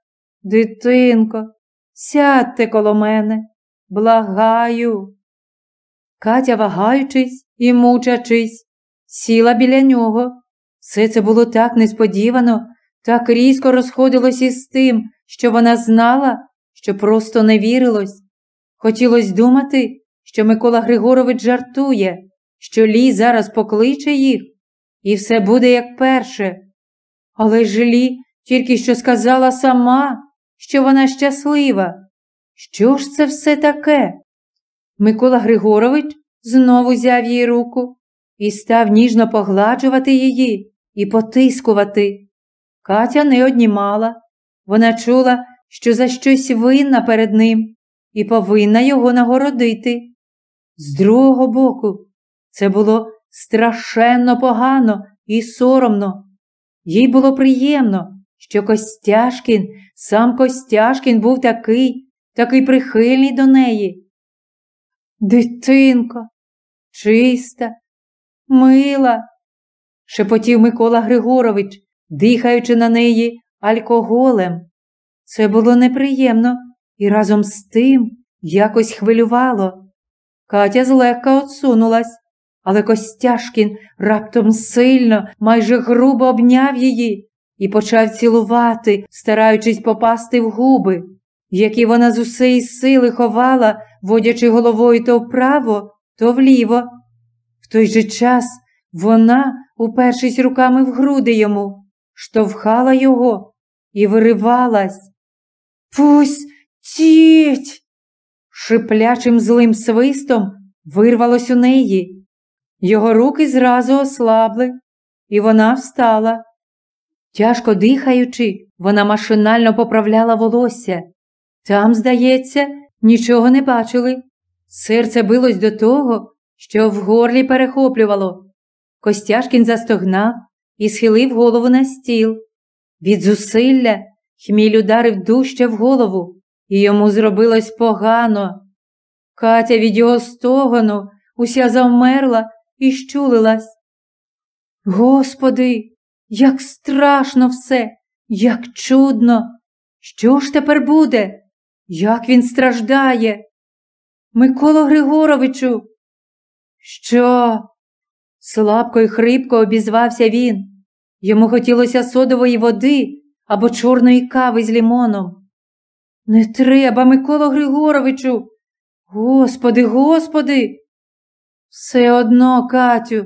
дитинко, сядьте коло мене, благаю. Катя, вагаючись і мучачись, сіла біля нього. Все це було так несподівано, так різко розходилось із тим, що вона знала, що просто не вірилось. Хотілося думати, що Микола Григорович жартує, що Лі зараз покличе їх, і все буде як перше. Але ж Лі тільки що сказала сама, що вона щаслива. Що ж це все таке? Микола Григорович знову взяв їй руку і став ніжно погладжувати її і потискувати. Катя не однімала. Вона чула, що за щось винна перед ним і повинна його нагородити. З другого боку, це було страшенно погано і соромно. Їй було приємно, що Костяшкін, сам Костяшкін був такий, такий прихильний до неї. Дитинко, чиста, мила, шепотів Микола Григорович, дихаючи на неї алкоголем. Це було неприємно і разом з тим якось хвилювало. Катя злегка отсунулась, але Костяшкін раптом сильно, майже грубо обняв її і почав цілувати, стараючись попасти в губи, які вона з усієї сили ховала, водячи головою то вправо, то вліво. В той же час вона, упершись руками в груди йому, штовхала його і виривалась. Пустіть! Шиплячим злим свистом вирвалось у неї. Його руки зразу ослабли, і вона встала. Тяжко дихаючи, вона машинально поправляла волосся. Там, здається, нічого не бачили. Серце билось до того, що в горлі перехоплювало. Костяшкін застогнав і схилив голову на стіл. Від зусилля хміль ударив дужче в голову, і йому зробилось погано. Катя від його стогону уся завмерла і щулилась. Господи, як страшно все, як чудно! Що ж тепер буде? Як він страждає? Миколо Григоровичу, що? Слабко й хрипко обізвався він. Йому хотілося содової води або чорної кави з лімоном. Не треба, Миколо Григоровичу. Господи, господи. Все одно, Катю,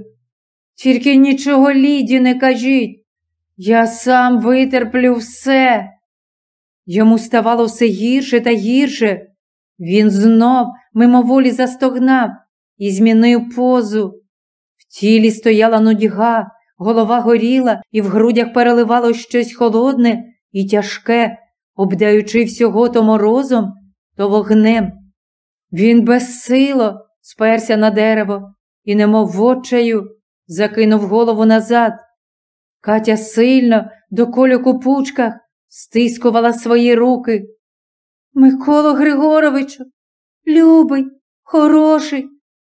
тільки нічого Ліді не кажіть. Я сам витерплю все. Йому ставало все гірше та гірше. Він знов мимоволі застогнав і змінив позу. В тілі стояла нудьга, голова горіла, і в грудях переливало щось холодне і тяжке, обдаючи всього то морозом, то вогнем. Він безсило сперся на дерево і, немов вочею, закинув голову назад. Катя сильно до колю купучках стискувала свої руки. Миколо Григоровичу, любий, хороший,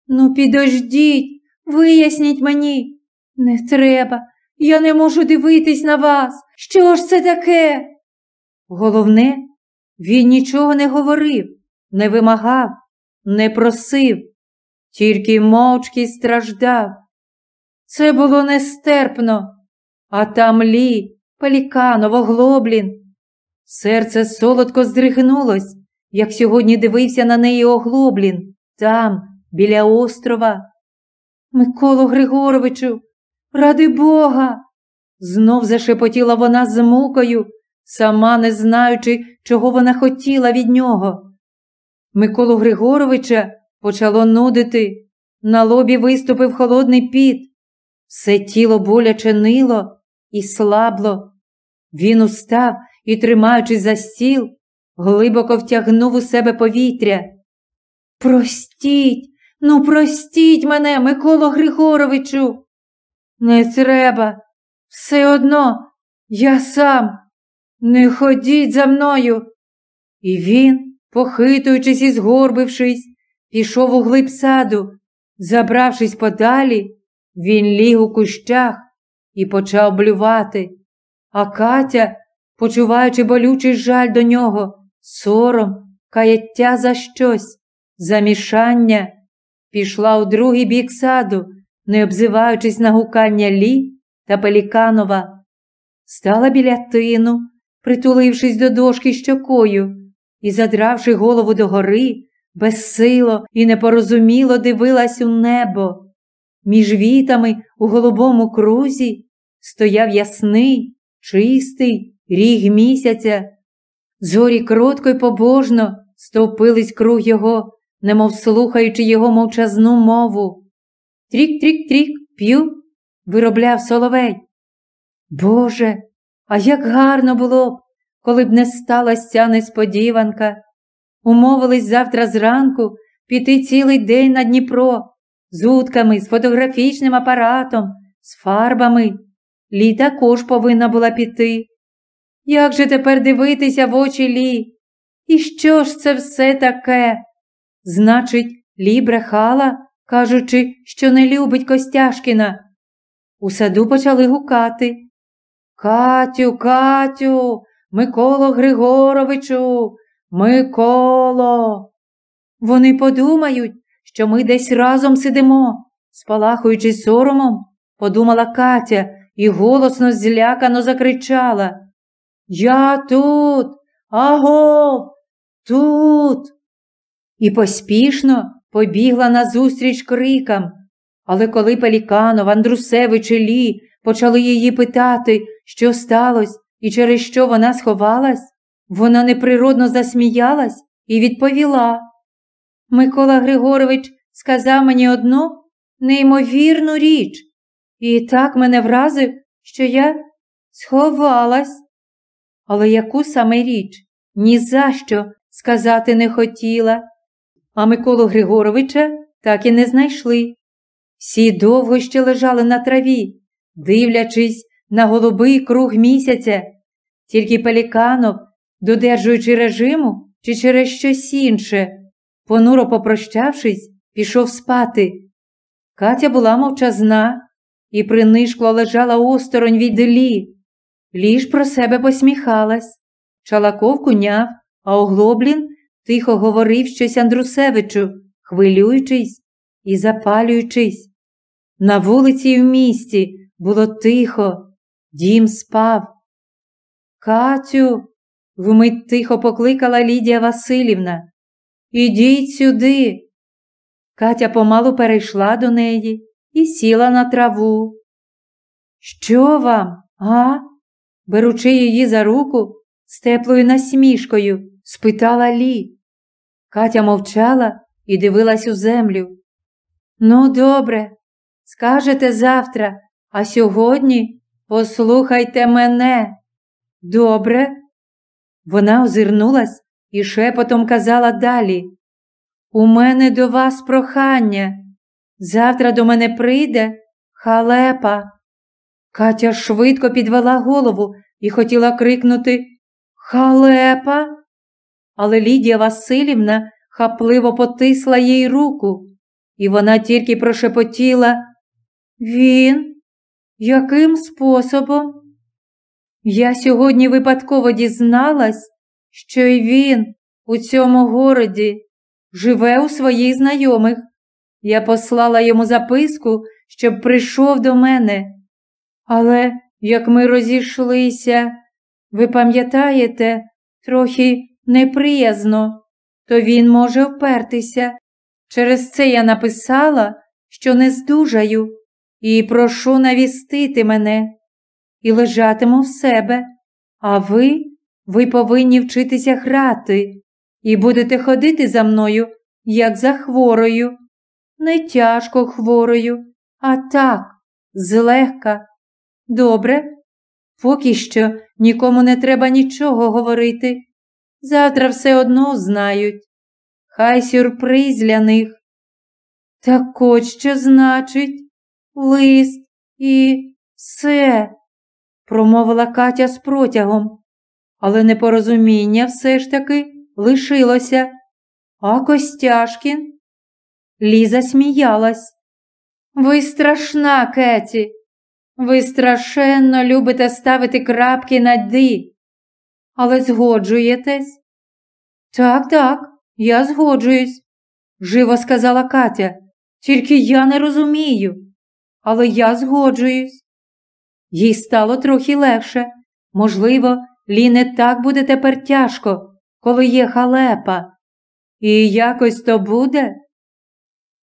ну підождіть, виясніть мені. Не треба, я не можу дивитись на вас. Що ж це таке? Головне, він нічого не говорив, не вимагав, не просив, тільки мовчки страждав. Це було нестерпно, а там лі, пеліканов, оглоблін. Серце солодко здригнулось, як сьогодні дивився на неї оглоблін, там, біля острова. Миколо Григоровичу, ради Бога, знов зашепотіла вона з мукою, сама не знаючи, чого вона хотіла від нього. Миколу Григоровича почало нудити, на лобі виступив холодний піт, все тіло боляче нило і слабло. Він устав і, тримаючись за стіл, глибоко втягнув у себе повітря. Простіть, ну, простіть мене, Миколо Григоровичу. Не треба, все одно я сам. Не ходіть за мною. І він, похитуючись і згорбившись, пішов у глиб саду. Забравшись подалі, він ліг у кущах і почав блювати, а Катя, почуваючи болючий жаль до нього, сором, каяття за щось, замішання, пішла у другий бік саду, не обзиваючись на гукання Лі та Пеліканова, стала біля тину, притулившись до дошки щокою і, задравши голову догори, безсило і непорозуміло дивилась у небо. Між вітами у голубому крузі стояв ясний, чистий ріг місяця. Зорі кротко й побожно стовпились круг його, немов слухаючи його мовчазну мову. Трік-трік-трік, п'ю, виробляв соловей. Боже, а як гарно було б, коли б не сталася ця несподіванка. Умовились завтра зранку піти цілий день на Дніпро з вудками, з фотографічним апаратом, з фарбами. Лі також повинна була піти. Як же тепер дивитися в очі Лі? І що ж це все таке? Значить, Лі брехала, кажучи, що не любить Костяшкіна. У саду почали гукати. Катю, Катю, Миколо Григоровичу, Миколо. Вони подумають, що ми десь разом сидимо, спалахуючи соромом, подумала Катя і голосно злякано закричала. Я тут, агов, тут. І поспішно побігла назустріч крикам. Але коли Пеліканов, Андрусевич і Лі почали її питати, що сталося і через що вона сховалась, вона неприродно засміялась і відповіла. Микола Григорович сказав мені одну неймовірну річ, і так мене вразив, що я сховалась. Але яку саме річ? Ні за що сказати не хотіла, а Миколу Григоровича так і не знайшли. Всі довго ще лежали на траві, дивлячись на голубий круг місяця, тільки Пеліканов, додержуючи режиму чи через щось інше, понуро попрощавшись, пішов спати. Катя була мовчазна і принишкло лежала осторонь від Лі. Ліж про себе посміхалась. Чалаков куняв, а Оглоблін тихо говорив щось Андрусевичу, хвилюючись і запалюючись. На вулиці і в місті було тихо, дім спав. Катю, вмить тихо покликала Лідія Васильівна. Ідіть сюди. Катя помалу перейшла до неї і сіла на траву. Що вам, а? Беручи її за руку, з теплою насмішкою, спитала Лі. Катя мовчала і дивилась у землю. Ну, добре, скажете завтра, а сьогодні послухайте мене. Добре. Вона озирнулась і шепотом казала далі. У мене до вас прохання. Завтра до мене прийде халепа. Катя швидко підвела голову і хотіла крикнути Халепа. Але Лідія Васильівна хапливо потисла їй руку, і вона тільки прошепотіла Він? Яким способом? Я сьогодні випадково дізналась, що й він у цьому городі живе у своїх знайомих. Я послала йому записку, щоб прийшов до мене. Але як ми розійшлися, ви пам'ятаєте, трохи неприязно, то він може впертися. Через це я написала, що не здужаю, і прошу навістити мене і лежатиму в себе. А ви, ви повинні вчитися грати і будете ходити за мною, як за хворою, не тяжко хворою, а так, злегка. Добре, поки що нікому не треба нічого говорити. Завтра все одно знають. Хай сюрприз для них. Так от що значить лист і все, промовила Катя з протягом, але непорозуміння все ж таки лишилося. А Костяшкін? Ліза сміялась. Ви страшна, Кеті. Ви страшенно любите ставити крапки на «ди». Але згоджуєтесь? Так, так, я згоджуюсь, живо сказала Катя. Тільки я не розумію, але я згоджуюсь. Їй стало трохи легше. Можливо, Лі не так буде тепер тяжко, коли є халепа. І якось то буде?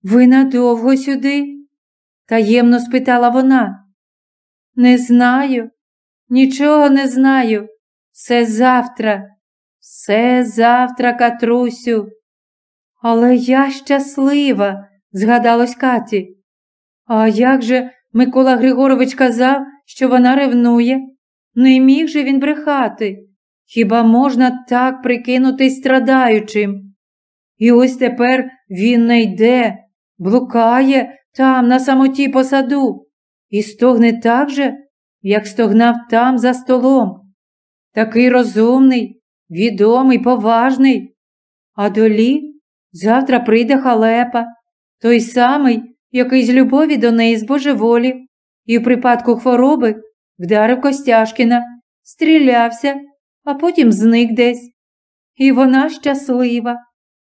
Ви надовго сюди? таємно спитала вона. Не знаю, нічого не знаю. Все завтра, все завтра, Катрусю. Але я щаслива, згадалось Каті. А як же Микола Григорович казав, що вона ревнує? Не міг же він брехати. Хіба можна так прикинутись страдаючим? І ось тепер він не йде, блукає там, на самоті по саду, і стогне так же, як стогнав там за столом. Такий розумний, відомий, поважний. А долі завтра прийде халепа, той самий, який з любові до неї збожеволів, і в припадку хвороби вдарив Костяшкіна, стрілявся, а потім зник десь. і вона щаслива.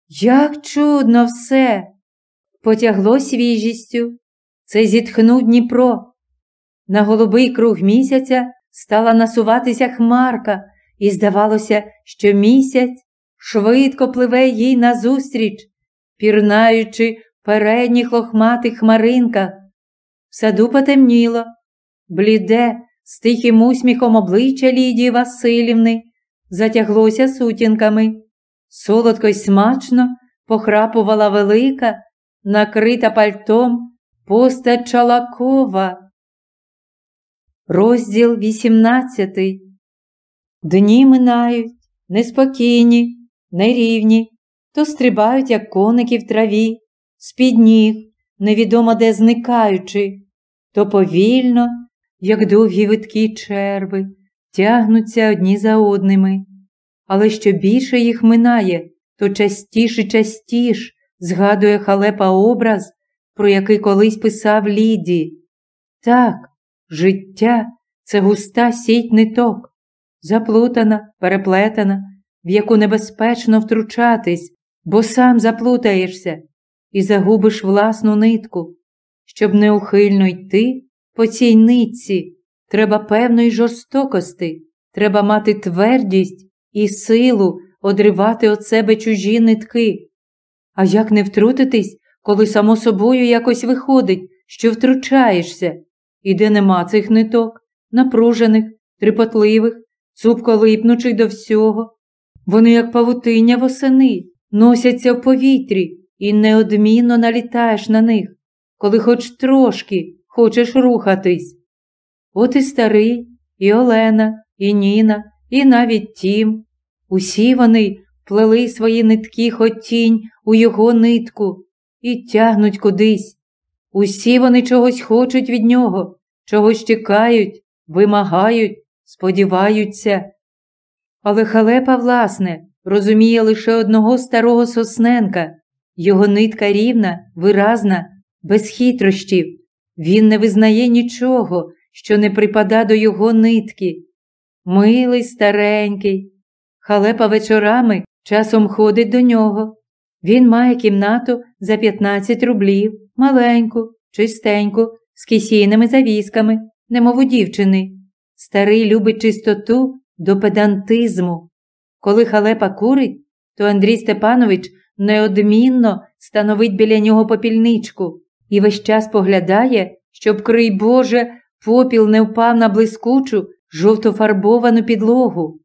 Як чудно все! Потягло свіжістю. Це зітхнув Дніпро. На голубий круг місяця стала насуватися хмарка, і здавалося, що місяць швидко пливе їй назустріч, пірнаючи передніх лохматих хмаринках. В саду потемніло, бліде, з тихим усміхом обличчя Лідії Васильівни затяглося сутінками. Солодко й смачно похрапувала велика, накрита пальтом постать Чалакова. Розділ вісімнадцятий. Дні минають, неспокійні, нерівні, то стрибають, як коники в траві, з-під ніг, невідомо де зникаючи, то повільно, як довгі виткі черви, тягнуться одні за одними. Але що більше їх минає, то частіше частіш згадує халепа образ, про який колись писав Ліді. Так, життя це густа сіть ниток, заплутана, переплетена, в яку небезпечно втручатись, бо сам заплутаєшся і загубиш власну нитку. Щоб неухильно йти по цій нитці, треба певної жорстокості, треба мати твердість і силу одривати від себе чужі нитки. А як не втрутитись, коли само собою якось виходить, що втручаєшся, і де нема цих ниток, напружених, трепотливих, цупко липнучих до всього. Вони, як павутиння восени, носяться в повітрі і неодмінно налітаєш на них, коли хоч трошки хочеш рухатись. От і старий, і Олена, і Ніна, і навіть Тім. Усі вони плели свої нитки хотінь у його нитку і тягнуть кудись. Усі вони чогось хочуть від нього, чогось чекають, вимагають, сподіваються. Але халепа, власне, розуміє лише одного старого сосненка, його нитка рівна, виразна, без хитрощів. Він не визнає нічого, що не припада до його нитки. Милий, старенький. Халепа вечорами часом ходить до нього. Він має кімнату за 15 рублів, маленьку, чистеньку, з кисійними завісками, немов у дівчини. Старий любить чистоту до педантизму. Коли халепа курить, то Андрій Степанович неодмінно становить біля нього попільничку і весь час поглядає, щоб, крий Боже, попіл не впав на блискучу, жовтофарбовану підлогу.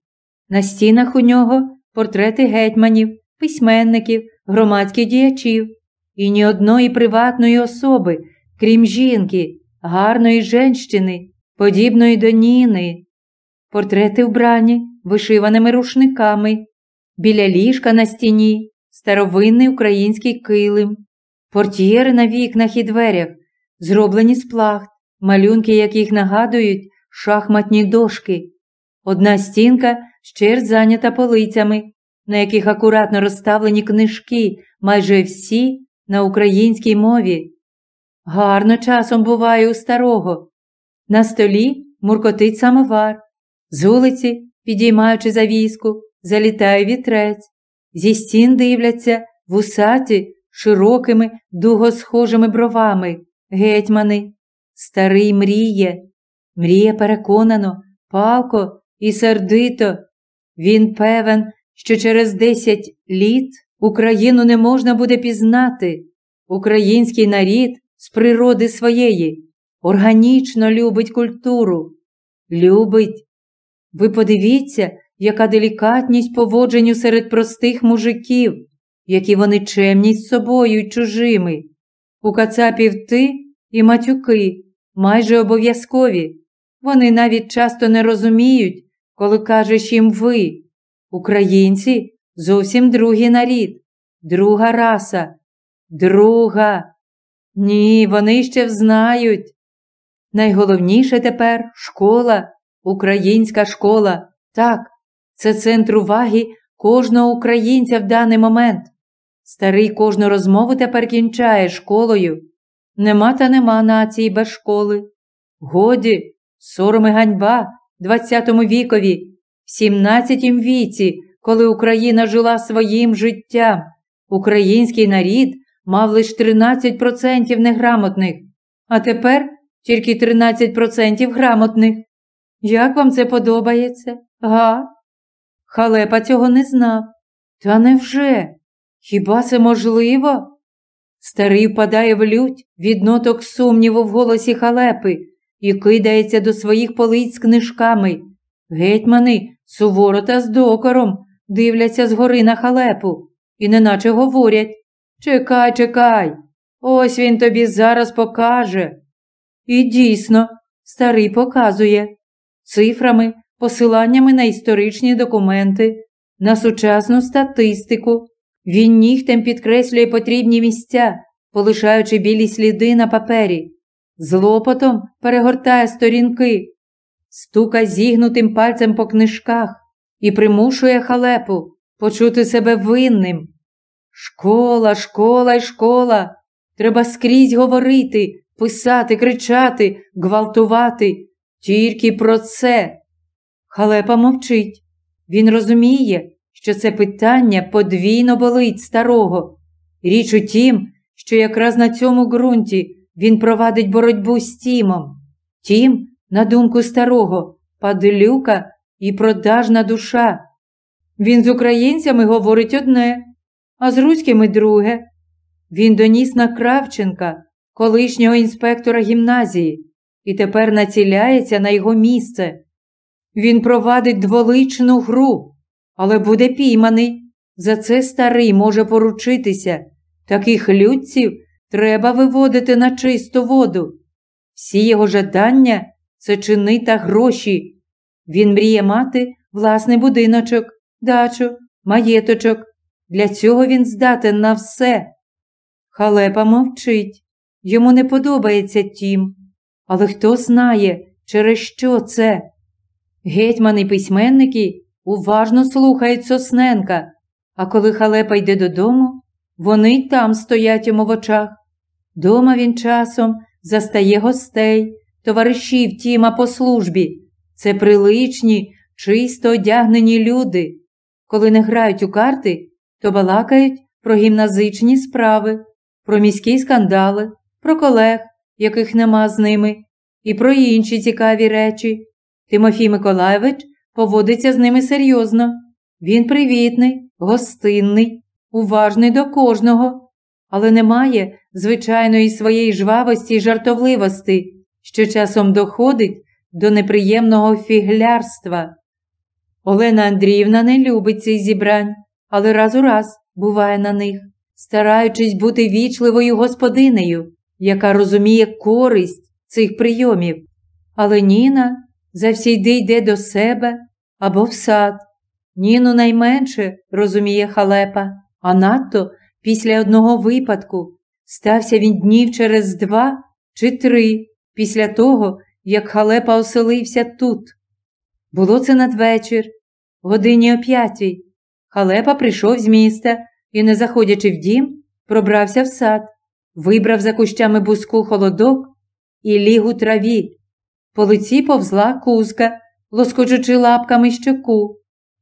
На стінах у нього портрети гетьманів, письменників, громадських діячів і ні одної приватної особи, крім жінки, гарної женщини, подібної до Ніни. Портрети вбрані вишиваними рушниками, біля ліжка на стіні, старовинний український килим, портьєри на вікнах і дверях, зроблені з плахт, малюнки яких нагадують шахматні дошки. Одна стінка щерть зайнята полицями, на яких акуратно розставлені книжки, майже всі на українській мові. Гарно часом буває у старого. На столі муркотить самовар, з вулиці, підіймаючи завіску, залітає вітрець, зі стін дивляться вусаті широкими дугосхожими бровами, гетьмани, старий мріє, мріє переконано, палко і сердито. Він певен, що через десять літ Україну не можна буде пізнати. Український нарід з природи своєї органічно любить культуру. Любить. Ви подивіться, яка делікатність поводженню серед простих мужиків, які вони чемні з собою й чужими. У кацапів ти і матюки майже обов'язкові. Вони навіть часто не розуміють, коли кажеш їм ви. Українці зовсім другий нарід, друга раса, друга. Ні, вони ще взнають. Найголовніше тепер школа, українська школа. Так, це центр уваги кожного українця в даний момент. Старий кожну розмову тепер кінчає школою. Нема та нема нації без школи. Годі, сором і ганьба ХХ вікові, в 17 віці коли Україна жила своїм життям. Український нарід мав лише 13% неграмотних, а тепер тільки 13% грамотних. Як вам це подобається? Га? Халепа цього не знав. Та невже? Хіба це можливо? Старий впадає в лють від ноток сумніву в голосі халепи і кидається до своїх полиць з книжками. Гетьмани суворо та з докором дивляться згори на халепу і неначе говорять Чекай, чекай, ось він тобі зараз покаже. І дійсно, старий показує цифрами, посиланнями на історичні документи, на сучасну статистику. Він нігтем підкреслює потрібні місця, полишаючи білі сліди на папері, з лопотом перегортає сторінки, стука зігнутим пальцем по книжках і примушує халепу почути себе винним. Школа, школа й школа. Треба скрізь говорити, писати, кричати, гвалтувати. Тільки про це. Халепа мовчить. Він розуміє, що це питання подвійно болить старого. Річ у тім, що якраз на цьому ґрунті він провадить боротьбу з Тімом. Тім, на думку старого, падлюка і продажна душа. Він з українцями говорить одне, а з руськими друге. Він доніс на Кравченка, колишнього інспектора гімназії, і тепер націляється на його місце. Він провадить дволичну гру, але буде пійманий. За це старий може поручитися. Таких людців треба виводити на чисту воду. Всі його жадання це чини та гроші. Він мріє мати власний будиночок, дачу, маєточок. Для цього він здатен на все. Халепа мовчить. Йому не подобається тім. Але хто знає, через що це? Гетьмани письменники уважно слухають Сосненка, а коли халепа йде додому, вони й там стоять йому в очах. Дома він часом застає гостей, товаришів Тіма по службі. Це приличні, чисто одягнені люди. Коли не грають у карти, то балакають про гімназичні справи, про міські скандали, про колег, яких нема з ними, і про інші цікаві речі. Тимофій Миколайович поводиться з ними серйозно. Він привітний, гостинний, уважний до кожного, але не має звичайної своєї жвавості й жартовливості, що часом доходить до неприємного фіглярства. Олена Андріївна не любить цих зібрань, але раз у раз буває на них, стараючись бути вічливою господинею, яка розуміє користь цих прийомів. Але Ніна завсійди йде до себе або в сад. Ніну найменше розуміє халепа, а надто після одного випадку стався він днів через два чи три після того, як халепа оселився тут. Було це надвечір, годині о п'ятій. Халепа прийшов з міста і, не заходячи в дім, пробрався в сад, вибрав за кущами буску холодок і ліг у траві. По лиці повзла кузка, лоскочучи лапками щоку,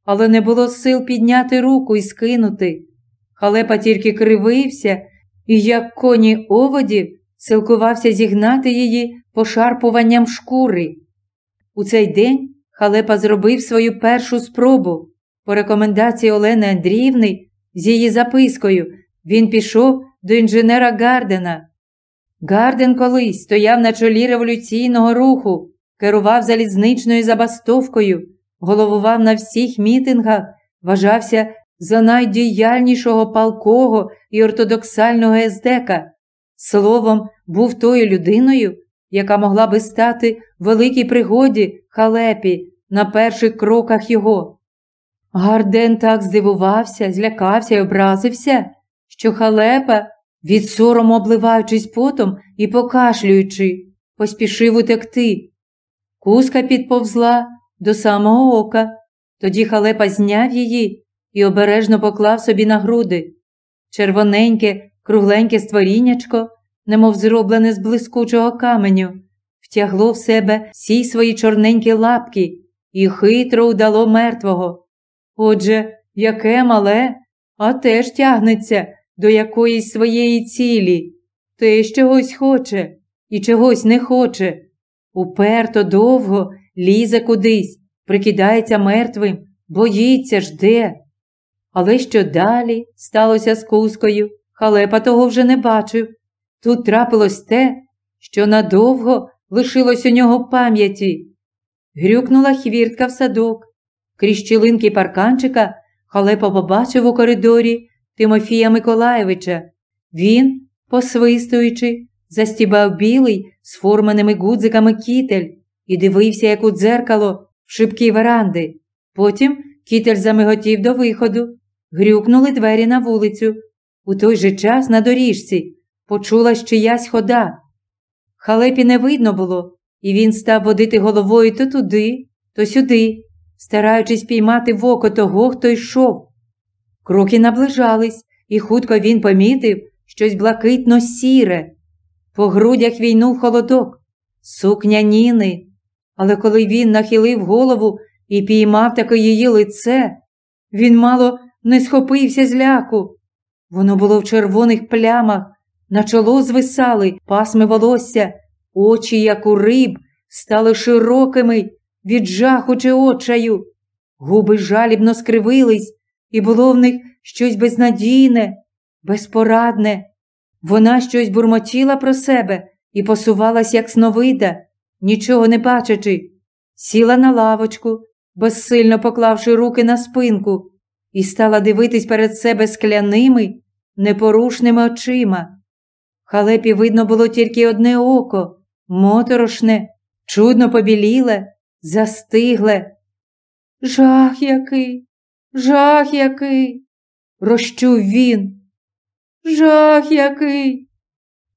але не було сил підняти руку і скинути. Халепа тільки кривився і, як коні оводів, силкувався зігнати її пошарпуванням шкури. У цей день халепа зробив свою першу спробу. По рекомендації Олени Андріївни з її запискою він пішов до інженера Гардена. Гарден колись стояв на чолі революційного руху, керував залізничною забастовкою, головував на всіх мітингах, вважався за найдіяльнішого палкого і ортодоксального ездека. Словом, був тою людиною, яка могла би стати в великій пригоді халепі на перших кроках його. Гарден так здивувався, злякався і образився, що халепа від сорому обливаючись потом і покашлюючи, поспішив утекти. Куска підповзла до самого ока, тоді халепа зняв її і обережно поклав собі на груди. Червоненьке, кругленьке створіннячко, немов зроблене з блискучого каменю, втягло в себе всі свої чорненькі лапки і хитро удало мертвого. Отже, яке мале, а теж тягнеться до якоїсь своєї цілі, теж чогось хоче і чогось не хоче. Уперто довго лізе кудись, прикидається мертвим, боїться, жде. Але що далі сталося з кускою, халепа того вже не бачив. Тут трапилось те, що надовго лишилось у нього пам'яті. Грюкнула хвіртка в садок. Крізь щілинки парканчика халепа побачив у коридорі Тимофія Миколаєвича. Він, посвистуючи, застібав білий з форманими гудзиками кітель і дивився, як у дзеркало в шибкі веранди. Потім кітель замиготів до виходу, грюкнули двері на вулицю. У той же час на доріжці почулась чиясь хода. Халепі не видно було, і він став водити головою то туди, то сюди, стараючись піймати в око того, хто йшов. Кроки наближались, і хутко він помітив щось блакитно сіре. По грудях війнув холодок, сукня Ніни. Але коли він нахилив голову і піймав таке її лице, він мало не схопився з ляку. Воно було в червоних плямах, на чоло звисали пасми волосся, очі, як у риб, стали широкими від жаху чи очаю. Губи жалібно скривились, і було в них щось безнадійне, безпорадне. Вона щось бурмотіла про себе і посувалась, як сновида, нічого не бачачи, сіла на лавочку, безсильно поклавши руки на спинку, і стала дивитись перед себе скляними, непорушними очима. Халепі видно було тільки одне око, моторошне, чудно побіліле, застигле. Жах який, жах який, розчув він. Жах який.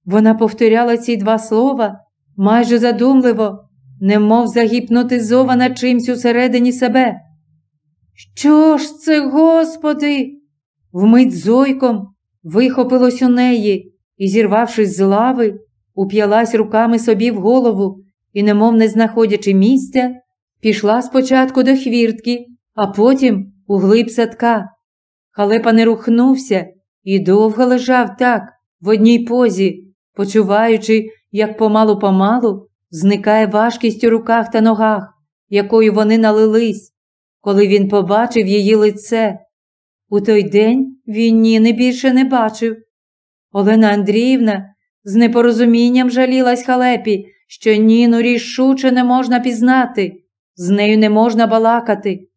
Вона повторяла ці два слова майже задумливо, немов загіпнотизована чимсь усередині себе. Що ж це, Господи? Вмить зойком вихопилось у неї і, зірвавшись з лави, уп'ялась руками собі в голову і, немов не знаходячи місця, пішла спочатку до хвіртки, а потім у глиб садка. Халепа не рухнувся і довго лежав так, в одній позі, почуваючи, як помалу-помалу зникає важкість у руках та ногах, якою вони налились, коли він побачив її лице. У той день він Ніни більше не бачив. Олена Андріївна з непорозумінням жалілась халепі, що Ніну рішуче не можна пізнати, з нею не можна балакати.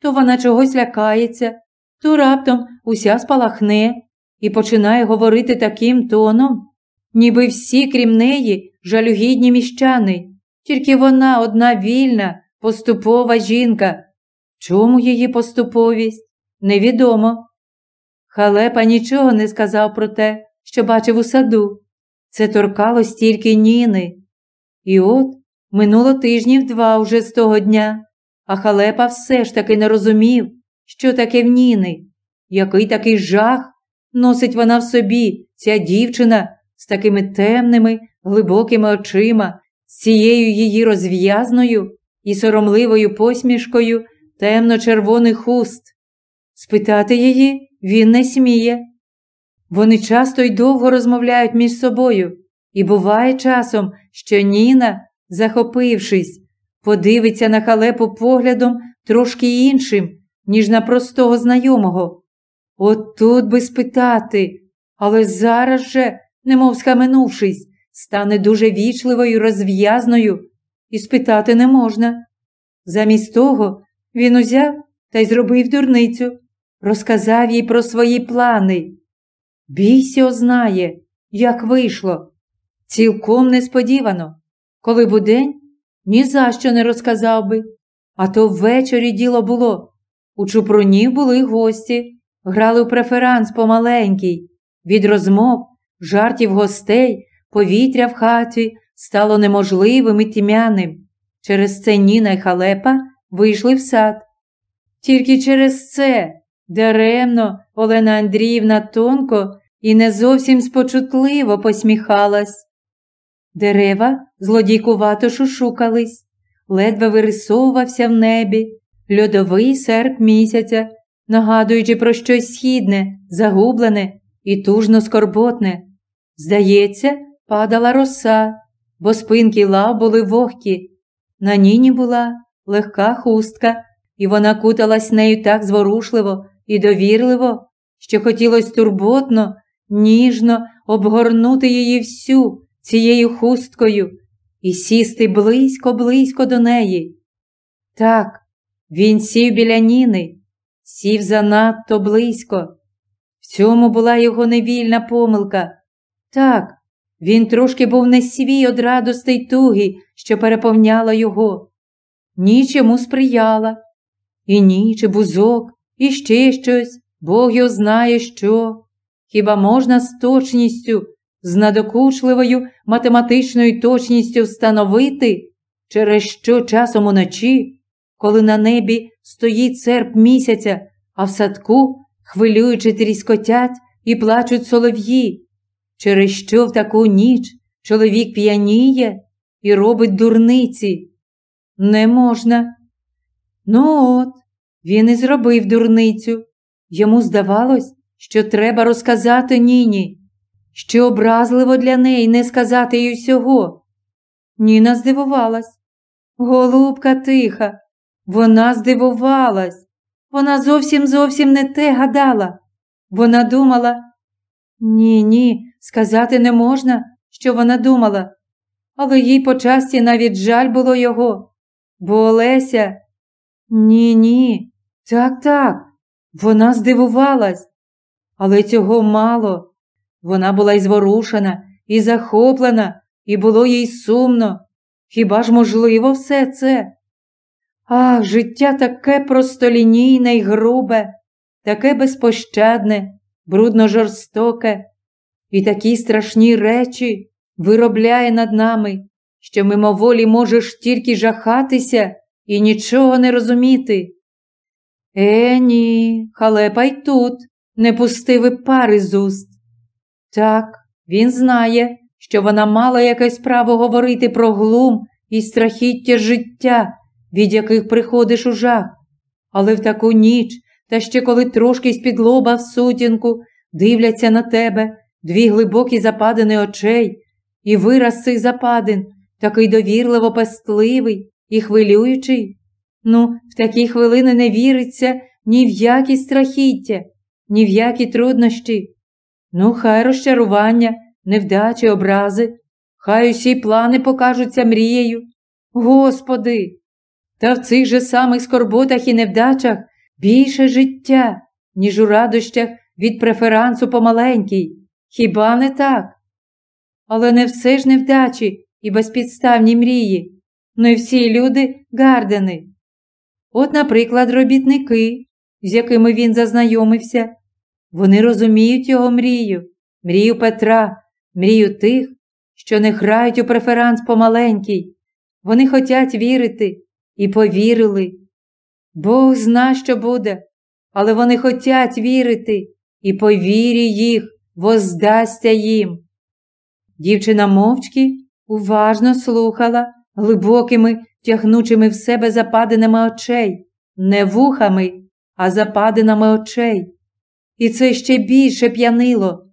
То вона чогось лякається, то раптом уся спалахне і починає говорити таким тоном, ніби всі, крім неї, жалюгідні міщани, тільки вона одна вільна, поступова жінка. Чому її поступовість? Невідомо. Халепа нічого не сказав про те, що бачив у саду. Це торкалось тільки Ніни. І от минуло тижнів два уже з того дня, а халепа все ж таки не розумів, що таке в Ніни, який такий жах носить вона в собі, ця дівчина з такими темними, глибокими очима, з цією її розв'язною і соромливою посмішкою темно-червоних уст. Спитати її він не сміє. Вони часто й довго розмовляють між собою, і буває часом, що Ніна, захопившись, подивиться на халепу поглядом трошки іншим, ніж на простого знайомого. От тут би спитати, але зараз же, немов схаменувшись, стане дуже вічливою, розв'язною, і спитати не можна. Замість того він узяв та й зробив дурницю, розказав їй про свої плани. Бійся знає, як вийшло. Цілком несподівано, коли б день ні за що не розказав би, а то ввечері діло було. У чупруні були гості, грали в преферанс помаленький. Від розмов, жартів гостей, повітря в хаті стало неможливим і тьмяним. Через це Ніна й халепа вийшли в сад. Тільки через це даремно Олена Андріївна тонко і не зовсім спочутливо посміхалась. Дерева злодійкувато шушукались, ледве вирисовувався в небі, льодовий серп місяця нагадуючи про щось східне, загублене і тужно скорботне. Здається, падала роса, бо спинки лав були вогкі. На ніні була легка хустка, і вона куталась нею так зворушливо і довірливо, що хотілося турботно, ніжно обгорнути її всю цією хусткою і сісти близько-близько до неї. Так, він сів біля Ніни, сів занадто близько. В цьому була його невільна помилка. Так, він трошки був не свій од радости й туги, що переповняла його. Ніч йому сприяла, і ніч, і бузок, і ще щось, Бог його знає що. Хіба можна з точністю, з надокучливою математичною точністю встановити, через що часом уночі, коли на небі стоїть серп місяця, а в садку, хвилюючи тріскотять і плачуть солов'ї, через що в таку ніч чоловік п'яніє і робить дурниці? Не можна. Ну от, він і зробив дурницю. Йому здавалось, що треба розказати Ніні, що образливо для неї не сказати їй всього. Ніна здивувалась. Голубка тиха, вона здивувалась. Вона зовсім зовсім не те гадала. Вона думала, ні, ні, сказати не можна, що вона думала, але їй по часті навіть жаль було його. Бо Олеся, ні, ні, так, так, вона здивувалась, але цього мало. Вона була й зворушена, і захоплена, і було їй сумно. Хіба ж можливо все це? Ах, життя таке простолінійне й грубе, таке безпощадне, брудно жорстоке, і такі страшні речі виробляє над нами, що мимоволі можеш тільки жахатися і нічого не розуміти. Е, ні, халепа й тут не пустив і пари з уст. Так, він знає, що вона мала якесь право говорити про глум і страхіття життя, від яких приходиш у жах. Але в таку ніч, та ще коли трошки з-під в сутінку дивляться на тебе дві глибокі западини очей, і вираз цих западин такий довірливо пестливий і хвилюючий. Ну, в такі хвилини не віриться ні в які страхіття, ні в які труднощі. Ну, хай розчарування, невдачі, образи, хай усі плани покажуться мрією. Господи! Та в цих же самих скорботах і невдачах більше життя, ніж у радощах від преферансу помаленькій. Хіба не так? Але не все ж невдачі і безпідставні мрії, ну і всі люди гардени. От, наприклад, робітники, з якими він зазнайомився, вони розуміють його мрію, мрію Петра, мрію тих, що не грають у преферанс помаленький. Вони хотять вірити і повірили. Бог зна, що буде, але вони хотять вірити, і по вірі їх воздасться їм. Дівчина мовчки уважно слухала глибокими, тягнучими в себе западинами очей, не вухами, а западинами очей. І це ще більше п'янило.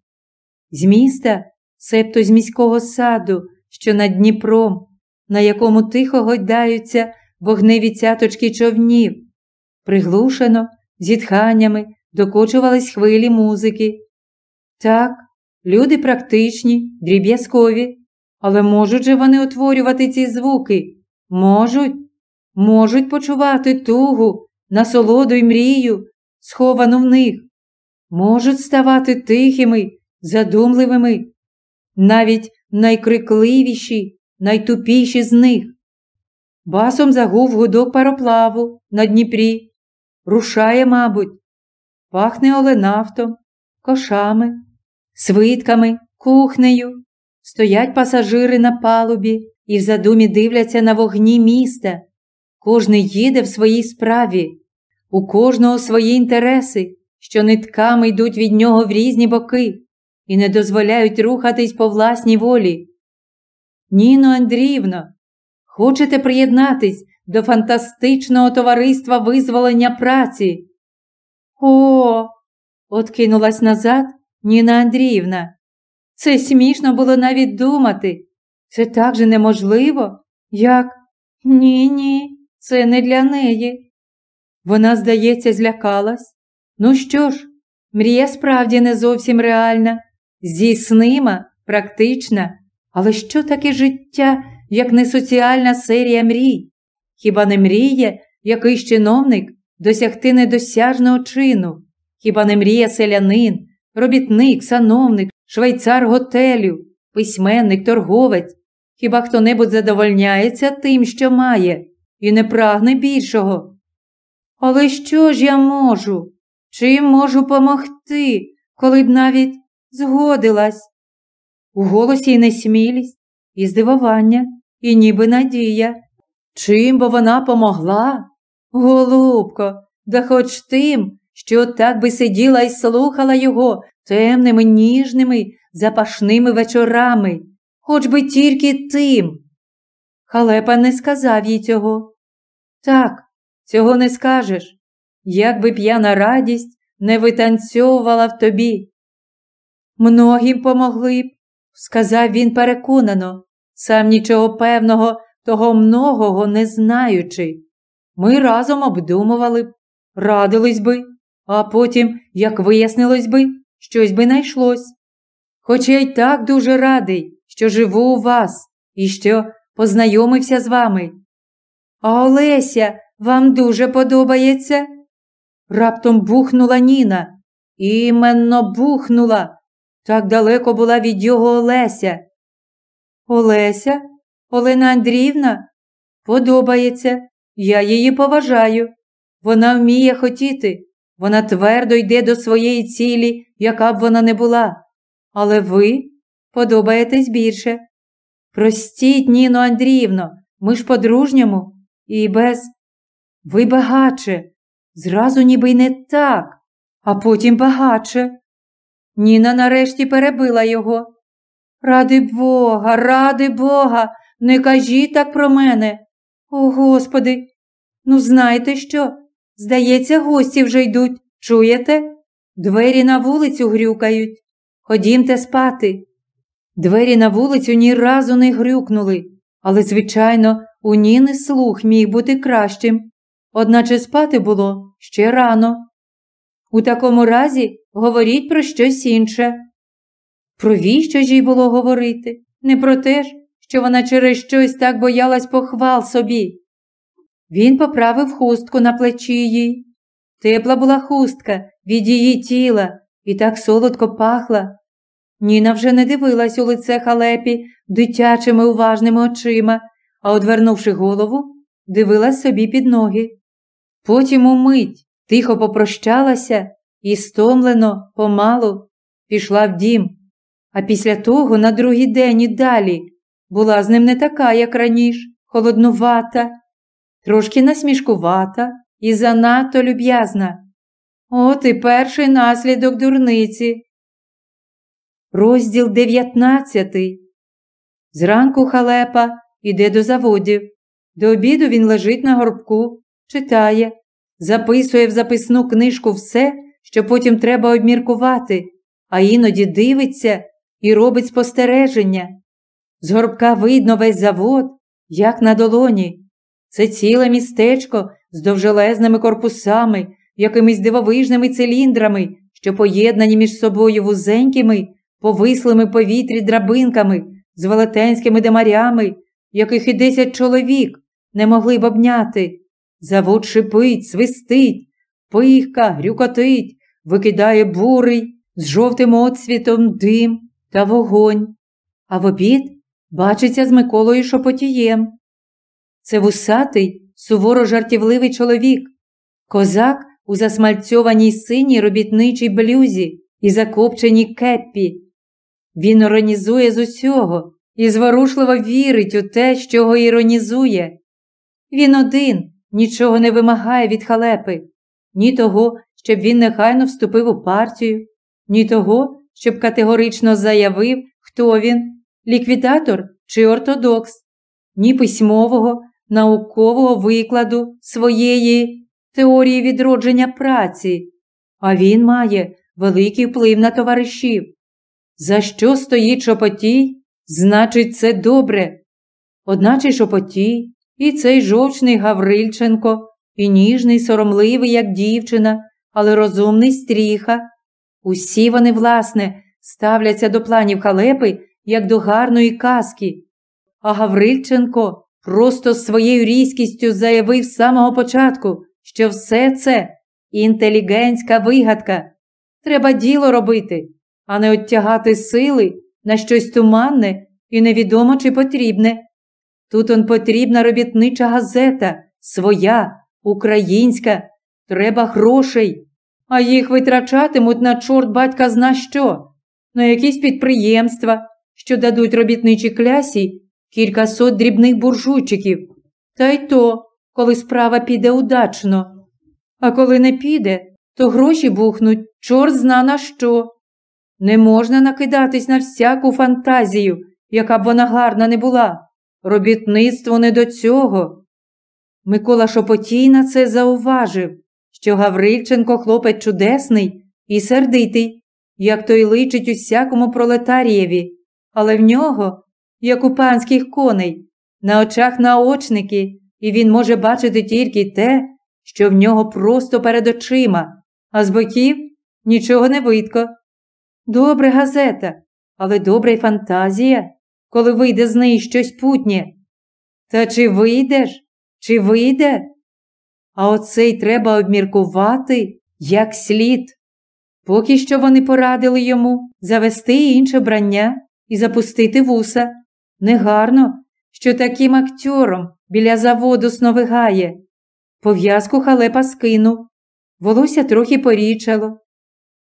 З міста, себто з міського саду, що над Дніпром, на якому тихо гойдаються вогневі цяточки човнів, приглушено, зітханнями докочувались хвилі музики. Так, люди практичні, дріб'язкові, але можуть же вони утворювати ці звуки? Можуть, можуть почувати тугу, насолоду й мрію, сховану в них, можуть ставати тихими, задумливими, навіть найкрикливіші, найтупіші з них. Басом загув гудок пароплаву на Дніпрі. Рушає, мабуть, пахне оленавтом, кошами, свитками, кухнею. Стоять пасажири на палубі і в задумі дивляться на вогні міста. Кожний їде в своїй справі, у кожного свої інтереси, що нитками йдуть від нього в різні боки і не дозволяють рухатись по власній волі. Ніно Андріївно, хочете приєднатись до фантастичного товариства визволення праці? О, откинулась назад Ніна Андріївна. Це смішно було навіть думати. Це так же неможливо, як ні, ні, це не для неї. Вона, здається, злякалась. Ну що ж, мрія справді не зовсім реальна, здійснима, практична, але що таке життя, як не соціальна серія мрій? Хіба не мріє якийсь чиновник досягти недосяжного чину? Хіба не мріє селянин, робітник, сановник, швейцар готелю, письменник, торговець? Хіба хто небудь задовольняється тим, що має, і не прагне більшого? Але що ж я можу? Чим можу помогти, коли б навіть згодилась? У голосі й несмілість, і здивування, і ніби надія. Чим бо вона помогла? Голубко, да хоч тим, що так би сиділа і слухала його темними, ніжними, запашними вечорами, хоч би тільки тим. Халепа не сказав їй цього. Так, цього не скажеш, якби п'яна радість не витанцьовувала в тобі. Многім помогли б, сказав він переконано, сам нічого певного, того многого не знаючи. Ми разом обдумували б, радились би, а потім, як вияснилось би, щось би найшлось. Хоча й так дуже радий, що живу у вас і що познайомився з вами. А Олеся вам дуже подобається? Раптом бухнула Ніна. Іменно бухнула. Так далеко була від його Олеся. Олеся? Олена Андріївна? Подобається. Я її поважаю. Вона вміє хотіти. Вона твердо йде до своєї цілі, яка б вона не була. Але ви подобаєтесь більше. Простіть, Ніно Андріївно, ми ж по-дружньому і без. Ви багаче, зразу ніби й не так, а потім багаче. Ніна нарешті перебила його. Ради Бога, ради Бога, не кажіть так про мене. О, Господи, ну знаєте що? Здається, гості вже йдуть. Чуєте? Двері на вулицю грюкають. Ходімте спати. Двері на вулицю ні разу не грюкнули, але, звичайно, у Ніни слух міг бути кращим, одначе спати було ще рано. У такому разі говоріть про щось інше. Про віщо ж їй було говорити, не про те ж, що вона через щось так боялась похвал собі. Він поправив хустку на плечі їй. Тепла була хустка від її тіла і так солодко пахла. Ніна вже не дивилась у лице халепі дитячими уважними очима, а, одвернувши голову, дивилась собі під ноги. Потім умить тихо попрощалася і стомлено, помалу, пішла в дім. А після того, на другий день і далі, була з ним не така, як раніше, холоднувата, трошки насмішкувата і занадто люб'язна. От і перший наслідок дурниці. Розділ дев'ятнадцятий. Зранку халепа іде до заводів. До обіду він лежить на горбку, читає, записує в записну книжку все, що потім треба обміркувати, а іноді дивиться і робить спостереження. З горбка видно весь завод, як на долоні. Це ціле містечко з довжелезними корпусами, якимись дивовижними циліндрами, що поєднані між собою вузенькими, повислими повітрі драбинками, з велетенськими демарями, яких і десять чоловік не могли б обняти. Завод шипить, свистить, пихка, грюкотить, викидає бурий з жовтим отсвітом дим та вогонь. А в обід бачиться з Миколою Шопотієм. Це вусатий, суворо жартівливий чоловік, козак у засмальцьованій синій робітничій блюзі і закопченій кеппі. Він іронізує з усього і зворушливо вірить у те, що його іронізує. Він один нічого не вимагає від халепи, ні того, щоб він нехайно вступив у партію, ні того, щоб категорично заявив, хто він ліквідатор чи ортодокс, ні письмового, наукового викладу своєї теорії відродження праці, а він має великий вплив на товаришів. За що стоїть Шопотій, значить, це добре. Одначе Шопотій і цей жовчний Гаврильченко, і ніжний, соромливий, як дівчина, але розумний стріха. Усі вони, власне, ставляться до планів халепи як до гарної казки. А Гаврильченко просто своєю різкістю заявив з самого початку, що все це інтелігентська вигадка. Треба діло робити, а не оттягати сили на щось туманне і невідомо чи потрібне. Тут он потрібна робітнича газета, своя, українська, треба грошей, а їх витрачатимуть на чорт батька зна що, на якісь підприємства, що дадуть робітничій клясі кількасот дрібних буржуйчиків. Та й то, коли справа піде удачно. А коли не піде, то гроші бухнуть, чорт зна на що. Не можна накидатись на всяку фантазію, яка б вона гарна не була. Робітництво не до цього. Микола Шопотій на це зауважив, що Гаврильченко хлопець чудесний і сердитий, як той личить усякому пролетарієві, але в нього, як у панських коней, на очах наочники, і він може бачити тільки те, що в нього просто перед очима, а з боків нічого не видко. Добре газета, але добра й фантазія, коли вийде з неї щось путнє. Та чи вийдеш, чи вийде? А оце й треба обміркувати як слід. Поки що вони порадили йому завести інше брання і запустити вуса. Негарно, що таким актером біля заводу сновигає. Пов'язку халепа скинув, волосся трохи порічало,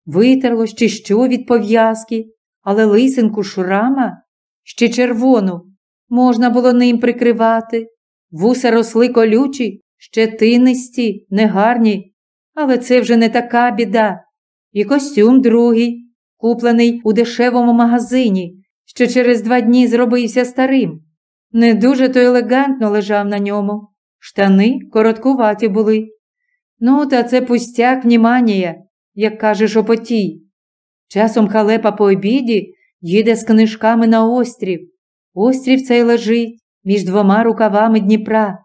витерло ще що від пов'язки, але лисинку шрама ще червону можна було ним прикривати. Вуса росли колючі, щетинисті, негарні, але це вже не така біда. І костюм другий, куплений у дешевому магазині, що через два дні зробився старим. Не дуже то елегантно лежав на ньому. Штани короткуваті були. Ну, та це пустяк вніманія, як каже Шопотій. Часом халепа по обіді їде з книжками на острів. Острів цей лежить між двома рукавами Дніпра.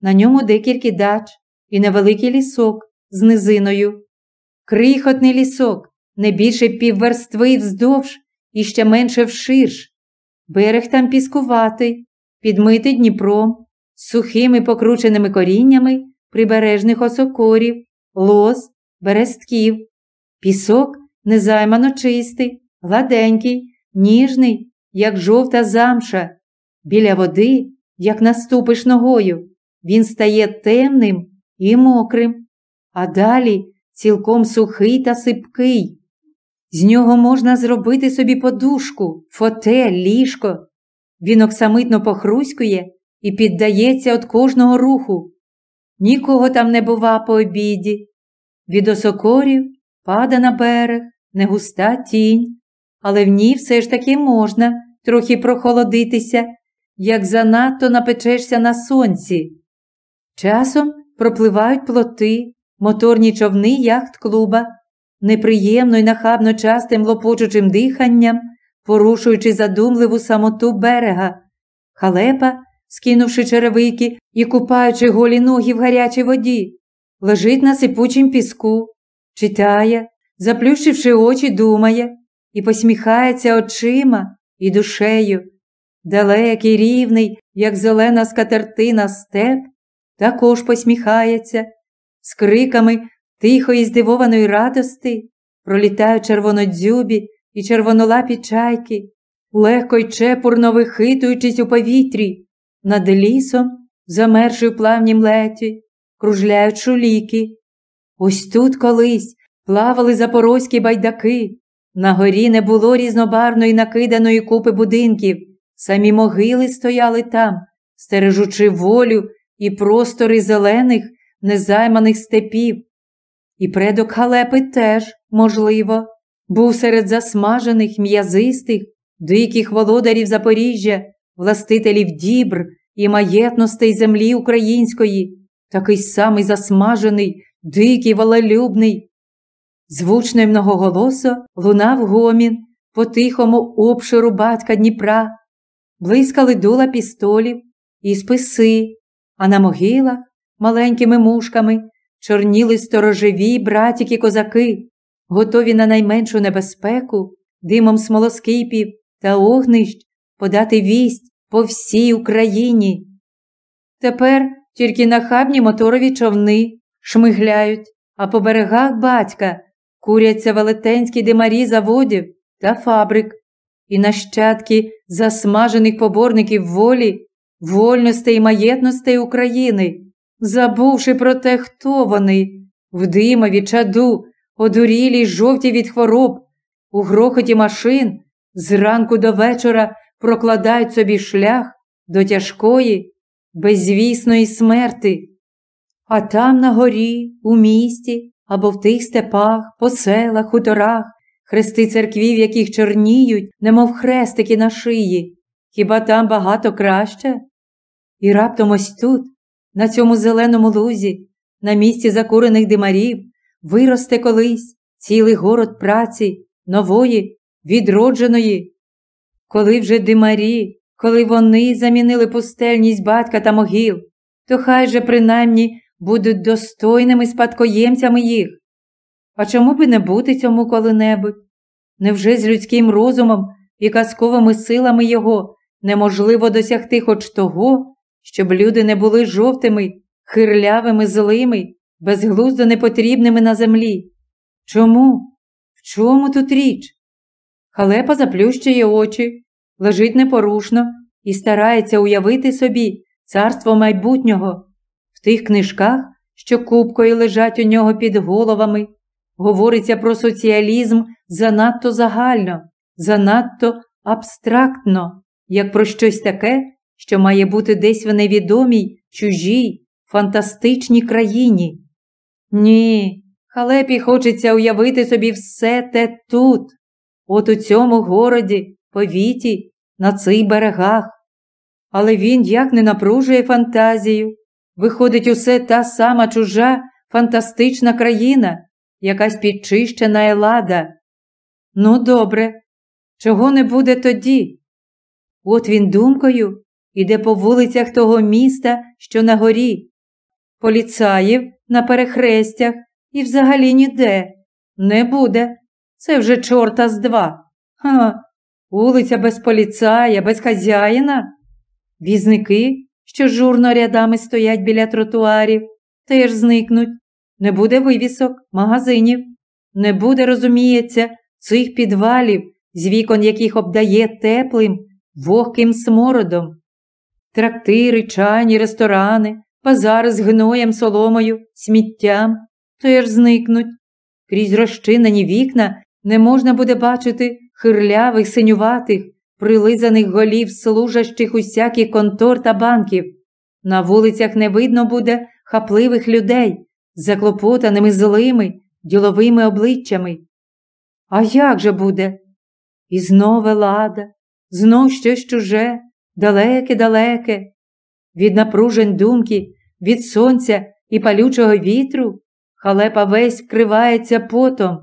На ньому декілька дач і невеликий лісок з низиною. Крихотний лісок, не більше півверстви вздовж і ще менше вширш. Берег там піскуватий, підмитий Дніпром, з сухими покрученими коріннями прибережних осокорів, лоз, берестків. Пісок незаймано чистий, гладенький, ніжний, як жовта замша. Біля води, як наступиш ногою, він стає темним і мокрим, а далі цілком сухий та сипкий. З нього можна зробити собі подушку, фотель, ліжко. Він оксамитно похруськує і піддається від кожного руху. Нікого там не бува по обіді. Від осокорів пада на берег, негуста тінь, але в ній все ж таки можна трохи прохолодитися, як занадто напечешся на сонці. Часом пропливають плоти, моторні човни яхт клуба, неприємно й нахабно частим лопочучим диханням, порушуючи задумливу самоту берега. Халепа, скинувши черевики і купаючи голі ноги в гарячій воді, лежить на сипучім піску, читає, заплющивши очі, думає і посміхається очима і душею. Далекий, рівний, як зелена скатертина степ, також посміхається, з криками тихої здивованої радости пролітають червонодзюбі і червонолапі чайки, легко й чепурно вихитуючись у повітрі, над лісом, замерши в плавнім леті, кружляють шуліки. Ось тут колись плавали запорозькі байдаки. На горі не було різнобарної накиданої купи будинків, самі могили стояли там, стережучи волю і простори зелених, незайманих степів. І предок халепи теж, можливо, був серед засмажених, м'язистих, диких володарів Запоріжжя, властителів дібр і маєтностей землі української, такий самий засмажений, дикий, волелюбний. Звучно й многоголосо лунав гомін по тихому обширу батька Дніпра, блискали дула пістолів і списи, а на могилах маленькими мушками чорніли сторожеві братіки козаки, готові на найменшу небезпеку, димом смолоскипів та огнищ подати вість по всій Україні. Тепер тільки нахабні моторові човни шмигляють, а по берегах батька куряться велетенські димарі заводів та фабрик, і нащадки засмажених поборників волі, вольностей і маєтностей України, забувши про те, хто вони, в димові чаду, одурілі жовті від хвороб, у грохоті машин зранку до вечора прокладають собі шлях до тяжкої, беззвісної смерти. А там на горі, у місті або в тих степах, по селах, хуторах, хрести церквів, яких чорніють, немов хрестики на шиї. Хіба там багато краще? І раптом ось тут, на цьому зеленому лузі, на місці закурених димарів, виросте колись цілий город праці, нової, відродженої. Коли вже димарі, коли вони замінили пустельність батька та могил, то хай же принаймні будуть достойними спадкоємцями їх. А чому би не бути цьому коли-небудь? Невже з людським розумом і казковими силами його неможливо досягти хоч того, щоб люди не були жовтими, хирлявими, злими, безглуздо непотрібними на землі? Чому? В чому тут річ? Халепа заплющує очі, лежить непорушно і старається уявити собі царство майбутнього. Тих книжках, що купкою лежать у нього під головами, говориться про соціалізм занадто загально, занадто абстрактно, як про щось таке, що має бути десь в невідомій, чужій, фантастичній країні. Ні, халепі хочеться уявити собі все те тут, от у цьому городі, повіті, на цих берегах. Але він як не напружує фантазію. Виходить, усе та сама чужа фантастична країна, якась підчищена елада. Ну, добре, чого не буде тоді? От він думкою іде по вулицях того міста, що на горі, поліцаїв на перехрестях і взагалі ніде. Не буде. Це вже чорта з два. Ха, вулиця без поліцая, без хазяїна. Візники, що журно рядами стоять біля тротуарів, теж зникнуть. Не буде вивісок, магазинів, не буде, розуміється, цих підвалів, з вікон яких обдає теплим, вогким смородом. Трактири, чайні, ресторани, базари з гноєм, соломою, сміттям теж зникнуть. Крізь розчинені вікна не можна буде бачити хирлявих, синюватих, прилизаних голів, служащих усяких контор та банків. На вулицях не видно буде хапливих людей, заклопотаними злими, діловими обличчями. А як же буде? І знов лада, знов щось чуже, далеке-далеке. Від напружень думки, від сонця і палючого вітру халепа весь вкривається потом.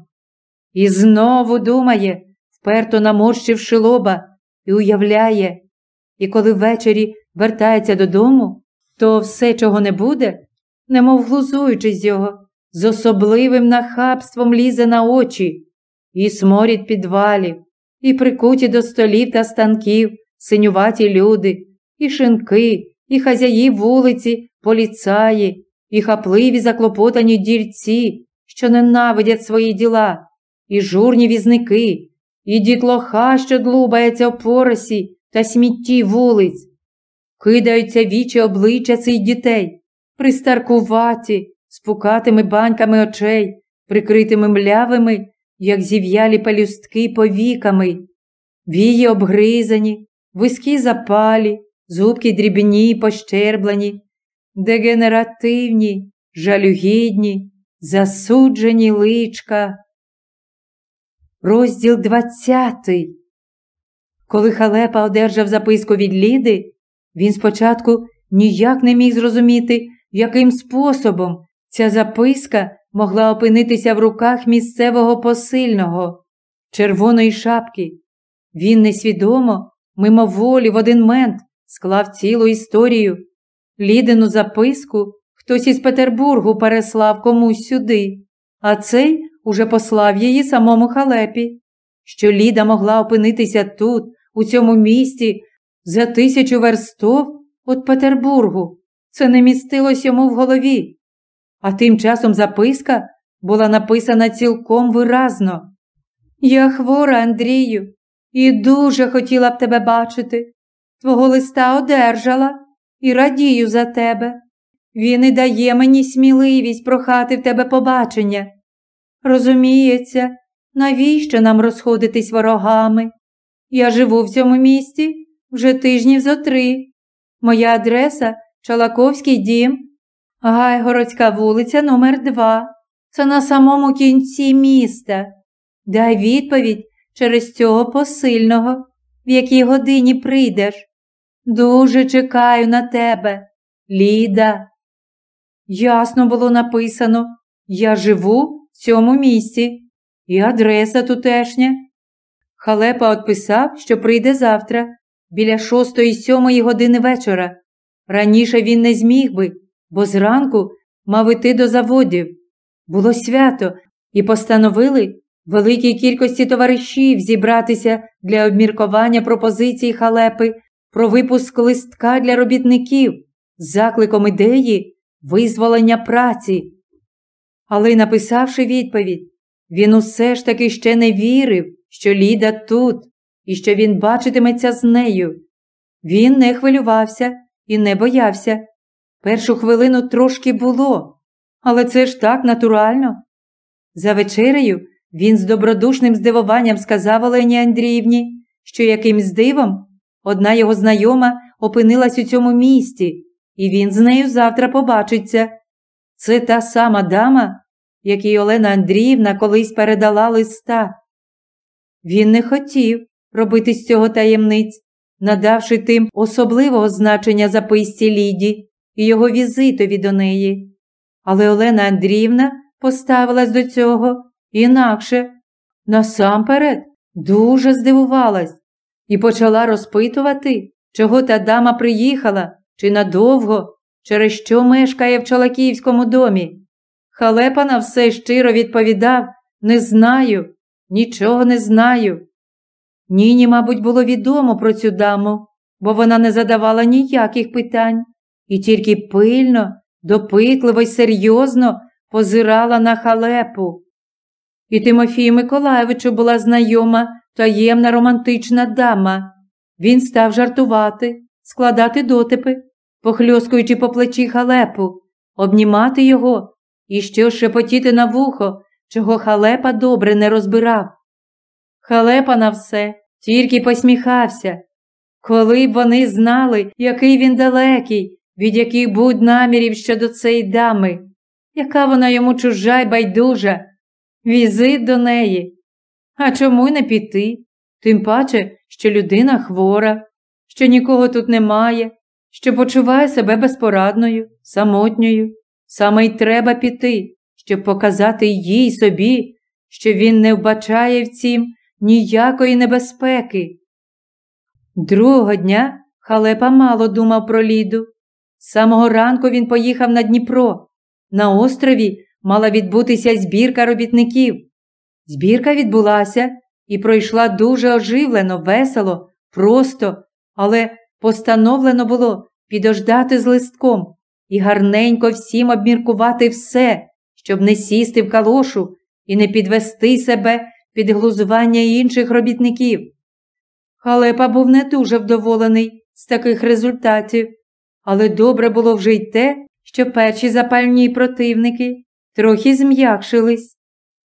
І знову думає, вперто наморщивши лоба, і уявляє, і коли ввечері вертається додому, то все, чого не буде, немов глузуючи з його, з особливим нахабством лізе на очі, і сморід підвалів, і прикуті до столів та станків синюваті люди, і шинки, і хазяї вулиці, поліцаї, і хапливі заклопотані дільці, що ненавидять свої діла, і журні візники, і дітлоха, що длубається в поросі та смітті вулиць. Кидаються вічі обличчя цих дітей, пристаркуваті, з пукатими баньками очей, прикритими млявими, як зів'ялі пелюстки повіками, вії обгризані, вузькі запалі, зубки дрібні пощерблені, дегенеративні, жалюгідні, засуджені личка. Розділ двадцятий. Коли Халепа одержав записку від Ліди, він спочатку ніяк не міг зрозуміти, яким способом ця записка могла опинитися в руках місцевого посильного, червоної шапки. Він несвідомо, мимоволі, в один мент склав цілу історію. Лідину записку хтось із Петербургу переслав комусь сюди, а цей уже послав її самому халепі, що Ліда могла опинитися тут, у цьому місті, за тисячу верстов від Петербургу. Це не містилось йому в голові. А тим часом записка була написана цілком виразно. Я хвора, Андрію, і дуже хотіла б тебе бачити. Твого листа одержала і радію за тебе. Він і дає мені сміливість прохати в тебе побачення. Розуміється, навіщо нам розходитись ворогами? Я живу в цьому місті вже тижнів зо три. Моя адреса Чалаковський дім, Гайгородська вулиця номер 2 Це на самому кінці міста. Дай відповідь через цього посильного, в якій годині прийдеш. Дуже чекаю на тебе, Ліда. Ясно було написано Я живу цьому місці і адреса тутешня. Халепа отписав, що прийде завтра, біля шостої сьомої години вечора. Раніше він не зміг би, бо зранку мав іти до заводів. Було свято, і постановили великій кількості товаришів зібратися для обміркування пропозицій халепи про випуск листка для робітників з закликом ідеї визволення праці. Але, написавши відповідь, він усе ж таки ще не вірив, що Ліда тут і що він бачитиметься з нею. Він не хвилювався і не боявся. Першу хвилину трошки було, але це ж так натурально. За вечерею він з добродушним здивуванням сказав Олені Андріївні, що якимсь дивом одна його знайома опинилась у цьому місті, і він з нею завтра побачиться. Це та сама дама, якій Олена Андріївна колись передала листа. Він не хотів робити з цього таємниць, надавши тим особливого значення записці Ліді і його візитові до неї. Але Олена Андріївна поставилась до цього інакше. Насамперед дуже здивувалась і почала розпитувати, чого та дама приїхала, чи надовго, через що мешкає в Чолаківському домі. Халепа на все щиро відповідав не знаю, нічого не знаю. Ніні, мабуть, було відомо про цю даму, бо вона не задавала ніяких питань і тільки пильно, допитливо й серйозно позирала на халепу. І Тимофію Миколаєвичу була знайома таємна романтична дама. Він став жартувати, складати дотипи, похльоскуючи по плечі халепу, обнімати його і що шепотіти на вухо, чого халепа добре не розбирав. Халепа на все, тільки посміхався. Коли б вони знали, який він далекий, від яких будь намірів щодо цієї дами, яка вона йому чужа й байдужа, візит до неї. А чому й не піти? Тим паче, що людина хвора, що нікого тут немає, що почуває себе безпорадною, самотньою. Саме й треба піти, щоб показати їй собі, що він не вбачає в цім ніякої небезпеки. Другого дня халепа мало думав про Ліду. З самого ранку він поїхав на Дніпро. На острові мала відбутися збірка робітників. Збірка відбулася і пройшла дуже оживлено, весело, просто, але постановлено було підождати з листком і гарненько всім обміркувати все, щоб не сісти в калошу і не підвести себе під глузування інших робітників. Халепа був не дуже вдоволений з таких результатів, але добре було вже й те, що перші запальні противники трохи зм'якшились.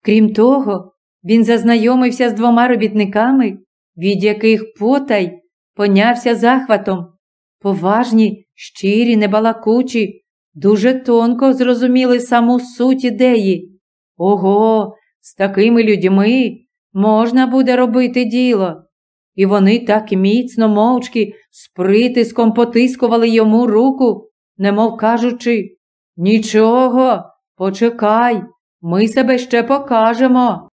Крім того, він зазнайомився з двома робітниками, від яких потай понявся захватом. Поважні, щирі, небалакучі, дуже тонко зрозуміли саму суть ідеї. Ого, з такими людьми можна буде робити діло. І вони так міцно, мовчки, з притиском потискували йому руку, немов кажучи, нічого, почекай, ми себе ще покажемо.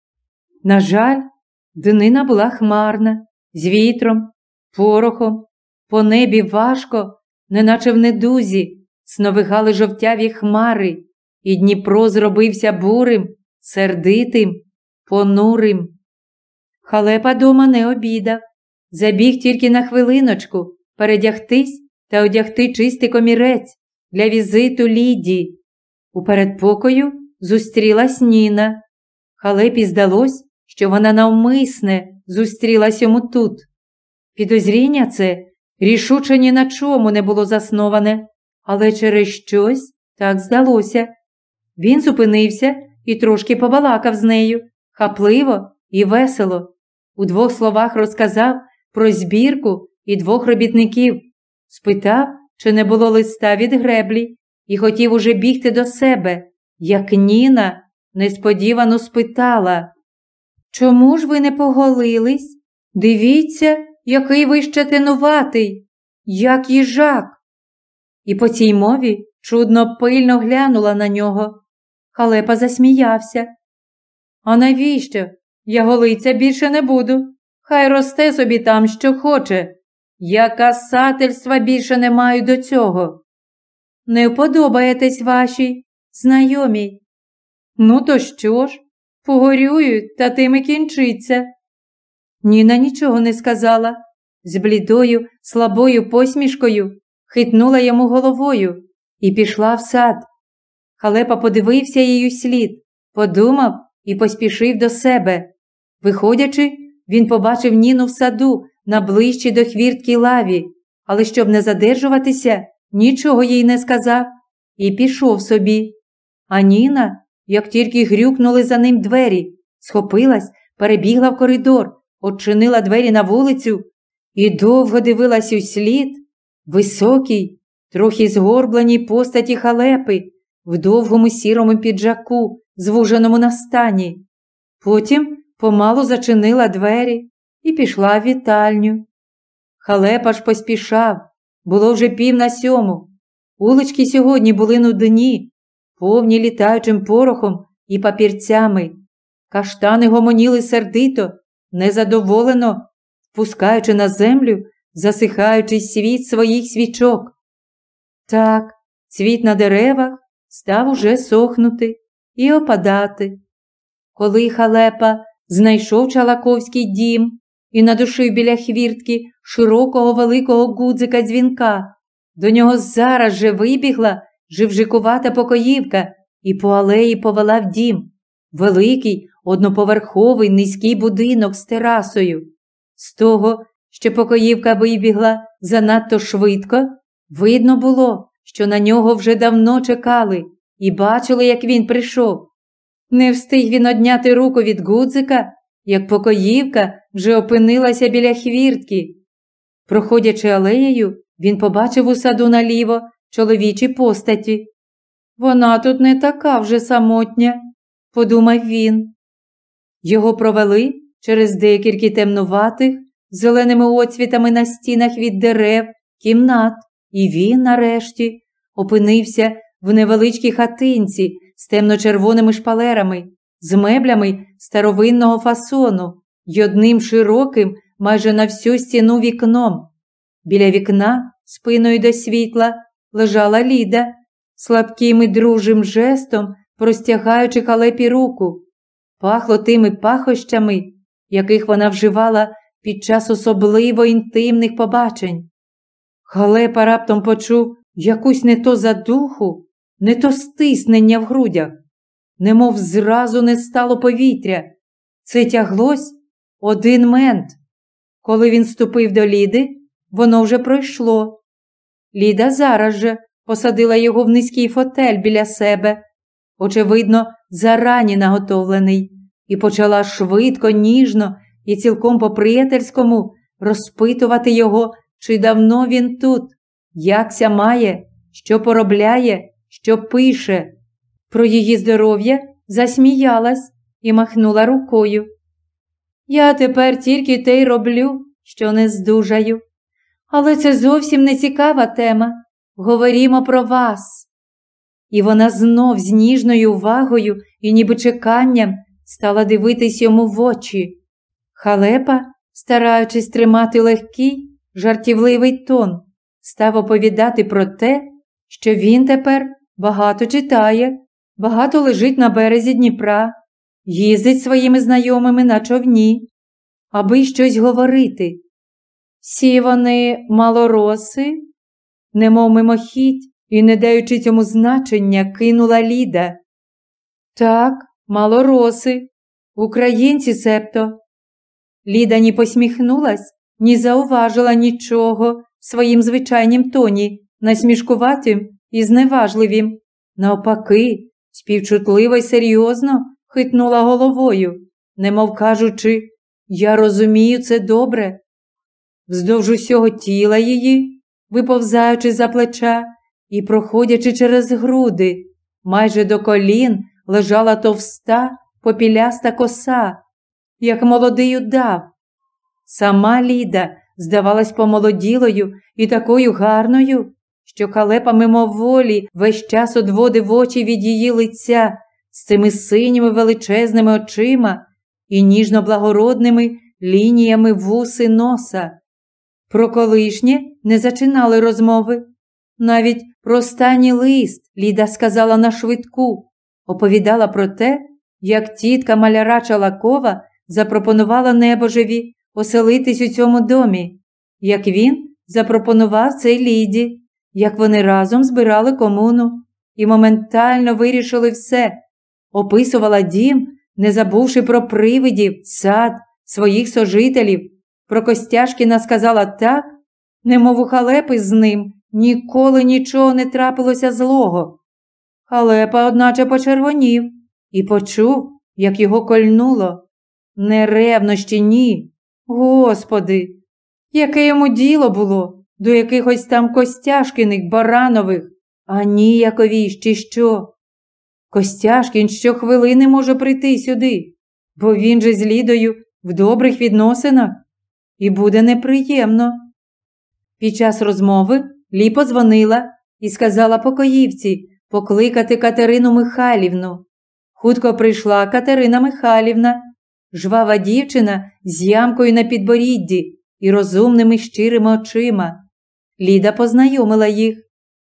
На жаль, днина була хмарна, з вітром, порохом, по небі важко, неначе в недузі, сновигали жовтяві хмари, і Дніпро зробився бурим, сердитим, понурим. Халепа дома не обідав, забіг тільки на хвилиночку передягтись та одягти чистий комірець для візиту Ліді. У передпокою зустрілась Ніна. Халепі здалось, що вона навмисне зустрілась йому тут. Підозріння це рішуче ні на чому не було засноване, але через щось так здалося. Він зупинився і трошки побалакав з нею, хапливо і весело. У двох словах розказав про збірку і двох робітників, спитав, чи не було листа від греблі, і хотів уже бігти до себе, як Ніна несподівано спитала. Чому ж ви не поголились? Дивіться, який ви ще тенуватий, як їжак. І по цій мові чудно пильно глянула на нього. Халепа засміявся. А навіщо? Я голиця більше не буду. Хай росте собі там, що хоче. Я касательства більше не маю до цього. Не вподобаєтесь вашій, знайомій. Ну, то що ж? Погорюють, та тим і кінчиться. Ніна нічого не сказала. З блідою, слабою посмішкою хитнула йому головою і пішла в сад. Халепа подивився її слід, подумав і поспішив до себе. Виходячи, він побачив Ніну в саду на ближчій до хвіртки лаві, але щоб не задержуватися, нічого їй не сказав і пішов собі. А Ніна, як тільки грюкнули за ним двері, схопилась, перебігла в коридор, odчинила двері на вулицю і довго дивилась у слід високій, трохи згорбленій постаті халепи в довгому сірому піджаку, звуженому на стані. Потім помалу зачинила двері і пішла в вітальню. Халепа ж поспішав, було вже пів на сьому. Улички сьогодні були нудні, повні літаючим порохом і папірцями. Каштани гомоніли сердито, незадоволено, впускаючи на землю засихаючий світ своїх свічок. Так, цвіт на деревах став уже сохнути і опадати. Коли халепа знайшов Чалаковський дім і надушив біля хвіртки широкого великого гудзика дзвінка, до нього зараз же вибігла живжикувата покоївка і по алеї повела в дім, великий одноповерховий низький будинок з терасою. З того, що покоївка вибігла занадто швидко, видно було, що на нього вже давно чекали і бачили, як він прийшов. Не встиг він одняти руку від гудзика, як покоївка вже опинилася біля хвіртки. Проходячи алеєю, він побачив у саду наліво чоловічі постаті. Вона тут не така вже самотня, подумав він. Його провели через декілька темнуватих, зеленими оцвітами на стінах від дерев, кімнат, і він, нарешті, опинився в невеличкій хатинці з темно-червоними шпалерами, з меблями старовинного фасону й одним широким, майже на всю стіну вікном. Біля вікна, спиною до світла, лежала Ліда, слабким і дружим жестом простягаючи халепі руку. Пахло тими пахощами, яких вона вживала під час особливо інтимних побачень. Халепа раптом почув якусь не то задуху, не то стиснення в грудях, немов зразу не стало повітря. Це тяглось один мент. Коли він ступив до Ліди, воно вже пройшло. Ліда зараз же посадила його в низький фотель біля себе, очевидно, зарані наготовлений, і почала швидко, ніжно і цілком по-приятельському розпитувати його, чи давно він тут, якся має, що поробляє, що пише. Про її здоров'я засміялась і махнула рукою. Я тепер тільки те й роблю, що не здужаю. Але це зовсім не цікава тема. Говорімо про вас. І вона знов з ніжною увагою і ніби чеканням стала дивитись йому в очі. Халепа, стараючись тримати легкий, жартівливий тон, став оповідати про те, що він тепер багато читає, багато лежить на березі Дніпра, їздить своїми знайомими на човні, аби щось говорити. Всі вони малороси, немов мимохідь і, не даючи цьому значення, кинула Ліда. Так, малороси, українці септо. Ліда ні посміхнулась, ні зауважила нічого в своїм звичайнім тоні, насмішкуватим і зневажливім. Навпаки, співчутливо й серйозно хитнула головою, немов кажучи, я розумію це добре. Вздовж усього тіла її, виповзаючи за плеча і проходячи через груди, майже до колін лежала товста попіляста коса, як молодий удав. Сама Ліда здавалась помолоділою і такою гарною, що калепа мимоволі весь час одводив очі від її лиця з цими синіми величезними очима і ніжно-благородними лініями вуси носа. Про колишнє не зачинали розмови. Навіть про останній лист Ліда сказала на швидку, оповідала про те, як тітка маляра Чалакова запропонувала небожеві оселитись у цьому домі, як він запропонував цей Ліді, як вони разом збирали комуну і моментально вирішили все, описувала дім, не забувши про привидів, сад, своїх сожителів. Про Костяшкіна сказала так, немов у халепи з ним ніколи нічого не трапилося злого. Халепа, одначе, почервонів і почув, як його кольнуло. Не ревнощі, ні. Господи, яке йому діло було до якихось там Костяшкиних Баранових, а ніякові чи що. Костяшкін щохвилини може прийти сюди, бо він же з Лідою в добрих відносинах і буде неприємно. Під час розмови Лі подзвонила і сказала покоївці покликати Катерину Михайлівну. Хутко прийшла Катерина Михайлівна, жвава дівчина з ямкою на підборідді і розумними щирими очима. Ліда познайомила їх.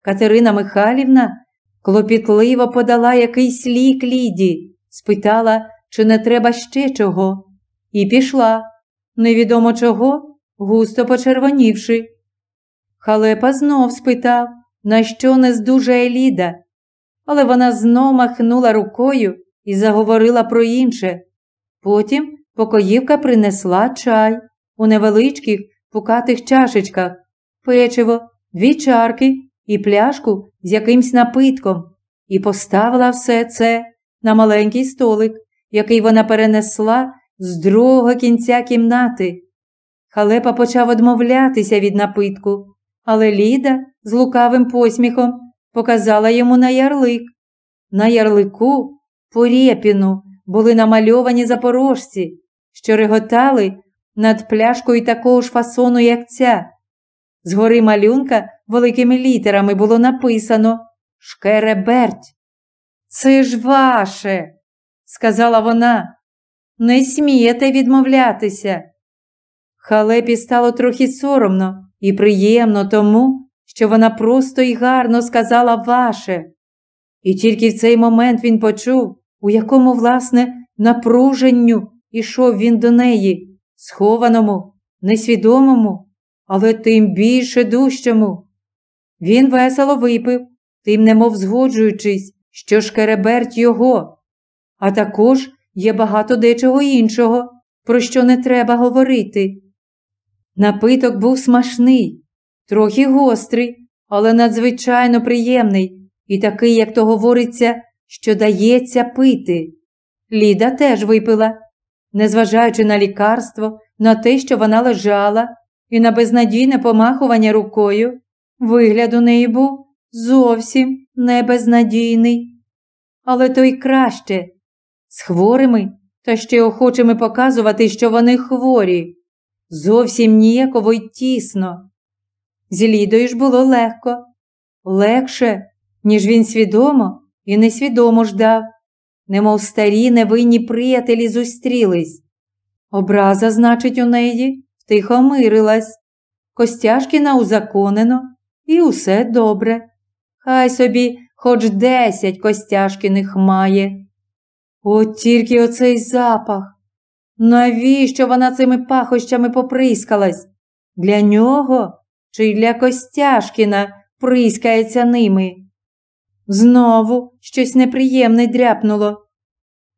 Катерина Михайлівна клопітливо подала якийсь лік Ліді, спитала, чи не треба ще чого, і пішла, невідомо чого, густо почервонівши. Халепа знов спитав, на що не здужає Ліда, але вона знов махнула рукою і заговорила про інше. Потім покоївка принесла чай у невеличких пукатих чашечках, печиво, дві чарки і пляшку з якимсь напитком, і поставила все це на маленький столик, який вона перенесла з другого кінця кімнати. Халепа почав одмовлятися від напитку, але Ліда з лукавим посміхом показала йому на ярлик. На ярлику по рєпіну були намальовані запорожці, що реготали над пляшкою такого ж фасону, як ця. Згори малюнка великими літерами було написано Шкереберть. Це ж ваше, сказала вона. Не смієте відмовлятися. Халепі стало трохи соромно і приємно тому, що вона просто і гарно сказала ваше. І тільки в цей момент він почув, у якому, власне, напруженню ішов він до неї, схованому, несвідомому, але тим більше дужчому. Він весело випив, тим немов згоджуючись, що шкереберть його, а також є багато дечого іншого, про що не треба говорити. Напиток був смачний, трохи гострий, але надзвичайно приємний і такий, як то говориться, що дається пити. Ліда теж випила, незважаючи на лікарство, на те, що вона лежала, і на безнадійне помахування рукою, вигляд у неї був зовсім не безнадійний. Але то й краще з хворими та ще охочими показувати, що вони хворі. Зовсім ніяково й тісно. З Лідою ж було легко, легше, ніж він свідомо і несвідомо ждав, немов старі невинні приятелі зустрілись. Образа, значить, у неї втихомирилась, Костяшкіна узаконено, і усе добре. Хай собі хоч десять Костяшкіних має. От тільки оцей запах. Навіщо вона цими пахощами поприскалась? Для нього чи для Костяшкіна прискається ними? Знову щось неприємне дряпнуло,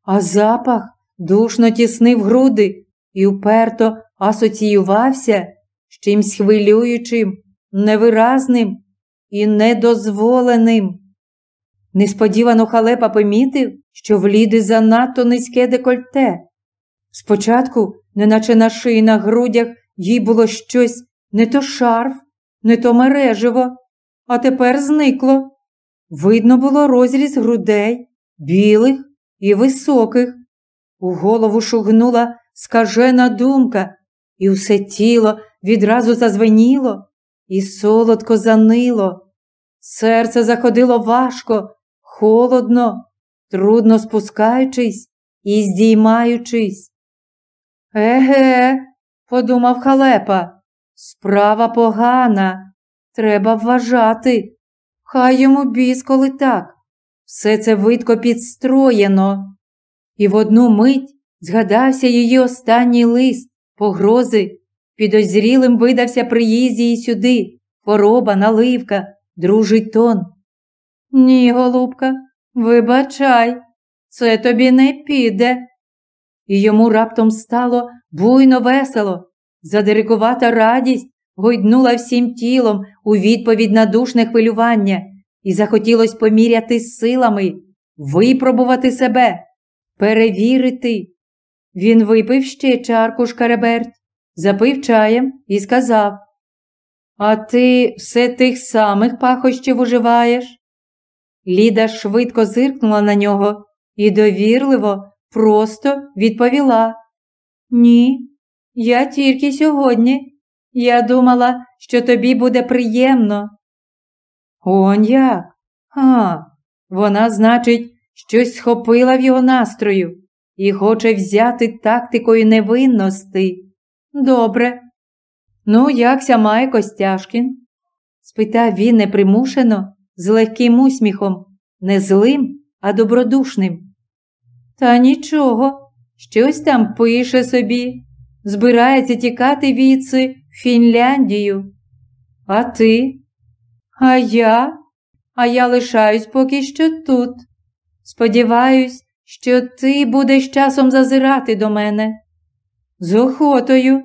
а запах душно тіснив груди і уперто асоціювався з чимсь хвилюючим, невиразним і недозволеним. Несподівано халепа помітив, що в Ліди занадто низьке декольте. Спочатку, неначе на шиї на грудях, їй було щось не то шарф, не то мереживо, а тепер зникло. Видно було розріз грудей, білих і високих. У голову шугнула скажена думка, і усе тіло відразу зазвеніло і солодко занило. Серце заходило важко, холодно, трудно спускаючись і здіймаючись. Еге, подумав халепа, справа погана, треба вважати. Хай йому біс, коли так. Все це видко підстроєно. І в одну мить згадався її останній лист, погрози, підозрілим видався приїзді її сюди, хвороба, наливка, дружий тон. Ні, голубка, вибачай, це тобі не піде. І йому раптом стало буйно весело, задирикувата радість гойднула всім тілом у відповідь на душне хвилювання, і захотілось поміряти силами, випробувати себе, перевірити. Він випив ще чарку шкареберть, запив чаєм і сказав А ти все тих самих пахощів уживаєш? Ліда швидко зиркнула на нього і довірливо, просто відповіла Ні, я тільки сьогодні. Я думала, що тобі буде приємно. Он як? А, вона, значить, щось схопила в його настрою і хоче взяти тактикою невинності. Добре. Ну, якся має Костяшкін? спитав він непримушено, з легким усміхом, не злим, а добродушним. Та нічого, щось там пише собі, збирається тікати віци в Фінляндію. А ти? А я? А я лишаюсь поки що тут. Сподіваюсь, що ти будеш часом зазирати до мене. З охотою.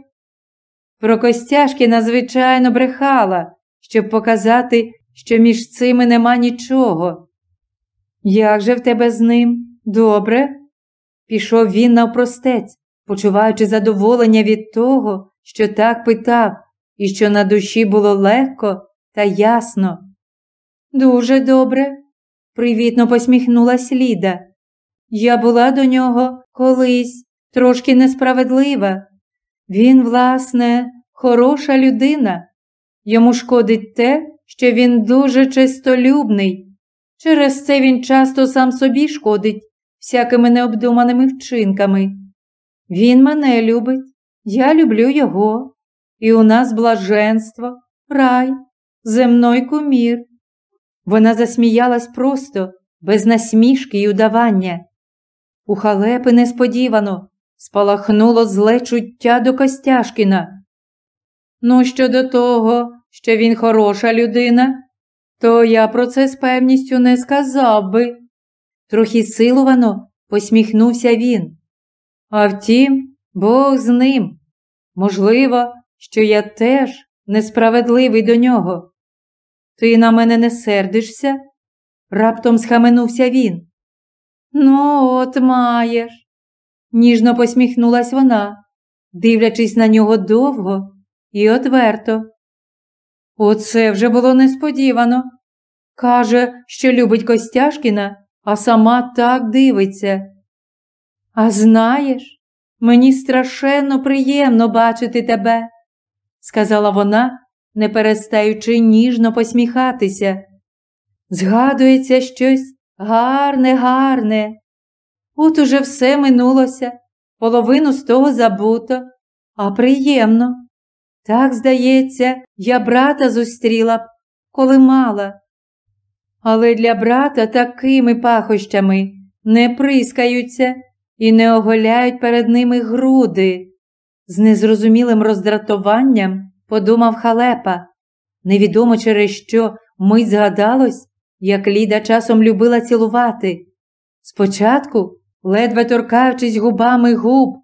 Про Костяшки надзвичайно брехала, щоб показати, що між цими нема нічого. Як же в тебе з ним? Добре? Пішов він навпростець, почуваючи задоволення від того, що так питав, і що на душі було легко та ясно. Дуже добре, привітно посміхнулась Ліда. Я була до нього колись трошки несправедлива. Він, власне, хороша людина. Йому шкодить те, що він дуже чистолюбний. Через це він часто сам собі шкодить всякими необдуманими вчинками. Він мене любить, я люблю його, і у нас блаженство, рай, земной кумір. Вона засміялась просто, без насмішки й удавання. У халепи несподівано спалахнуло зле чуття до Костяшкіна. Ну, щодо того, що він хороша людина, то я про це з певністю не сказав би. Трохи силувано посміхнувся він. А втім, Бог з ним. Можливо, що я теж несправедливий до нього. Ти на мене не сердишся? Раптом схаменувся він. Ну, от маєш, ніжно посміхнулась вона, дивлячись на нього довго і отверто. Оце вже було несподівано. Каже, що любить Костяшкіна, а сама так дивиться. А знаєш, мені страшенно приємно бачити тебе, сказала вона, не перестаючи ніжно посміхатися. Згадується щось гарне, гарне. От уже все минулося, половину з того забуто, а приємно. Так, здається, я брата зустріла б, коли мала. Але для брата такими пахощами не прискаються і не оголяють перед ними груди. З незрозумілим роздратуванням подумав халепа. Невідомо через що мить згадалось, як Ліда часом любила цілувати. Спочатку, ледве торкаючись губами губ,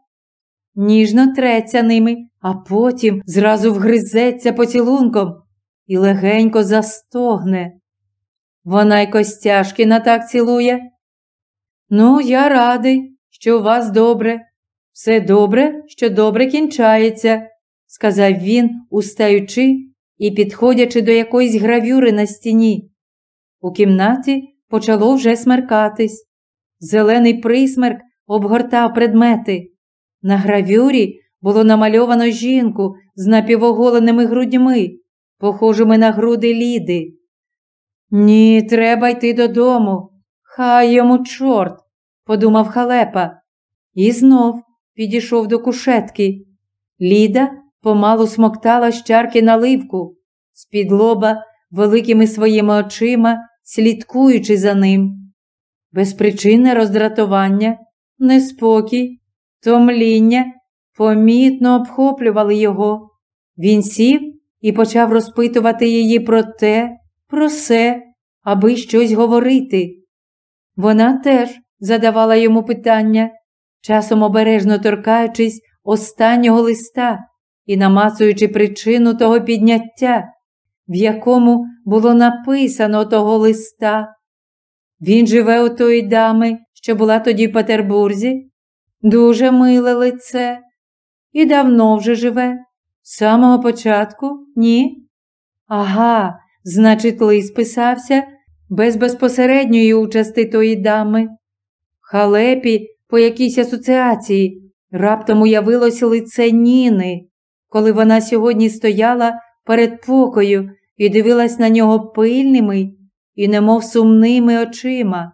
ніжно треться ними, а потім зразу вгризеться поцілунком і легенько застогне. Вона й Костяшкіна так цілує. Ну, я радий, що у вас добре. Все добре, що добре кінчається, сказав він, устаючи і підходячи до якоїсь гравюри на стіні. У кімнаті почало вже смеркатись. Зелений присмерк обгортав предмети. На гравюрі було намальовано жінку з напівоголеними грудьми, похожими на груди Ліди. Ні, треба йти додому. Хай йому чорт, подумав халепа, і знов підійшов до кушетки. Ліда помалу смоктала з чарки наливку, з-під лоба великими своїми очима, слідкуючи за ним. Безпричинне роздратування, неспокій, томління помітно обхоплювали його. Він сів і почав розпитувати її про те, про все, аби щось говорити. Вона теж задавала йому питання, часом обережно торкаючись останнього листа і намацуючи причину того підняття, в якому було написано того листа. Він живе у тої дами, що була тоді в Петербурзі, дуже миле лице, і давно вже живе. З самого початку ні? Ага, значить, лист писався без безпосередньої участи тої дами. Халепі по якійсь асоціації раптом уявилось лице Ніни, коли вона сьогодні стояла перед покою і дивилась на нього пильними і немов сумними очима,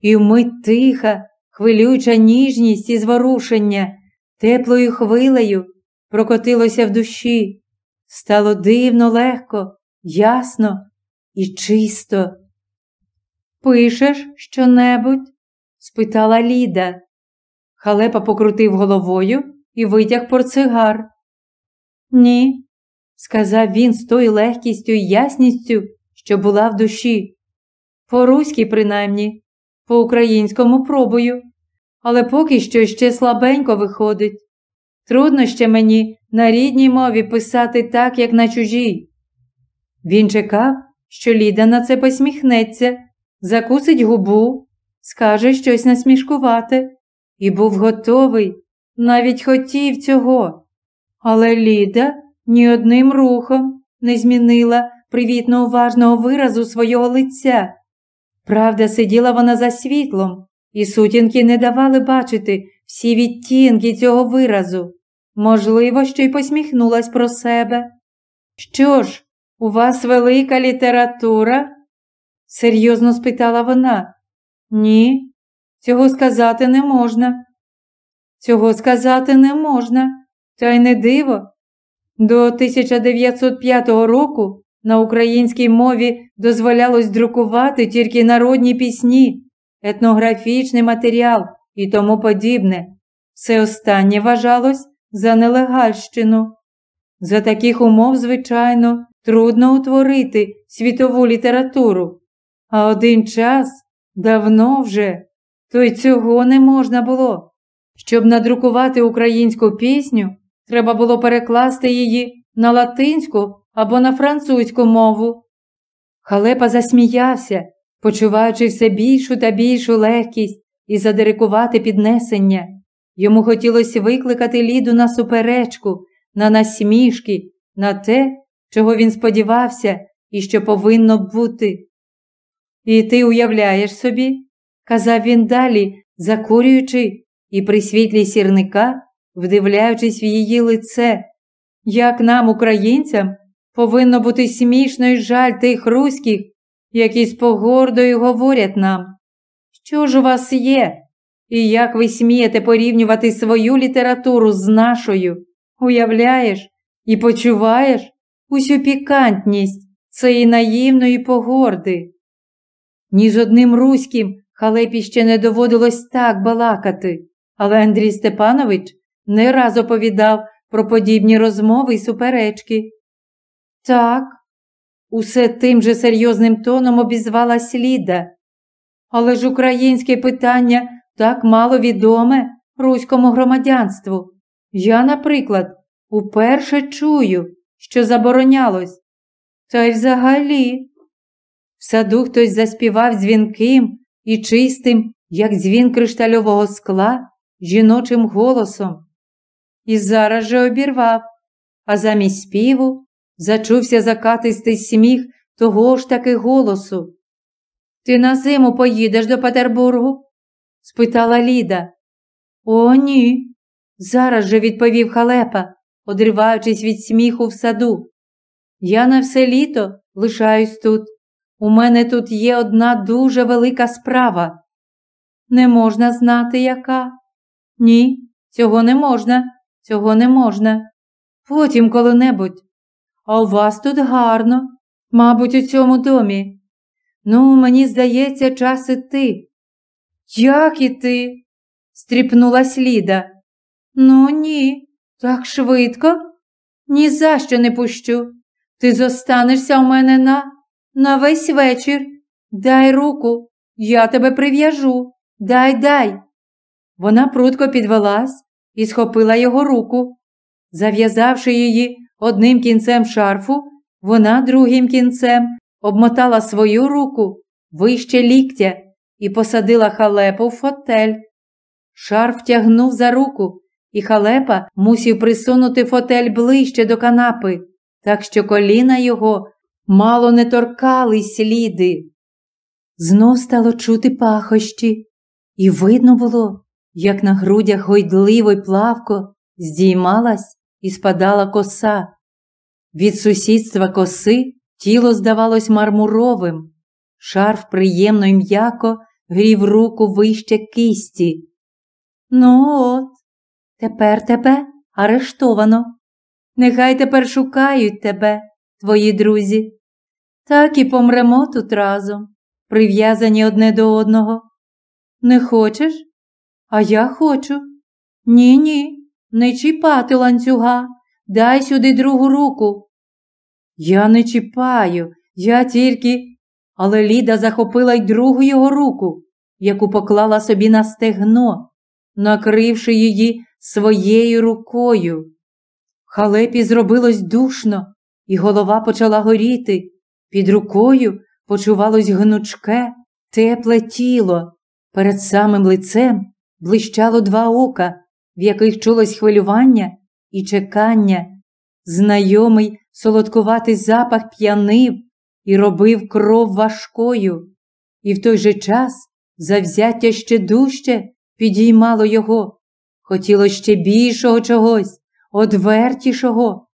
і вмить тиха, хвилююча ніжність і зворушення, теплою хвилею прокотилося в душі. Стало дивно легко, ясно і чисто. Пишеш що-небудь? спитала Ліда. Халепа покрутив головою і витяг портсигар. Ні, сказав він з тою легкістю і ясністю, що була в душі. По-руськи, принаймні, по українському пробую, але поки що ще слабенько виходить. Трудно ще мені на рідній мові писати так, як на чужій. Він чекав, що Ліда на це посміхнеться, закусить губу, скаже щось насмішкувати, і був готовий, навіть хотів цього. Але Ліда ні одним рухом не змінила привітно уважного виразу свого лиця. Правда, сиділа вона за світлом, і сутінки не давали бачити всі відтінки цього виразу. Можливо, що й посміхнулась про себе. Що ж, у вас велика література? серйозно спитала вона. Ні, цього сказати не можна. Цього сказати не можна, та й не диво. До 1905 року на українській мові дозволялось друкувати тільки народні пісні, етнографічний матеріал і тому подібне. Все останнє вважалось за нелегальщину. За таких умов, звичайно, трудно утворити світову літературу. А один час давно вже, то й цього не можна було. Щоб надрукувати українську пісню, треба було перекласти її на латинську або на французьку мову. Халепа засміявся, почуваючи все більшу та більшу легкість і задирикувати піднесення. Йому хотілося викликати Ліду на суперечку, на насмішки, на те, чого він сподівався і що повинно бути. І ти уявляєш собі, казав він далі, закурюючи і при світлі сірника, вдивляючись в її лице, як нам, українцям, повинно бути смішно і жаль тих руських, які з погордою говорять нам, що ж у вас є, і як ви смієте порівнювати свою літературу з нашою, уявляєш і почуваєш усю пікантність цієї наївної погорди. Ні з одним руським халепі ще не доводилось так балакати, але Андрій Степанович не раз оповідав про подібні розмови й суперечки. Так, усе тим же серйозним тоном обізвалась Ліда. Але ж українське питання так мало відоме руському громадянству. Я, наприклад, уперше чую, що заборонялось. Та й взагалі. В саду хтось заспівав дзвінким і чистим, як дзвін криштальового скла, жіночим голосом. І зараз же обірвав, а замість співу зачувся закатистий сміх того ж таки голосу. Ти на зиму поїдеш до Петербургу? спитала Ліда. О, ні. Зараз же відповів халепа, одриваючись від сміху в саду. Я на все літо лишаюсь тут. У мене тут є одна дуже велика справа. Не можна знати, яка? Ні, цього не можна, цього не можна. Потім коли-небудь. А у вас тут гарно, мабуть, у цьому домі. Ну, мені здається, час іти. Як іти? стріпнулась Ліда. Ну, ні, так швидко. Ні за що не пущу. Ти зостанешся у мене на на весь вечір. Дай руку, я тебе прив'яжу. Дай, дай. Вона прудко підвелась і схопила його руку. Зав'язавши її одним кінцем шарфу, вона другим кінцем обмотала свою руку вище ліктя і посадила халепу в фотель. Шарф тягнув за руку, і халепа мусів присунути фотель ближче до канапи, так що коліна його мало не торкались сліди. Знов стало чути пахощі, і видно було, як на грудях гойдливо й плавко здіймалась і спадала коса. Від сусідства коси тіло здавалось мармуровим, шарф приємно й м'яко грів руку вище кисті. Ну от, тепер тебе арештовано. Нехай тепер шукають тебе, твої друзі. Так і помремо тут разом, прив'язані одне до одного. Не хочеш? А я хочу. Ні, ні, не чіпати ланцюга, дай сюди другу руку. Я не чіпаю, я тільки. Але Ліда захопила й другу його руку, яку поклала собі на стегно, накривши її своєю рукою. Халепі зробилось душно, і голова почала горіти. Під рукою почувалось гнучке, тепле тіло. Перед самим лицем блищало два ока, в яких чулось хвилювання і чекання. Знайомий солодкуватий запах п'янив і робив кров важкою, і в той же час завзяття ще дужче підіймало його. Хотіло ще більшого чогось, одвертішого.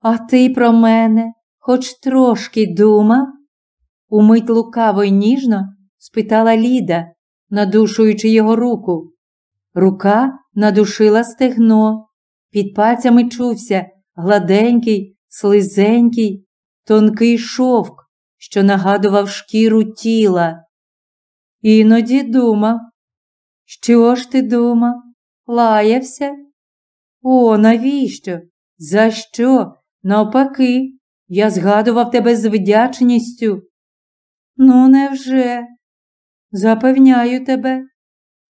А ти про мене хоч трошки думав? Умить лукаво й ніжно спитала Ліда, надушуючи його руку. Рука надушила стегно, під пальцями чувся гладенький, слизенький, тонкий шовк, що нагадував шкіру тіла. Іноді думав, що ж ти думав? Лаявся? О, навіщо? За що? Навпаки, я згадував тебе з вдячністю. Ну, невже? Запевняю тебе,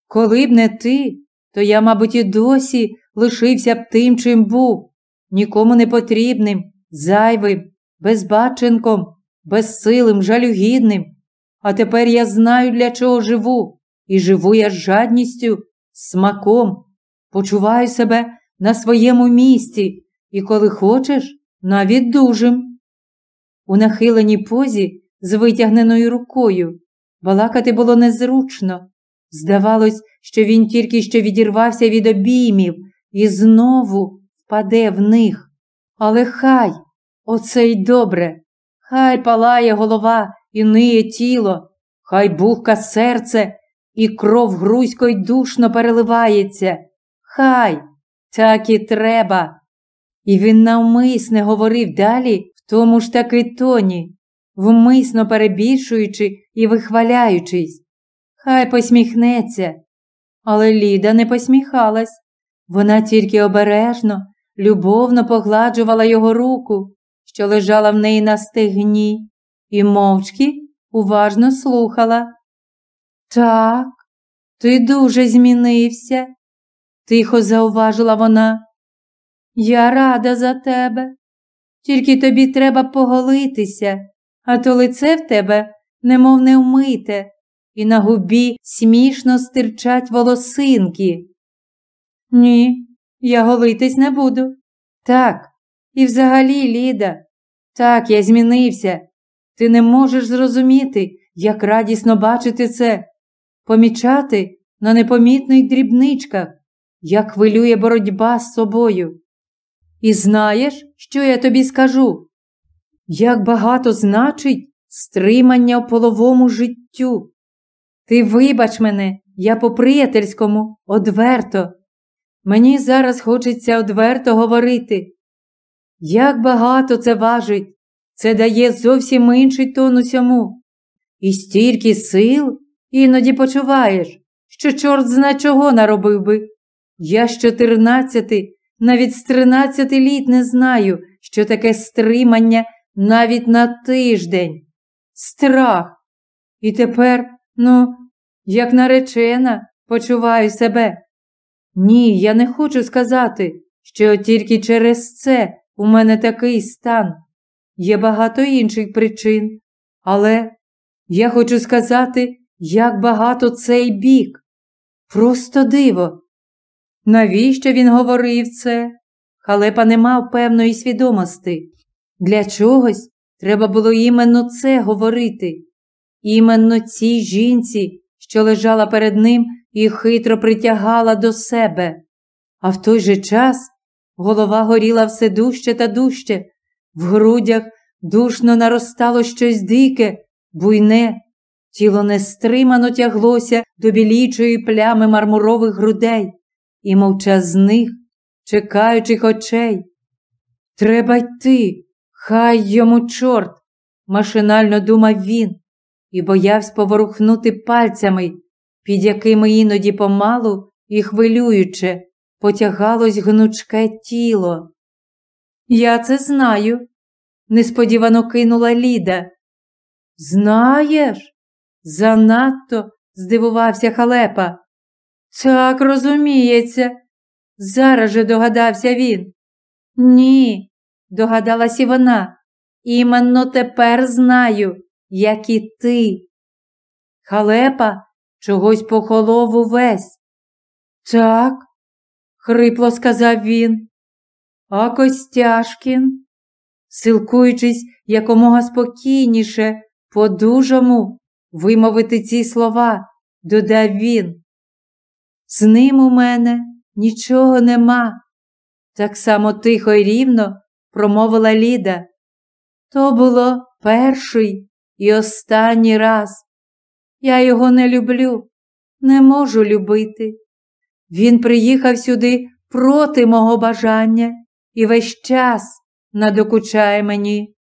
коли б не ти, то я, мабуть, і досі лишився б тим, чим був, нікому не потрібним, зайвим, безбаченком, безсилим, жалюгідним. А тепер я знаю, для чого живу, і живу я з жадністю, смаком, почуваю себе на своєму місці і, коли хочеш, навіть дужим. У нахиленій позі з витягненою рукою балакати було незручно. Здавалось, що він тільки що відірвався від обіймів і знову впаде в них. Але хай, оце й добре, хай палає голова і ниє тіло, хай бухка серце, і кров грузько й душно переливається. Хай так і треба. І він навмисне говорив далі в тому ж таки тоні, вмисно перебільшуючи і вихваляючись. Хай посміхнеться. Але Ліда не посміхалась. Вона тільки обережно, любовно погладжувала його руку, що лежала в неї на стегні, і мовчки уважно слухала. Так, ти дуже змінився, тихо зауважила вона. Я рада за тебе. Тільки тобі треба поголитися, а то лице в тебе, немов не вмите, і на губі смішно стирчать волосинки. Ні, я голитись не буду. Так, і взагалі, Ліда, так, я змінився. Ти не можеш зрозуміти, як радісно бачити це, помічати на непомітних дрібничках, як хвилює боротьба з собою. І знаєш, що я тобі скажу? Як багато значить стримання в половому життю. Ти вибач мене, я по-приятельському, одверто. Мені зараз хочеться одверто говорити. Як багато це важить, це дає зовсім інший тон усьому. І стільки сил іноді почуваєш, що чорт зна чого наробив би. Я з чотирнадцяти, навіть з тринадцяти літ не знаю, що таке стримання навіть на тиждень. Страх. І тепер, ну, як наречена, почуваю себе. Ні, я не хочу сказати, що тільки через це у мене такий стан. Є багато інших причин, але я хочу сказати, як багато цей бік. Просто диво. Навіщо він говорив це? Халепа не мав певної свідомості. Для чогось треба було іменно це говорити, іменно цій жінці, що лежала перед ним і хитро притягала до себе. А в той же час голова горіла все дужче та дужче, в грудях душно наростало щось дике, буйне, тіло нестримано тяглося до білічої плями мармурових грудей і мовчазних, чекаючих очей. Треба йти, хай йому чорт, машинально думав він і боявся поворухнути пальцями, під якими іноді помалу і хвилююче потягалось гнучке тіло. Я це знаю, несподівано кинула Ліда. Знаєш? Занадто здивувався халепа. Так розуміється. Зараз же догадався він. Ні, догадалась і вона. Іменно тепер знаю, як і ти. Халепа чогось похолов увесь. Так, хрипло сказав він. А Костяшкін, силкуючись якомога спокійніше, по-дужому вимовити ці слова, додав він. З ним у мене нічого нема. Так само тихо й рівно промовила Ліда. То було перший і останній раз. Я його не люблю, не можу любити. Він приїхав сюди проти мого бажання і весь час надокучає мені.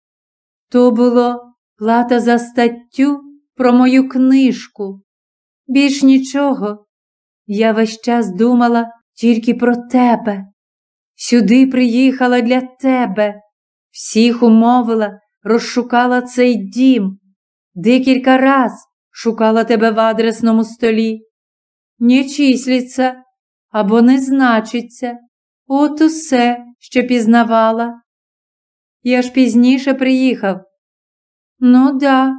То було плата за статтю про мою книжку. Більш нічого. Я весь час думала тільки про тебе. Сюди приїхала для тебе, всіх умовила, розшукала цей дім, декілька раз шукала тебе в адресному столі. Не числиться або не значиться. От усе, що пізнавала. Я ж пізніше приїхав. Ну да,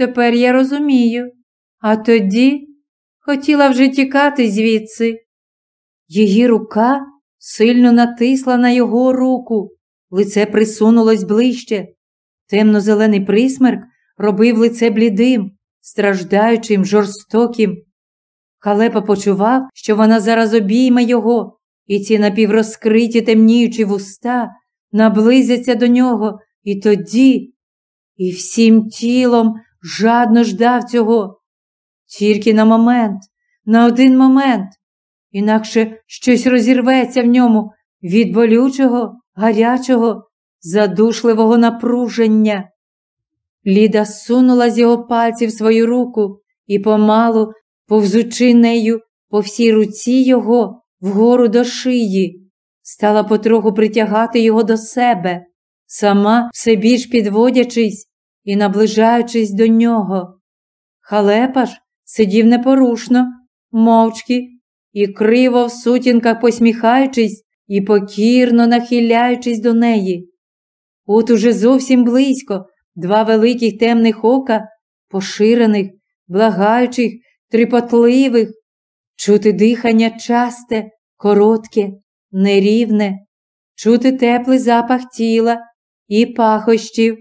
тепер я розумію. А тоді хотіла вже тікати звідси. Її рука сильно натисла на його руку, лице присунулось ближче. Темно-зелений присмерк робив лице блідим, страждаючим, жорстоким. Халепа почував, що вона зараз обійме його, і ці напіврозкриті темніючі вуста наблизяться до нього, і тоді, і всім тілом жадно ждав цього. Тільки на момент, на один момент, інакше щось розірветься в ньому від болючого, гарячого, задушливого напруження. Ліда сунула з його пальців свою руку і помалу, повзучи нею по всій руці його вгору до шиї, стала потроху притягати його до себе, сама все більш підводячись і наближаючись до нього. Халепа ж сидів непорушно, мовчки і криво в сутінках посміхаючись і покірно нахиляючись до неї. От уже зовсім близько два великих темних ока, поширених, благаючих, тріпотливих, чути дихання часте, коротке, нерівне, чути теплий запах тіла і пахощів,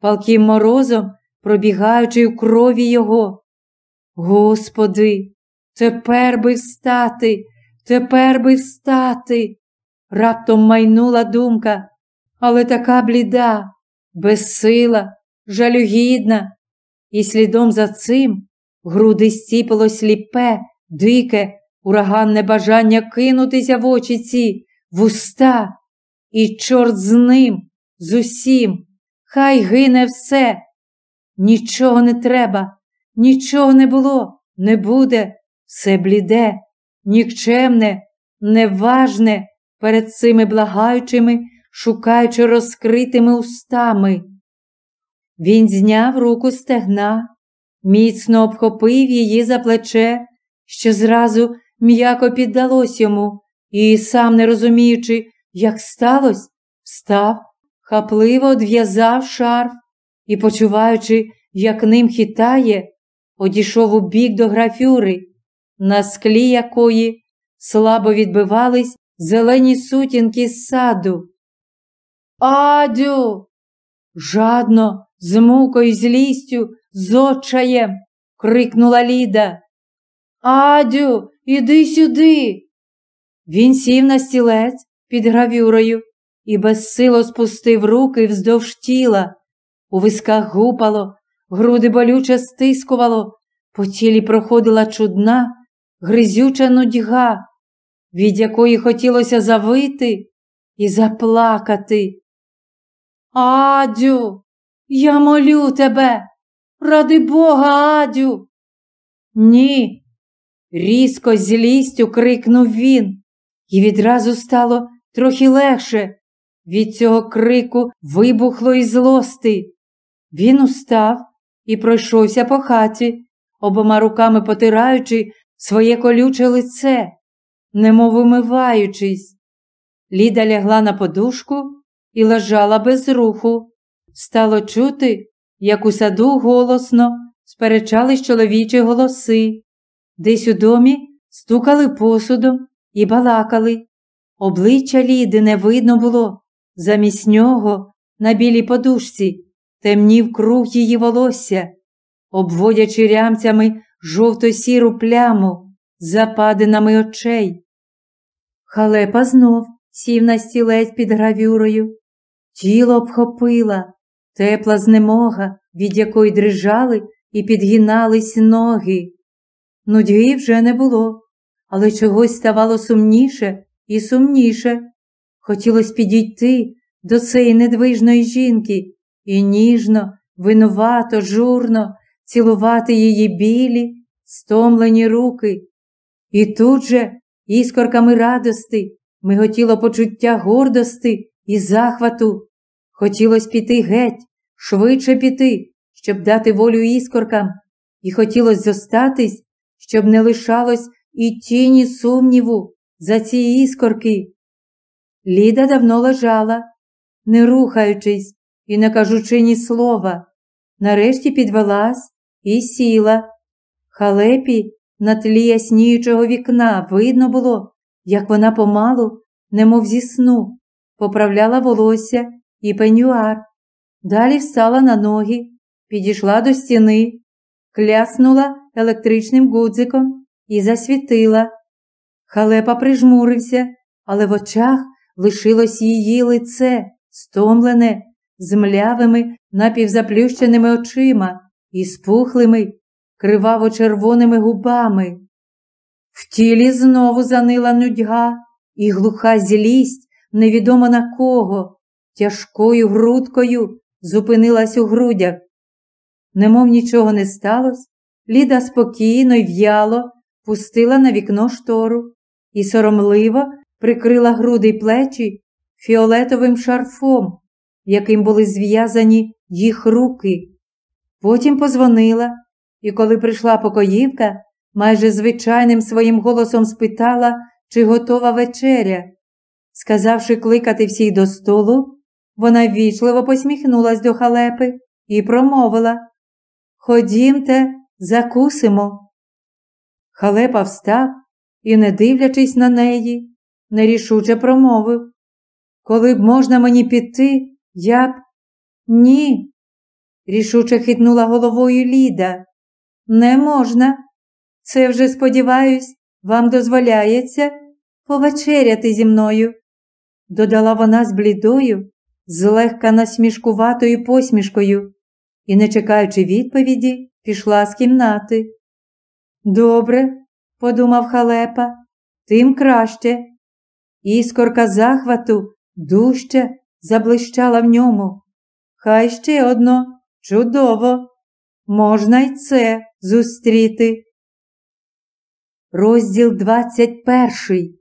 палким морозом пробігаючи у крові його. Господи, тепер би встати, тепер би встати. Раптом майнула думка, але така бліда, безсила, жалюгідна, і слідом за цим груди стіпило сліпе, дике, ураганне бажання кинутися в очі ці, в уста, і чорт з ним, з усім, хай гине все. Нічого не треба, нічого не було, не буде, все бліде, нікчемне, неважне перед цими благаючими, шукаючи розкритими устами. Він зняв руку стегна, міцно обхопив її за плече, що зразу м'яко піддалось йому, і, сам не розуміючи, як сталося, встав, хапливо одв'язав шарф і, почуваючи, як ним хитає, одійшов у бік до графюри, на склі якої слабо відбивались зелені сутінки з саду. Адю! Жадно, з мукою, злістю, з отчаєм, крикнула Ліда. Адю, іди сюди. Він сів на стілець під гравюрою і безсило спустив руки вздовж тіла. У висках гупало, груди болюче стискувало, по тілі проходила чудна, гризюча нудьга, від якої хотілося завити і заплакати. Адю, я молю тебе, ради Бога, Адю. Ні, різко злістю крикнув він, і відразу стало трохи легше. Від цього крику вибухло і злости. Він устав і пройшовся по хаті, обома руками потираючи своє колюче лице, немов умиваючись. Ліда лягла на подушку і лежала без руху. Стало чути, як у саду голосно сперечались чоловічі голоси. Десь у домі стукали посудом і балакали. Обличчя Ліди не видно було. Замість нього на білій подушці темнів круг її волосся, обводячи рямцями жовто-сіру пляму западинами очей. Халепа знов сів на стілець під гравюрою. Тіло обхопила, тепла знемога, від якої дрижали і підгинались ноги. Нудьги вже не було, але чогось ставало сумніше і сумніше. Хотілося підійти до цієї недвижної жінки і ніжно, винувато, журно цілувати її білі, стомлені руки. І тут же іскорками радости миготіло почуття гордости і захвату. Хотілося піти геть, швидше піти, щоб дати волю іскоркам, і хотілося зостатись, щоб не лишалось і тіні сумніву за ці іскорки. Ліда давно лежала, не рухаючись і не кажучи ні слова. Нарешті підвелась і сіла. Халепі на тлі ясніючого вікна видно було, як вона помалу, немов зі сну, поправляла волосся і пенюар. Далі встала на ноги, підійшла до стіни, кляснула електричним гудзиком і засвітила. Халепа прижмурився, але в очах лишилось її лице, стомлене, з млявими напівзаплющеними очима, із пухлими, криваво-червоними губами. В тілі знову занила нудьга і глуха злість, невідомо на кого, тяжкою грудкою зупинилась у грудях. Немов нічого не сталося, Ліда спокійно й в'яло пустила на вікно штору і соромливо прикрила груди й плечі фіолетовим шарфом, яким були зв'язані їх руки. Потім позвонила, і коли прийшла покоївка, майже звичайним своїм голосом спитала, чи готова вечеря. Сказавши кликати всіх до столу, вона ввічливо посміхнулась до халепи і промовила Ходімте, закусимо. Халепа встав і, не дивлячись на неї, нерішуче промовив Коли б можна мені піти, я б. Ні. Рішуче хитнула головою Ліда. Не можна. Це вже, сподіваюсь, вам дозволяється повечеряти зі мною, додала вона з блідою, злегка насмішкуватою посмішкою і, не чекаючи відповіді, пішла з кімнати. Добре, подумав халепа, тим краще. Іскорка захвату дужче заблищала в ньому. Хай ще одно чудово. Можна й це зустріти. Розділ 21.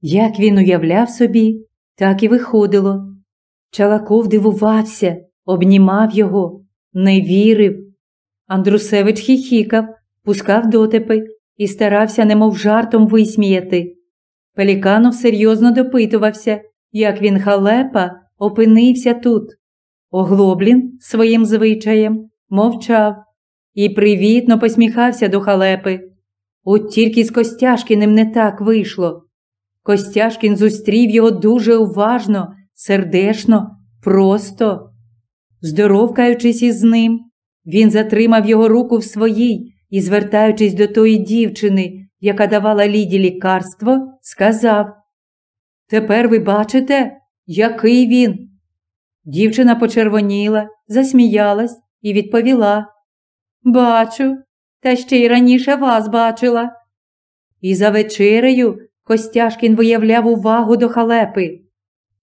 Як він уявляв собі, так і виходило. Чалаков дивувався, обнімав його, не вірив. Андрусевич хіхікав, пускав дотипи і старався, немов жартом висміяти. Пеліканов серйозно допитувався, як він халепа опинився тут. Оглоблін своїм звичаєм мовчав і привітно посміхався до халепи. От тільки з Костяшкіним не так вийшло. Костяшкін зустрів його дуже уважно, сердешно, просто. Здоровкаючись із ним, він затримав його руку в своїй і, звертаючись до тої дівчини, яка давала Ліді лікарство, сказав Тепер ви бачите, який він. Дівчина почервоніла, засміялась і відповіла Бачу, та ще й раніше вас бачила. І за вечерею Костяшкін виявляв увагу до халепи.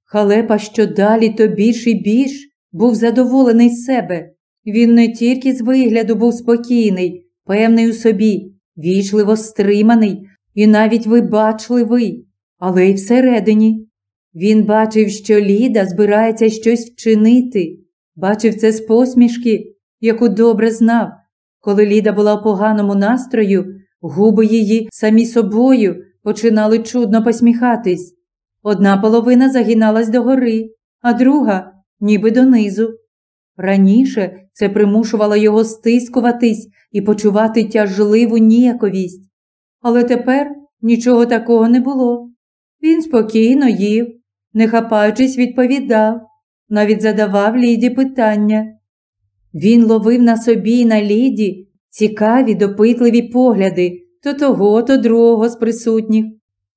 Халепа що далі, то більш і більш був задоволений себе. Він не тільки з вигляду був спокійний, певний у собі, вічливо стриманий і навіть вибачливий, але й всередині. Він бачив, що Ліда збирається щось вчинити, бачив це з посмішки, яку добре знав. Коли Ліда була в поганому настрою, губи її самі собою починали чудно посміхатись. Одна половина загиналась догори, а друга ніби донизу. Раніше це примушувало його стискуватись і почувати тяжливу ніяковість. Але тепер нічого такого не було. Він спокійно їв, не хапаючись, відповідав, навіть задавав Ліді питання. Він ловив на собі й на Ліді цікаві, допитливі погляди то того, то другого з присутніх.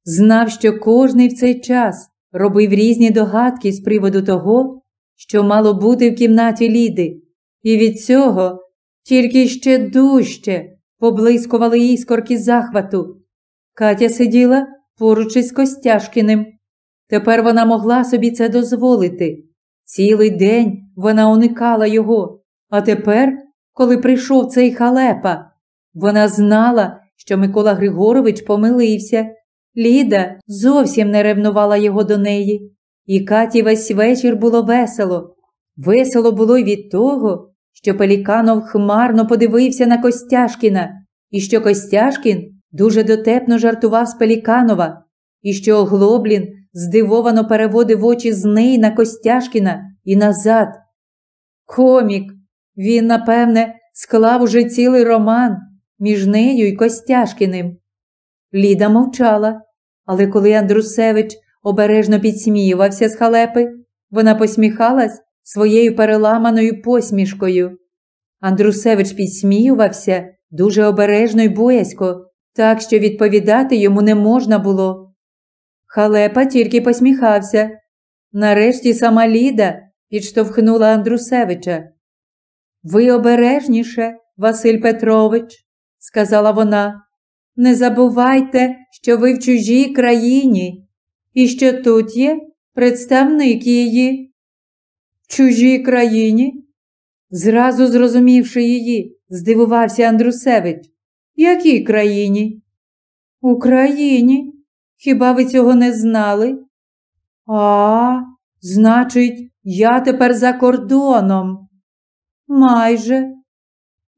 Знав, що кожний в цей час робив різні догадки з приводу того, що мало бути в кімнаті Ліди, і від цього тільки ще дужче поблискували іскорки захвату. Катя сиділа поруч із Костяшкіним. Тепер вона могла собі це дозволити. Цілий день вона уникала його, а тепер, коли прийшов цей халепа, вона знала, що Микола Григорович помилився. Ліда зовсім не ревнувала його до неї, і Каті весь вечір було весело. Весело було й від того, що Пеліканов хмарно подивився на Костяшкіна, і що Костяшкін дуже дотепно жартував з Пеліканова, і що Оглоблін здивовано переводив очі з неї на Костяшкіна і назад. Комік, він, напевне, склав уже цілий роман між нею і Костяшкіним. Ліда мовчала, але коли Андрусевич обережно підсміювався з халепи, вона посміхалась своєю переламаною посмішкою. Андрусевич підсміювався дуже обережно й боязько, так що відповідати йому не можна було. Халепа тільки посміхався. Нарешті сама Ліда підштовхнула Андрусевича. Ви обережніше, Василь Петрович, сказала вона. Не забувайте, що ви в чужій країні і що тут є представник її. Чужій країні? Зразу зрозумівши її, здивувався Андрусевич. Якій країні? Україні. Хіба ви цього не знали? А, значить, я тепер за кордоном. Майже.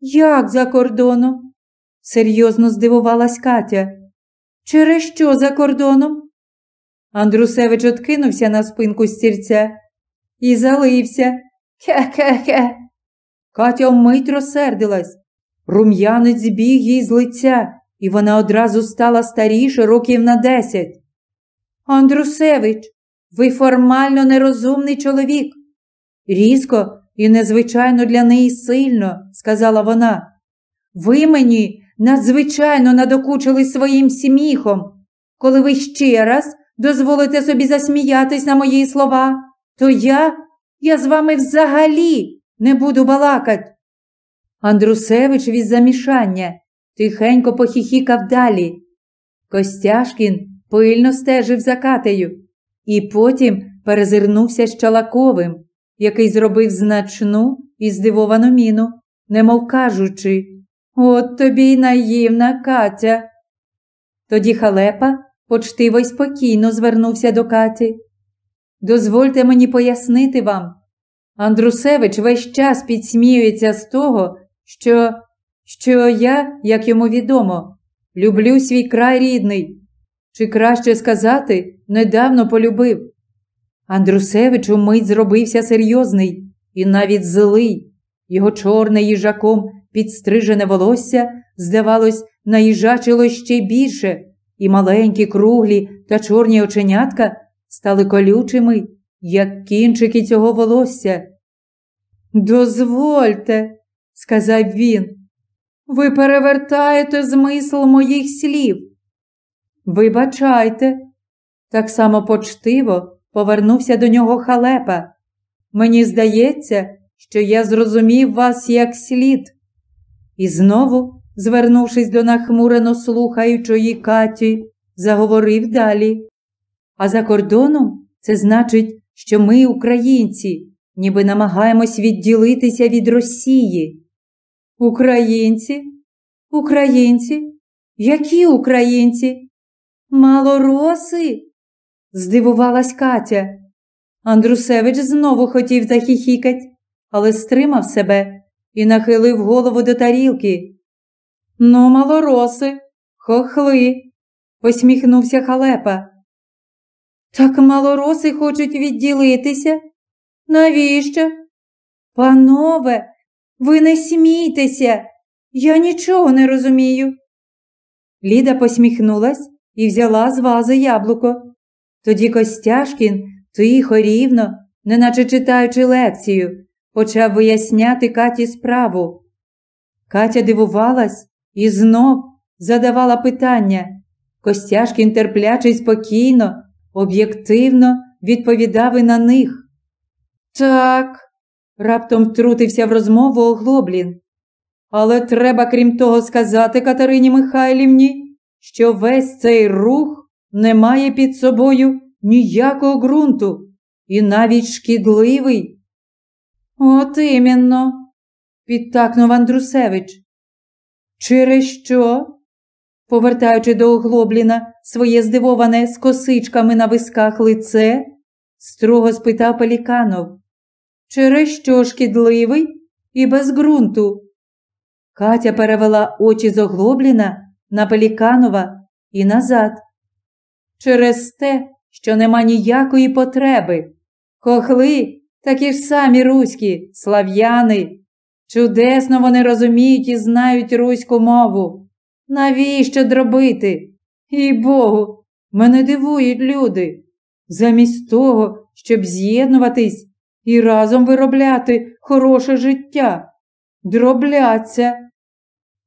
Як за кордоном? серйозно здивувалась Катя. Через що за кордоном? Андрусевич откинувся на спинку стільця і залився. Хе-хе-хе. Катя вмить розсердилась. Рум'янець біг їй з лиця, і вона одразу стала старіше років на десять. Андрусевич, ви формально нерозумний чоловік. Різко і незвичайно для неї сильно, сказала вона. Ви мені надзвичайно надокучили своїм сміхом. Коли ви ще раз дозволите собі засміятись на мої слова, то я, я з вами взагалі не буду балакать. Андрусевич від замішання тихенько похихікав далі. Костяшкін пильно стежив за катею і потім перезирнувся з Чалаковим, який зробив значну і здивовану міну, немов кажучи От тобі й наївна Катя. Тоді халепа почтиво й спокійно звернувся до Каті. Дозвольте мені пояснити вам. Андрусевич весь час підсміюється з того, що, що я, як йому відомо, люблю свій край рідний, чи краще сказати, недавно полюбив. Андрусевич умить зробився серйозний і навіть злий. Його чорне їжаком підстрижене волосся, здавалось, наїжачило ще більше, і маленькі круглі та чорні оченятка стали колючими, як кінчики цього волосся. Дозвольте, сказав він, ви перевертаєте змисл моїх слів. Вибачайте, так само почтиво повернувся до нього халепа. Мені здається, що я зрозумів вас як слід. І знову, звернувшись до нахмурено слухаючої Каті, заговорив далі. А за кордоном це значить, що ми, українці, ніби намагаємось відділитися від Росії. Українці? Українці? Які українці? Малороси? здивувалась Катя. Андрусевич знову хотів захихікать, але стримав себе і нахилив голову до тарілки. Ну, малороси, хохли, посміхнувся халепа. Так малороси хочуть відділитися. Навіщо? Панове, ви не смійтеся, я нічого не розумію. Ліда посміхнулась і взяла з вази яблуко. Тоді Костяшкін тихо, рівно, неначе читаючи лекцію, почав виясняти Каті справу. Катя дивувалась і знов задавала питання. Костяшкін терпляче й спокійно, об'єктивно відповідав і на них. Так, раптом втрутився в розмову Оглоблін. Але треба, крім того, сказати Катерині Михайлівні, що весь цей рух не має під собою ніякого ґрунту і навіть шкідливий. От іменно, підтакнув Андрусевич. Через що? Повертаючи до Оглобліна своє здивоване з косичками на висках лице, строго спитав Пеліканов. Через що шкідливий і без ґрунту? Катя перевела очі з Оглобліна на Пеліканова і назад. Через те, що нема ніякої потреби. Кохли такі ж самі руські, слав'яни. Чудесно вони розуміють і знають руську мову. Навіщо дробити? І Богу, мене дивують люди. Замість того, щоб з'єднуватись і разом виробляти хороше життя, дробляться.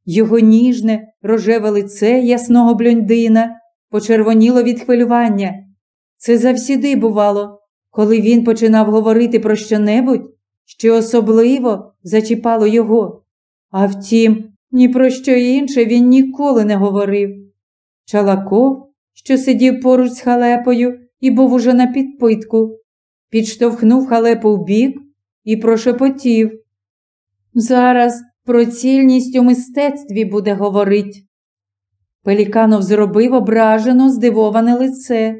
Його ніжне, рожеве лице ясного блондина почервоніло від хвилювання. Це завсіди бувало, коли він починав говорити про що-небудь, що особливо зачіпало його. А втім, ні про що інше він ніколи не говорив. Чалаков, що сидів поруч з халепою і був уже на підпитку, підштовхнув халепу в бік і прошепотів. Зараз про цільність у мистецтві буде говорить. Пеліканов зробив ображено здивоване лице.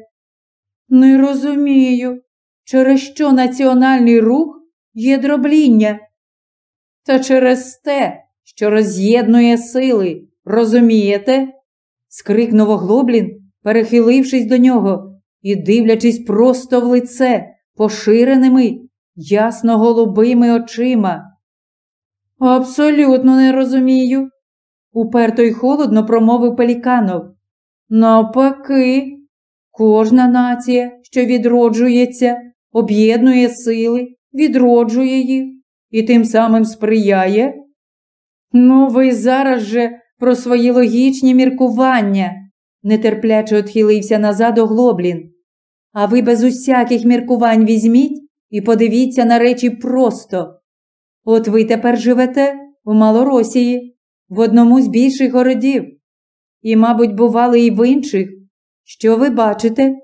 Не розумію, через що національний рух є дробління. Та через те, що роз'єднує сили, розумієте? скрикнув оглоблін, перехилившись до нього і дивлячись просто в лице поширеними, ясно голубими очима. Абсолютно не розумію, уперто й холодно промовив Пеліканов. Навпаки, кожна нація, що відроджується, об'єднує сили, відроджує їх і тим самим сприяє. Ну, ви зараз же про свої логічні міркування, нетерпляче отхилився назад оглоблін. А ви без усяких міркувань візьміть і подивіться на речі просто. От ви тепер живете у Малоросії, в одному з більших городів, і, мабуть, бували і в інших. Що ви бачите?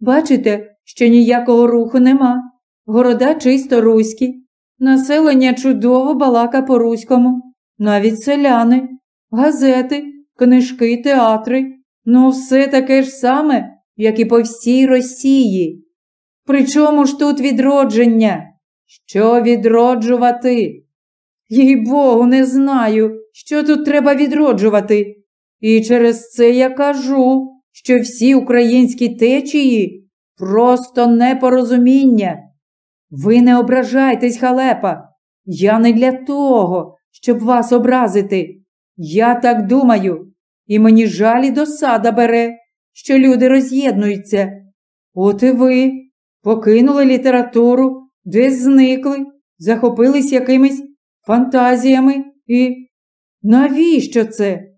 Бачите, що ніякого руху нема. Города чисто руські, населення чудово балака по руському, навіть селяни, газети, книжки, театри. Ну, все таке ж саме, як і по всій Росії. Причому ж тут відродження? Що відроджувати? Їй Богу, не знаю, що тут треба відроджувати. І через це я кажу, що всі українські течії просто непорозуміння. Ви не ображайтесь, халепа. Я не для того, щоб вас образити. Я так думаю, і мені жалі досада бере, що люди роз'єднуються. От і ви покинули літературу, десь зникли, захопились якимись фантазіями і. Навіщо це?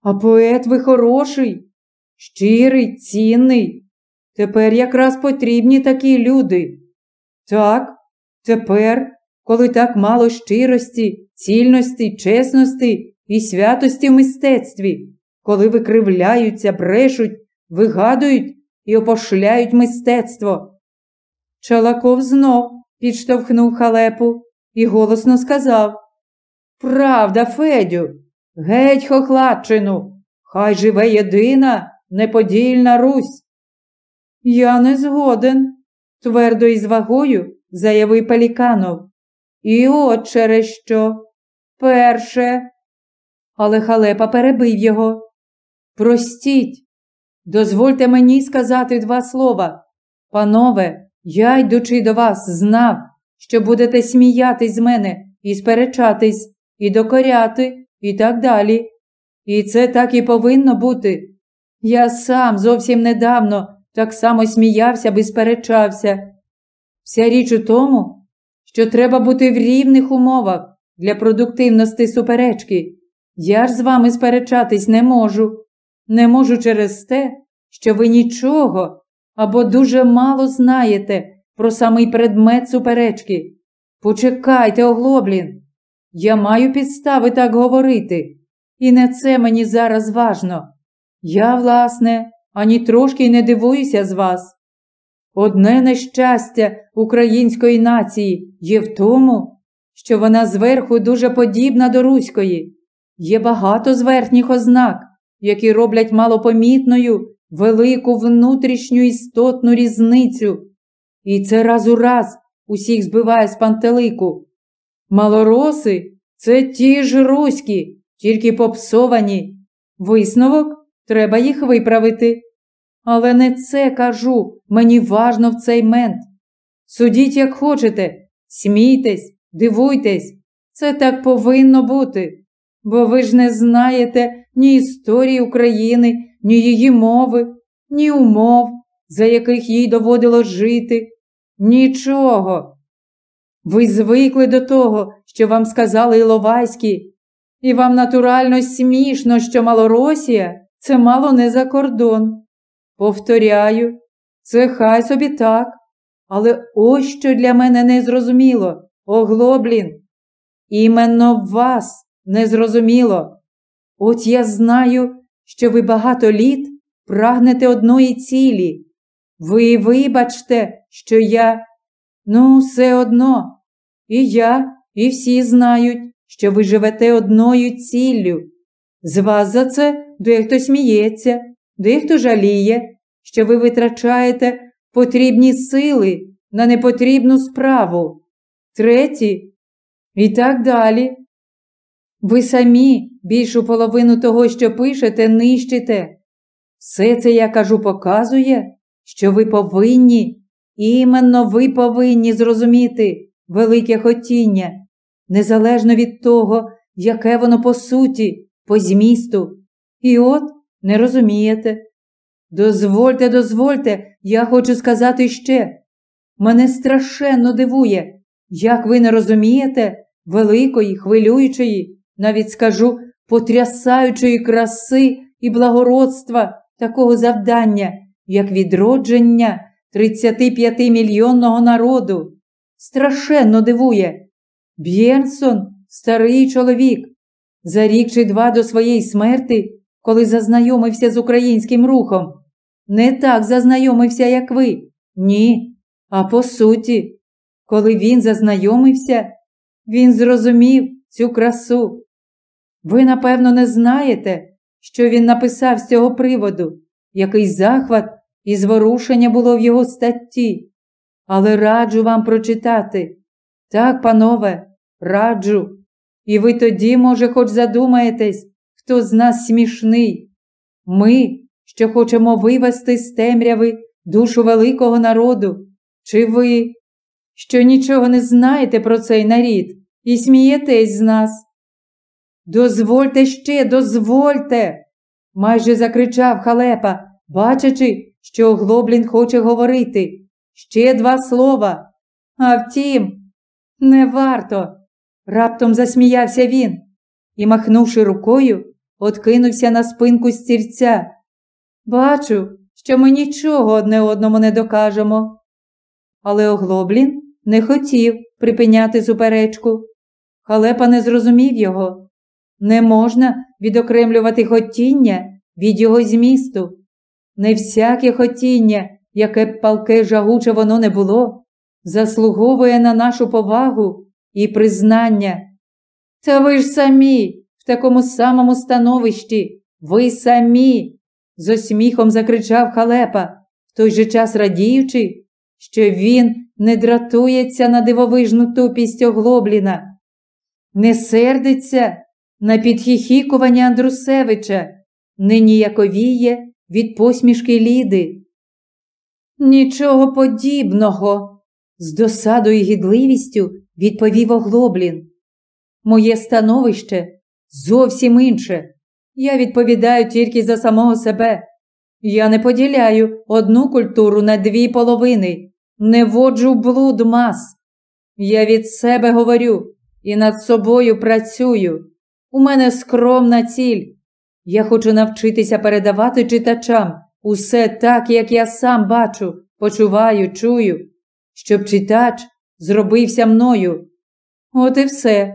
А поет ви хороший, щирий, цінний. Тепер якраз потрібні такі люди. Так, тепер, коли так мало щирості, цільності, чесності і святості в мистецтві, коли викривляються, брешуть, вигадують і опошляють мистецтво. Чалаков знов підштовхнув халепу і голосно сказав Правда, Федю, геть хохладчину, хай живе єдина, неподільна Русь. Я не згоден, твердо і з вагою заявив Пеліканов. І от через що. Перше. Але халепа перебив його. Простіть, дозвольте мені сказати два слова. Панове, я, йдучи до вас, знав, що будете сміятись з мене і сперечатись, і докоряти, і так далі. І це так і повинно бути. Я сам зовсім недавно так само сміявся би сперечався. Вся річ у тому, що треба бути в рівних умовах для продуктивності суперечки. Я ж з вами сперечатись не можу. Не можу через те, що ви нічого або дуже мало знаєте про самий предмет суперечки. Почекайте, оглоблін. Я маю підстави так говорити, і не це мені зараз важно. Я, власне, ані трошки не дивуюся з вас. Одне нещастя української нації є в тому, що вона зверху дуже подібна до Руської. Є багато зверхніх ознак, які роблять малопомітною велику внутрішню істотну різницю. І це раз у раз усіх збиває з пантелику. Малороси це ті ж руські, тільки попсовані. Висновок треба їх виправити. Але не це кажу, мені важно в цей мент. Судіть, як хочете, смійтесь, дивуйтесь, це так повинно бути. Бо ви ж не знаєте ні історії України, ні її мови, ні умов, за яких їй доводилось жити. Нічого. Ви звикли до того, що вам сказали Іловайські, і вам натурально смішно, що Малоросія це мало не за кордон. Повторяю, це хай собі так, але ось що для мене не зрозуміло. Оглоблін. Іменно вас не зрозуміло. От я знаю, що ви багато літ прагнете одної цілі. Ви вибачте, що я, ну, все одно, і я, і всі знають, що ви живете одною ціллю. З вас за це дехто сміється, дехто жаліє, що ви витрачаєте потрібні сили на непотрібну справу. Треті і так далі. Ви самі більшу половину того, що пишете, нищите. Все це, я кажу, показує, що ви повинні, іменно ви повинні зрозуміти велике хотіння, незалежно від того, яке воно по суті, по змісту. І от не розумієте. Дозвольте, дозвольте, я хочу сказати ще. Мене страшенно дивує, як ви не розумієте великої, хвилюючої, навіть скажу, потрясаючої краси і благородства такого завдання, як відродження 35 мільйонного народу. Страшенно дивує. Б'єрсон старий чоловік, за рік чи два до своєї смерти, коли зазнайомився з українським рухом, не так зазнайомився, як ви. Ні. А по суті, коли він зазнайомився, він зрозумів цю красу. Ви, напевно, не знаєте, що він написав з цього приводу, який захват і зворушення було в його статті. Але раджу вам прочитати. Так, панове, раджу. І ви тоді, може, хоч задумаєтесь, хто з нас смішний. Ми, що хочемо вивести з темряви душу великого народу, чи ви, що нічого не знаєте про цей нарід і смієтесь з нас. Дозвольте ще, дозвольте, майже закричав халепа, бачачи, що Глоблін хоче говорити. Ще два слова. А втім, не варто. Раптом засміявся він і, махнувши рукою, откинувся на спинку стільця. Бачу, що ми нічого одне одному не докажемо. Але Оглоблін не хотів припиняти суперечку. Халепа не зрозумів його. Не можна відокремлювати хотіння від його змісту. Не всяке хотіння, яке б палке жагуче воно не було, заслуговує на нашу повагу і признання. Та ви ж самі в такому самому становищі, ви самі, з осміхом закричав халепа, в той же час радіючи, що він не дратується на дивовижну тупість оглобліна, не сердиться на підхіхікування Андрусевича, не ніяковіє від посмішки Ліди. Нічого подібного, з досадою і гідливістю відповів оглоблін. Моє становище зовсім інше. Я відповідаю тільки за самого себе. Я не поділяю одну культуру на дві половини, не воджу блуд мас. Я від себе говорю і над собою працюю. У мене скромна ціль. Я хочу навчитися передавати читачам усе так, як я сам бачу, почуваю, чую, щоб читач зробився мною. От і все.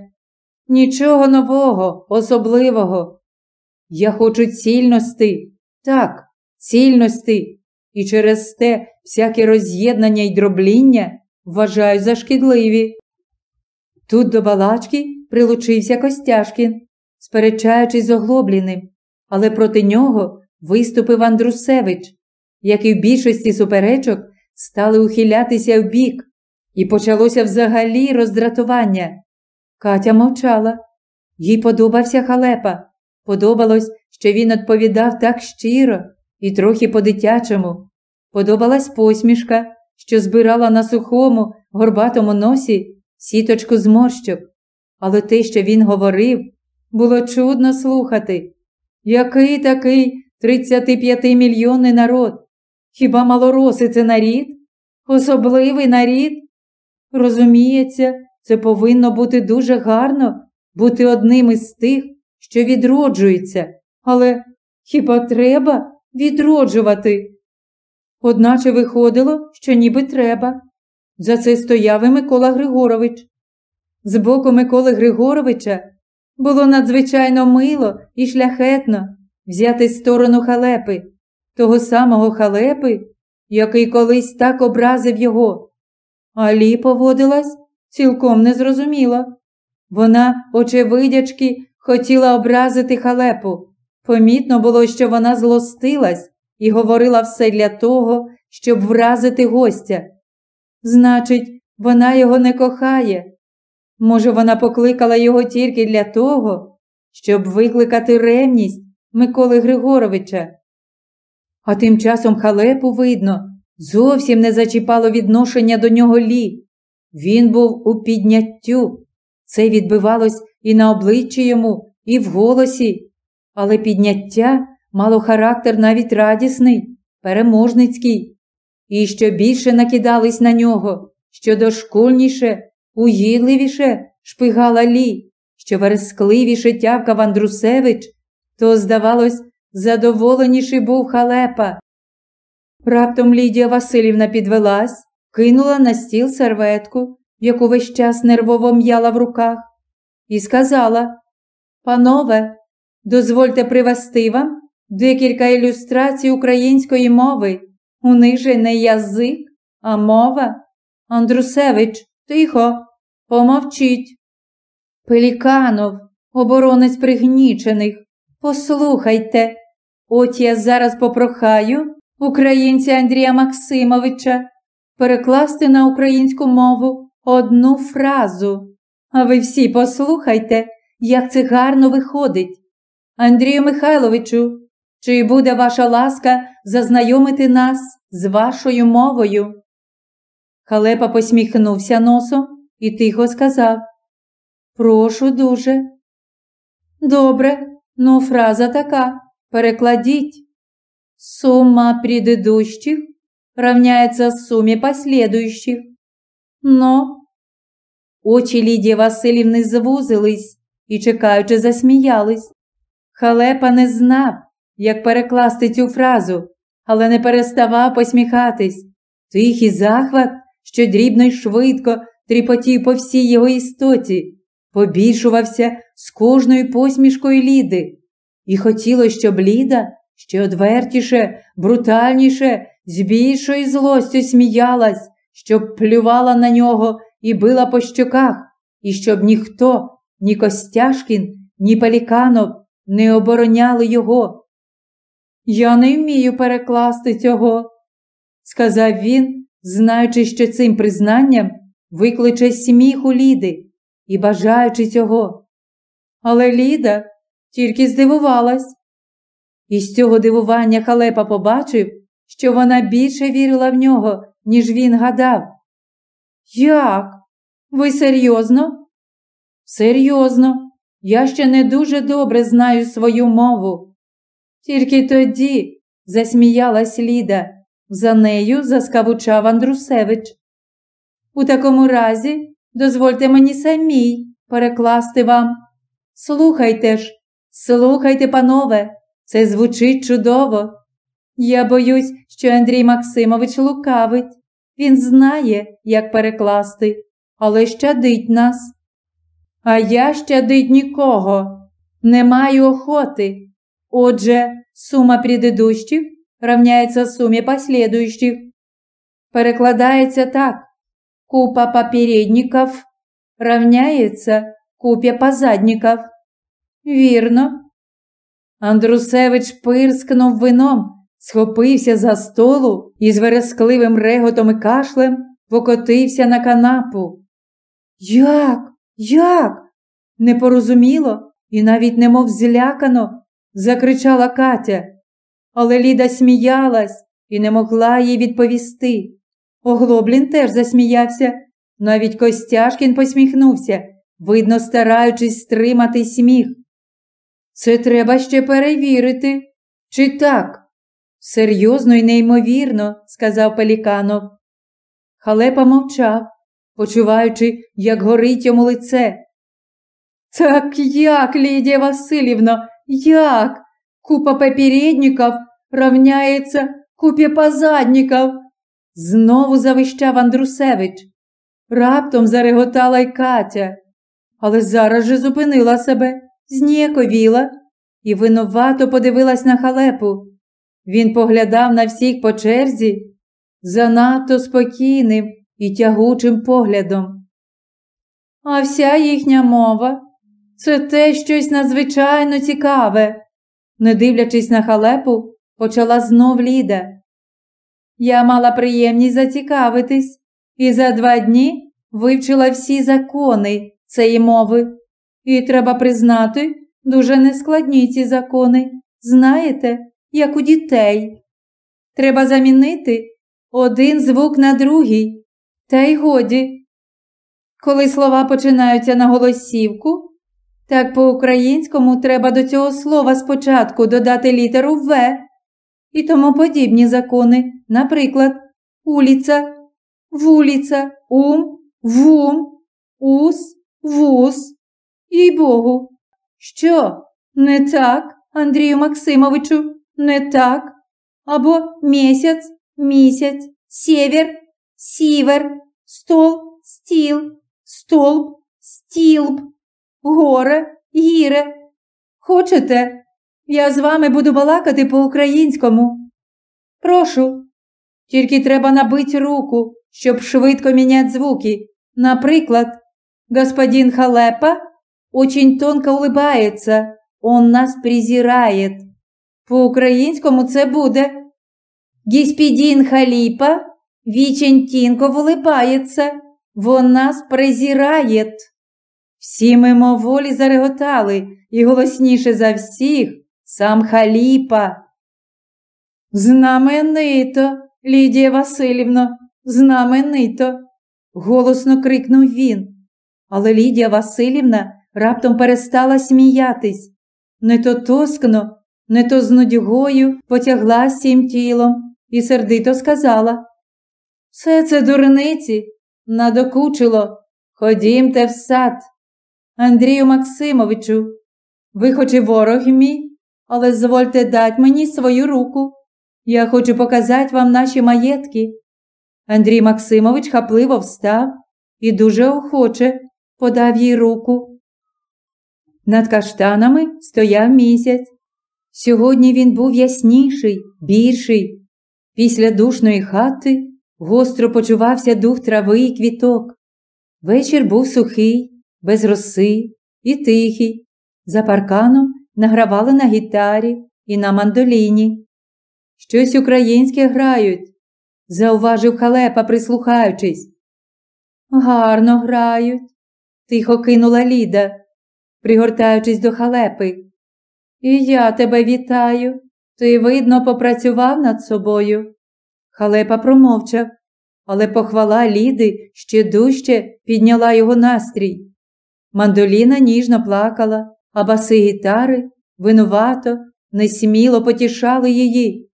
Нічого нового, особливого. Я хочу цільності, так, цільності, і через те всяке роз'єднання й дробління вважаю за шкідливі. Тут до балачки прилучився Костяшкін, сперечаючись з оглобліним, але проти нього виступив Андрусевич, який в більшості суперечок стали ухилятися в бік, і почалося взагалі роздратування. Катя мовчала. Їй подобався халепа. Подобалось, що він відповідав так щиро і трохи по-дитячому. Подобалась посмішка, що збирала на сухому, горбатому носі сіточку зморщок. Але те, що він говорив, було чудно слухати. Який такий 35 мільйонний народ? Хіба малороси це нарід? Особливий нарід? Розуміється, це повинно бути дуже гарно бути одним із тих, що відроджується, але хіба треба відроджувати? Одначе виходило, що ніби треба. За це стояв і Микола Григорович. з боку Миколи Григоровича було надзвичайно мило і шляхетно взяти сторону халепи, того самого халепи, який колись так образив його. Алі поводилась цілком незрозуміло. Вона, очевидячки, хотіла образити халепу. Помітно було, що вона злостилась і говорила все для того, щоб вразити гостя. Значить, вона його не кохає. Може, вона покликала його тільки для того, щоб викликати ревність Миколи Григоровича. А тим часом халепу, видно, зовсім не зачіпало відношення до нього лі. Він був у підняттю. Це відбивалось і на обличчі йому, і в голосі, але підняття мало характер навіть радісний, переможницький, і що більше накидались на нього, що дошкульніше, угідливіше шпигала лі, що верескливіше тявкав Андрусевич, то, здавалось, задоволеніший був халепа. Раптом Лідія Васильівна підвелась, кинула на стіл серветку, яку весь час нервово м'яла в руках, і сказала Панове, дозвольте привести вам декілька ілюстрацій української мови. У них же не язик, а мова. Андрусевич, тихо, помовчіть. Пеліканов, оборонець пригнічених, послухайте, от я зараз попрохаю українця Андрія Максимовича перекласти на українську мову одну фразу. А ви всі послухайте, як це гарно виходить. Андрію Михайловичу, чи буде ваша ласка зазнайомити нас з вашою мовою? Халепа посміхнувся носом і тихо сказав Прошу дуже. Добре, ну фраза така. Перекладіть. Сума предыдущих равняется сумме последующих. Но очі Лідії Васильівни звузились і, чекаючи, засміялись. Халепа не знав, як перекласти цю фразу, але не переставав посміхатись. Тихий захват, що дрібно й швидко тріпотів по всій його істоті, побільшувався з кожною посмішкою Ліди, і хотіло, щоб Ліда ще одвертіше, брутальніше, з більшою злостю сміялась, щоб плювала на нього і била по щоках, і щоб ніхто, ні Костяшкін, ні Пеліканов не обороняли його. Я не вмію перекласти цього, сказав він, знаючи, що цим признанням викличе сміх у Ліди і бажаючи цього. Але Ліда тільки здивувалась. І з цього дивування халепа побачив, що вона більше вірила в нього, ніж він гадав. Як? Ви серйозно? Серйозно, я ще не дуже добре знаю свою мову. Тільки тоді засміялась Ліда, за нею заскавучав Андрусевич. У такому разі дозвольте мені самій перекласти вам. Слухайте ж, слухайте, панове, це звучить чудово. Я боюсь, що Андрій Максимович лукавить. Він знає, як перекласти, але щадить нас. А я щадить нікого. Не маю охоти. Отже, сума предыдущих равняется сумме последующих. Перекладається так. Купа попередников равняется купе позадников. Вірно. Андрусевич пирскнув вином, схопився за столу і з верескливим реготом і кашлем покотився на канапу. Як? Як? Непорозуміло і навіть немов злякано, закричала Катя. Але Ліда сміялась і не могла їй відповісти. Оглоблін теж засміявся, навіть Костяшкін посміхнувся, видно, стараючись стримати сміх. Це треба ще перевірити. Чи так? Серйозно і неймовірно, сказав Пеліканов. Халепа мовчав, почуваючи, як горить йому лице. Так як, Лідія Васильівна, як? Купа попередників равняється купі позадників. Знову завищав Андрусевич. Раптом зареготала й Катя. але зараз же зупинила себе, зніяковіла і винувато подивилась на халепу. Він поглядав на всіх по черзі занадто спокійним і тягучим поглядом. А вся їхня мова це те щось надзвичайно цікаве. Не дивлячись на халепу, почала знов Ліда. Я мала приємність зацікавитись і за два дні вивчила всі закони цієї мови. І треба признати, дуже нескладні ці закони. Знаєте, як у дітей. Треба замінити один звук на другий, та й годі. Коли слова починаються на голосівку, так по-українському треба до цього слова спочатку додати літеру В і тому подібні закони, наприклад, уліця, вуліця, ум, вум, ус, вус. Їй Богу. Що? Не так, Андрію Максимовичу, не так? Або місяць, місяць, сєвєр, сівер, стол, стіл, столб, стілб, горе, гіре. Хочете? Я з вами буду балакати по-українському. Прошу. Тільки треба набити руку, щоб швидко міняти звуки. Наприклад, господин Халепа очень тонко улыбается, он нас презирает. По-українському це буде. Господин Халіпа Вічентінко вулибається, вон нас презирает. Всі мимоволі зареготали і голосніше за всіх сам Халіпа. Знаменито, Лідія Васильівна, знаменито, голосно крикнув він. Але Лідія Васильівна раптом перестала сміятись. Не то тоскно, не то з нудьгою потягла всім тілом і сердито сказала. Все це дурниці, надокучило. Ходімте в сад. Андрію Максимовичу, ви хоч і ворог мій, але звольте дати мені свою руку. Я хочу показати вам наші маєтки. Андрій Максимович хапливо встав і дуже охоче подав їй руку. Над каштанами стояв місяць. Сьогодні він був ясніший, більший. Після душної хати гостро почувався дух трави і квіток. Вечір був сухий, без роси і тихий. За парканом награвали на гітарі і на мандоліні. Щось українське грають, зауважив халепа, прислухаючись. Гарно грають, тихо кинула Ліда, пригортаючись до халепи. І я тебе вітаю. Ти, видно, попрацював над собою. Халепа промовчав, але похвала Ліди ще дужче підняла його настрій. Мандоліна ніжно плакала, а баси гітари винувато, несміло потішали її.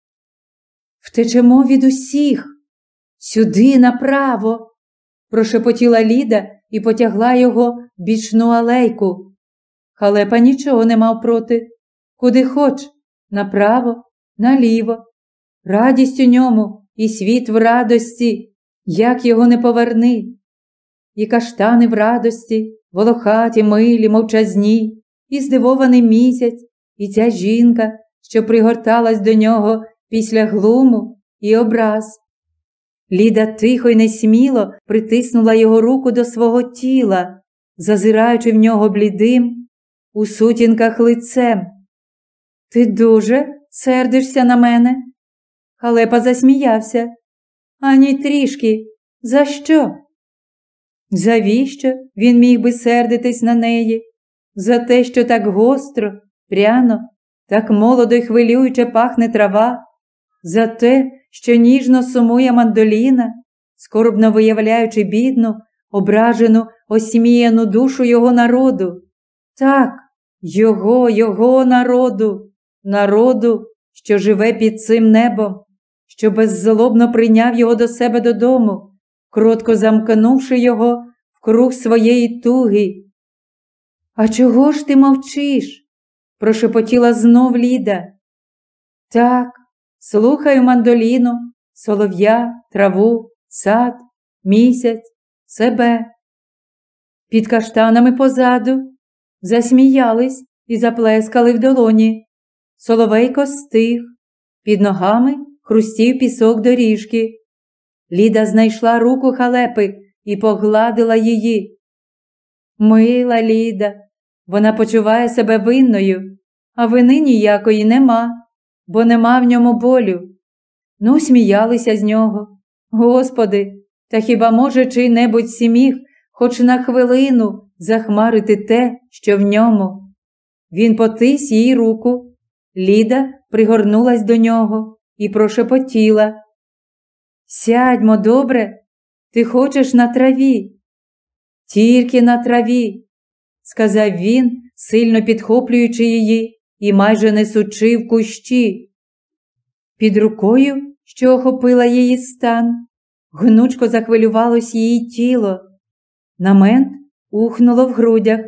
Втечемо від усіх, сюди направо, прошепотіла Ліда і потягла його бічну алейку. Халепа нічого не мав проти. Куди хоч, направо, наліво. Радість у ньому і світ в радості, як його не поверни. І каштани в радості, волохаті, милі, мовчазні, і здивований місяць, і ця жінка, що пригорталась до нього після глуму і образ. Ліда тихо й несміло притиснула його руку до свого тіла, зазираючи в нього блідим, у сутінках лицем. Ти дуже сердишся на мене? Халепа засміявся. Ані трішки. За що? Завіщо він міг би сердитись на неї? За те, що так гостро, пряно, так молодо й хвилююче пахне трава, за те, що ніжно сумує мандоліна, скорбно виявляючи бідну, ображену, осміяну душу його народу. Так, його, його народу, народу, що живе під цим небом, що беззлобно прийняв його до себе додому, кротко замкнувши його в круг своєї туги. А чого ж ти мовчиш? прошепотіла знов Ліда. Так, слухаю мандоліну, солов'я, траву, сад, місяць, себе. під каштанами позаду, засміялись і заплескали в долоні. Соловейко стих, під ногами хрустів пісок доріжки. Ліда знайшла руку халепи і погладила її. Мила Ліда, вона почуває себе винною, а вини ніякої нема, бо нема в ньому болю. Ну, сміялися з нього. Господи, та хіба може чий небудь сіміг хоч на хвилину захмарити те, що в ньому? Він потис їй руку. Ліда пригорнулась до нього і прошепотіла. Сядьмо, добре, ти хочеш на траві? Тільки на траві, сказав він, сильно підхоплюючи її і майже несучи в кущі. Під рукою, що охопила її стан, гнучко захвилювалось її тіло. На мент ухнуло в грудях,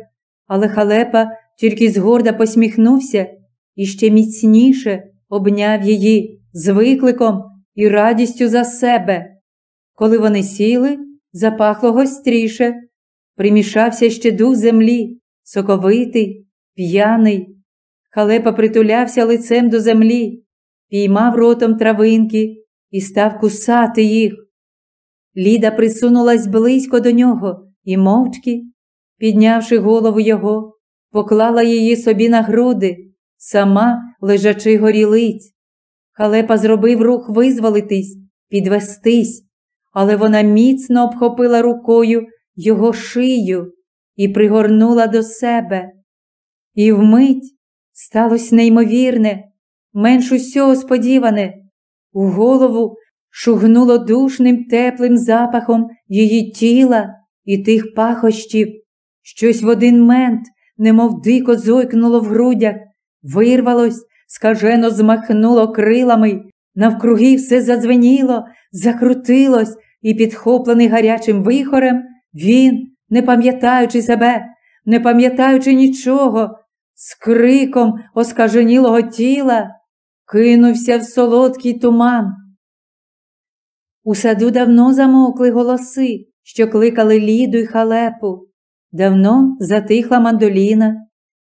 але халепа тільки згорда посміхнувся і ще міцніше обняв її з викликом і радістю за себе. Коли вони сіли, запахло гостріше, примішався ще дух землі, соковитий, п'яний. Халепа притулявся лицем до землі, піймав ротом травинки і став кусати їх. Ліда присунулась близько до нього і мовчки, піднявши голову його, поклала її собі на груди, сама лежачи горілиць. Халепа зробив рух визволитись, підвестись, але вона міцно обхопила рукою його шию і пригорнула до себе. І вмить сталося неймовірне, менш усього сподіване. У голову шугнуло душним теплим запахом її тіла і тих пахощів. Щось в один мент, немов дико зойкнуло в грудях, вирвалось, скажено змахнуло крилами, навкруги все задзвеніло, закрутилось, і, підхоплений гарячим вихорем, він, не пам'ятаючи себе, не пам'ятаючи нічого, з криком оскаженілого тіла, кинувся в солодкий туман. У саду давно замовкли голоси, що кликали Ліду й халепу. Давно затихла мандоліна,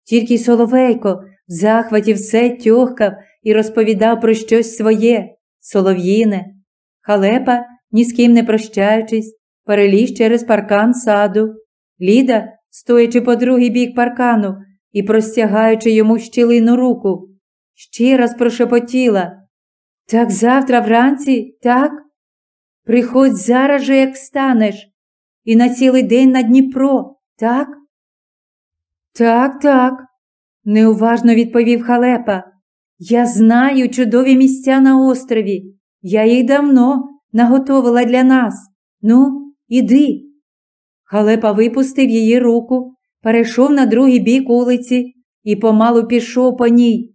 тільки Соловейко в захваті все тьохкав і розповідав про щось своє, солов'їне. Халепа, ні з ким не прощаючись, переліз через паркан саду. Ліда, стоячи по другий бік паркану і простягаючи йому щілину руку, ще раз прошепотіла. Так завтра вранці, так? Приходь зараз же, як станеш, і на цілий день на Дніпро, так? Так, так, неуважно відповів халепа. Я знаю чудові місця на острові. Я їх давно наготовила для нас. Ну, іди. Халепа випустив її руку, перейшов на другий бік улиці і помалу пішов по ній.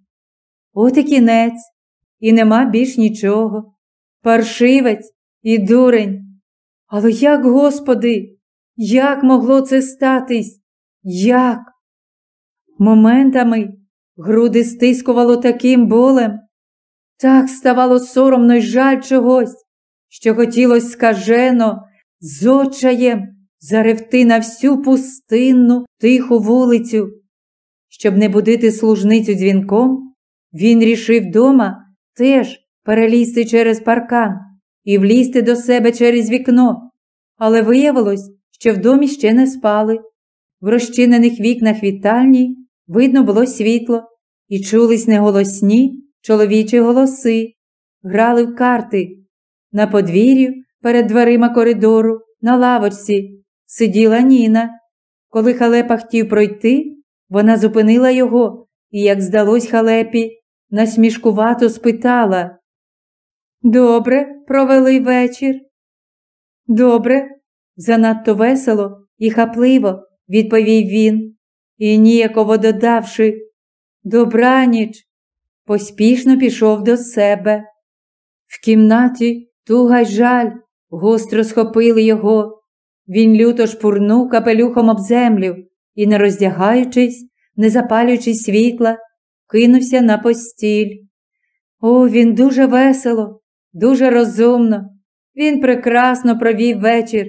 От і кінець, і нема більш нічого. Паршивець і дурень. Але як, Господи, як могло це статись? Як? Моментами груди стискувало таким болем, так ставало соромно й жаль чогось, що хотілося скажено, з очаєм заревти на всю пустинну тиху вулицю. Щоб не будити служницю дзвінком, він рішив дома теж перелізти через паркан і влізти до себе через вікно, але виявилось, що в домі ще не спали. В розчинених вікнах вітальні видно було світло, і чулись неголосні чоловічі голоси, грали в карти. На подвір'ю перед дверима коридору, на лавочці, сиділа Ніна. Коли халепа хотів пройти, вона зупинила його і, як здалось халепі, насмішкувато спитала. Добре, провели вечір. Добре, занадто весело і хапливо, відповів він, і ніяково додавши Добраніч, поспішно пішов до себе. В кімнаті туга й жаль гостро схопили його. Він люто шпурнув капелюхом об землю і, не роздягаючись, не запалюючи світла, кинувся на постіль. О, він дуже весело, дуже розумно. Він прекрасно провів вечір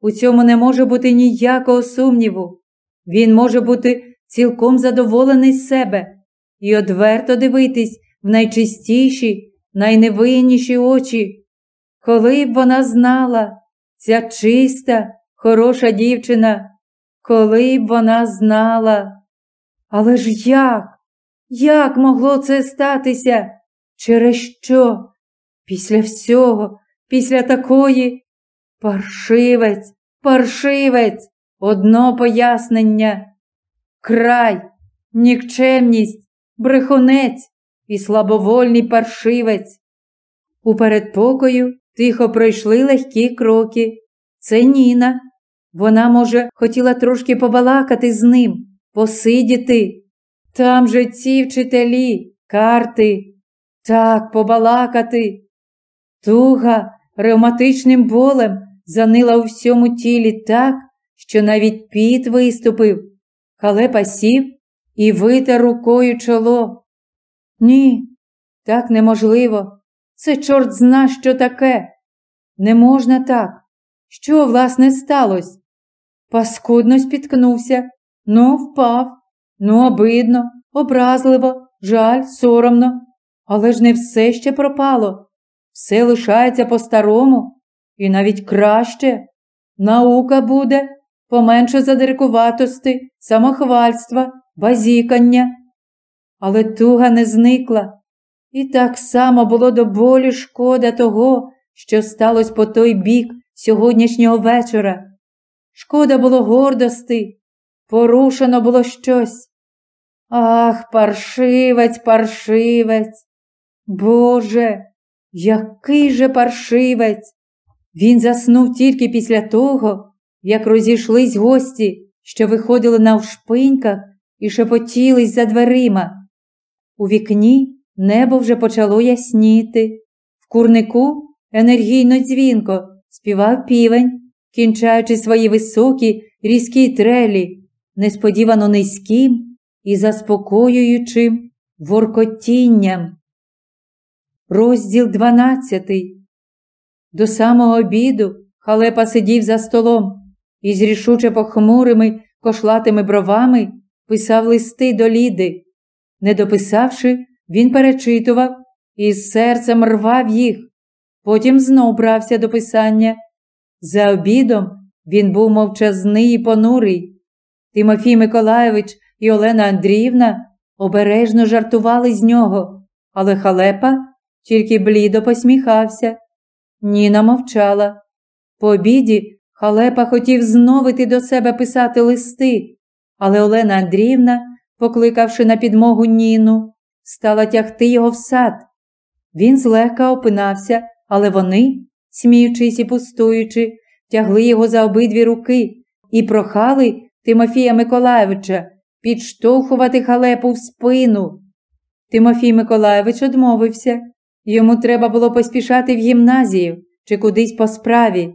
У цьому не може бути ніякого сумніву. Він може бути цілком задоволений з себе і одверто дивитись в найчистіші, найневинніші очі. Коли б вона знала, ця чиста, хороша дівчина, коли б вона знала. Але ж як? Як могло це статися? Через що? Після всього, після такої паршивець, паршивець, одно пояснення, край, нікчемність, брехунець і слабовольний паршивець. У передпокою тихо пройшли легкі кроки. Це Ніна. Вона, може, хотіла трошки побалакати з ним, посидіти. Там же ці вчителі, карти. Так, побалакати. Туга ревматичним болем занила у всьому тілі так, що навіть піт виступив. Халепа сів і витер рукою чоло. Ні, так неможливо. Це чорт зна, що таке. Не можна так. Що, власне, сталося? Паскудно спіткнувся, ну, впав, ну, обидно, образливо, жаль, соромно. Але ж не все ще пропало. Все лишається по-старому і навіть краще. Наука буде, поменше задирикуватости, самохвальства, базікання. Але туга не зникла. І так само було до болі шкода того, що сталося по той бік сьогоднішнього вечора. Шкода було гордости, порушено було щось. Ах, паршивець, паршивець. Боже, який же паршивець! Він заснув тільки після того, як розійшлись гості, що виходили на вшпиньках і шепотілись за дверима. У вікні небо вже почало ясніти. В курнику енергійно дзвінко співав півень, кінчаючи свої високі різкі трелі, несподівано низьким і заспокоюючим воркотінням. Розділ дванадцятий. До самого обіду халепа сидів за столом і з рішуче похмурими кошлатими бровами писав листи до Ліди. Не дописавши, він перечитував і з серцем рвав їх. Потім знов брався до писання. За обідом він був мовчазний і понурий. Тимофій Миколайович і Олена Андріївна обережно жартували з нього, але халепа тільки блідо посміхався. Ніна мовчала. По обіді халепа хотів знову йти до себе писати листи, але Олена Андріївна, покликавши на підмогу Ніну, стала тягти його в сад. Він злегка опинався, але вони, сміючись і пустуючи, тягли його за обидві руки і прохали Тимофія Миколайовича підштовхувати халепу в спину. Тимофій Миколайович одмовився. Йому треба було поспішати в гімназію чи кудись по справі,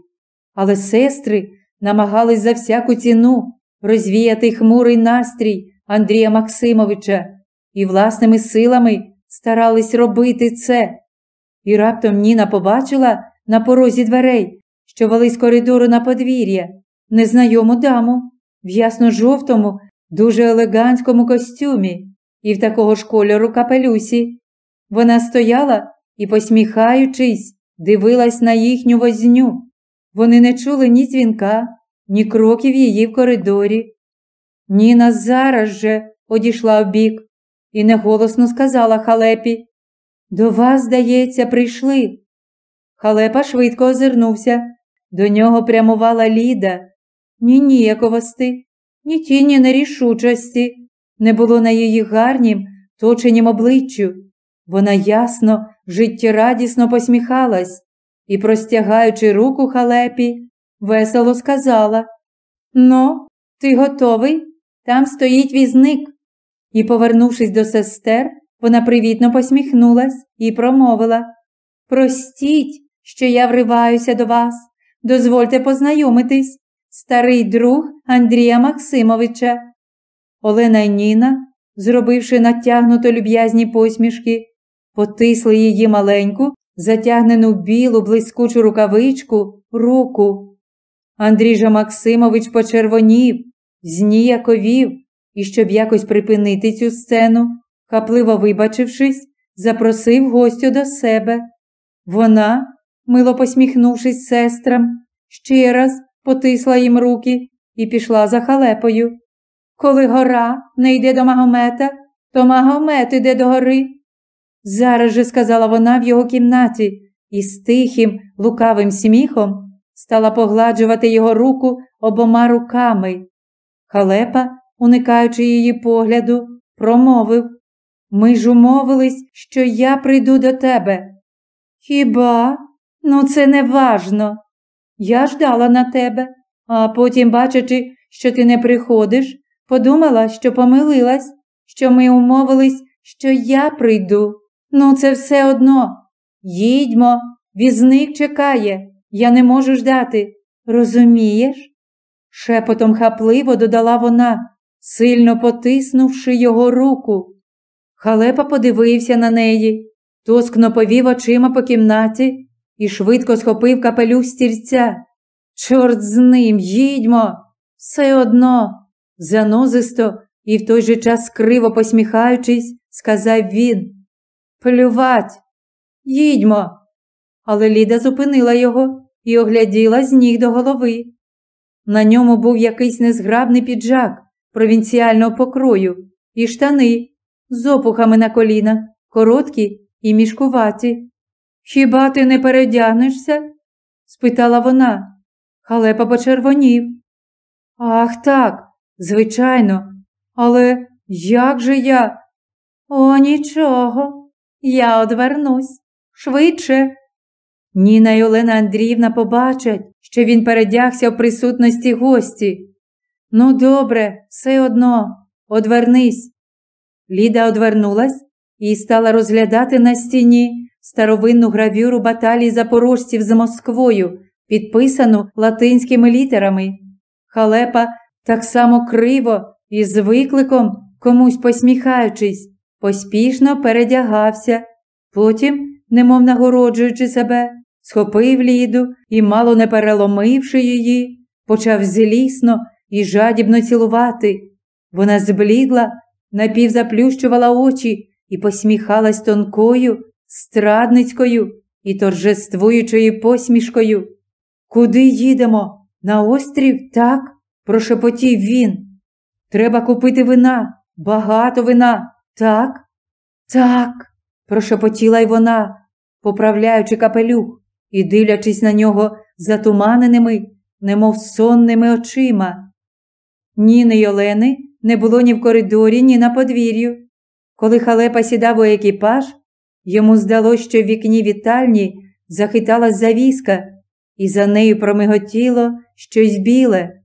але сестри намагались за всяку ціну розвіяти хмурий настрій Андрія Максимовича і власними силами старались робити це. І раптом Ніна побачила на порозі дверей, що вели з коридору на подвір'я, незнайому даму в ясно-жовтому, дуже елегантському костюмі і в такого ж кольору капелюсі. Вона стояла і, посміхаючись, дивилась на їхню возню. Вони не чули ні дзвінка, ні кроків її в коридорі. Ніна зараз же одійшла вбік і неголосно сказала халепі До вас, здається, прийшли. Халепа швидко озирнувся. До нього прямувала Ліда. Ні ніяковости, ні тіні нерішучості не було на її гарнім, точенім обличчю. Вона ясно, життєрадісно посміхалась і, простягаючи руку халепі, весело сказала Ну, ти готовий? Там стоїть візник. І, повернувшись до сестер, вона привітно посміхнулась і промовила Простіть, що я вриваюся до вас, дозвольте познайомитись, старий друг Андрія Максимовича. Олена й Ніна, зробивши натягнуто люб'язні посмішки, потисли її маленьку, затягнену білу блискучу рукавичку руку. Андрій же Максимович почервонів, зніяковів, і щоб якось припинити цю сцену, хапливо вибачившись, запросив гостю до себе. Вона, мило посміхнувшись сестрам, ще раз потисла їм руки і пішла за халепою. Коли гора не йде до Магомета, то Магомет іде до гори. Зараз же сказала вона в його кімнаті і з тихим, лукавим сміхом стала погладжувати його руку обома руками. Халепа, уникаючи її погляду, промовив Ми ж умовились, що я прийду до тебе. Хіба? Ну, це не важно. Я ждала на тебе, а потім, бачачи, що ти не приходиш, подумала, що помилилась, що ми умовились, що я прийду. Ну, це все одно. Їдьмо, візник чекає, я не можу ждати. Розумієш? Шепотом хапливо додала вона, сильно потиснувши його руку. Халепа подивився на неї, тоскно повів очима по кімнаті і швидко схопив капелюх стільця. Чорт з ним, їдьмо, все одно, занозисто і в той же час криво посміхаючись, сказав він. Плювать, їдьмо. Але Ліда зупинила його і огляділа з ніг до голови. На ньому був якийсь незграбний піджак провінціального покрою і штани з опухами на колінах, короткі і мішкуваті. Хіба ти не передягнешся? спитала вона. Халепа почервонів. Ах так, звичайно, але як же я? О, нічого, я одвернусь швидше. Ніна й Олена Андріївна побачать, що він передягся в присутності гості. Ну, добре, все одно, одвернись. Ліда одвернулась і стала розглядати на стіні старовинну гравюру баталії запорожців з Москвою, підписану латинськими літерами. Халепа так само криво і з викликом, комусь посміхаючись, поспішно передягався. Потім, немов нагороджуючи себе, схопив ліду і, мало не переломивши її, почав злісно і жадібно цілувати. Вона зблідла, напівзаплющувала очі і посміхалась тонкою, страдницькою і торжествуючою посмішкою. Куди їдемо? На острів, так? прошепотів він. Треба купити вина, багато вина, так? Так, прошепотіла й вона, поправляючи капелюх і дивлячись на нього затуманеними, немов сонними очима. Ніни й Олени не було ні в коридорі, ні на подвір'ю. Коли халепа сідав у екіпаж, йому здалося, що в вікні вітальні захиталась завіска, і за нею промиготіло щось біле.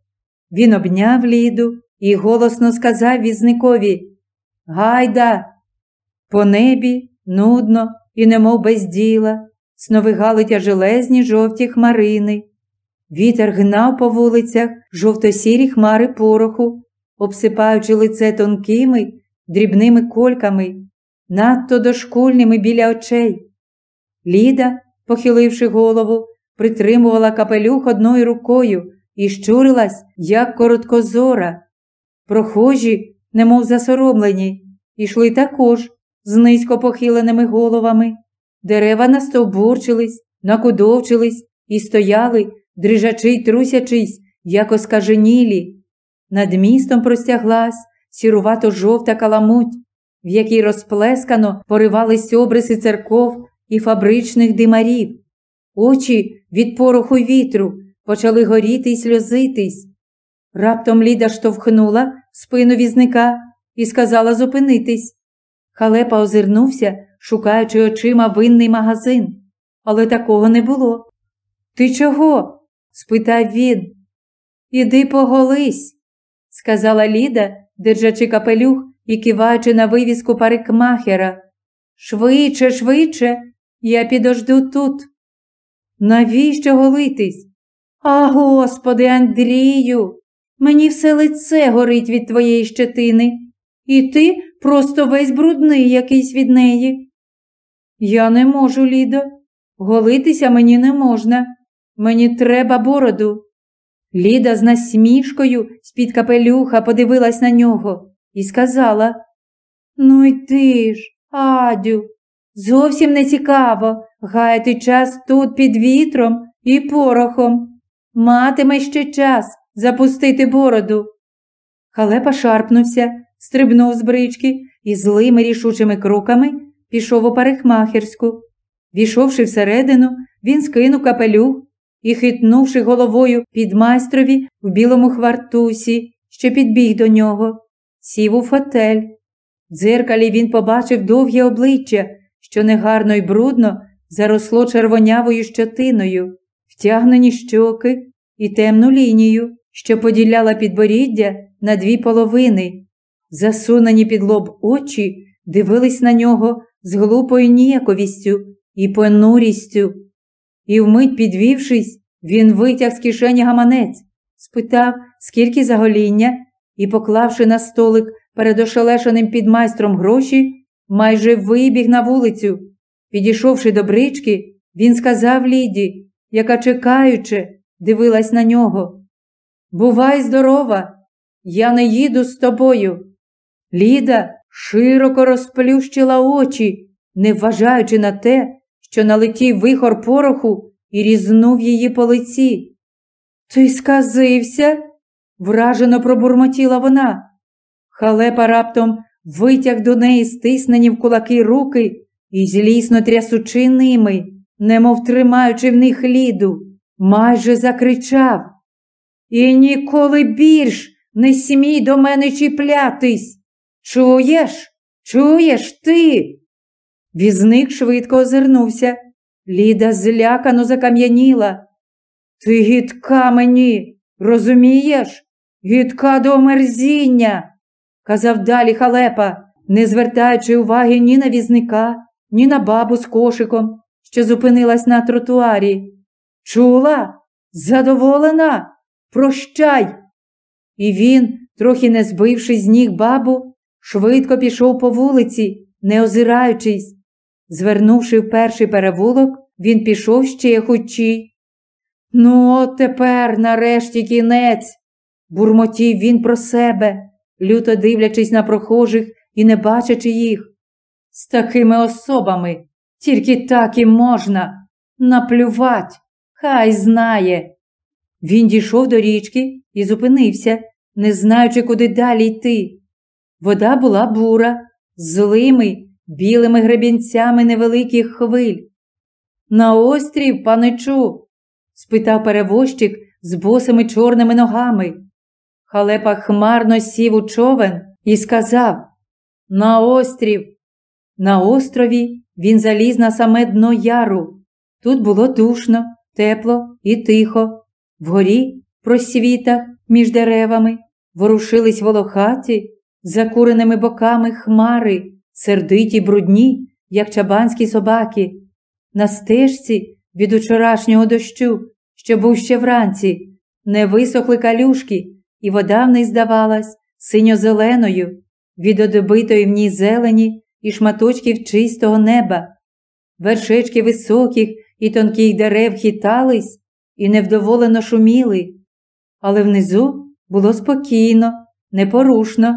Він обняв Ліду і голосно сказав візникові Гайда! По небі нудно і немов без діла, сновигали тяжелезні жовті хмарини. Вітер гнав по вулицях жовто-сірі хмари пороху, обсипаючи лице тонкими, дрібними кольками, надто дошкульними біля очей. Ліда, похиливши голову, притримувала капелюх одною рукою і щурилась, як короткозора. Прохожі, немов засоромлені, йшли також з низько похиленими головами. Дерева настовбурчились, накудовчились і стояли, дрижачи й трусячись, як оскаженілі. Над містом простяглась сірувато жовта каламуть, в якій розплескано поривались обриси церков і фабричних димарів. Очі від пороху вітру почали горіти й сльозитись. Раптом Ліда штовхнула спину візника і сказала зупинитись. Халепа озирнувся, шукаючи очима винний магазин, але такого не було. Ти чого? спитав він. Іди поголись, сказала Ліда, держачи капелюх і киваючи на вивіску парикмахера. Швидше, швидше, я підожду тут. Навіщо голитись? А господи, Андрію, мені все лице горить від твоєї щетини, і ти просто весь брудний якийсь від неї. Я не можу, Лідо, голитися мені не можна. Мені треба бороду. Ліда з насмішкою з-під капелюха подивилась на нього і сказала: Ну й ти ж, Адю, зовсім не цікаво гаяти час тут під вітром і порохом. Матиме ще час запустити бороду. Халепа шарпнувся, стрибнув з брички і злими рішучими кроками пішов у парикмахерську. Війшовши всередину, він скинув капелюх і, хитнувши головою під майстрові в білому хвартусі, що підбіг до нього, сів у фотель. В дзеркалі він побачив довге обличчя, що негарно й брудно заросло червонявою щотиною, втягнені щоки і темну лінію, що поділяла підборіддя на дві половини. Засунені під лоб очі дивились на нього з глупою ніяковістю і понурістю. І вмить підвівшись, він витяг з кишені гаманець, спитав, скільки загоління, і, поклавши на столик перед ошелешеним підмайстром гроші, майже вибіг на вулицю. Підійшовши до брички, він сказав Ліді, яка, чекаючи, дивилась на нього. Бувай здорова, я не їду з тобою. Ліда широко розплющила очі, не вважаючи на те, що налетів вихор пороху і різнув її по лиці. Ти сказився? вражено пробурмотіла вона. Халепа раптом витяг до неї стиснені в кулаки руки і, злісно трясучи ними, немов тримаючи в них ліду, майже закричав. І ніколи більш не смій до мене чіплятись. Чуєш? Чуєш ти? Візник швидко озирнувся. Ліда злякано закам'яніла. Ти гідка мені, розумієш? Гідка до омерзіння, казав далі халепа, не звертаючи уваги ні на візника, ні на бабу з кошиком, що зупинилась на тротуарі. Чула? Задоволена? Прощай. І він, трохи не збивши з ніг бабу, швидко пішов по вулиці, не озираючись. Звернувши в перший перевулок, він пішов ще хучій. Ну, от тепер, нарешті, кінець, бурмотів він про себе, люто дивлячись на прохожих і не бачачи їх. З такими особами тільки так і можна наплювать, хай знає. Він дійшов до річки і зупинився, не знаючи, куди далі йти. Вода була бура, з злими, білими гребінцями невеликих хвиль. На острів, паничу? спитав перевозчик з босими чорними ногами. Халепа хмарно сів у човен і сказав На острів. На острові він заліз на саме дно яру. Тут було душно, тепло і тихо. Вгорі, просвітах, між деревами, ворушились волохаті, закуреними боками хмари, сердиті брудні, як чабанські собаки. На стежці від учорашнього дощу, що був ще вранці, не висохли калюшки, і вода в них здавалась синьо-зеленою, від одобитої в ній зелені і шматочків чистого неба. Вершечки високих і тонких дерев хитались і невдоволено шуміли, але внизу було спокійно, непорушно,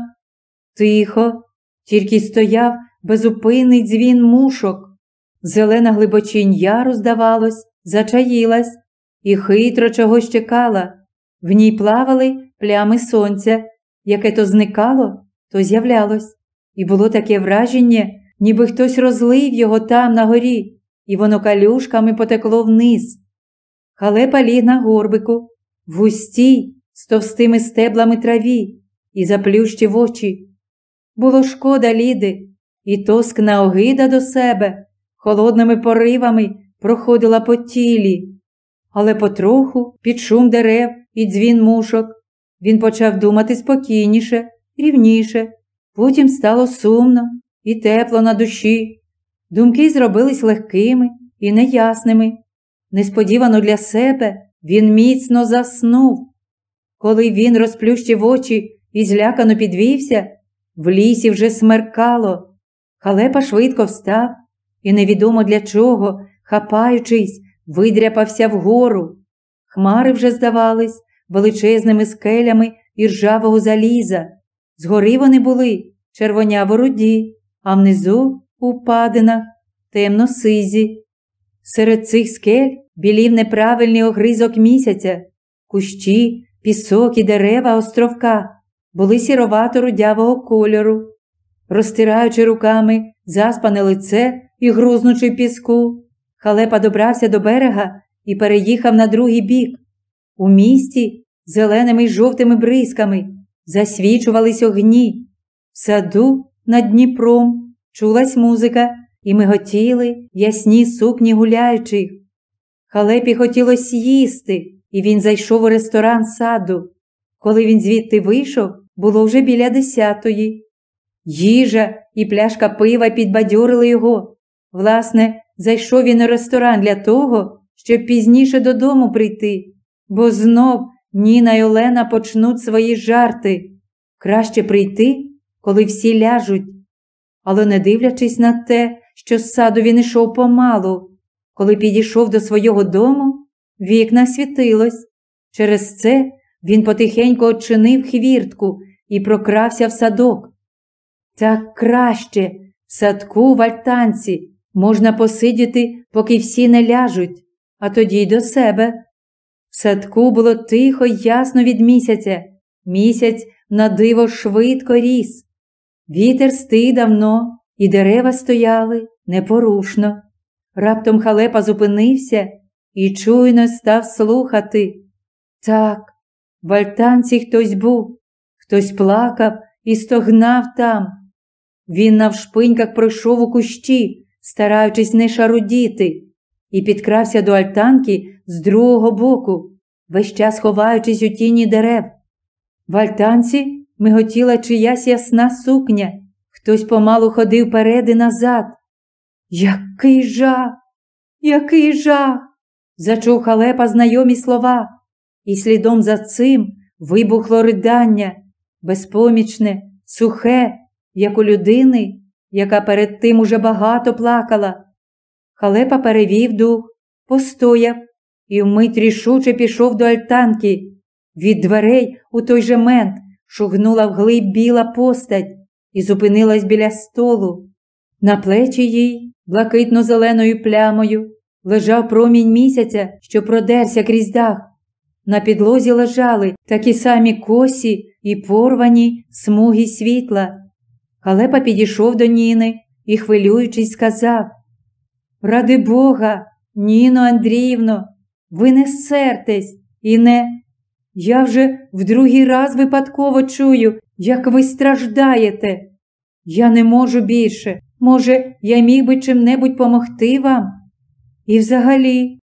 тихо, тільки стояв безупинний дзвін мушок. Зелена глибочинь яру, здавалось, зачаїлась і хитро чогось чекала. В ній плавали плями сонця, яке то зникало, то з'являлось, і було таке враження, ніби хтось розлив його там на горі, і воно калюшками потекло вниз. Халепа ліг на горбику, в густій, з товстими стеблами траві, і заплющив очі. Було шкода Ліди, і тоскна огида до себе холодними поривами проходила по тілі, але потроху, під шум дерев і дзвін мушок, він почав думати спокійніше, рівніше, потім стало сумно і тепло на душі. Думки зробились легкими і неясними. Несподівано для себе він міцно заснув. Коли він розплющив очі і злякано підвівся, в лісі вже смеркало. Халепа швидко встав і, невідомо для чого, хапаючись, видряпався вгору. Хмари вже, здавались, величезними скелями іржавого заліза. Згори вони були червоняво руді, а внизу у темно сизі. Серед цих скель білів неправильний огризок місяця, кущі, пісок і дерева островка були сіровато рудявого кольору. Розтираючи руками заспане лице і грузнучи піску, халепа добрався до берега і переїхав на другий бік. У місті зеленими й жовтими бризками засвічувались огні. В саду над Дніпром чулась музика і миготіли ясні сукні гуляючих. Халепі хотілося їсти, і він зайшов у ресторан саду. Коли він звідти вийшов, було вже біля десятої. Їжа і пляшка пива підбадьорили його. Власне, зайшов він у ресторан для того, щоб пізніше додому прийти, бо знов Ніна й Олена почнуть свої жарти. Краще прийти, коли всі ляжуть. Але, не дивлячись на те, що з саду він ішов помалу, коли підійшов до свого дому, вікна світилось. Через це він потихеньку очинив хвіртку і прокрався в садок. Так краще в садку в альтанці можна посидіти, поки всі не ляжуть, а тоді й до себе. В садку було тихо й ясно від місяця. Місяць на диво швидко ріс. Вітер стий давно, і дерева стояли непорушно. Раптом халепа зупинився і чуйно став слухати. Так, в альтанці хтось був, хтось плакав і стогнав там. Він навшпиньках пройшов у кущі, стараючись не шарудіти, і підкрався до альтанки з другого боку, весь час ховаючись у тіні дерев. В альтанці миготіла чиясь ясна сукня, хтось помалу ходив перед і назад. Який жах, який жах! зачув халепа знайомі слова, і слідом за цим вибухло ридання, безпомічне, сухе, як у людини, яка перед тим уже багато плакала. Халепа перевів дух, постояв і вмить рішуче пішов до альтанки. Від дверей у той же мент шугнула вглиб біла постать і зупинилась біля столу. На плечі їй, блакитно-зеленою плямою, лежав промінь місяця, що продерся крізь дах. На підлозі лежали такі самі косі і порвані смуги світла. Халепа підійшов до Ніни і, хвилюючись, сказав Ради Бога, Ніно Андріївно, ви не сертесь і не. Я вже в другий раз випадково чую, як ви страждаєте. Я не можу більше. Може, я міг би чим-небудь помогти вам? І взагалі.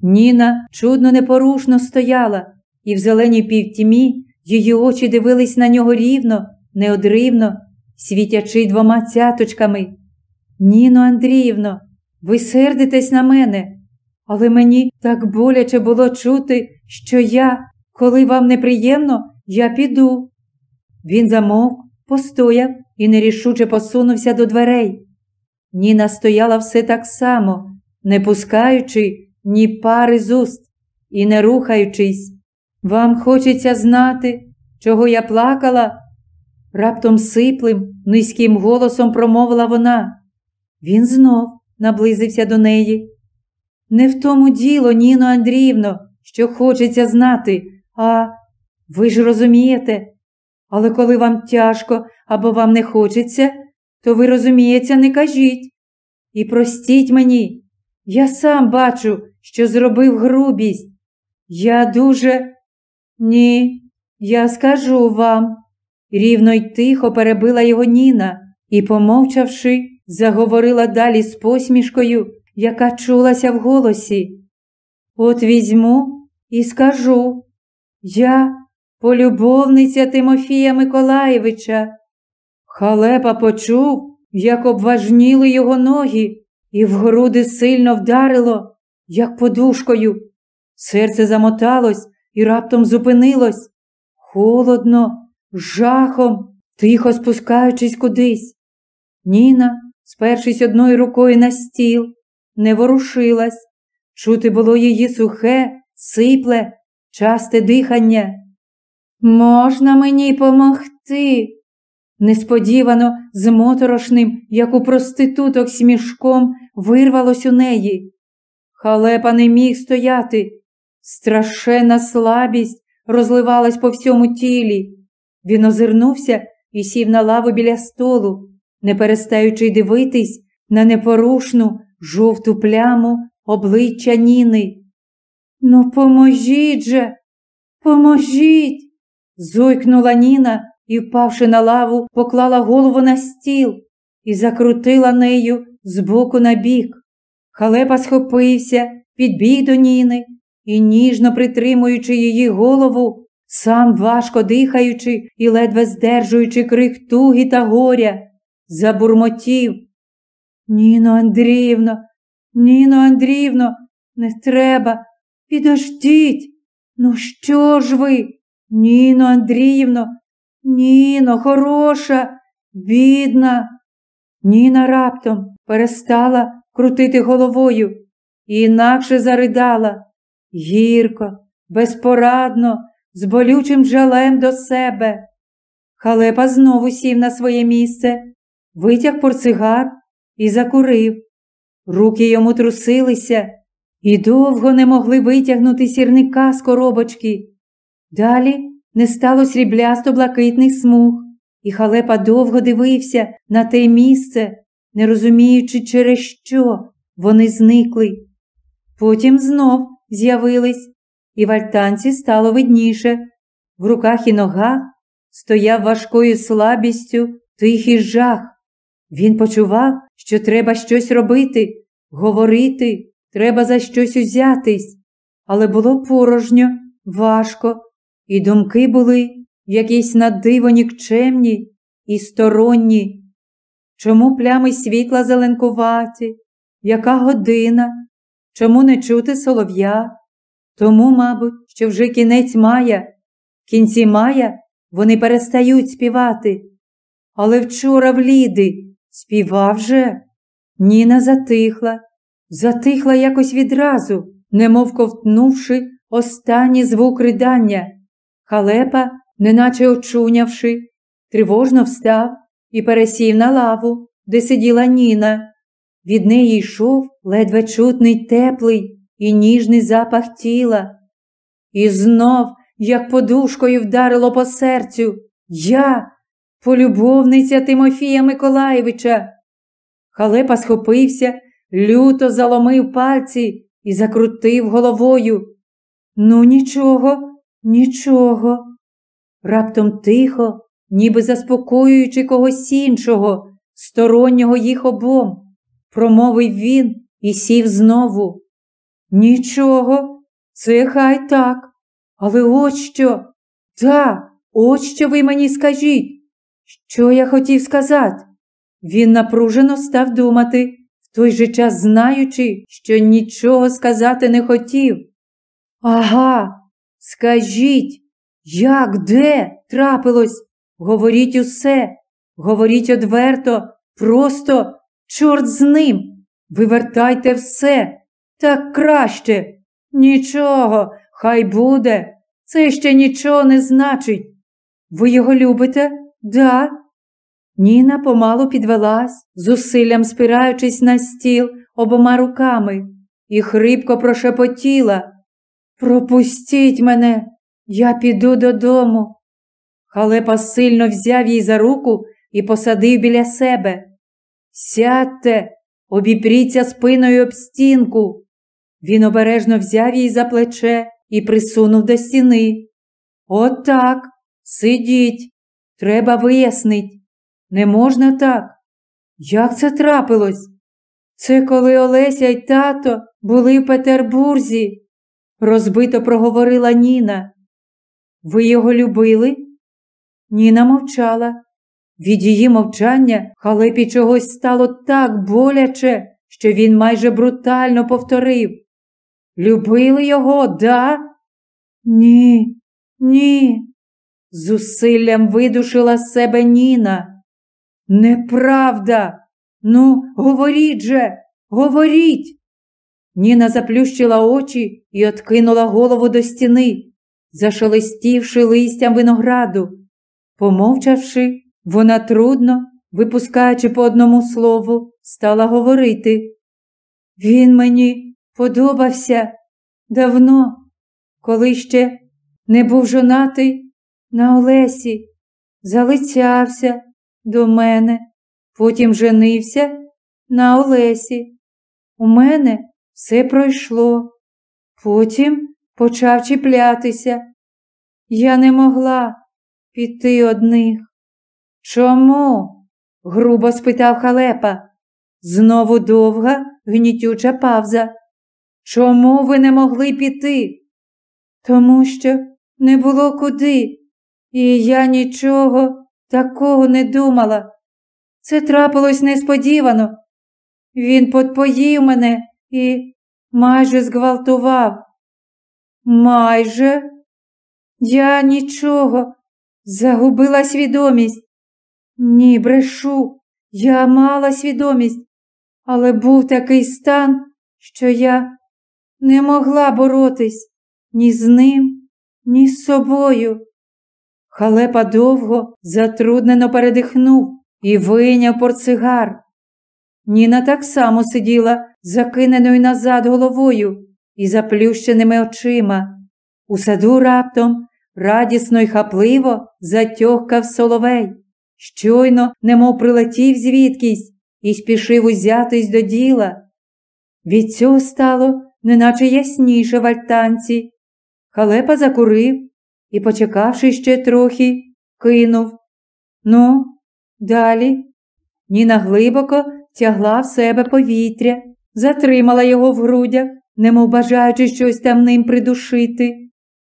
Ніна чудно непорушно стояла, і в зеленій півтімі її очі дивились на нього рівно, неодривно, світячи двома цяточками. Ніно Андріївно, ви сердитесь на мене, але мені так боляче було чути, що я, коли вам неприємно, я піду. Він замовк, постояв і нерішуче посунувся до дверей. Ніна стояла все так само, не пускаючи ні пари з уст і не рухаючись. Вам хочеться знати, чого я плакала? Раптом сиплим, низьким голосом промовила вона. Він знов наблизився до неї. Не в тому діло, Ніно Андріївно, що хочеться знати, а ви ж розумієте. Але коли вам тяжко або вам не хочеться, то ви, розуміється, не кажіть. І простіть мені, я сам бачу, що зробив грубість. Я дуже. Ні, я скажу вам. Рівно й тихо перебила його Ніна і, помовчавши, заговорила далі з посмішкою, яка чулася в голосі. От візьму і скажу я полюбовниця Тимофія Миколаєвича. Халепа почув, як обважніли його ноги, і в груди сильно вдарило, як подушкою. Серце замоталось і раптом зупинилось. Холодно, жахом, тихо спускаючись кудись. Ніна, спершись одною рукою на стіл, не ворушилась. Чути було її сухе, сипле, часте дихання. Можна мені помогти? Несподівано, з моторошним, як у проституток смішком, вирвалось у неї. Халепа не міг стояти. Страшенна слабість розливалась по всьому тілі. Він озирнувся і сів на лаву біля столу, не перестаючи дивитись на непорушну жовту пляму обличчя Ніни. Ну, поможіть же, поможіть. Зойкнула Ніна і, впавши на лаву, поклала голову на стіл і закрутила нею з боку на бік. Халепа схопився, підбіг до Ніни і, ніжно притримуючи її голову, сам важко дихаючи і ледве здержуючи крик туги та горя, забурмотів. Ніно Андріївно, Ніно Андріївно, не треба, підождіть. Ну, що ж ви? Ніно Андріївно, Ніно, хороша, бідна. Ніна раптом перестала крутити головою і інакше заридала гірко, безпорадно, з болючим жалем до себе. Халепа знову сів на своє місце, витяг портсигар і закурив. Руки йому трусилися і довго не могли витягнути сірника з коробочки. Далі не стало сріблясто блакитних смуг, і халепа довго дивився на те місце, не розуміючи, через що вони зникли. Потім знов з'явились, і в альтанці стало видніше. В руках і ногах стояв важкою слабістю тихий жах. Він почував, що треба щось робити, говорити, треба за щось узятись, але було порожньо, важко, і думки були якісь надиво нікчемні і сторонні. Чому плями світла зеленкуваті? Яка година? Чому не чути солов'я? Тому, мабуть, що вже кінець мая, в кінці мая вони перестають співати. Але вчора в Ліди співав же. Ніна затихла, затихла якось відразу, немов ковтнувши останній звук ридання. Халепа, неначе очунявши, тривожно встав і пересів на лаву, де сиділа Ніна. Від неї йшов ледве чутний теплий і ніжний запах тіла. І знов, як подушкою вдарило по серцю, я, полюбовниця Тимофія Миколаєвича. Халепа схопився, люто заломив пальці і закрутив головою. Ну, нічого, нічого. Раптом тихо, ніби заспокоюючи когось іншого, стороннього їх обом, промовив він і сів знову. Нічого, це хай так. Але от що? Та, от що ви мені скажіть. Що я хотів сказати? Він напружено став думати, в той же час знаючи, що нічого сказати не хотів. Ага, скажіть, як, де трапилось? Говоріть усе, говоріть одверто, просто чорт з ним. Вивертайте все, так краще. Нічого, хай буде. Це ще нічого не значить. Ви його любите? Да? Ніна помалу підвелась, зусиллям спираючись на стіл обома руками, і хрипко прошепотіла. Пропустіть мене, я піду додому. Халепа сильно взяв її за руку і посадив біля себе. Сядьте, обіпріться спиною об стінку. Він обережно взяв її за плече і присунув до стіни. Отак, сидіть, треба вияснить. Не можна так. Як це трапилось? Це коли Олеся й тато були в Петербурзі, розбито проговорила Ніна. Ви його любили? Ніна мовчала. Від її мовчання халепі чогось стало так боляче, що він майже брутально повторив. Любили його, да? Ні, ні. Зусиллям видушила з себе Ніна. Неправда. Ну, говоріть же, говоріть. Ніна заплющила очі і откинула голову до стіни, зашелестівши листям винограду. Помовчавши, вона трудно, випускаючи по одному слову, стала говорити. Він мені подобався давно, коли ще не був жонатий на Олесі, залицявся до мене, потім женився на Олесі. У мене все пройшло. Потім почав чіплятися. Я не могла піти одних. Чому? грубо спитав халепа. Знову довга, гнітюча павза. Чому ви не могли піти? Тому що не було куди, і я нічого такого не думала. Це трапилось несподівано. Він подпоїв мене і майже зґвалтував. Майже я нічого, загубила свідомість. Ні, брешу, я мала свідомість, але був такий стан, що я не могла боротись ні з ним, ні з собою. Халепа довго затруднено передихнув і вийняв портсигар. Ніна так само сиділа закиненою назад головою і заплющеними очима. У саду раптом радісно й хапливо затьохкав соловей, щойно, немов прилетів звідкись і спішив узятись до діла. Від цього стало неначе ясніше в альтанці. Халепа закурив і, почекавши ще трохи, кинув. Ну, далі. Ніна глибоко тягла в себе повітря, затримала його в грудях, немов бажаючи щось там ним придушити,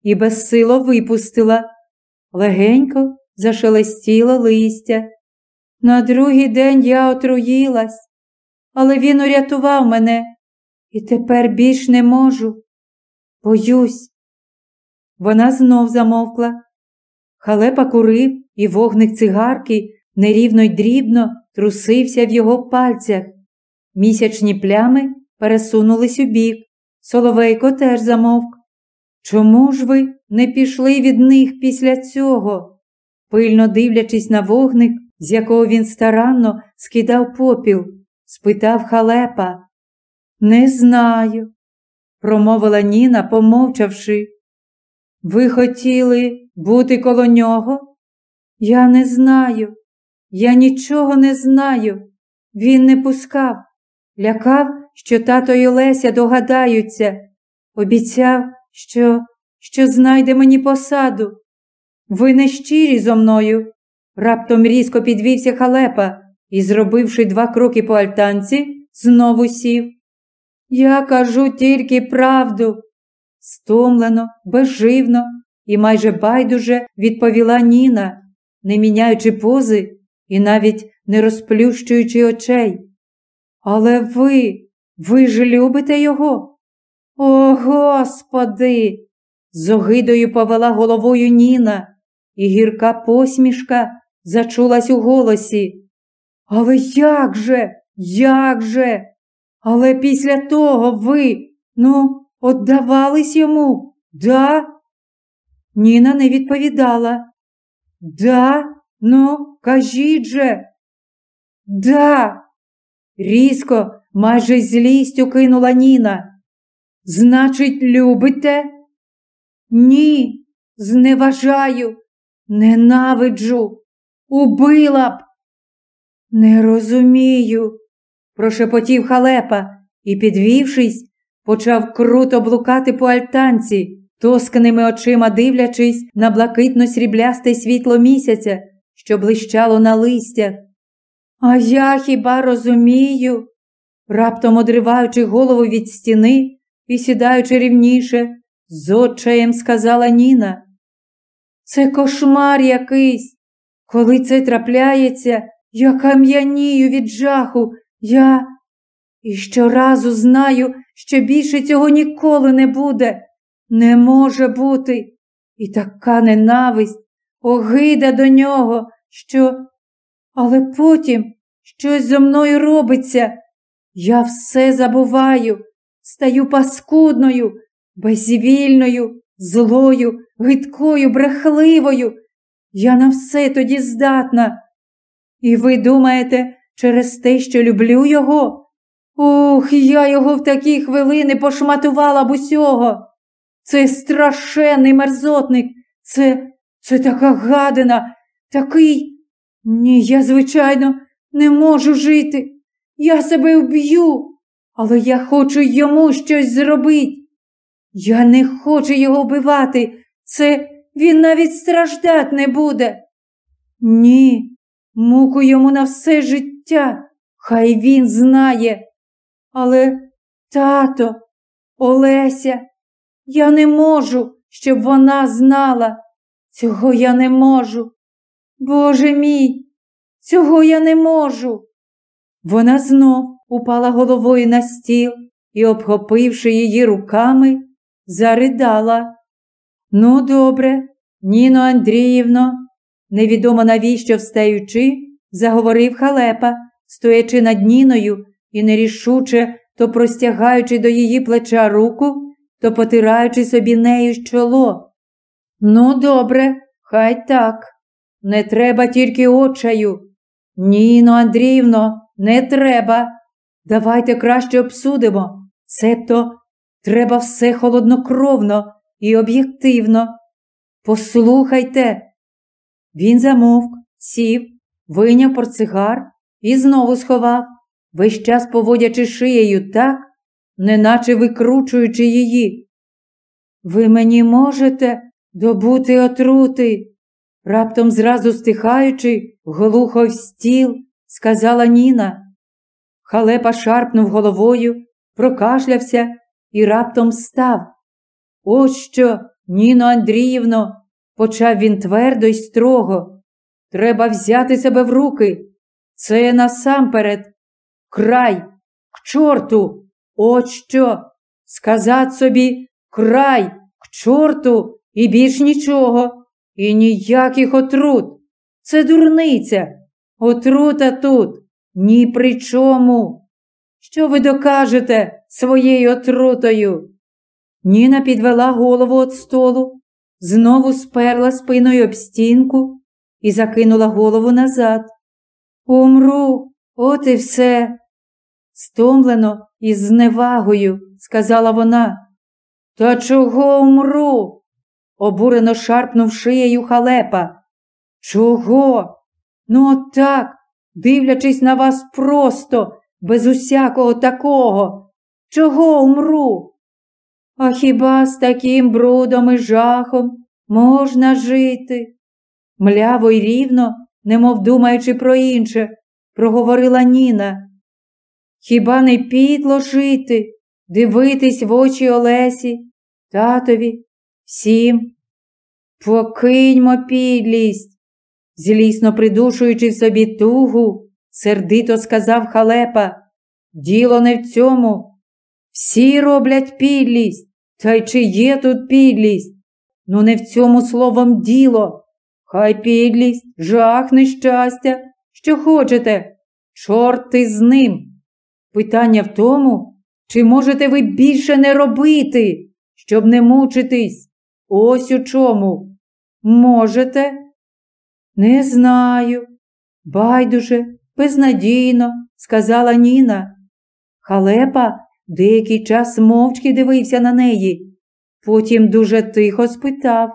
і безсило випустила. Легенько зашелестіло листя. На другий день я отруїлась, але він урятував мене і тепер більш не можу. Боюсь. Вона знов замовкла. Халепа курив, і вогник цигарки нерівно й дрібно трусився в його пальцях. Місячні плями пересунулись у бік. Соловейко теж замовк. Чому ж ви не пішли від них після цього? Пильно дивлячись на вогник, з якого він старанно скидав попіл, спитав халепа. Не знаю, промовила Ніна, помовчавши. Ви хотіли бути коло нього? Я не знаю, я нічого не знаю. Він не пускав, лякав, що тато і Леся догадаються, обіцяв, що що знайде мені посаду. Ви не щирі зо мною. Раптом різко підвівся халепа і, зробивши два кроки по альтанці, знову сів. Я кажу тільки правду. Стомлено, безживно і майже байдуже відповіла Ніна, не міняючи пози і навіть не розплющуючи очей. Але ви, ви ж любите його? О, Господи! З огидою повела головою Ніна, і гірка посмішка зачулась у голосі. Але як же, як же? Але після того ви, ну, отдавались йому, да? Ніна не відповідала. Да, ну, кажіть же. Да. Різко, майже злістю кинула Ніна. Значить, любите? Ні, зневажаю, ненавиджу, убила б. Не розумію, прошепотів халепа і, підвівшись, почав круто блукати по альтанці, тосканими очима дивлячись на блакитно сріблясте світло місяця, що блищало на листях. А я хіба розумію? Раптом одриваючи голову від стіни і сідаючи рівніше, з отчаєм сказала Ніна. Це кошмар якийсь. Коли це трапляється, я кам'янію від жаху, я і щоразу знаю, що більше цього ніколи не буде. Не може бути. І така ненависть, огида до нього, що. Але потім щось зо мною робиться. Я все забуваю, стаю паскудною, безвільною, злою, гидкою, брехливою. Я на все тоді здатна. І ви думаєте, через те, що люблю його? Ух, я його в такі хвилини пошматувала б усього. Це страшенний мерзотник, це це така гадина, такий. Ні, я, звичайно, не можу жити. Я себе вб'ю, але я хочу йому щось зробити. Я не хочу його вбивати. Це він навіть страждати не буде. Ні, муку йому на все життя. Хай він знає. Але, тато, Олеся, я не можу, щоб вона знала. Цього я не можу. Боже мій, цього я не можу. Вона знов упала головою на стіл і, обхопивши її руками, заридала. Ну, добре, Ніно Андріївно, невідомо навіщо встаючи, заговорив халепа, стоячи над Ніною і нерішуче, то простягаючи до її плеча руку, то потираючи собі нею чоло. Ну, добре, хай так. Не треба тільки очаю. Ніно Андріївно, не треба. Давайте краще обсудимо. Себто треба все холоднокровно і об'єктивно. Послухайте. Він замовк, сів, вийняв портсигар і знову сховав, весь час поводячи шиєю так, неначе викручуючи її. Ви мені можете добути отрути, раптом зразу стихаючи, глухо в стіл, сказала Ніна. Халепа шарпнув головою, прокашлявся і раптом став. Ось що, Ніно Андріївно, почав він твердо й строго. Треба взяти себе в руки. Це насамперед. Край, к чорту, от що. Сказати собі край, к чорту і більш нічого. І ніяких отрут. Це дурниця. Отрута тут ні при чому. Що ви докажете своєю отрутою? Ніна підвела голову від столу, знову сперла спиною об стінку і закинула голову назад. Умру, от і все. Стомлено і з зневагою, сказала вона. Та чого умру? Обурено шарпнув шиєю халепа. Чого? Ну, от так, дивлячись на вас просто, без усякого такого. Чого умру? А хіба з таким брудом і жахом можна жити? Мляво й рівно, немов думаючи про інше, проговорила Ніна. Хіба не підло жити, дивитись в очі Олесі, татові, всім? Покиньмо підлість, злісно придушуючи собі тугу, сердито сказав халепа. Діло не в цьому. Всі роблять підлість. Та й чи є тут підлість? Ну, не в цьому словом діло. Хай підлість, жах, нещастя, що хочете, чорти з ним. Питання в тому, чи можете ви більше не робити, щоб не мучитись? Ось у чому. Можете? Не знаю. Байдуже, безнадійно, сказала Ніна. Халепа деякий час мовчки дивився на неї. Потім дуже тихо спитав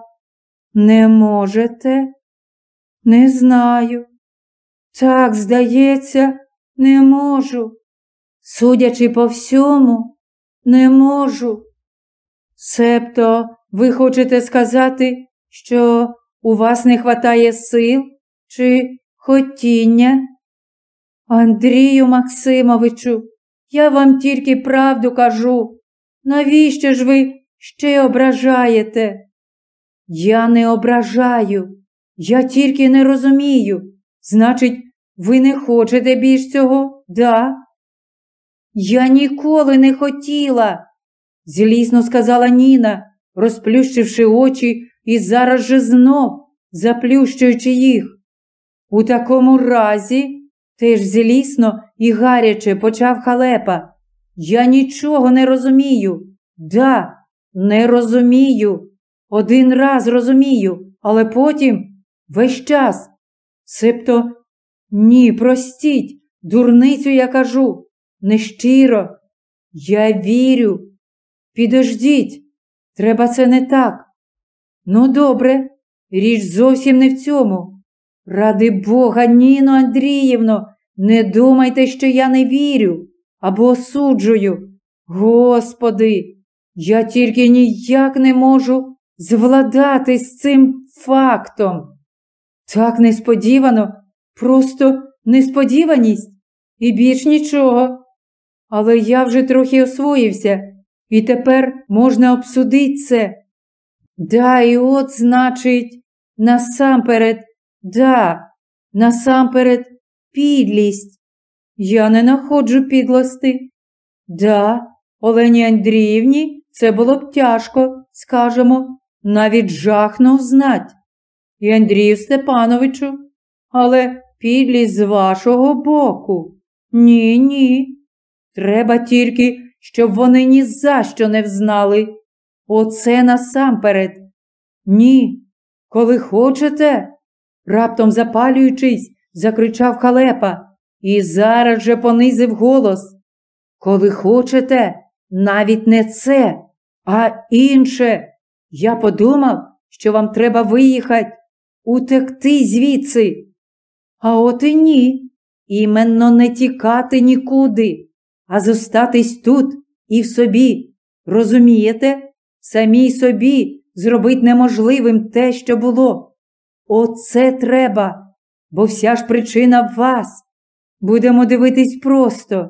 Не можете? Не знаю. Так, здається, не можу. Судячи по всьому, не можу. Себто, ви хочете сказати, що у вас не хватає сил чи хотіння? Андрію Максимовичу, я вам тільки правду кажу. Навіщо ж ви ще ображаєте? Я не ображаю, я тільки не розумію. Значить, ви не хочете більш цього, да? Я ніколи не хотіла, злісно сказала Ніна, розплющивши очі і зараз же знов заплющуючи їх. У такому разі, теж злісно і гаряче почав халепа. Я нічого не розумію. Да, не розумію. один раз розумію, але потім весь час. Себто, ні, простіть, дурницю я кажу, нещиро. Я вірю. Підождіть, треба це не так. Ну, добре, річ зовсім не в цьому. Ради Бога, Ніно Андріївно, не думайте, що я не вірю або осуджую. Господи, я тільки ніяк не можу звладати з цим фактом. Так несподівано, просто несподіваність і більш нічого. Але я вже трохи освоївся, і тепер можна обсудити це. Да, і от, значить, насамперед, да, насамперед, підлість. Я не находжу підлости. Да, Олені Андріївні це було б тяжко, скажемо, навіть жахнув знать. І Андрію Степановичу, але підлість з вашого боку. Ні, ні. Треба тільки, щоб вони ні за що не взнали. Оце насамперед. Ні, коли хочете, раптом запалюючись, закричав халепа і зараз же понизив голос. Коли хочете, навіть не це, а інше. Я подумав, що вам треба виїхати, утекти звідси. А от і ні. Іменно не тікати нікуди, а зостатись тут і в собі. Розумієте? Самій собі зробить неможливим те, що було. Оце треба, бо вся ж причина в вас. Будемо дивитись просто.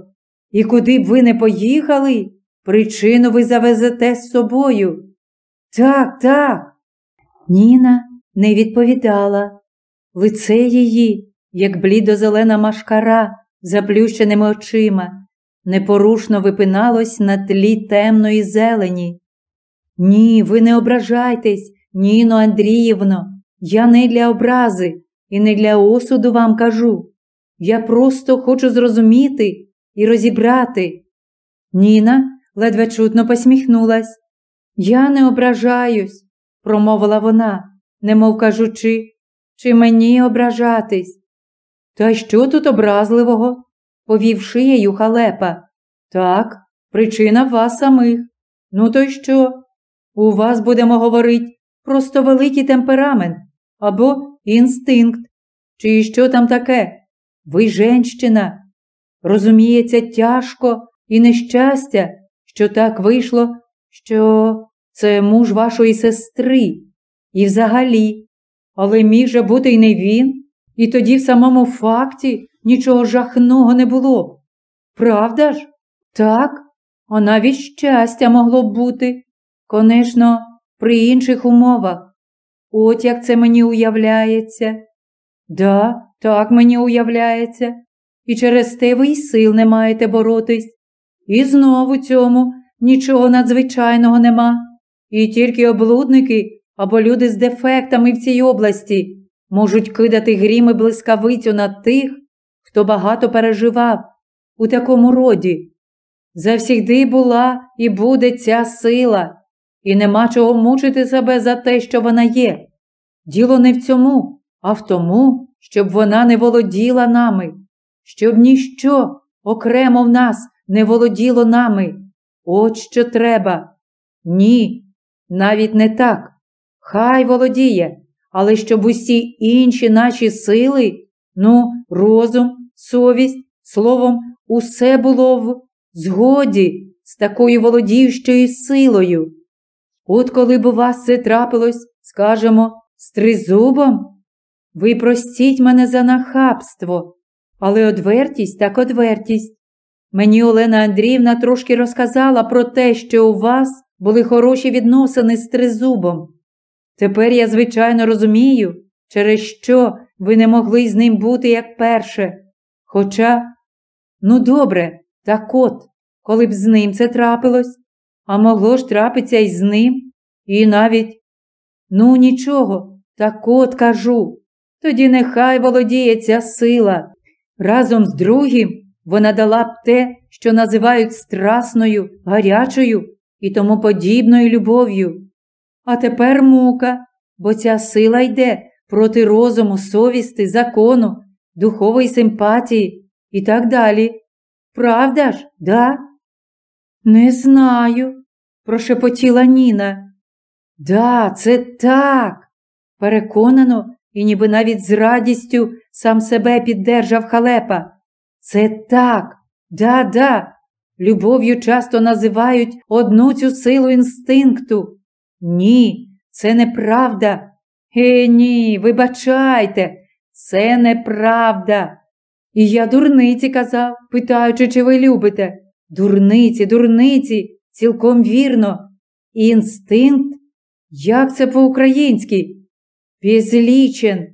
І куди б ви не поїхали, причину ви завезете з собою. Так, так. Ніна не відповідала. Лице її, як блідо-зелена машкара, заплющеними очима, непорушно випиналось на тлі темної зелені. Ні, ви не ображайтесь, Ніно Андріївно, я не для образи і не для осуду вам кажу. Я просто хочу зрозуміти і розібрати. Ніна ледве чутно посміхнулась. Я не ображаюсь, промовила вона, немов кажучи, чи мені ображатись. Та що тут образливого? Повів шиєю халепа. Так, причина вас самих. Ну, то й що? У вас будемо говорити просто великий темперамент або інстинкт, чи що там таке? Ви женщина. Розуміється, тяжко і нещастя, що так вийшло, що це муж вашої сестри. І взагалі, але міг же бути й не він, і тоді в самому факті нічого жахного не було. Правда ж? Так, а навіть щастя могло б бути. Конечно, при інших умовах. От як це мені уявляється. Да, так мені уявляється, і через те ви й сил не маєте боротись. І знову цьому нічого надзвичайного нема. І тільки облудники або люди з дефектами в цій області можуть кидати грім і блискавицю на тих, хто багато переживав у такому роді. Завсігди була і буде ця сила, і нема чого мучити себе за те, що вона є. Діло не в цьому, а в тому, щоб вона не володіла нами, щоб ніщо окремо в нас не володіло нами. От що треба. Ні, навіть не так. Хай володіє, але щоб усі інші наші сили, ну, розум, совість, словом, усе було в згоді з такою володіючою силою. От коли б у вас це трапилось, скажемо, з тризубом, ви простіть мене за нахабство, але одвертість так одвертість. Мені Олена Андріївна трошки розказала про те, що у вас були хороші відносини з тризубом. Тепер я, звичайно, розумію, через що ви не могли з ним бути як перше. Хоча, ну добре, так от, коли б з ним це трапилось, а могло ж трапитися і з ним, і навіть, ну нічого, так от кажу, тоді нехай володіє ця сила. Разом з другим вона дала б те, що називають страсною, гарячою і тому подібною любов'ю. а тепер мука, бо ця сила йде проти розуму, совісти, закону, духової симпатії і так далі. Правда ж, да? Не знаю, прошепотіла Ніна. Да, це так. Переконано і ніби навіть з радістю сам себе піддержав халепа. Це так, да-да. Любов'ю часто називають одну цю силу інстинкту. Ні, це неправда. Е, ні, вибачайте, це неправда. І я дурниці казав, питаючи, чи ви любите. Дурниці, дурниці, цілком вірно. Інстинкт? Як це по-українськи? Безлічен.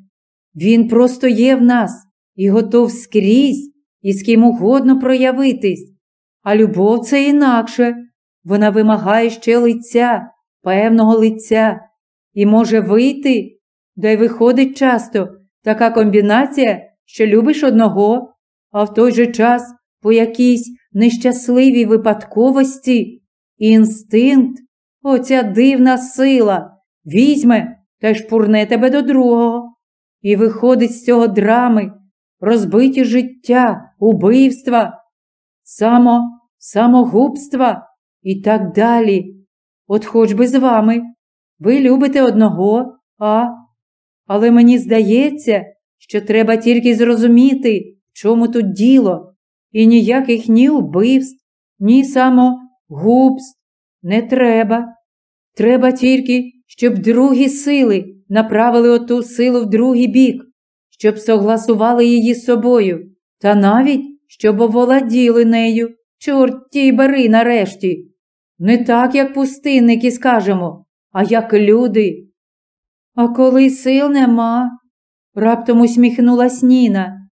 Він просто є в нас і готов скрізь і з ким угодно проявитись. А любов це інакше. Вона вимагає ще лиця, певного лиця, і може вийти, де й виходить часто така комбінація, що любиш одного, а в той же час по якійсь нещасливій випадковості інстинкт, оця дивна сила, візьме та й шпурне тебе до другого. І виходить з цього драми, розбиті життя, убивства, само, самогубства і так далі. От хоч би з вами. Ви любите одного, а? Але мені здається, що треба тільки зрозуміти, в чому тут діло, і ніяких ні убивств, ні самогубств не треба. Треба тільки, щоб другі сили направили оту силу в другий бік, щоб согласували її з собою, та навіть щоб оволоділи нею, чорті бери нарешті. Не так, як пустинники скажемо, а як люди. А коли сил нема, раптом усміхнулась Ніна.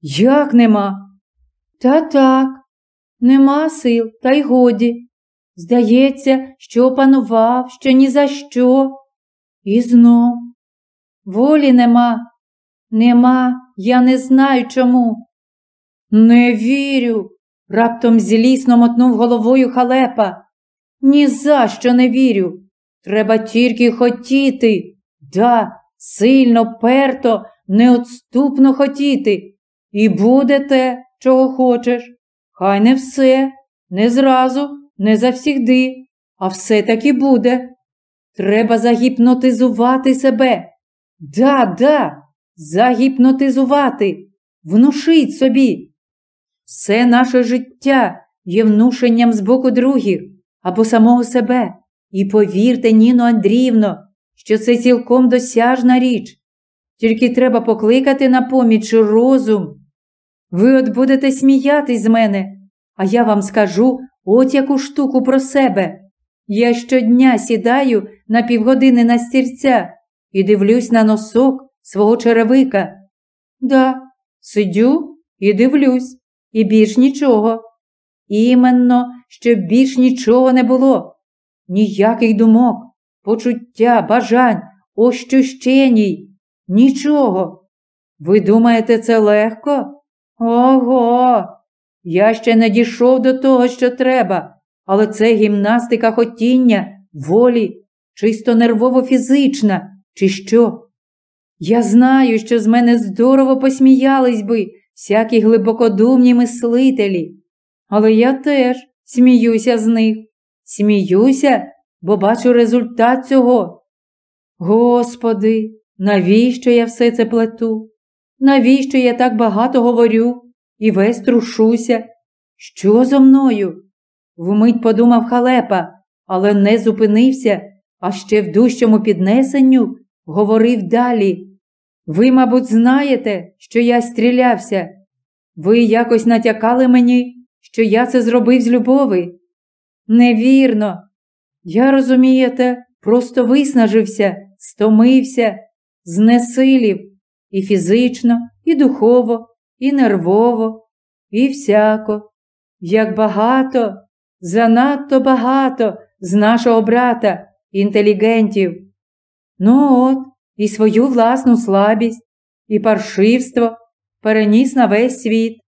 Як нема? Та так, нема сил, та й годі. Здається, що опанував, що ні за що. І знов. Волі нема, нема, я не знаю чому. Не вірю, раптом злісно мотнув головою халепа. Ні за що не вірю. Треба тільки хотіти. Да, сильно, перто, неотступно хотіти. І буде те, чого хочеш. Хай не все, не зразу, не завсігди, а все таки буде. Треба загіпнотизувати себе. Да, да, загіпнотизувати, внушить собі. Все наше життя є внушенням з боку других або самого себе. І повірте, Ніно Андріївно, що це цілком досяжна річ. Тільки треба покликати на поміч розум. Ви от будете сміятись з мене, а я вам скажу от яку штуку про себе. Я щодня сідаю на півгодини на стільця і дивлюсь на носок свого черевика. Да, сидю і дивлюсь, і більш нічого. Іменно, щоб більш нічого не було, ніяких думок, почуття, бажань, ощущеній, нічого. Ви думаєте, це легко? Ого! Я ще не дійшов до того, що треба, але це гімнастика хотіння, волі, чисто нервово фізична, чи що? Я знаю, що з мене здорово посміялись би всякі глибокодумні мислителі, але я теж сміюся з них, сміюся, бо бачу результат цього. Господи, навіщо я все це плету? Навіщо я так багато говорю і весь трушуся? Що зо мною? Вмить подумав халепа, але не зупинився, а ще в дужчому піднесенню говорив далі. Ви, мабуть, знаєте, що я стрілявся. Ви якось натякали мені, що я це зробив з любови. Невірно. Я, розумієте, просто виснажився, стомився, знесилів і фізично, і духово, і нервово, і всяко. Як багато, занадто багато з нашого брата, інтелігентів. Ну от, і свою власну слабість, і паршивство переніс на весь світ.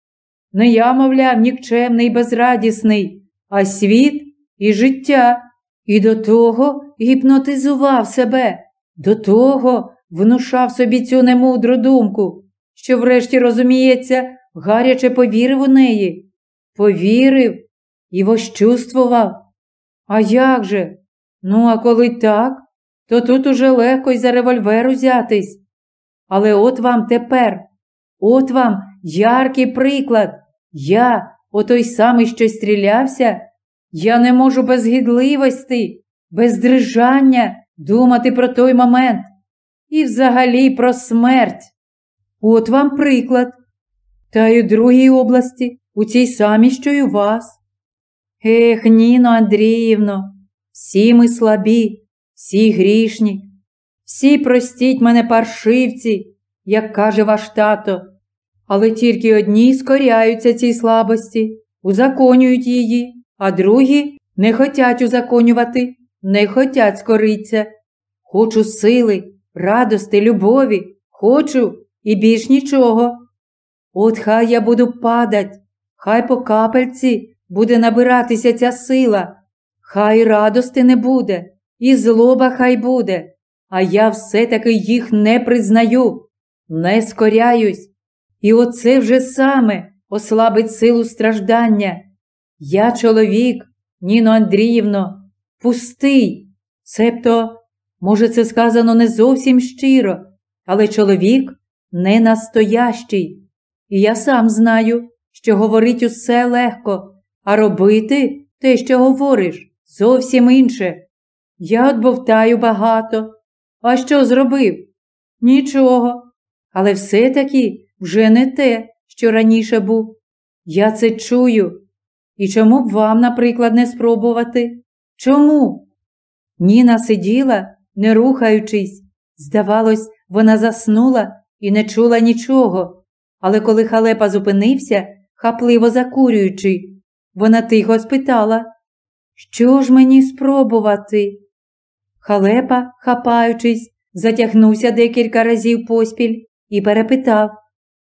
Не я, мовляв, нікчемний безрадісний, а світ і життя, І до того гіпнотизував себе, до того внушав собі цю немудру думку, що, врешті, розуміється, гаряче повірив у неї, повірив і вощувствував. А як же? Ну, а коли так, то тут уже легко й за револьвер узятись. Але от вам тепер, от вам яркий приклад. Я, отой самий, що стрілявся, я не можу без гідливості, без дрижання думати про той момент і взагалі про смерть. От вам приклад. Та й у другій області, у цій самій, що й у вас. Ех, Ніно Андріївно, всі ми слабі, всі грішні, всі простіть мене паршивці, як каже ваш тато, але тільки одні скоряються цій слабості, узаконюють її, а другі не хотять узаконювати, не хотять скориться. Хочу сили, радости, любові, хочу і більш нічого. От хай я буду падать, хай по капельці буде набиратися ця сила, хай радости не буде, і злоба хай буде, а я все-таки їх не признаю, не скоряюсь. І оце вже саме ослабить силу страждання. Я чоловік, Ніно Андріївно, пустий, себто, може, це сказано не зовсім щиро, але чоловік не настоящий. І я сам знаю, що говорить усе легко, а робити те, що говориш, зовсім інше. Я отбовтаю багато. А що зробив? Нічого. Але все-таки вже не те, що раніше був. Я це чую. І чому б вам, наприклад, не спробувати? Чому? Ніна сиділа, не рухаючись. Здавалось, вона заснула і не чула нічого. Але коли халепа зупинився, хапливо закурюючи, вона тихо спитала, що ж мені спробувати? Халепа, хапаючись, затягнувся декілька разів поспіль і перепитав,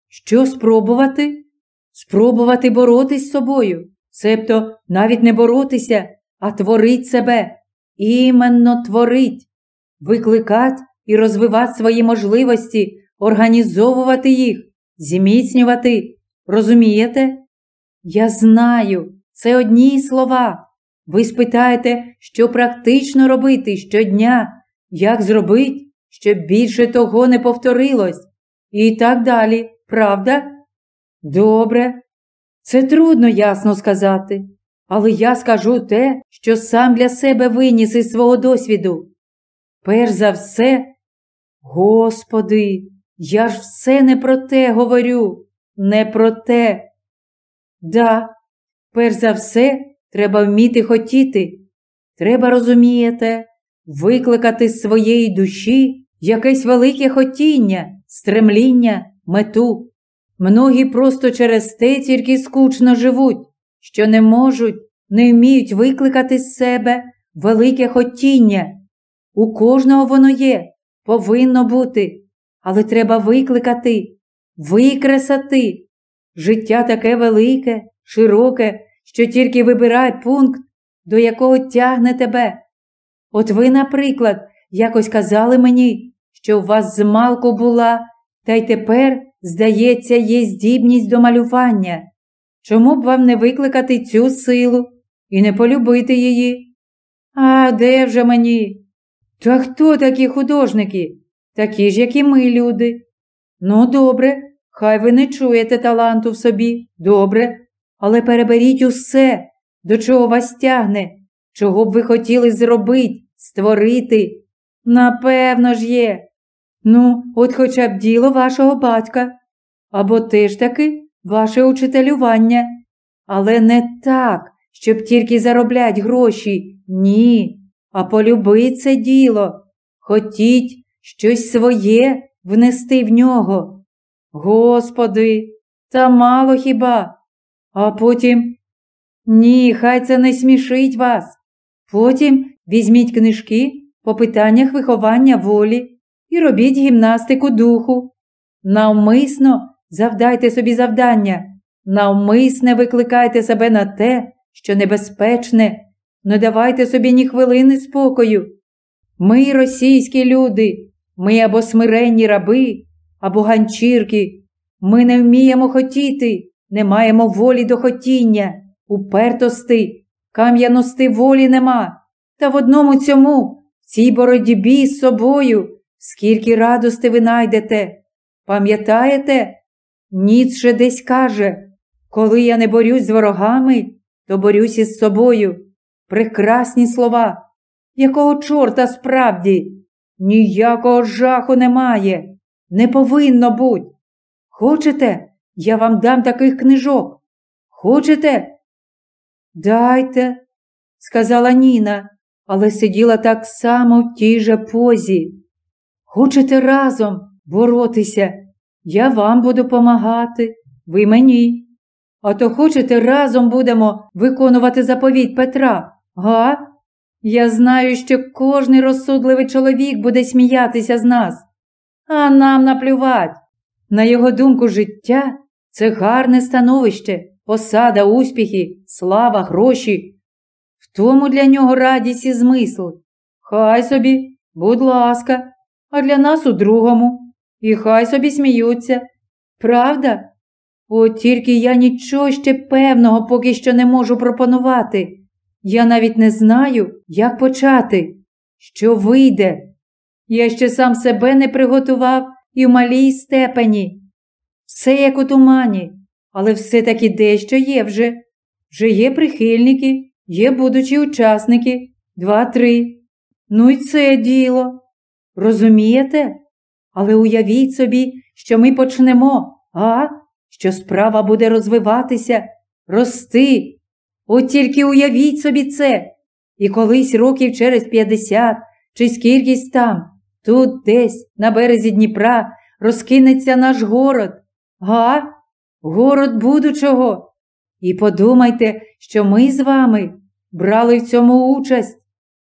що спробувати? Спробувати боротись з собою, себто навіть не боротися, а творить себе, іменно творить, викликати і розвивати свої можливості, організовувати їх, зміцнювати. Розумієте? Я знаю, це одні слова. Ви спитаєте, що практично робити щодня, як зробити, щоб більше того не повторилось, і так далі, правда? Добре, це трудно ясно сказати, але я скажу те, що сам для себе виніс із свого досвіду. Перш за все, Господи, я ж все не про те говорю, не про те. Да, перш за все, треба вміти хотіти. Треба, розумієте, викликати з своєї душі якесь велике хотіння, стремління, мету. Многі просто через те тільки скучно живуть, що не можуть, не вміють викликати з себе велике хотіння. У кожного воно є, повинно бути, але треба викликати, викресати. Життя таке велике, широке, що тільки вибирай пункт, до якого тягне тебе. От ви, наприклад, якось казали мені, що у вас змалку була, та й тепер, здається, є здібність до малювання. Чому б вам не викликати цю силу і не полюбити її? А де вже мені? Та хто такі художники? Такі ж, як і ми, люди. Ну, добре, хай ви не чуєте таланту в собі, добре, але переберіть усе, до чого вас тягне, чого б ви хотіли зробити, створити. Напевно ж є. Ну, от хоча б діло вашого батька, або теж таки ваше учителювання. Але не так, щоб тільки зароблять гроші. Ні. А полюбить це діло. Хотіть щось своє внести в нього. Господи, та мало хіба? А потім ні, хай це не смішить вас. Потім візьміть книжки по питаннях виховання волі і робіть гімнастику духу. Навмисно завдайте собі завдання, навмисне викликайте себе на те, що небезпечне, не давайте собі ні хвилини спокою. Ми, російські люди, ми або смиренні раби, або ганчірки. Ми не вміємо хотіти, не маємо волі до хотіння, упертости, кам'яності волі нема. Та в одному цьому, цій боротьбі з собою, скільки радости ви найдете. Пам'ятаєте? Ніцше десь каже, коли я не борюсь з ворогами, то борюсь із собою. Прекрасні слова. Якого чорта справді? Ніякого жаху немає. Не повинно бути. Хочете, я вам дам таких книжок? Хочете? Дайте, сказала Ніна, але сиділа так само в тій же позі. Хочете разом боротися? Я вам буду помагати, ви мені. А то хочете, разом будемо виконувати заповідь Петра, га? Я знаю, що кожний розсудливий чоловік буде сміятися з нас, а нам наплювать. На його думку, життя це гарне становище, посада, успіхи, слава, гроші. В тому для нього радість і змисл. Хай собі, будь ласка, а для нас у другому. І хай собі сміються. Правда? От тільки я нічого ще певного поки що не можу пропонувати. Я навіть не знаю, як почати, що вийде. Я ще сам себе не приготував і в малій степені. Все як у тумані, але все-таки дещо є вже. Вже є прихильники, є будучі учасники, два-три. Ну й це діло. Розумієте? Але уявіть собі, що ми почнемо, а? Що справа буде розвиватися, рости. От тільки уявіть собі це. І колись років через п'ятдесят чи скількись там, тут десь, на березі Дніпра, розкинеться наш город. Га? Город будучого. І подумайте, що ми з вами брали в цьому участь.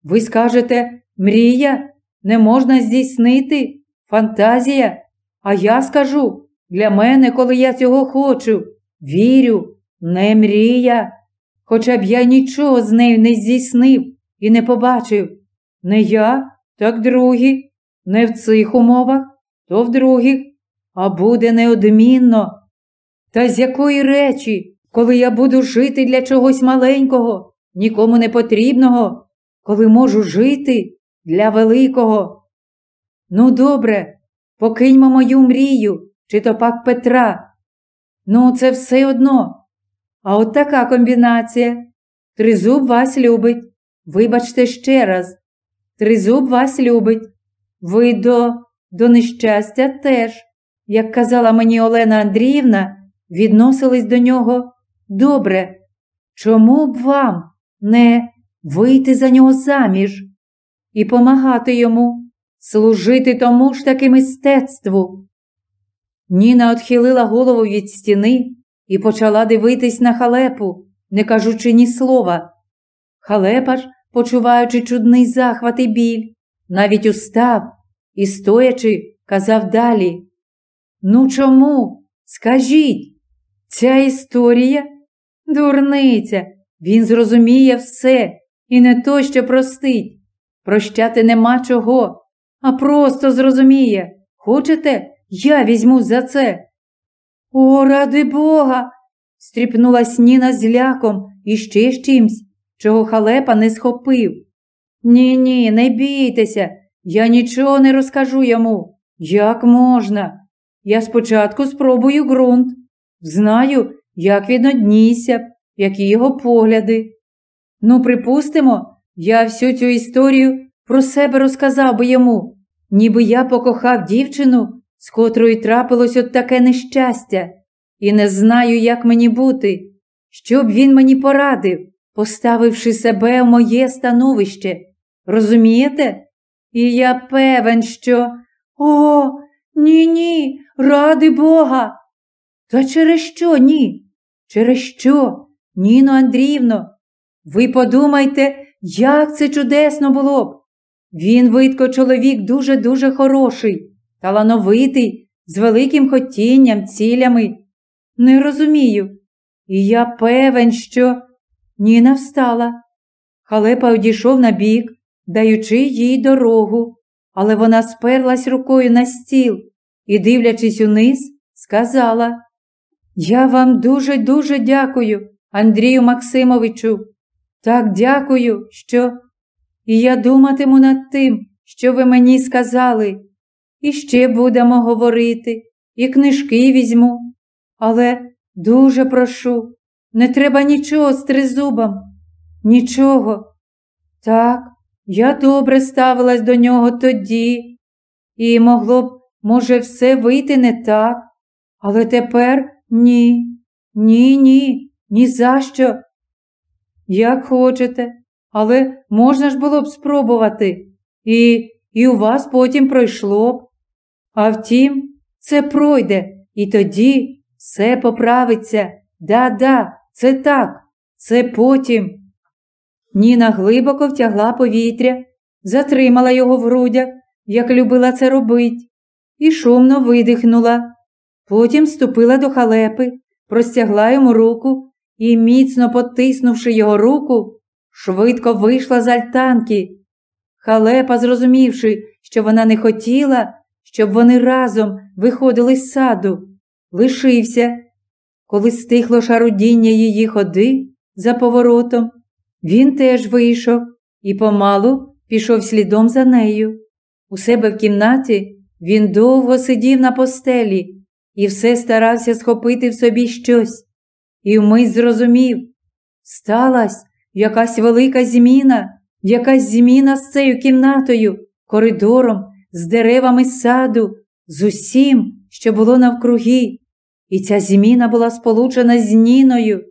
Ви скажете, мрія не можна здійснити, фантазія. А я скажу для мене, коли я цього хочу, вірю, не мрія. Хоча б я нічого з нею не здійснив і не побачив. Не я, так другі, не в цих умовах, то в других, а буде неодмінно. Та з якої речі, коли я буду жити для чогось маленького, нікому не потрібного, коли можу жити для великого? Ну, добре, покиньмо мою мрію, чи то пак Петра. Ну, це все одно. А от така комбінація. Тризуб вас любить. Вибачте ще раз. Тризуб вас любить. Ви до, до нещастя теж, як казала мені Олена Андріївна, відносились до нього добре. Чому б вам не вийти за нього заміж і помагати йому, служити тому ж таки мистецтву? Ніна отхилила голову від стіни і почала дивитись на халепу, не кажучи ні слова. Халепа ж, почуваючи чудний захват і біль, навіть устав і, стоячи, казав далі. Ну чому? Скажіть, ця історія дурниця, він зрозуміє все і не то, що простить. Прощати нема чого, а просто зрозуміє. Хочете, я візьму за це. О, ради Бога. стріпнулась Ніна з ляком і ще з чимсь, чого халепа не схопив. Ні, ні, не бійтеся, я нічого не розкажу йому. Як можна? Я спочатку спробую ґрунт. Знаю, як він однісся, які його погляди. Ну, припустимо, я всю цю історію про себе розказав би йому, ніби я покохав дівчину, з котрою трапилось от таке нещастя, і не знаю, як мені бути, що б він мені порадив, поставивши себе в моє становище. Розумієте? І я певен, що. О, ні, ні, ради Бога. Та через що ні? Через що, Ніно Андріївно? Ви подумайте, як це чудесно було б. Він, видко, чоловік дуже-дуже хороший, талановитий, з великим хотінням, цілями. Не розумію. І я певен, що Ніна встала. Халепа одійшов на бік, даючи їй дорогу, але вона сперлась рукою на стіл і, дивлячись униз, сказала: Я вам дуже-дуже дякую, Андрію Максимовичу. Так дякую, що. І я думатиму над тим, що ви мені сказали. І ще будемо говорити, і книжки візьму. Але дуже прошу, не треба нічого з тризубом, нічого. Так, я добре ставилась до нього тоді, і могло б, може, все вийти не так, але тепер ні, ні, ні, ні за що. Як хочете, але можна ж було б спробувати, і, і у вас потім пройшло б. А втім, це пройде, і тоді все поправиться. Да-да, це так, це потім. Ніна глибоко втягла повітря, затримала його в грудях, як любила це робить, і шумно видихнула. Потім ступила до халепи, простягла йому руку і, міцно потиснувши його руку, швидко вийшла з альтанки. Халепа, зрозумівши, що вона не хотіла, щоб вони разом виходили з саду, лишився. Коли стихло шарудіння її ходи за поворотом, він теж вийшов і помалу пішов слідом за нею. У себе в кімнаті він довго сидів на постелі і все старався схопити в собі щось. І вмить зрозумів, сталась якась велика зміна, якась зміна з цією кімнатою, коридором, з деревами саду, з усім, що було навкруги. І ця зміна була сполучена з Ніною,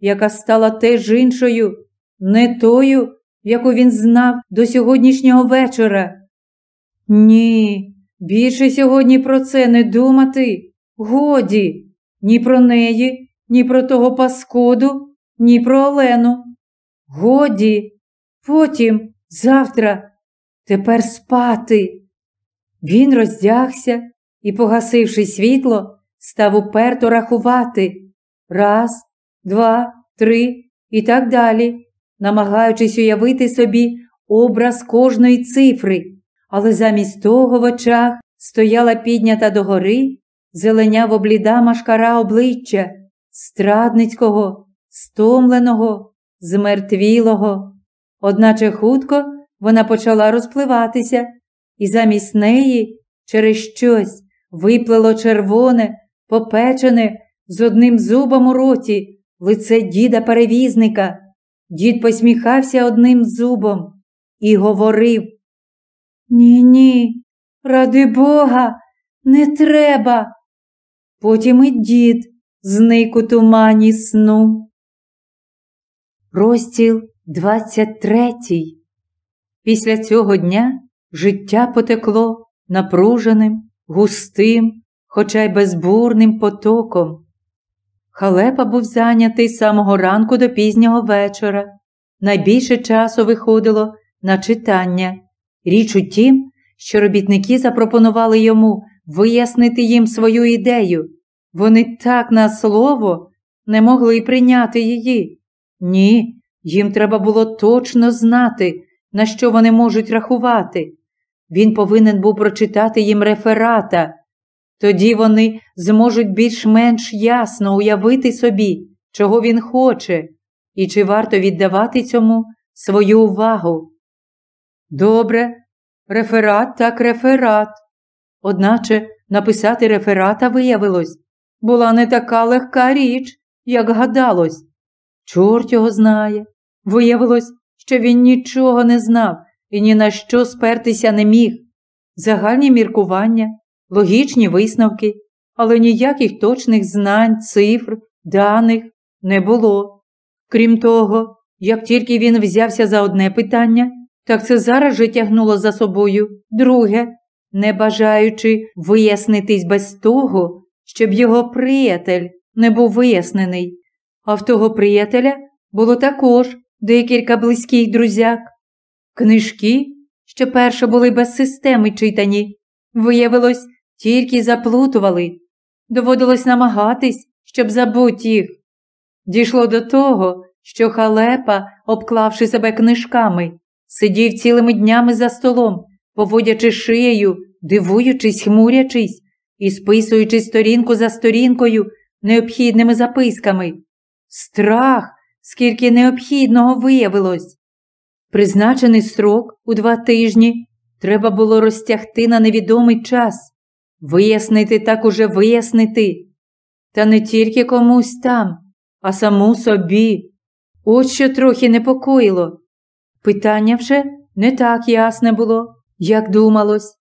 яка стала теж іншою, не тою, яку він знав до сьогоднішнього вечора. Ні, більше сьогодні про це не думати. Годі, ні про неї, ні про того паскуду, ні про Олену. Годі, потім, завтра, тепер спати. Він роздягся і, погасивши світло, став уперто рахувати раз, два, три і так далі, намагаючись уявити собі образ кожної цифри, але замість того в очах стояла піднята догори, зеленяво бліда машкара обличчя, страдницького, стомленого, змертвілого. Одначе хутко вона почала розпливатися, і замість неї через щось виплило червоне, попечене з одним зубом у роті лице діда перевізника. Дід посміхався одним зубом і говорив Ні, ні, ради Бога, не треба. Потім і дід зник у тумані сну. Розділ 23 Після цього дня життя потекло напруженим, густим, хоча й безбурним потоком. Халепа був зайнятий з самого ранку до пізнього вечора. Найбільше часу виходило на читання. Річ у тім, що робітники запропонували йому вияснити їм свою ідею. Вони так на слово не могли прийняти її. Ні, їм треба було точно знати, на що вони можуть рахувати. Він повинен був прочитати їм реферата. Тоді вони зможуть більш-менш ясно уявити собі, чого він хоче, і чи варто віддавати цьому свою увагу. Добре, реферат так реферат. Одначе написати реферата виявилось, була не така легка річ, як гадалось. Чорт його знає. Виявилось, що він нічого не знав і ні на що спертися не міг. Загальні міркування, логічні висновки, але ніяких точних знань, цифр, даних не було. Крім того, як тільки він взявся за одне питання, так це зараз же тягнуло за собою друге, не бажаючи вияснитись без того, щоб його приятель не був вияснений. А в того приятеля було також декілька близьких друзяк. Книжки, що перше були без системи читані, виявилось, тільки заплутували. Доводилось намагатись, щоб забути їх. Дійшло до того, що халепа, обклавши себе книжками, сидів цілими днями за столом, поводячи шиєю, дивуючись, хмурячись і списуючи сторінку за сторінкою необхідними записками. Страх, скільки необхідного виявилось. Призначений строк у два тижні треба було розтягти на невідомий час, вияснити так уже вияснити. Та не тільки комусь там, а саму собі. От що трохи непокоїло. Питання вже не так ясне було, як думалось.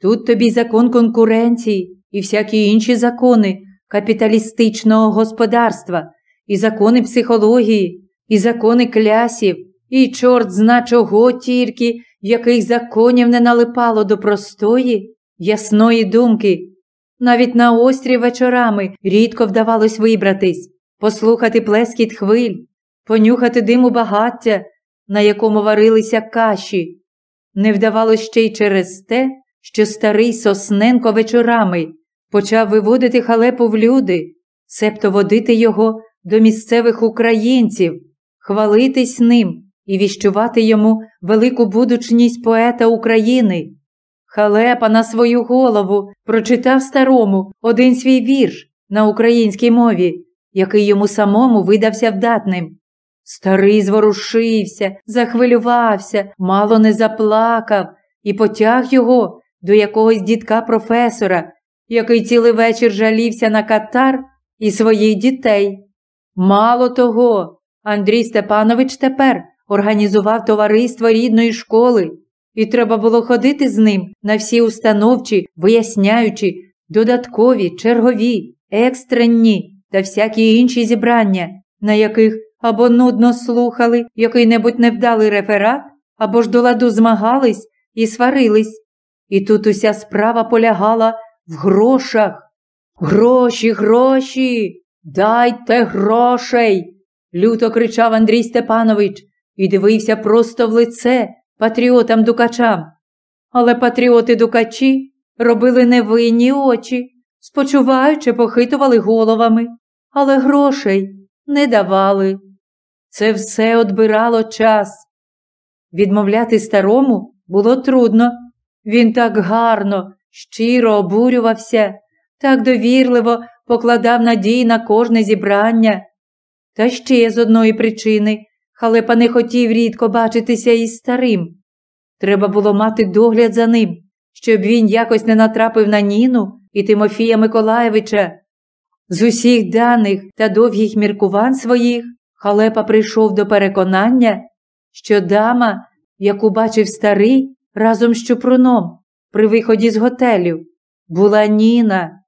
Тут тобі закон конкуренції і всякі інші закони капіталістичного господарства, і закони психології, і закони клясів, і чорт зна чого тільки, яких законів не налипало до простої, ясної думки. Навіть на острі вечорами рідко вдавалось вибратись, послухати плескіт хвиль, понюхати диму багаття, на якому варилися каші. Не вдавалось ще й через те, що старий Сосненко вечорами почав виводити халепу в люди, себто водити його до місцевих українців, хвалитись ним і віщувати йому велику будучність поета України. Халепа на свою голову прочитав старому один свій вірш на українській мові, який йому самому видався вдатним. Старий зворушився, захвилювався, мало не заплакав і потяг його до якогось дітка професора, який цілий вечір жалівся на катар і своїх дітей. Мало того, Андрій Степанович тепер організував товариство рідної школи, і треба було ходити з ним на всі установчі, виясняючи додаткові, чергові, екстренні та всякі інші зібрання, на яких або нудно слухали який-небудь невдалий реферат, або ж до ладу змагались і сварились. І тут уся справа полягала в грошах. Гроші, гроші, дайте грошей. люто кричав Андрій Степанович і дивився просто в лице патріотам дукачам. Але патріоти дукачі робили невинні очі, спочуваючи, похитували головами, але грошей не давали. Це все одбирало час. Відмовляти старому було трудно. Він так гарно, щиро обурювався, так довірливо покладав надії на кожне зібрання. Та ще з одної причини халепа не хотів рідко бачитися із старим. Треба було мати догляд за ним, щоб він якось не натрапив на Ніну і Тимофія Миколаєвича. З усіх даних та довгих міркувань своїх халепа прийшов до переконання, що дама, яку бачив старий разом з Чупруном при виході з готелю, була Ніна.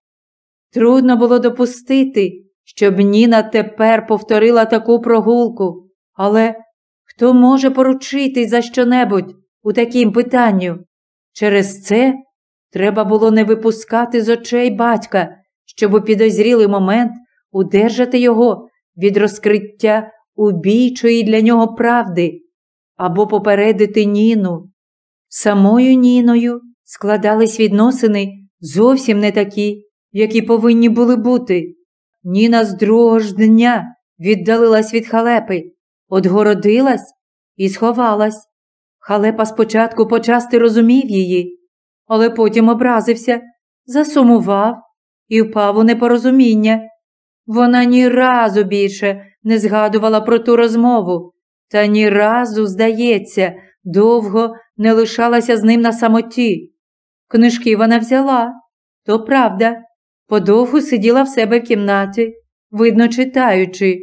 Трудно було допустити, щоб Ніна тепер повторила таку прогулку, але хто може поручити за що-небудь у таким питанню? Через це треба було не випускати з очей батька, щоб у підозрілий момент удержати його від розкриття убійчої для нього правди або попередити Ніну. Самою Ніною складались відносини зовсім не такі, які повинні були бути. Ніна з другого ж дня віддалилась від халепи, одгородилась і сховалась. Халепа спочатку почасти розумів її, але потім образився, засумував і впав у непорозуміння. Вона ні разу більше не згадувала про ту розмову, та ні разу, здається, довго не лишалася з ним на самоті. Книжки вона взяла, то правда, подовгу сиділа в себе в кімнаті, видно, читаючи.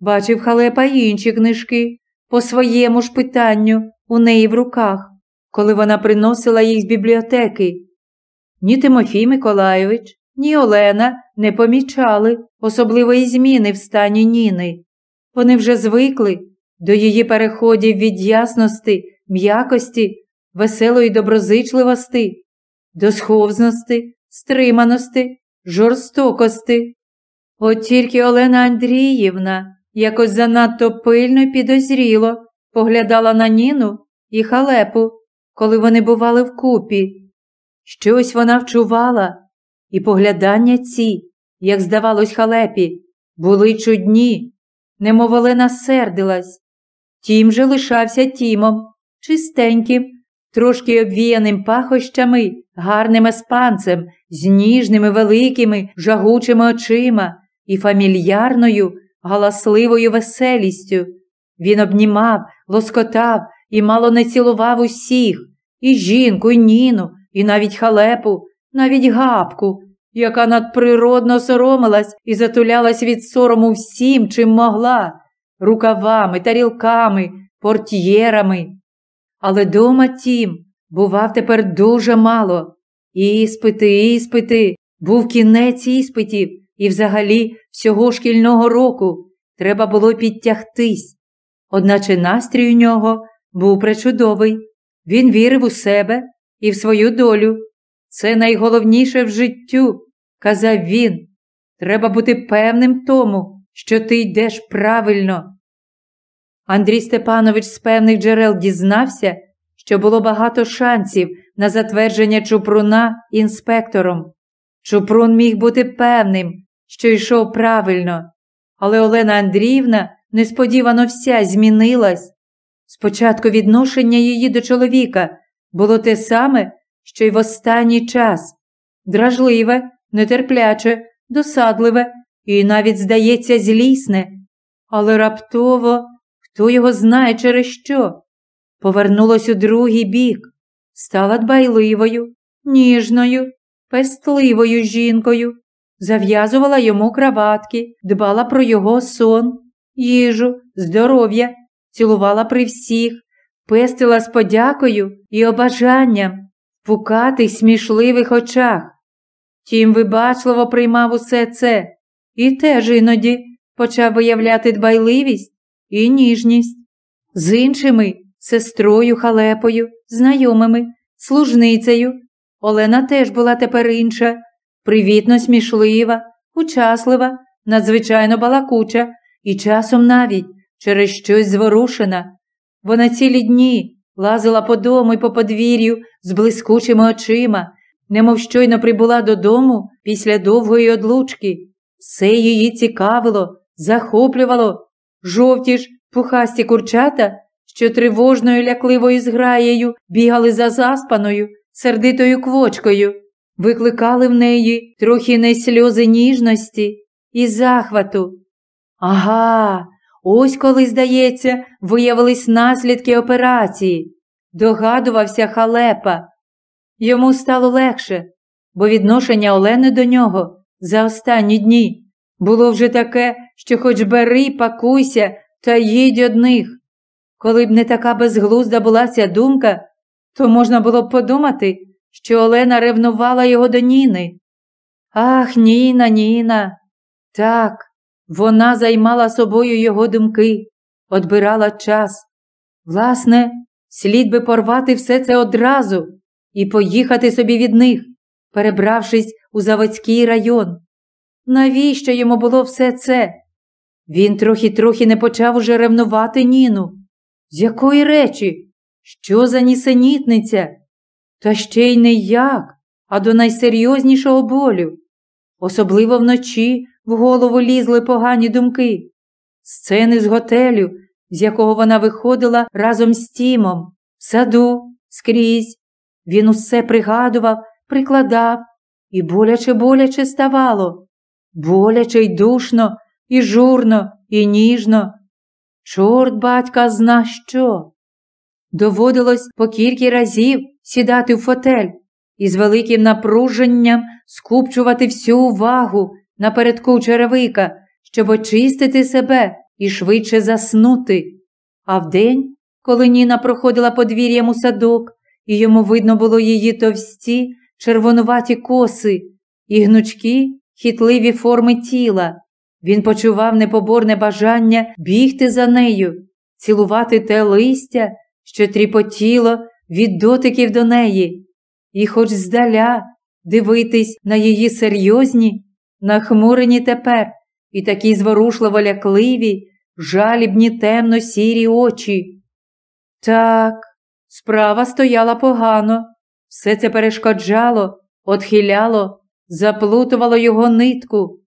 Бачив халепа інші книжки по своєму ж питанню у неї в руках, коли вона приносила їх з бібліотеки. Ні Тимофій Миколайович, ні Олена не помічали особливої зміни в стані Ніни. Вони вже звикли до її переходів від ясності, м'якості, веселої доброзичливості, до сховзності, стриманості, жорстокості. От тільки Олена Андріївна якось занадто пильно й підозріло поглядала на Ніну і халепу, коли вони бували вкупі. Щось вона вчувала, і поглядання ці, як здавалось, халепі, були чудні, немов Олена сердилась. Тім же лишався тімом, чистеньким, трошки обвіяним пахощами, гарним еспанцем, з ніжними великими, жагучими очима і фамільярною, галасливою веселістю. Він обнімав, лоскотав і мало не цілував усіх і жінку, і ніну, і навіть халепу, навіть гапку, яка надприродно соромилась і затулялась від сорому всім, чим могла, рукавами, тарілками, портьєрами. Але дома тім бував тепер дуже мало. Іспити, іспити, був кінець іспитів, і взагалі всього шкільного року треба було підтягтись. Одначе настрій у нього був пречудовий. Він вірив у себе і в свою долю. Це найголовніше в життю, казав він. Треба бути певним тому, що ти йдеш правильно. Андрій Степанович з певних джерел дізнався, що було багато шансів на затвердження Чупруна інспектором. Чупрун міг бути певним, що йшов правильно, але Олена Андріївна несподівано вся змінилась. Спочатку відношення її до чоловіка було те саме, що й в останній час дражливе, нетерпляче, досадливе і навіть, здається, злісне, але раптово хто його знає через що, повернулось у другий бік, стала дбайливою, ніжною, пестливою жінкою, зав'язувала йому краватки, дбала про його сон, їжу, здоров'я, цілувала при всіх, пестила з подякою і обажанням в пукатих смішливих очах. Тім вибачливо приймав усе це і теж іноді почав виявляти дбайливість і ніжність. З іншими сестрою Халепою, знайомими, служницею. Олена теж була тепер інша, привітно смішлива, учаслива, надзвичайно балакуча і часом навіть через щось зворушена. Вона цілі дні лазила по дому і по подвір'ю з блискучими очима, немов щойно прибула додому після довгої одлучки. Все її цікавило, захоплювало, жовті ж пухасті курчата, що тривожною лякливою зграєю бігали за заспаною, сердитою квочкою, викликали в неї трохи не сльози ніжності і захвату. Ага, ось коли, здається, виявились наслідки операції, догадувався халепа. Йому стало легше, бо відношення Олени до нього за останні дні було вже таке, що хоч бери, пакуйся та їдь одних. Коли б не така безглузда була ця думка, то можна було б подумати, що Олена ревнувала його до Ніни. Ах, Ніна, Ніна. Так, вона займала собою його думки, одбирала час. Власне, слід би порвати все це одразу і поїхати собі від них, перебравшись у Заводський район. Навіщо йому було все це? Він трохи трохи не почав уже ревнувати Ніну. З якої речі? Що за нісенітниця? Та ще й не як, а до найсерйознішого болю. Особливо вночі в голову лізли погані думки. Сцени з готелю, з якого вона виходила разом з Тімом, в саду, скрізь. Він усе пригадував, прикладав, і боляче боляче ставало, боляче й душно, і журно, і ніжно. Чорт батька зна що. Доводилось по кілька разів сідати в фотель і з великим напруженням скупчувати всю увагу напередку черевика, щоб очистити себе і швидше заснути. А вдень, коли Ніна проходила подвір'ям у садок, і йому видно було її товсті, червонуваті коси і гнучкі, хитливі форми тіла, він почував непоборне бажання бігти за нею, цілувати те листя, що тріпотіло від дотиків до неї, і хоч здаля дивитись на її серйозні, нахмурені тепер і такі зворушливо лякливі, жалібні темно сірі очі. Так, справа стояла погано, все це перешкоджало, отхиляло, заплутувало його нитку.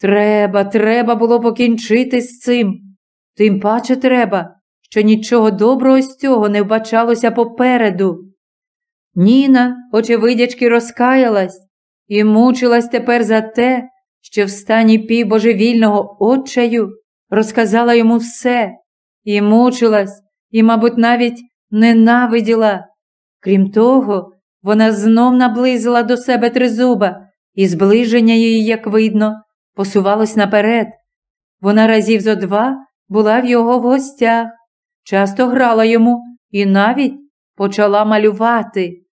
Треба, треба було покінчити з цим. Тим паче треба, що нічого доброго з цього не вбачалося попереду. Ніна, очевидячки, розкаялась і мучилась тепер за те, що в стані півбожевільного отчаю розказала йому все, і мучилась, і, мабуть, навіть ненавиділа. Крім того, вона знов наблизила до себе тризуба, і зближення її, як видно, посувалось наперед. Вона разів зо два була в його гостях, часто грала йому і навіть почала малювати.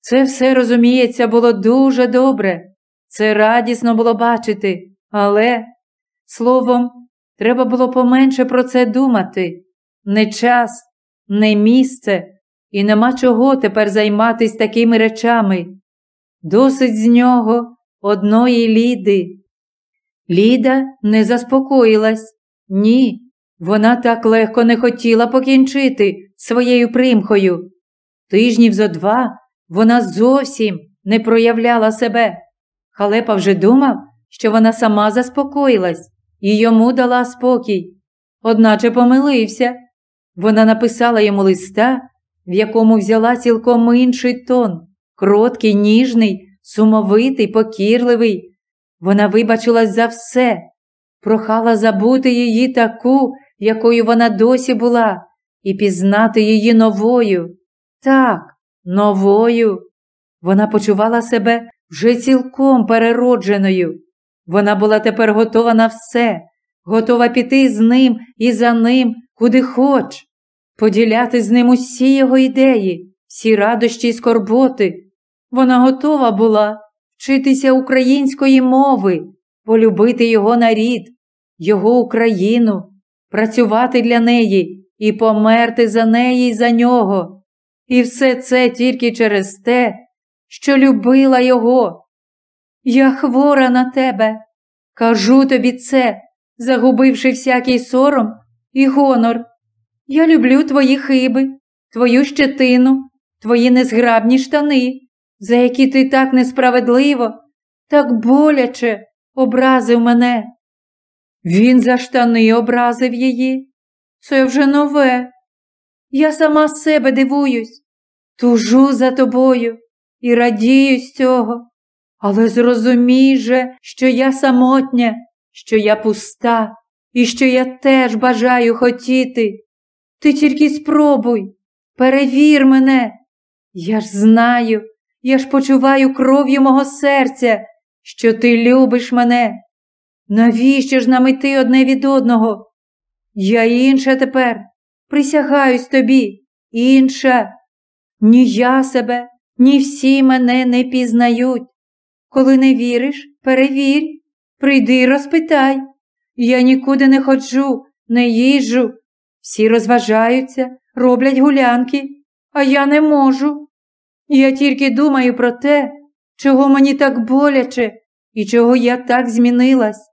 Це все, розуміється, було дуже добре, це радісно було бачити, але, словом, треба було поменше про це думати. Не час, не місце, і нема чого тепер займатись такими речами. Досить з нього одної Ліди. Ліда не заспокоїлась. Ні, вона так легко не хотіла покінчити своєю примхою. Тижнів зо два вона зовсім не проявляла себе. Халепа вже думав, що вона сама заспокоїлась і йому дала спокій. Одначе помилився. Вона написала йому листа, в якому взяла цілком інший тон, кроткий, ніжний, сумовитий, покірливий. Вона вибачилась за все, прохала забути її таку, якою вона досі була, і пізнати її новою. Так, новою. Вона почувала себе вже цілком переродженою. Вона була тепер готова на все, готова піти з ним і за ним, куди хоч, поділяти з ним усі його ідеї, всі радощі й скорботи. Вона готова була вчитися української мови, полюбити його нарід, його Україну, працювати для неї і померти за неї й за нього. І все це тільки через те, що любила його. Я хвора на тебе, кажу тобі це, загубивши всякий сором і гонор. Я люблю твої хиби, твою щетину, твої незграбні штани, за які ти так несправедливо, так боляче образив мене. Він за штани образив її. Це вже нове. Я сама з себе дивуюсь, тужу за тобою і радію з цього. Але зрозумій же, що я самотня, що я пуста і що я теж бажаю хотіти. Ти тільки спробуй, перевір мене. Я ж знаю, я ж почуваю кров'ю мого серця, що ти любиш мене. Навіщо ж нам іти одне від одного? Я інша тепер, присягаюсь тобі, інша. Ні я себе, ні всі мене не пізнають. Коли не віриш, перевір, прийди і розпитай. Я нікуди не ходжу, не їжджу. Всі розважаються, роблять гулянки, а я не можу. Я тільки думаю про те, чого мені так боляче і чого я так змінилась.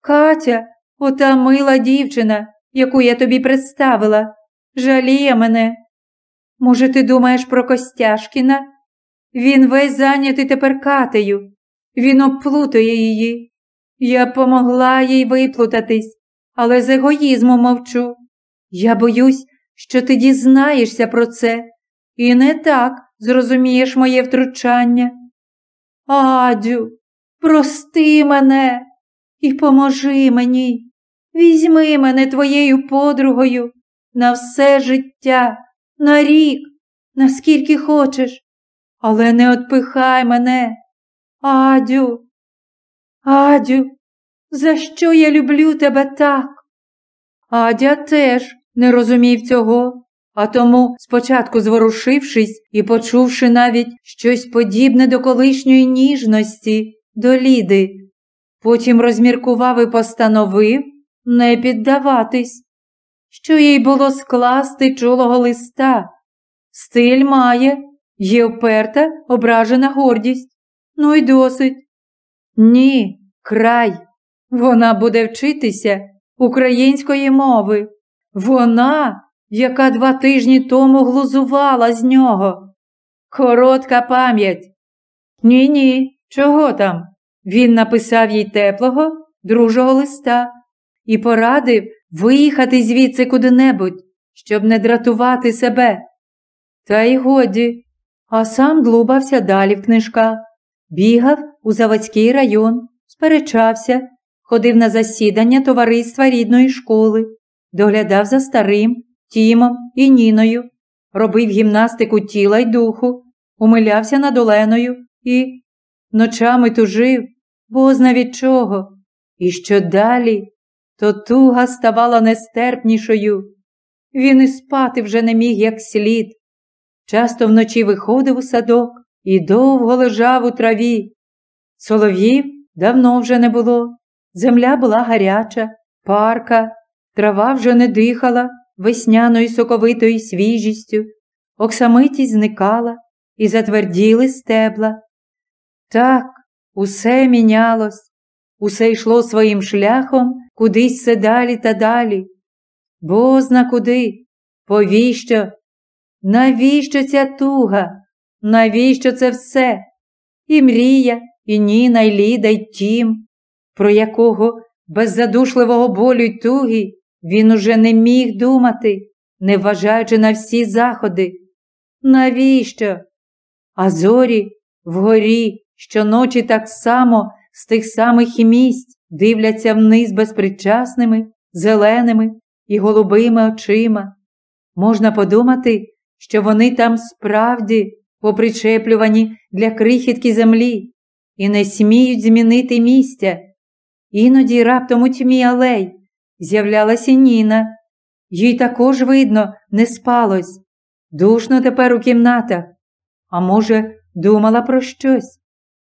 Катя, ота мила дівчина, яку я тобі представила, жаліє мене. Може, ти думаєш про Костяшкіна? Він весь зайнятий тепер катею, він обплутує її. Я помогла їй виплутатись, але з егоїзму мовчу. Я боюсь, що ти дізнаєшся про це і не так зрозумієш моє втручання. Адю, прости мене і поможи мені. Візьми мене твоєю подругою на все життя, на рік, наскільки хочеш, але не отпихай мене. Адю, Адю, за що я люблю тебе так? Адя теж не розумів цього, а тому, спочатку зворушившись і почувши навіть щось подібне до колишньої ніжності, до Ліди, потім розміркував і постановив не піддаватись, що їй було скласти чулого листа. Стиль має, є вперта, ображена гордість. Ну й досить. Ні, край. Вона буде вчитися української мови. Вона, яка два тижні тому глузувала з нього. Коротка пам'ять. Ні, ні, чого там? Він написав їй теплого, дружого листа і порадив виїхати звідси куди-небудь, щоб не дратувати себе. Та й годі, а сам длубався далі в книжках, бігав у Заводський район, сперечався, ходив на засідання товариства рідної школи, доглядав за старим, Тімом і Ніною, робив гімнастику тіла й духу, умилявся над Оленою і ночами тужив, бозна від чого. І що далі, то туга ставала нестерпнішою. Він і спати вже не міг як слід. Часто вночі виходив у садок і довго лежав у траві. Солов'їв давно вже не було. Земля була гаряча, парка, трава вже не дихала весняною соковитою свіжістю, оксамитість зникала і затверділи стебла. Так, усе мінялось, усе йшло своїм шляхом кудись все далі та далі. Бозна куди? Повіщо? Навіщо ця туга? Навіщо це все? І мрія, і Ніна, і Ліда, і Тім, про якого без задушливого болю й туги він уже не міг думати, не вважаючи на всі заходи. Навіщо? А зорі вгорі щоночі так само з тих самих місць дивляться вниз безпричасними, зеленими і голубими очима. Можна подумати, що вони там справді попричеплювані для крихітки землі і не сміють змінити місця. Іноді раптом у тьмі алей з'являлася Ніна. Їй також, видно, не спалось. Душно тепер у кімнатах. А може, думала про щось,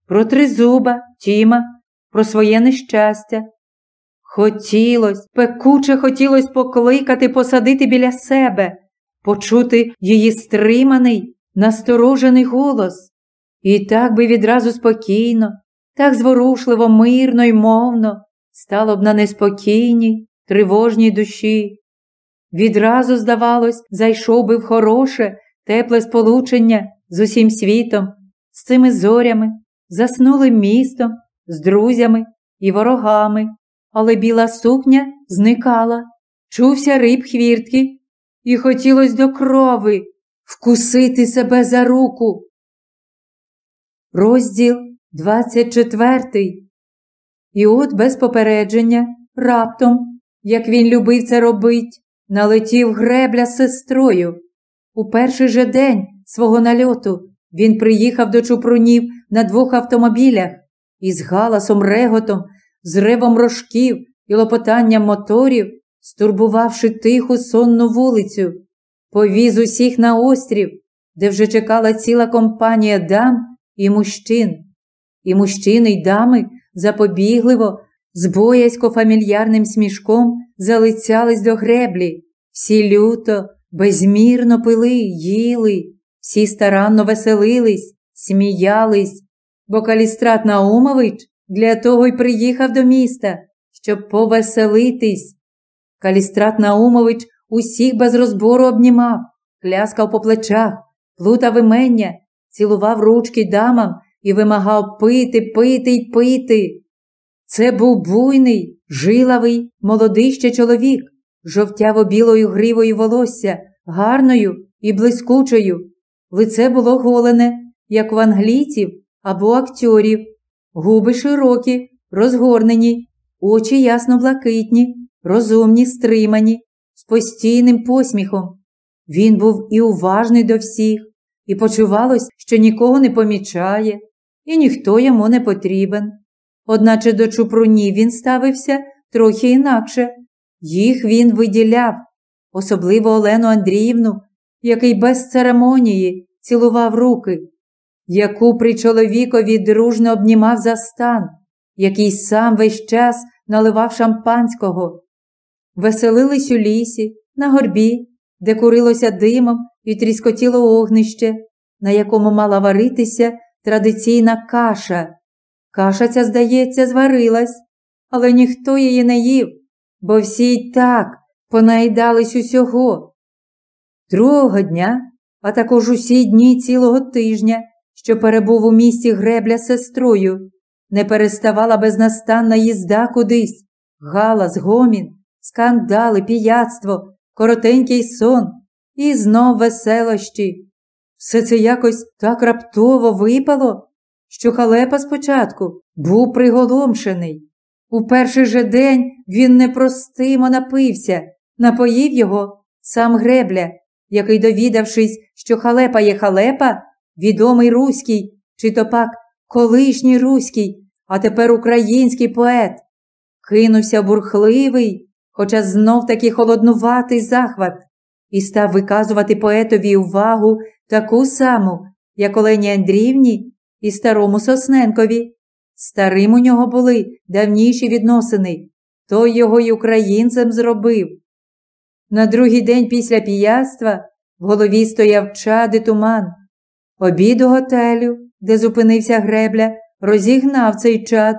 про тризуба, Тіма, про своє нещастя. Хотілось, пекуче хотілось покликати, посадити біля себе, почути її стриманий, насторожений голос. І так би відразу спокійно, так зворушливо, мирно й мовно стало б на неспокійній, тривожній душі. Відразу, здавалось, зайшов би в хороше, тепле сполучення з усім світом, з цими зорями, заснулим містом, з друзями і ворогами, але біла сукня зникала, чувся риб хвіртки, і хотілось до крови вкусити себе за руку. Розділ 24 І от без попередження, раптом як він любив це робить, налетів гребля з сестрою. У перший же день свого нальоту він приїхав до чупрунів на двох автомобілях і з галасом реготом, з ревом рожків і лопотанням моторів, стурбувавши тиху сонну вулицю, повіз усіх на острів, де вже чекала ціла компанія дам і мужчин. І мужчини й дами запобігливо з боязько фамільярним смішком залицялись до греблі, всі люто, безмірно пили, їли, всі старанно веселились, сміялись, бо Калістрат Наумович для того й приїхав до міста, щоб повеселитись. Калістрат Наумович усіх без розбору обнімав, кляскав по плечах, плутав імення, цілував ручки дамам і вимагав пити, пити й пити. Це був буйний, жилавий, молодий ще чоловік, жовтяво білою гривою волосся, гарною і блискучою. Лице було голене, як у англійців або акторів, губи широкі, розгорнені, очі ясно блакитні, розумні, стримані, з постійним посміхом. Він був і уважний до всіх, і почувалось, що нікого не помічає, і ніхто йому не потрібен. Одначе до чупрунів він ставився трохи інакше. Їх він виділяв, особливо Олену Андріївну, який без церемонії цілував руки, яку при чоловікові дружно обнімав за стан, який сам весь час наливав шампанського. Веселились у лісі, на горбі, де курилося димом і тріскотіло огнище, на якому мала варитися традиційна каша. Каша ця, здається, зварилась, але ніхто її не їв, бо всі й так понаїдались усього. Другого дня, а також усі дні цілого тижня, що перебув у місті гребля сестрою, не переставала безнастанна їзда кудись, галас, гомін, скандали, піяцтво, коротенький сон і знов веселощі. Все це якось так раптово випало, що халепа спочатку був приголомшений. У перший же день він непростимо напився, напоїв його сам гребля, який, довідавшись, що халепа є халепа, відомий руський, чи то пак колишній руський, а тепер український поет, кинувся бурхливий, хоча знов таки холоднуватий захват, і став виказувати поетові увагу таку саму, як Олені Андрівні і старому Сосненкові. Старим у нього були давніші відносини, той його й українцем зробив. На другий день після піяцтва в голові стояв чад і туман. Обід у готелю, де зупинився гребля, розігнав цей чад,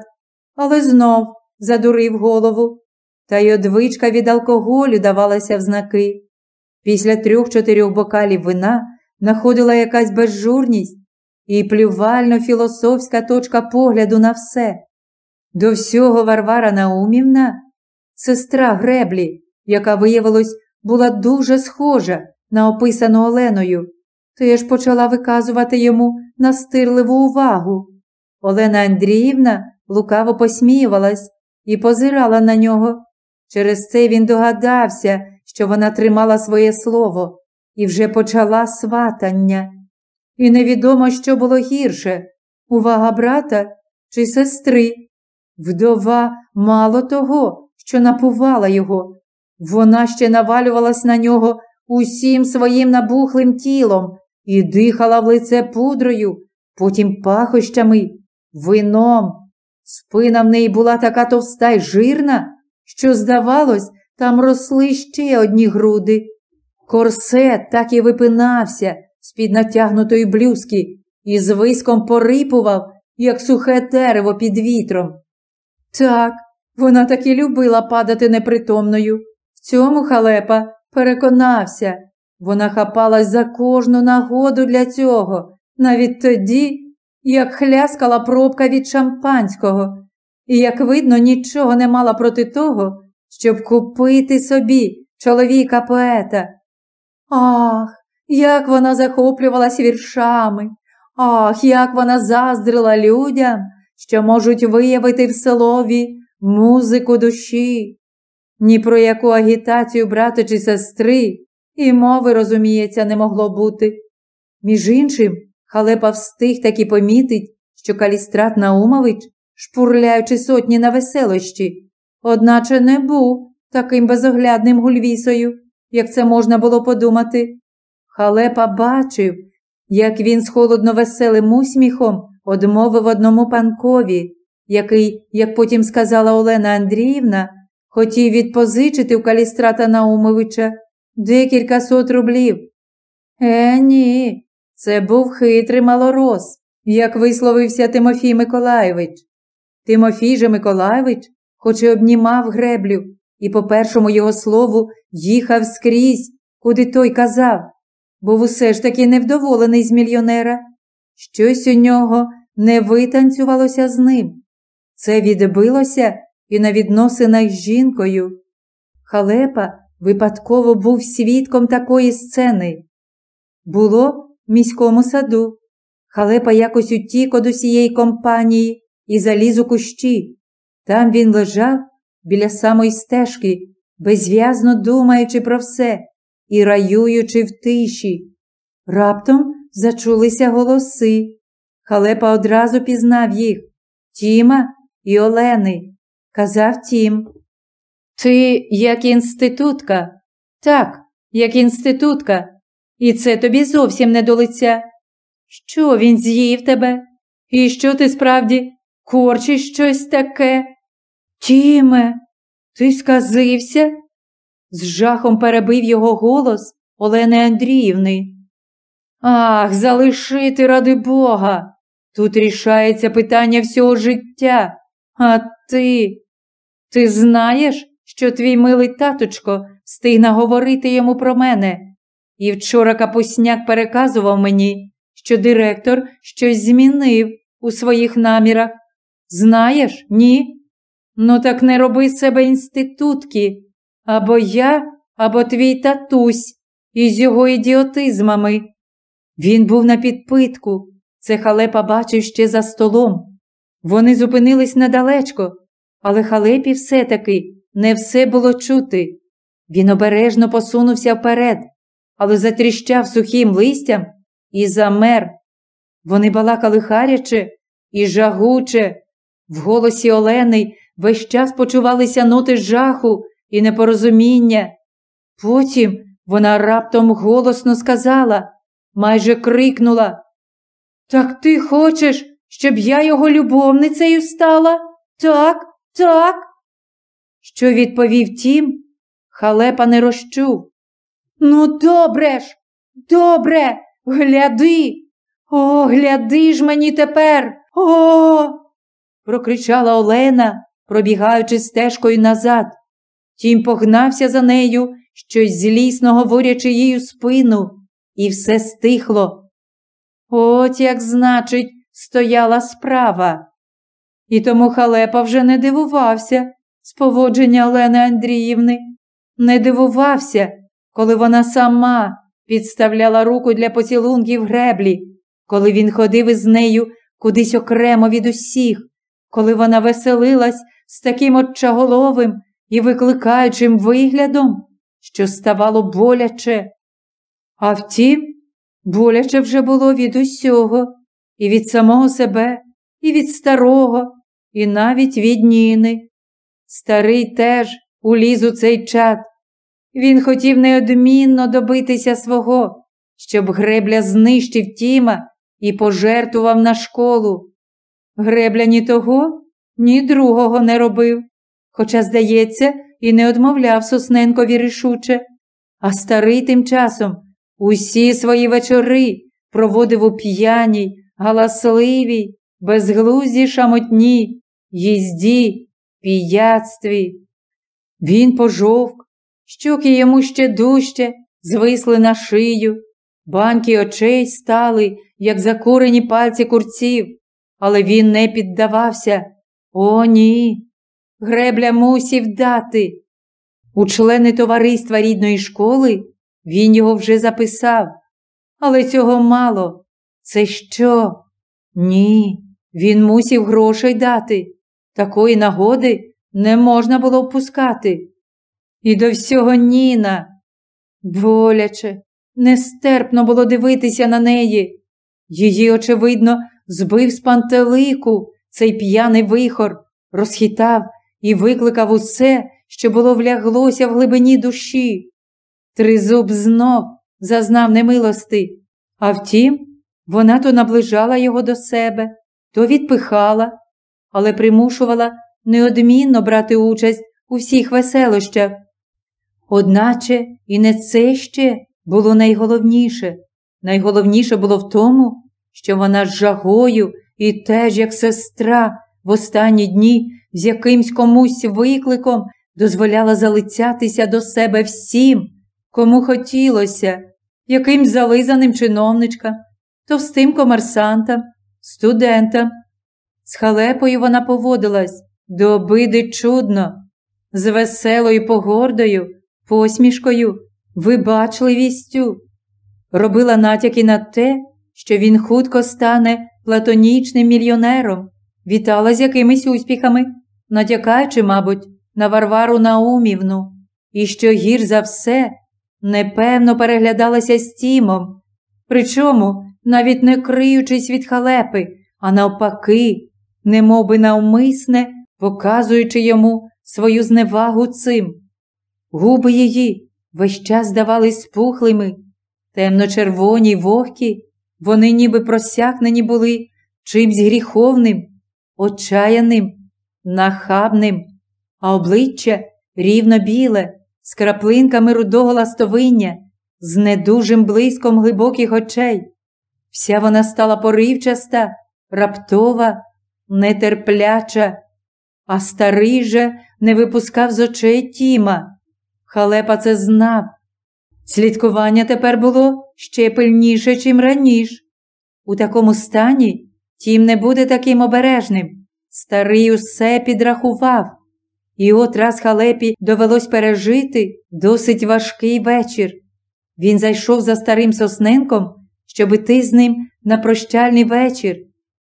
але знов задурив голову, та й одвичка від алкоголю давалася в знаки. Після трьох-чотирьох бокалів вина находила якась безжурність і плювально філософська точка погляду на все. До всього Варвара Наумівна, сестра греблі, яка, виявилось, була дуже схожа на описану Оленою, теж почала виказувати йому настирливу увагу. Олена Андріївна лукаво посміювалась і позирала на нього. Через це він догадався, що вона тримала своє слово і вже почала сватання. І невідомо, що було гірше увага брата чи сестри. Вдова мало того, що напувала його, вона ще навалювалась на нього усім своїм набухлим тілом і дихала в лице пудрою, потім пахощами, вином. Спина в неї була така товста й жирна, що, здавалось, там росли ще одні груди. Корсет так і випинався з-під натягнутої блюзки і з виском порипував, як сухе дерево під вітром. Так, вона таки любила падати непритомною. В цьому халепа переконався. Вона хапалась за кожну нагоду для цього, навіть тоді, як хляскала пробка від шампанського, і, як видно, нічого не мала проти того, щоб купити собі чоловіка поета. Ах, як вона захоплювалась віршами, ах, як вона заздрила людям, що можуть виявити в селові музику душі. Ні про яку агітацію брата чи сестри і мови, розуміється, не могло бути. Між іншим, халепа встиг таки помітить, що Калістрат Наумович, шпурляючи сотні на веселощі, одначе не був таким безоглядним гульвісою, як це можна було подумати. Халепа бачив, як він з холодно веселим усміхом одмовив одному панкові, який, як потім сказала Олена Андріївна, хотів відпозичити у Калістрата Наумовича декілька сот рублів. Е, ні, це був хитрий малорос, як висловився Тимофій Миколаєвич. Тимофій же Миколаєвич, хоч і обнімав греблю, і по першому його слову їхав скрізь, куди той казав, був усе ж таки невдоволений з мільйонера. Щось у нього не витанцювалося з ним. Це відбилося і на відносинах з жінкою. Халепа випадково був свідком такої сцени. Було в міському саду. Халепа якось утік од усієї компанії і заліз у кущі. Там він лежав біля самої стежки, безв'язно думаючи про все і раюючи в тиші. Раптом зачулися голоси. Халепа одразу пізнав їх Тіма і Олени. Казав Тім. Ти як інститутка. Так, як інститутка. І це тобі зовсім не до лиця. Що він з'їв тебе? І що ти справді корчиш щось таке? Тіме, ти сказився? З жахом перебив його голос Олени Андріївни. Ах, залишити ради Бога. Тут рішається питання всього життя. А ти, ти знаєш, що твій милий таточко встиг наговорити йому про мене. І вчора капусняк переказував мені, що директор щось змінив у своїх намірах. Знаєш, ні? Ну, так не роби себе інститутки. Або я, або твій татусь із його ідіотизмами. Він був на підпитку. Це халепа бачив ще за столом. Вони зупинились недалечко, але халепі все-таки не все було чути. Він обережно посунувся вперед, але затріщав сухим листям і замер. Вони балакали харяче і жагуче. В голосі Олени весь час почувалися ноти жаху і непорозуміння. Потім вона раптом голосно сказала, майже крикнула. Так ти хочеш, щоб я його любовницею стала? Так, так. Що відповів тім, халепа не розчув. Ну, добре ж, добре, гляди. О, гляди ж мені тепер. О. прокричала Олена, пробігаючи стежкою назад. Тім погнався за нею, щось злісно говорячи їй у спину, і все стихло. От як, значить, стояла справа. І тому халепа вже не дивувався з поводження Олени Андріївни, не дивувався, коли вона сама підставляла руку для поцілунків греблі, коли він ходив із нею кудись окремо від усіх, коли вона веселилась з таким отчаголовим і викликаючим виглядом, що ставало боляче. А втім, боляче вже було від усього, і від самого себе, і від старого, і навіть від Ніни. Старий теж уліз у цей чад. Він хотів неодмінно добитися свого, щоб гребля знищив Тіма і пожертвував на школу. Гребля ні того, ні другого не робив, хоча, здається, і не одмовляв Сосненкові рішуче, а старий тим часом усі свої вечори проводив у п'яній, галасливій, безглуздій шамотні, їзді, піяцтві. Він пожовк, щоки йому ще дужче звисли на шию, банки очей стали, як закурені пальці курців, але він не піддавався. О, ні. Гребля мусів дати. У члени товариства рідної школи він його вже записав, але цього мало. Це що? Ні, він мусів грошей дати. Такої нагоди не можна було впускати. І до всього Ніна. Боляче, нестерпно було дивитися на неї. Її, очевидно, збив з пантелику цей п'яний вихор, розхитав і викликав усе, що було вляглося в глибині душі. Тризуб знов зазнав немилости, а втім, вона то наближала його до себе, то відпихала, але примушувала неодмінно брати участь у всіх веселощах. Одначе і не це ще було найголовніше. Найголовніше було в тому, що вона з жагою і теж, як сестра, в останні дні з якимсь комусь викликом дозволяла залицятися до себе всім, кому хотілося, яким зализаним чиновничкам, товстим комерсантам, студентам. З халепою вона поводилась до обиди чудно, з веселою погордою, посмішкою, вибачливістю, робила натяки на те, що він хутко стане платонічним мільйонером, вітала з якимись успіхами, натякаючи, мабуть, на Варвару Наумівну, і що гір за все непевно переглядалася з Тімом, причому навіть не криючись від халепи, а навпаки, немовби навмисне, показуючи йому свою зневагу цим. Губи її весь час здавались спухлими, темно-червоні вогкі, вони ніби просякнені були чимсь гріховним, отчаяним, нахабним, а обличчя рівно біле, з краплинками рудого ластовиння, з недужим блиском глибоких очей. Вся вона стала поривчаста, раптова, нетерпляча, а старий же не випускав з очей Тіма. Халепа це знав. Слідкування тепер було ще пильніше, чим раніше. У такому стані Тім не буде таким обережним, старий усе підрахував. І от раз халепі довелось пережити досить важкий вечір. Він зайшов за старим Сосненком, щоб іти з ним на прощальний вечір,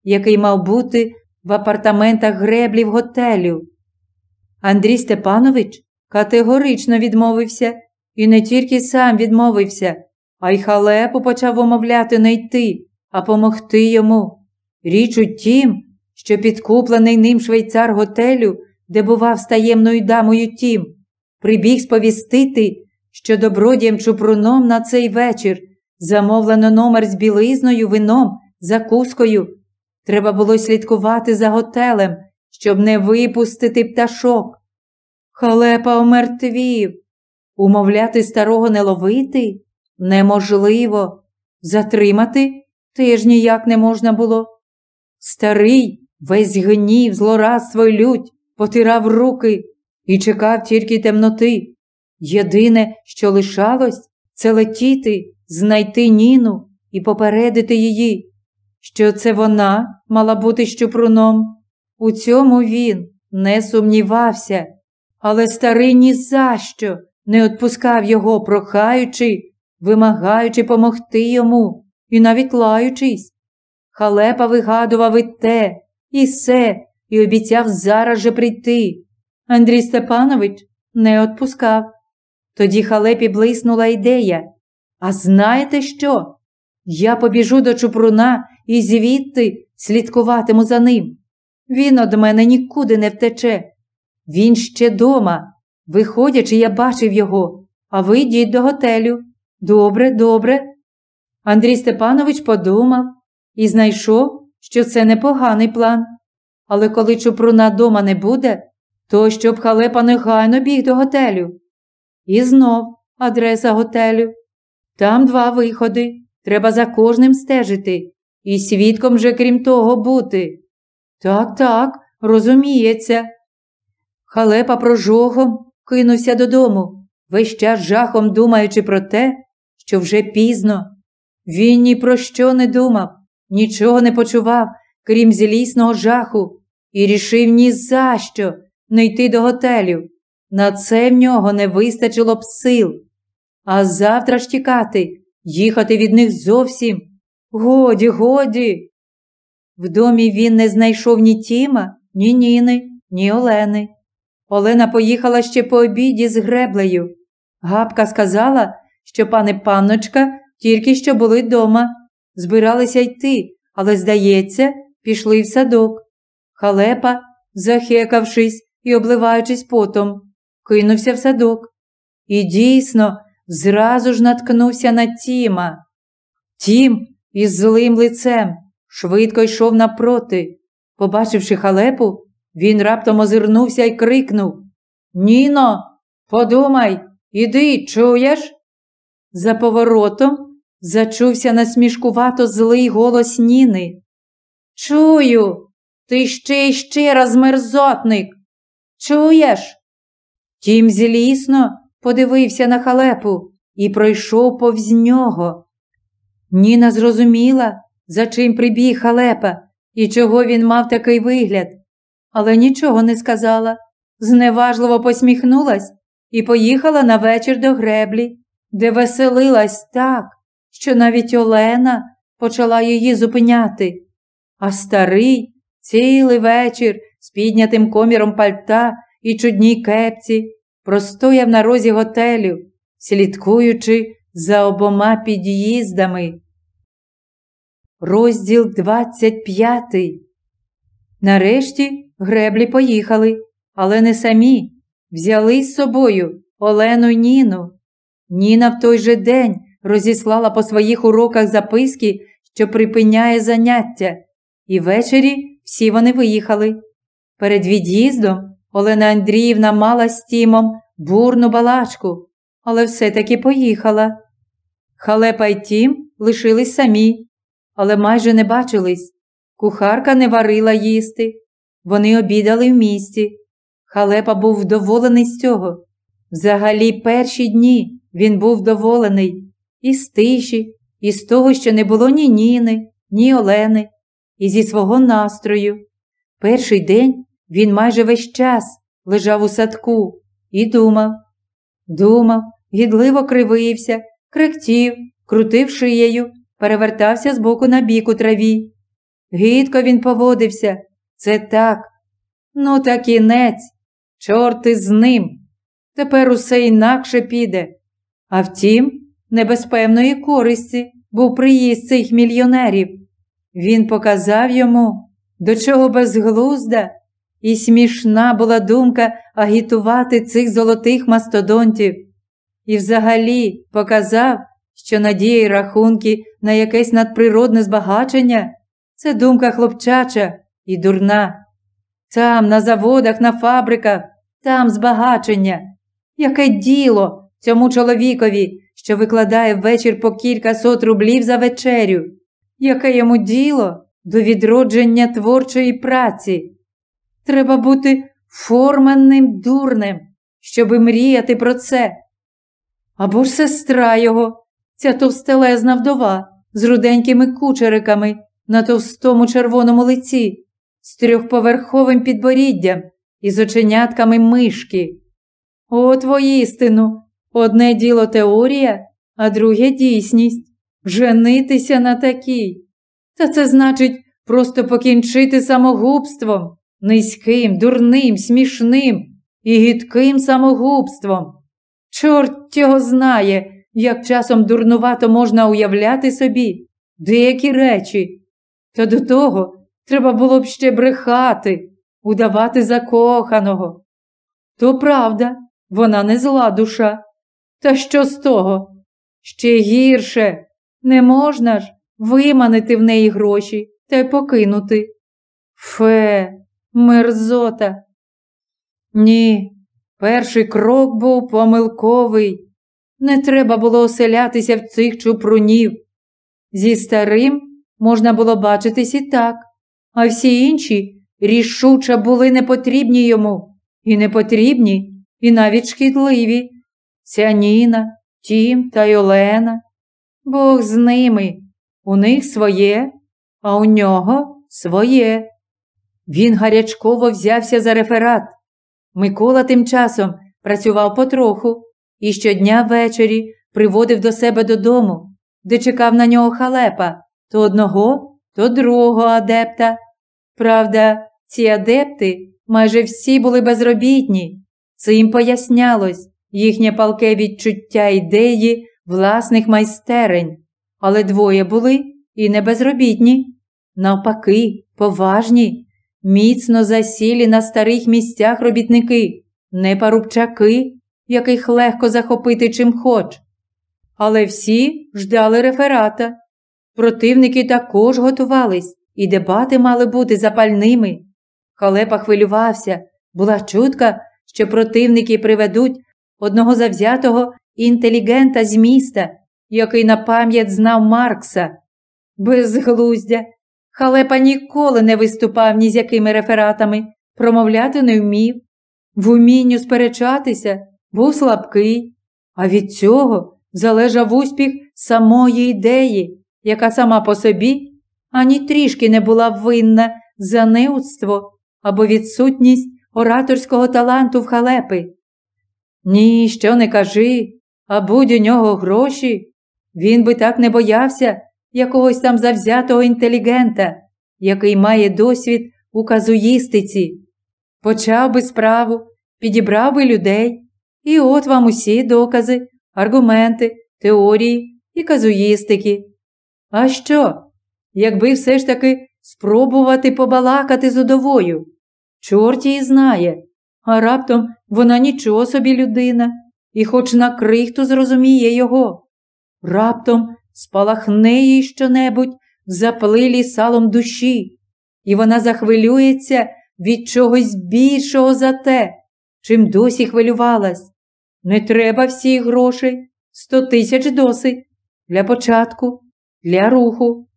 який мав бути в апартаментах греблів готелю. Андрій Степанович категорично відмовився і не тільки сам відмовився, а й халепу почав умовляти не йти, а помогти йому. Річ у тім, що підкуплений ним швейцар готелю, де бував з таємною дамою тім, прибіг сповістити, що добродієм чупруном на цей вечір замовлено номер з білизною, вином, закускою. Треба було слідкувати за готелем, щоб не випустити пташок. Халепа омертвів. Умовляти старого не ловити неможливо. Затримати теж ніяк не можна було. Старий весь гнів, злорадство й лють потирав руки і чекав тільки темноти. Єдине, що лишалось, це летіти, знайти Ніну і попередити її, що це вона мала бути щупруном. У цьому він не сумнівався, але старий ні за що не відпускав його, прохаючи, вимагаючи помогти йому і навіть лаючись. Халепа вигадував і те, і се, і обіцяв зараз же прийти. Андрій Степанович не відпускав. Тоді халепі блиснула ідея. А знаєте що? Я побіжу до чупруна і звідти слідкуватиму за ним. Він од мене нікуди не втече. Він ще дома. Виходячи, я бачив його, а ви йдіть до готелю. Добре, добре. Андрій Степанович подумав і знайшов, що це непоганий план. Але коли чупруна дома не буде, то щоб халепа негайно біг до готелю. І знов адреса готелю. Там два виходи. Треба за кожним стежити. І свідком же, крім того, бути. Так, так, розуміється. Халепа прожогом кинувся додому, весь час жахом думаючи про те, що вже пізно. Він ні про що не думав, нічого не почував, крім злісного жаху, і рішив ні за що не йти до готелю. На це в нього не вистачило б сил. А завтра ж тікати, їхати від них зовсім. Годі, годі. В домі він не знайшов ні Тіма, ні Ніни, ні Олени. Олена поїхала ще по обіді з греблею. Габка сказала, що пане панночка тільки що були вдома, збиралися йти, але, здається, пішли в садок. Халепа, захекавшись і обливаючись потом, кинувся в садок. І дійсно зразу ж наткнувся на Тіма. Тім із злим лицем швидко йшов напроти. Побачивши халепу, він раптом озирнувся і крикнув Ніно, подумай, іди, чуєш? За поворотом зачувся насмішкувато злий голос Ніни. Чую, ти ще й ще раз мерзотник. Чуєш? Тім злісно подивився на халепу і пройшов повз нього. Ніна зрозуміла, за чим прибіг халепа і чого він мав такий вигляд, але нічого не сказала, зневажливо посміхнулась і поїхала на вечір до греблі, де веселилась так, що навіть Олена почала її зупиняти, а старий цілий вечір з піднятим коміром пальта і чудній кепці простояв на розі готелю, слідкуючи за обома під'їздами. Розділ 25 Нарешті греблі поїхали, але не самі. Взяли з собою Олену Ніну. Ніна в той же день розіслала по своїх уроках записки, що припиняє заняття, і ввечері всі вони виїхали. Перед від'їздом Олена Андріївна мала з Тімом бурну балачку, але все-таки поїхала. Халепа й Тім лишились самі, але майже не бачились. Кухарка не варила їсти. Вони обідали в місті. Халепа був вдоволений з цього. Взагалі, перші дні він був вдоволений і з тиші, і з того, що не було ні Ніни, ні Олени, і зі свого настрою. Перший день він майже весь час лежав у садку і думав, думав, гідливо кривився, кректів, крутив шиєю, перевертався з боку на бік у траві. Гідко він поводився, це так. Ну, та кінець, чорти з ним. Тепер усе інакше піде. А втім, не без певної користі був приїзд цих мільйонерів. Він показав йому, до чого безглузда і смішна була думка агітувати цих золотих мастодонтів. І взагалі показав, що надія й рахунки на якесь надприродне збагачення це думка хлопчача і дурна. Там, на заводах, на фабриках, там збагачення. Яке діло цьому чоловікові, що викладає ввечір по кілька сот рублів за вечерю? Яке йому діло до відродження творчої праці? Треба бути форменним дурнем, щоби мріяти про це. Або ж сестра його, ця товстелезна вдова з руденькими кучериками на товстому червоному лиці, з трьохповерховим підборіддям і з оченятками мишки. От воістину, одне діло теорія, а друге дійсність. Женитися на такій. Та це значить просто покінчити самогубством, низьким, дурним, смішним і гідким самогубством. Чорт його знає, як часом дурнувато можна уявляти собі деякі речі. Та до того треба було б ще брехати, удавати закоханого. То правда, вона не зла душа. Та що з того? Ще гірше, не можна ж виманити в неї гроші та й покинути. Фе, мерзота. Ні, перший крок був помилковий. Не треба було оселятися в цих чупрунів. Зі старим можна було бачитись і так, а всі інші рішуче були непотрібні йому, і непотрібні, і навіть шкідливі. Ця Ніна, Тім та й Олена. Бог з ними. У них своє, а у нього своє. Він гарячково взявся за реферат. Микола тим часом працював потроху і щодня ввечері приводив до себе додому, де чекав на нього халепа то одного, то другого адепта. Правда, ці адепти майже всі були безробітні. Цим пояснялось їхнє палке відчуття ідеї власних майстерень, але двоє були і не безробітні. Навпаки, поважні, міцно засілі на старих місцях робітники, не парубчаки, яких легко захопити чим хоч. Але всі ждали реферата. Противники також готувались, і дебати мали бути запальними. Халепа хвилювався, була чутка, що противники приведуть одного завзятого інтелігента з міста, який на пам'ять знав Маркса. Безглуздя. Халепа ніколи не виступав ні з якими рефератами, промовляти не вмів. В умінню сперечатися був слабкий, а від цього залежав успіх самої ідеї, яка сама по собі ані трішки не була винна за неудство або відсутність ораторського таланту в халепи. Ні, що не кажи, а будь у нього гроші, він би так не боявся якогось там завзятого інтелігента, який має досвід у казуїстиці. Почав би справу, підібрав би людей, і от вам усі докази, аргументи, теорії і казуїстики. А що, якби все ж таки спробувати побалакати з удовою? Чорт її знає, а раптом вона нічого собі людина, і хоч на крихту зрозуміє його. Раптом спалахне їй щонебудь в заплилі салом душі, і вона захвилюється від чогось більшого за те, чим досі хвилювалась. Не треба всіх грошей, сто тисяч досить для початку, для руху.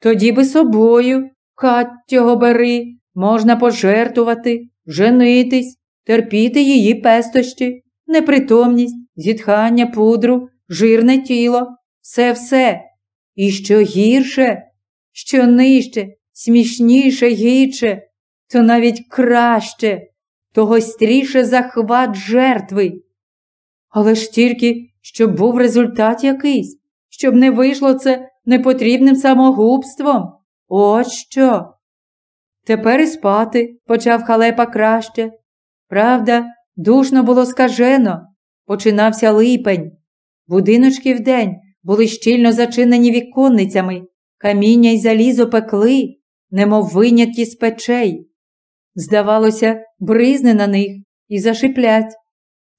Тоді би собою, хаттього бери, можна пожертвувати, женитись, терпіти її пестощі, непритомність, зітхання, пудру, жирне тіло, все все. І що гірше, що нижче, смішніше, гідше, то навіть краще, то гостріше захват жертви. Але ж тільки, щоб був результат якийсь, щоб не вийшло це непотрібним самогубством. От що. Тепер і спати почав халепа краще. Правда, душно було скажено. Починався липень. Будиночки вдень були щільно зачинені віконницями, каміння й залізо пекли, немов виняті з печей. Здавалося, бризне на них і зашиплять.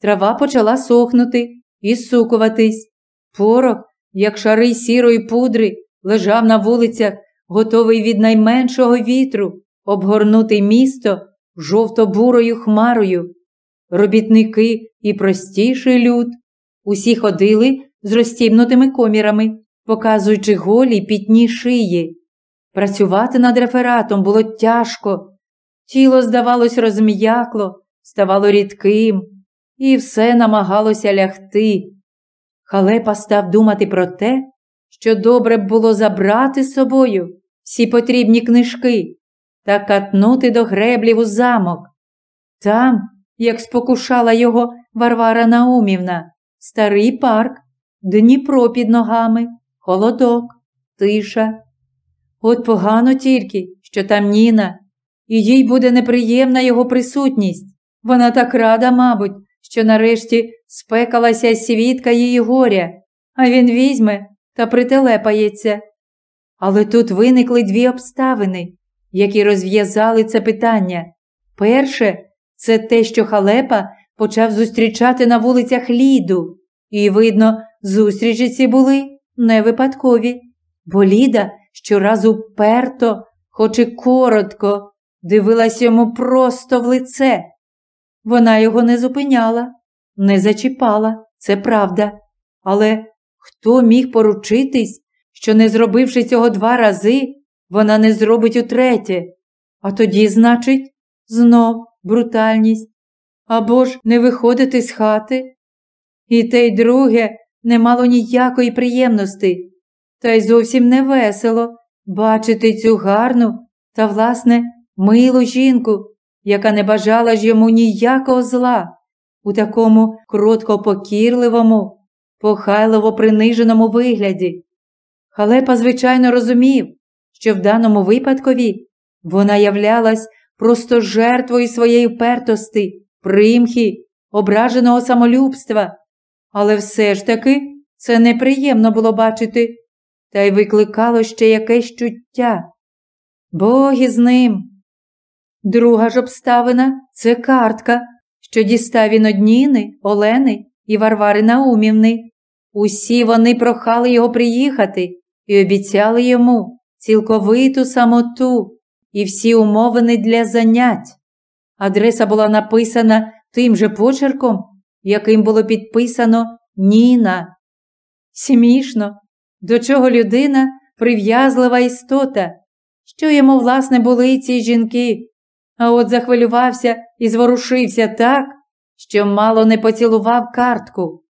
Трава почала сохнути і сукуватись. Порох, як шари сірої пудри, лежав на вулицях, готовий від найменшого вітру, обгорнути місто жовто-бурою хмарою. Робітники і простіший люд усі ходили з розстібнутими комірами, показуючи голі пітні шиї. Працювати над рефератом було тяжко, тіло, здавалось, розм'якло, ставало рідким, і все намагалося лягти. Халепа став думати про те, що добре б було забрати з собою всі потрібні книжки та катнути до греблів у замок. Там, як спокушала його Варвара Наумівна, старий парк, Дніпро під ногами, холодок, тиша. От погано тільки, що там Ніна, і їй буде неприємна його присутність. Вона так рада, мабуть, що нарешті спекалася свідка її горя, а він візьме та прителепається. Але тут виникли дві обставини, які розв'язали це питання. Перше, це те, що халепа почав зустрічати на вулицях Ліду, і, видно, зустрічі ці були не випадкові, бо Ліда щоразу перто, хоч і коротко, дивилась йому просто в лице. Вона його не зупиняла, не зачіпала, це правда. Але хто міг поручитись, що, не зробивши цього два рази, вона не зробить утретє, а тоді, значить, знов брутальність або ж не виходити з хати. І те й друге не мало ніякої приємності, та й зовсім не весело бачити цю гарну та, власне, милу жінку, яка не бажала ж йому ніякого зла, у такому кротко покірливому, похайливо приниженому вигляді. Халепа, звичайно, розумів, що в даному випадкові вона являлась просто жертвою своєї пертости, примхи, ображеного самолюбства, але все ж таки це неприємно було бачити, та й викликало ще якесь чуття. Боги з ним. Друга ж обставина це картка, що дістав він одніни, Олени і Варвари Наумівни. Усі вони прохали його приїхати і обіцяли йому цілковиту самоту і всі умовини для занять. Адреса була написана тим же почерком, яким було підписано Ніна. Смішно, до чого людина прив'язлива істота, що йому, власне, були ці жінки, а от захвилювався і зворушився так, що мало не поцілував картку.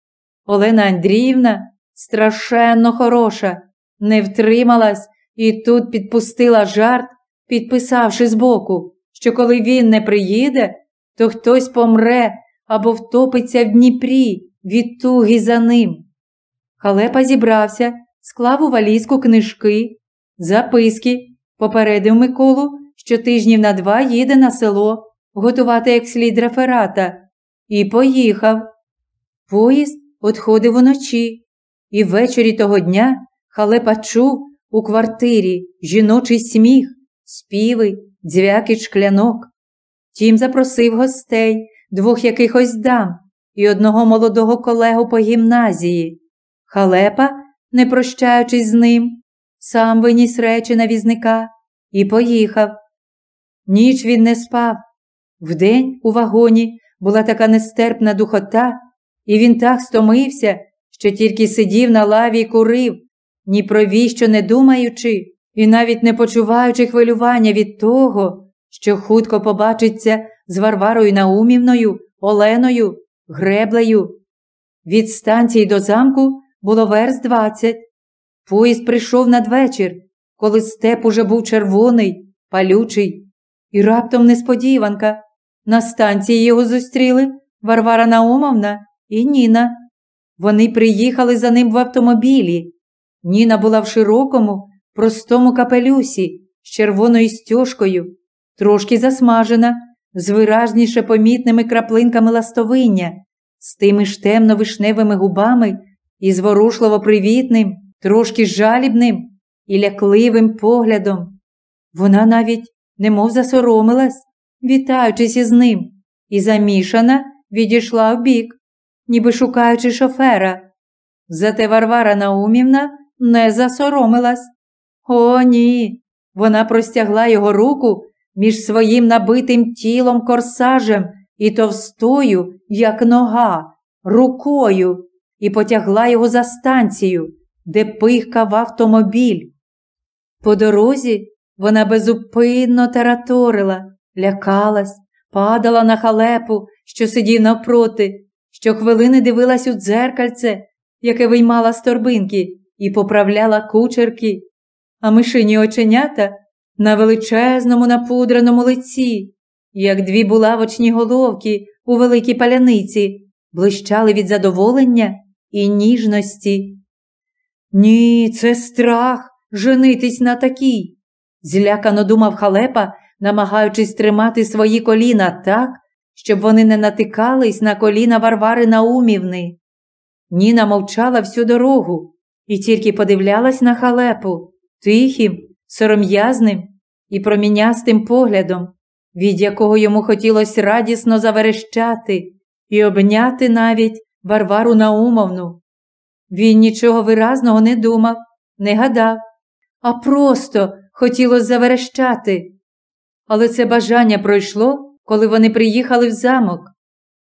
Олена Андріївна страшенно хороша, не втрималась і тут підпустила жарт, підписавши збоку, що коли він не приїде, то хтось помре або втопиться в Дніпрі від туги за ним. Халепа зібрався, склав у валізку книжки, записки, попередив Миколу, що тижнів на два їде на село готувати як слід реферата, і поїхав. Поїзд одходив уночі, і ввечері того дня халепа чув у квартирі жіночий сміх, співи, дзвякіт шклянок. Тім запросив гостей, двох якихось дам і одного молодого колегу по гімназії. Халепа, не прощаючись з ним, сам виніс речі на візника і поїхав. Ніч він не спав. Вдень у вагоні була така нестерпна духота, і він так стомився, що тільки сидів на лаві і курив, ні про віщо не думаючи, і навіть не почуваючи хвилювання від того, що хутко побачиться з Варварою Наумівною, Оленою, Греблею. Від станції до замку було верст двадцять. Поїзд прийшов надвечір, коли степ уже був червоний, палючий. І раптом несподіванка. На станції його зустріли Варвара Наумовна і Ніна. Вони приїхали за ним в автомобілі. Ніна була в широкому, простому капелюсі з червоною стяжкою, трошки засмажена, з виражніше помітними краплинками ластовиння, з тими ж темно-вишневими губами і зворушливо привітним, трошки жалібним і лякливим поглядом. Вона навіть немов засоромилась, вітаючись із ним, і замішана відійшла вбік, ніби шукаючи шофера. Зате Варвара Наумівна не засоромилась. О, ні. Вона простягла його руку між своїм набитим тілом корсажем і товстою, як нога, рукою, і потягла його за станцію, де пихкав автомобіль. По дорозі вона безупинно тараторила, лякалась, падала на халепу, що сидів навпроти, щохвилини дивилась у дзеркальце, яке виймала з торбинки, і поправляла кучерки, а мишині оченята на величезному напудреному лиці, як дві булавочні головки у великій паляниці, блищали від задоволення і ніжності. Ні, це страх женитись на такій, злякано думав халепа, намагаючись тримати свої коліна так, щоб вони не натикались на коліна Варвари Наумівни. Ніна мовчала всю дорогу і тільки подивлялась на халепу тихим, сором'язним і промінястим поглядом, від якого йому хотілося радісно заверещати і обняти навіть Варвару Наумовну. Він нічого виразного не думав, не гадав, а просто хотілося заверещати. Але це бажання пройшло, коли вони приїхали в замок.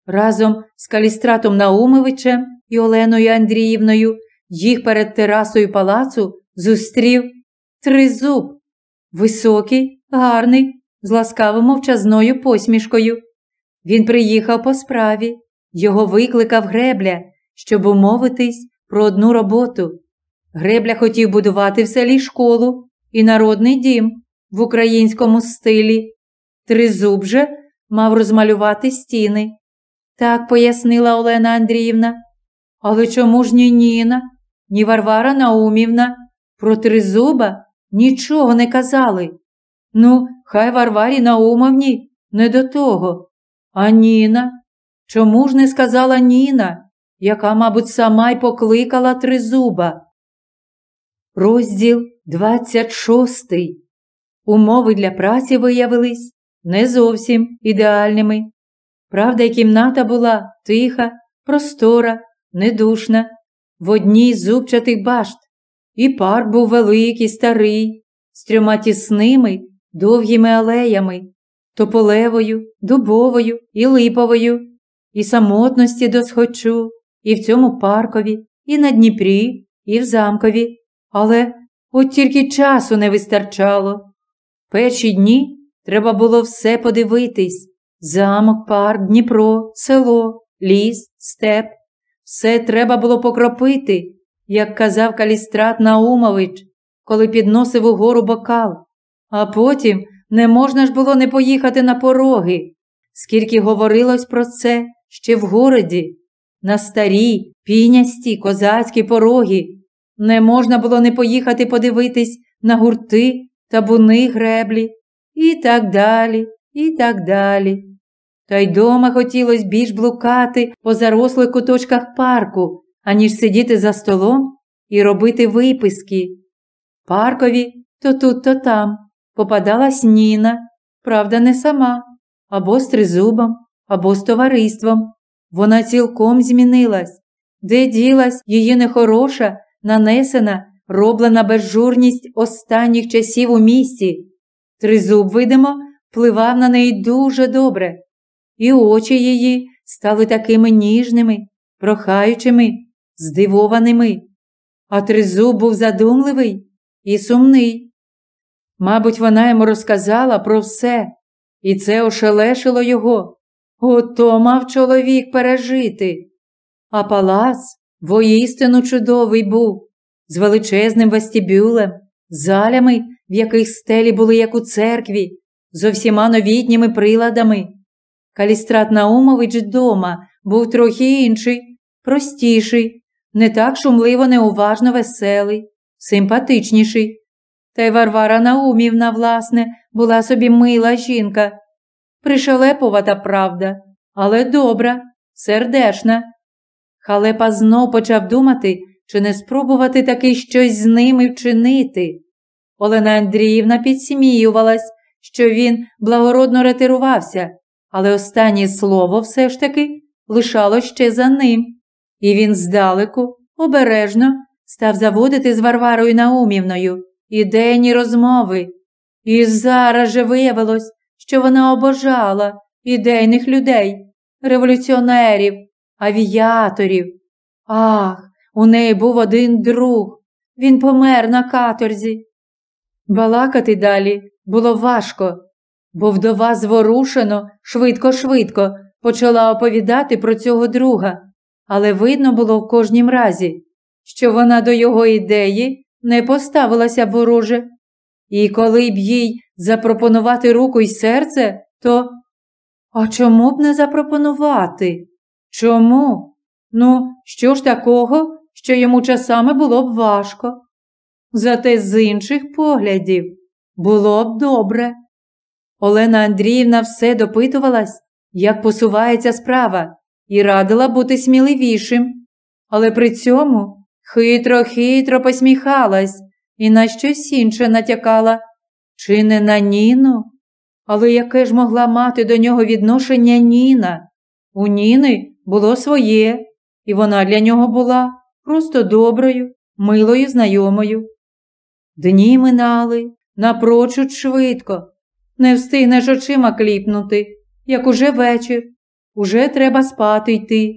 Разом з Калістратом Наумовичем і Оленою Андріївною їх перед терасою палацу зустрів тризуб, високий, гарний, з ласкаво мовчазною посмішкою. Він приїхав по справі, його викликав гребля, щоб умовитись про одну роботу. Гребля хотів будувати в селі школу і народний дім в українському стилі. Тризуб же мав розмалювати стіни. Так пояснила Олена Андріївна. Але чому ж ні Ніна, ні Варвара Наумівна про тризуба нічого не казали? Ну, хай Варварі Наумовні не до того. А Ніна? Чому ж не сказала Ніна, яка, мабуть, сама й покликала тризуба? Розділ 26. Умови для праці виявились не зовсім ідеальними. Правда, і кімната була тиха, простора, недушна, в одній з зубчатих башт, і парк був великий, старий, з трьома тісними, довгими алеями, тополевою, дубовою і липовою, і самотності досхочу, і в цьому паркові, і на Дніпрі, і в замкові. Але от тільки часу не вистачало. Перші дні треба було все подивитись замок, парк, Дніпро, село, ліс, степ. Все треба було покропити, як казав Калістрат Наумович, коли підносив угору бокал. А потім не можна ж було не поїхати на пороги, скільки говорилось про це ще в городі, на старі, пінясті, козацькі пороги. Не можна було не поїхати подивитись на гурти, табуни греблі, і так далі, і так далі. Та й дома хотілося більш блукати по зарослих куточках парку, аніж сидіти за столом і робити виписки. Паркові то тут, то там попадалась Ніна, правда, не сама, або з тризубом, або з товариством. Вона цілком змінилась, де ділась її нехороша, нанесена, роблена безжурність останніх часів у місті. Тризуб, видимо, впливав на неї дуже добре, і очі її стали такими ніжними, прохаючими, здивованими. А тризуб був задумливий і сумний. Мабуть, вона йому розказала про все, і це ошелешило його. Ото мав чоловік пережити. А палац воістину чудовий був, з величезним вестибюлем, залями, в яких стелі були, як у церкві, з усіма новітніми приладами. Калістрат Наумович дома був трохи інший, простіший, не так шумливо, неуважно веселий, симпатичніший. Та й Варвара Наумівна, власне, була собі мила жінка. Пришелепувата правда, але добра, сердешна. Халепа знов почав думати, чи не спробувати таки щось з ними вчинити. Олена Андріївна підсміювалась, що він благородно ретирувався, але останнє слово все ж таки лишало ще за ним, і він здалеку, обережно, став заводити з Варварою Наумівною ідейні розмови. І зараз же виявилось, що вона обожала ідейних людей, революціонерів, авіаторів. Ах, у неї був один друг. Він помер на каторзі. Балакати далі було важко, бо вдова зворушено, швидко-швидко почала оповідати про цього друга, але видно було в кожнім разі, що вона до його ідеї не поставилася вороже. І коли б їй запропонувати руку й серце, то а чому б не запропонувати? Чому? Ну, що ж такого, що йому часами було б важко? Зате з інших поглядів було б добре. Олена Андріївна все допитувалась, як посувається справа, і радила бути сміливішим, але при цьому хитро-хитро посміхалась і на щось інше натякала, чи не на Ніну? Але яке ж могла мати до нього відношення Ніна? У Ніни було своє, і вона для нього була просто доброю, милою знайомою. Дні минали напрочуд швидко, не встигнеш очима кліпнути, як уже вечір, уже треба спати йти.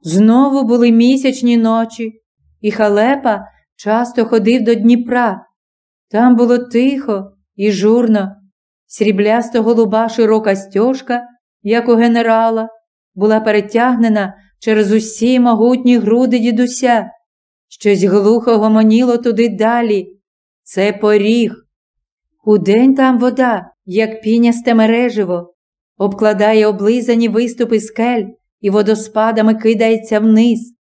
Знову були місячні ночі, і халепа часто ходив до Дніпра. Там було тихо і журно. Сріблясто голуба широка стежка, як у генерала, була перетягнена через усі могутні груди дідуся. Щось глухо гомоніло туди далі. Це поріг. Удень там вода, як пінясте мереживо, обкладає облизані виступи скель і водоспадами кидається вниз.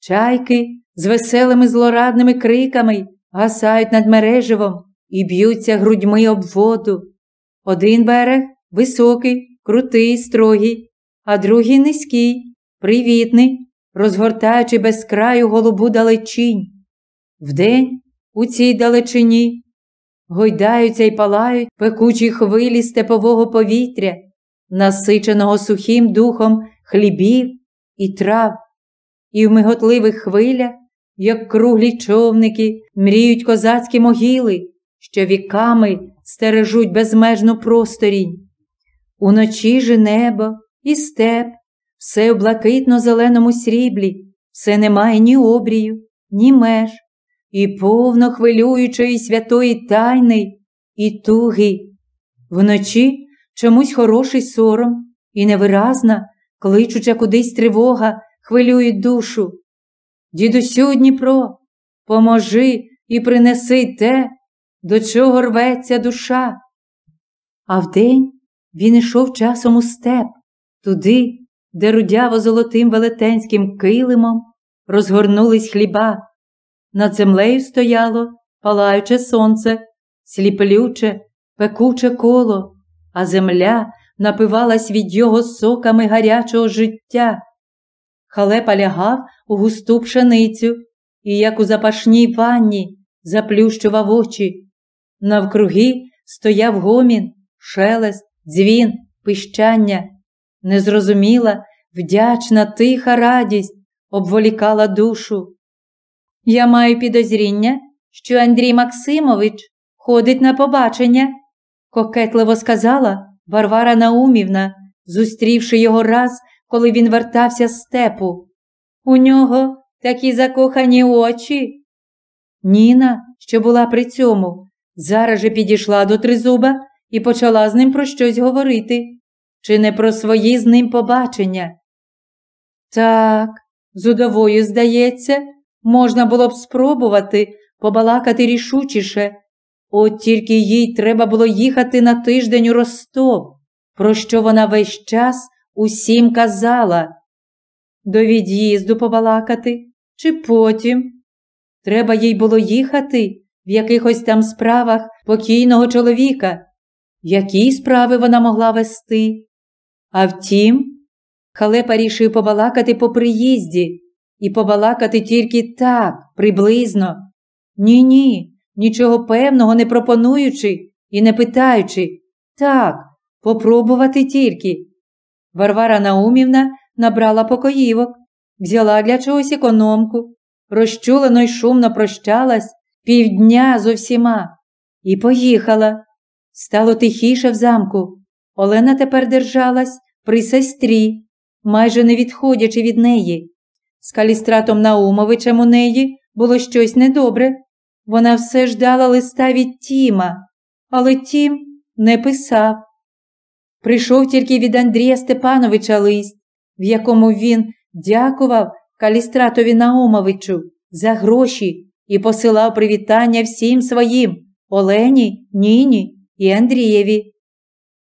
Чайки з веселими злорадними криками гасають над мереживом і б'ються грудьми об воду. Один берег високий, крутий, строгий, а другий низький, привітний, розгортаючи без краю голубу далечінь. Вдень у цій далечині гойдаються й палають пекучі хвилі степового повітря, насиченого сухим духом хлібів і трав, і в миготливих хвилях, як круглі човники, мріють козацькі могили, що віками стережуть безмежну просторінь. Уночі же небо і степ, все в блакитно-зеленому сріблі, все немає ні обрію, ні меж, і повно хвилюючої святої тайни і туги. Вночі чомусь хороший сором і невиразна, кличуча кудись тривога, хвилюють душу. Дідусю Дніпро, поможи і принеси те, до чого рветься душа. А вдень він ішов часом у степ, туди, де рудяво золотим велетенським килимом розгорнулись хліба. Над землею стояло палаюче сонце, сліплюче, пекуче коло, а земля напивалась від його соками гарячого життя. Халепа лягав у густу пшеницю і, як у запашній ванні, заплющував очі. Навкруги стояв гомін, шелест, дзвін, пищання. Незрозуміла, вдячна, тиха радість обволікала душу. Я маю підозріння, що Андрій Максимович ходить на побачення, кокетливо сказала Варвара Наумівна, зустрівши його раз, коли він вертався з степу. У нього такі закохані очі. Ніна, що була при цьому, зараз же підійшла до тризуба і почала з ним про щось говорити, чи не про свої з ним побачення. Так, з удовою, здається, можна було б спробувати побалакати рішучіше. От тільки їй треба було їхати на тиждень у Ростов, про що вона весь час усім казала. До від'їзду побалакати чи потім. Треба їй було їхати в якихось там справах покійного чоловіка, які справи вона могла вести. А втім, халепа рішив побалакати по приїзді і побалакати тільки так, приблизно. Ні, ні, нічого певного не пропонуючи і не питаючи. Так, попробувати тільки. Варвара Наумівна набрала покоївок, взяла для чогось економку, розчулено й шумно прощалась півдня з усіма і поїхала. Стало тихіше в замку. Олена тепер держалась при сестрі, майже не відходячи від неї. З калістратом Наумовичем у неї було щось недобре. Вона все ждала листа від Тіма, але Тім не писав. Прийшов тільки від Андрія Степановича лист, в якому він дякував Калістратові Наумовичу за гроші і посилав привітання всім своїм Олені, Ніні і Андрієві.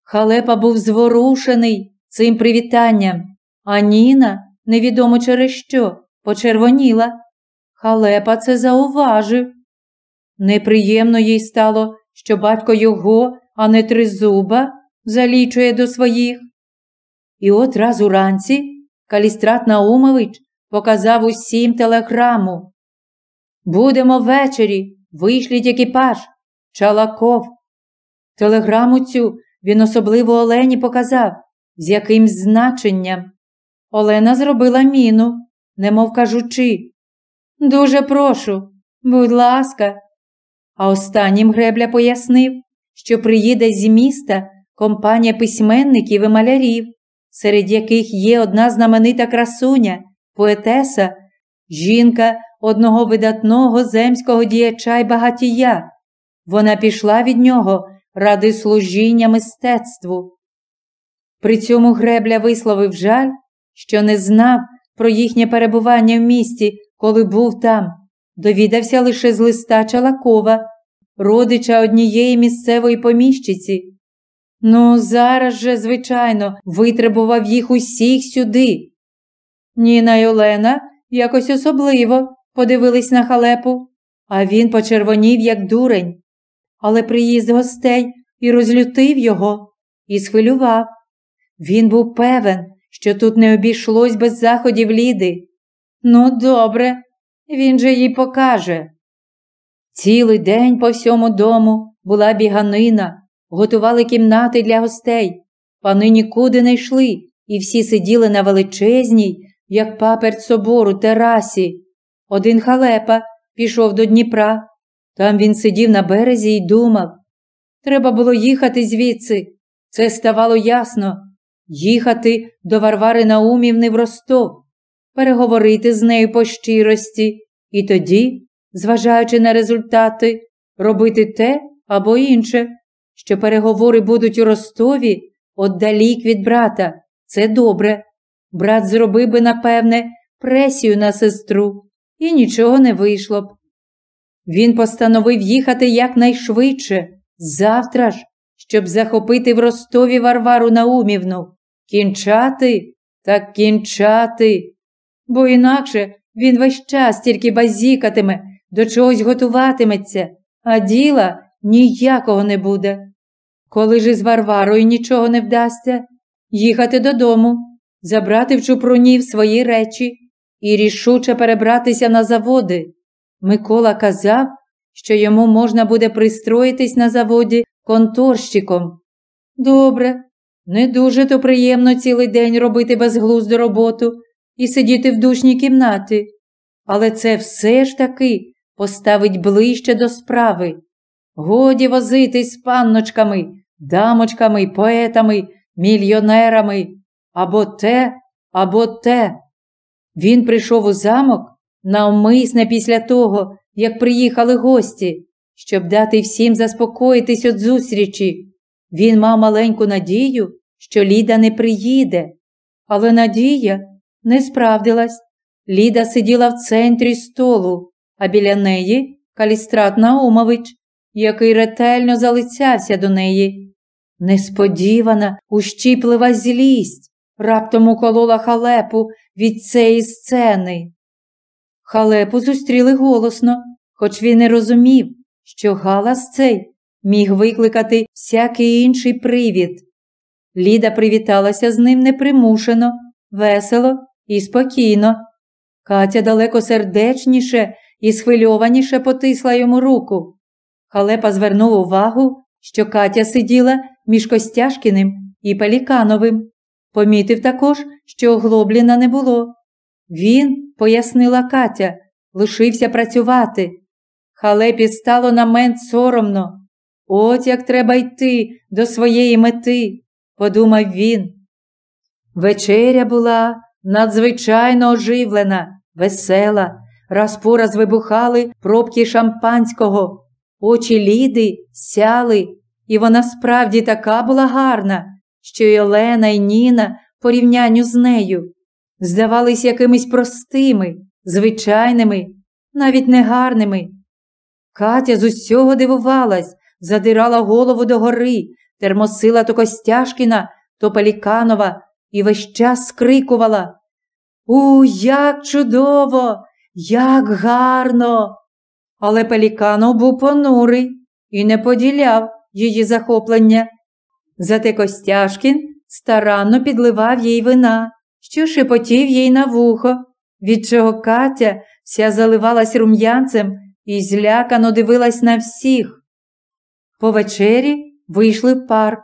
Халепа був зворушений цим привітанням, а Ніна, невідомо через що, почервоніла. Халепа це зауважив. Неприємно їй стало, що батько його, а не тризуба, залічує до своїх. І от раз уранці Калістрат Наумович показав усім телеграму. Будемо ввечері, вийшліть екіпаж, Чалаков. Телеграму цю він особливо Олені показав, з яким значенням. Олена зробила міну, немов кажучи. Дуже прошу, будь ласка. А останнім гребля пояснив, що приїде зі міста компанія письменників і малярів, серед яких є одна знаменита красуня, поетеса, жінка одного видатного земського діяча й багатія. Вона пішла від нього ради служіння мистецтву. При цьому гребля висловив жаль, що не знав про їхнє перебування в місті, коли був там, довідався лише з листа Чалакова, родича однієї місцевої поміщиці. Ну, зараз же, звичайно, витребував їх усіх сюди. Ніна й Олена якось особливо подивились на халепу, а він почервонів, як дурень. Але приїзд гостей і розлютив його, і схвилював. Він був певен, що тут не обійшлось без заходів Ліди. Ну, добре, він же їй покаже. Цілий день по всьому дому була біганина, готували кімнати для гостей. Пани нікуди не йшли, і всі сиділи на величезній, як паперт собору, терасі. Один халепа пішов до Дніпра. Там він сидів на березі і думав. Треба було їхати звідси. Це ставало ясно. Їхати до Варвари Наумівни в Ростов, переговорити з нею по щирості, і тоді, зважаючи на результати, робити те або інше, що переговори будуть у Ростові отдалік від брата. Це добре. Брат зробив би, напевне, пресію на сестру, і нічого не вийшло б. Він постановив їхати якнайшвидше, завтра ж, щоб захопити в Ростові Варвару Наумівну, кінчати так кінчати, бо інакше він весь час тільки базікатиме, до чогось готуватиметься, а діла ніякого не буде. Коли ж із Варварою нічого не вдасться, їхати додому, забрати в чупрунів свої речі і рішуче перебратися на заводи. Микола казав, що йому можна буде пристроїтись на заводі конторщиком. Добре, не дуже то приємно цілий день робити безглузду роботу і сидіти в душній кімнаті, але це все ж таки поставить ближче до справи. Годі возитись з панночками, дамочками, поетами, мільйонерами або те, або те. Він прийшов у замок навмисне після того, як приїхали гості, щоб дати всім заспокоїтись від зустрічі. Він мав маленьку надію, що Ліда не приїде, але надія не справдилась. Ліда сиділа в центрі столу, а біля неї Калістрат Наумович. який ретельно залицявся до неї. Несподівана, ущіплива злість раптом уколола халепу від цієї сцени. Халепу зустріли голосно, хоч він не розумів, що галас цей міг викликати всякий інший привід. Ліда привіталася з ним непримушено, весело і спокійно. Катя далеко сердечніше і схвильованіше потисла йому руку. Халепа звернув увагу, що Катя сиділа між Костяшкіним і Пелікановим. Помітив також, що Глобліна не було. Він, пояснила Катя, лишився працювати. Халепі стало на мент соромно. От як треба йти до своєї мети, подумав він. Вечеря була надзвичайно оживлена, весела, раз по раз вибухали пробки шампанського, очі Ліди сяли, і вона справді така була гарна, що й Олена і Ніна порівнянню з нею здавались якимись простими, звичайними, навіть негарними. Катя з усього дивувалась, задирала голову догори, термосила то Костяшкіна, то Пеліканова і весь час скрикувала У, як чудово, як гарно! Але Пеліканов був понурий і не поділяв її захоплення. Зате Костяшкін старанно підливав їй вина, що шепотів їй на вухо, від чого Катя вся заливалась рум'янцем і злякано дивилась на всіх. По вечері вийшли в парк.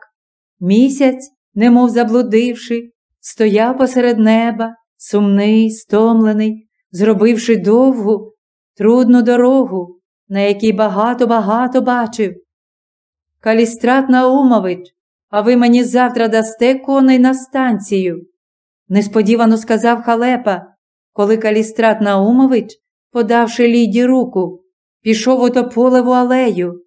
Місяць, немов заблудивши, стояв посеред неба, сумний, стомлений, зробивши довгу, трудну дорогу, на якій багато-багато бачив. Калістрат Наумович, а ви мені завтра дасте коней на станцію, несподівано сказав халепа, коли Калістрат Наумович, подавши Ліді руку, пішов у тополеву алею.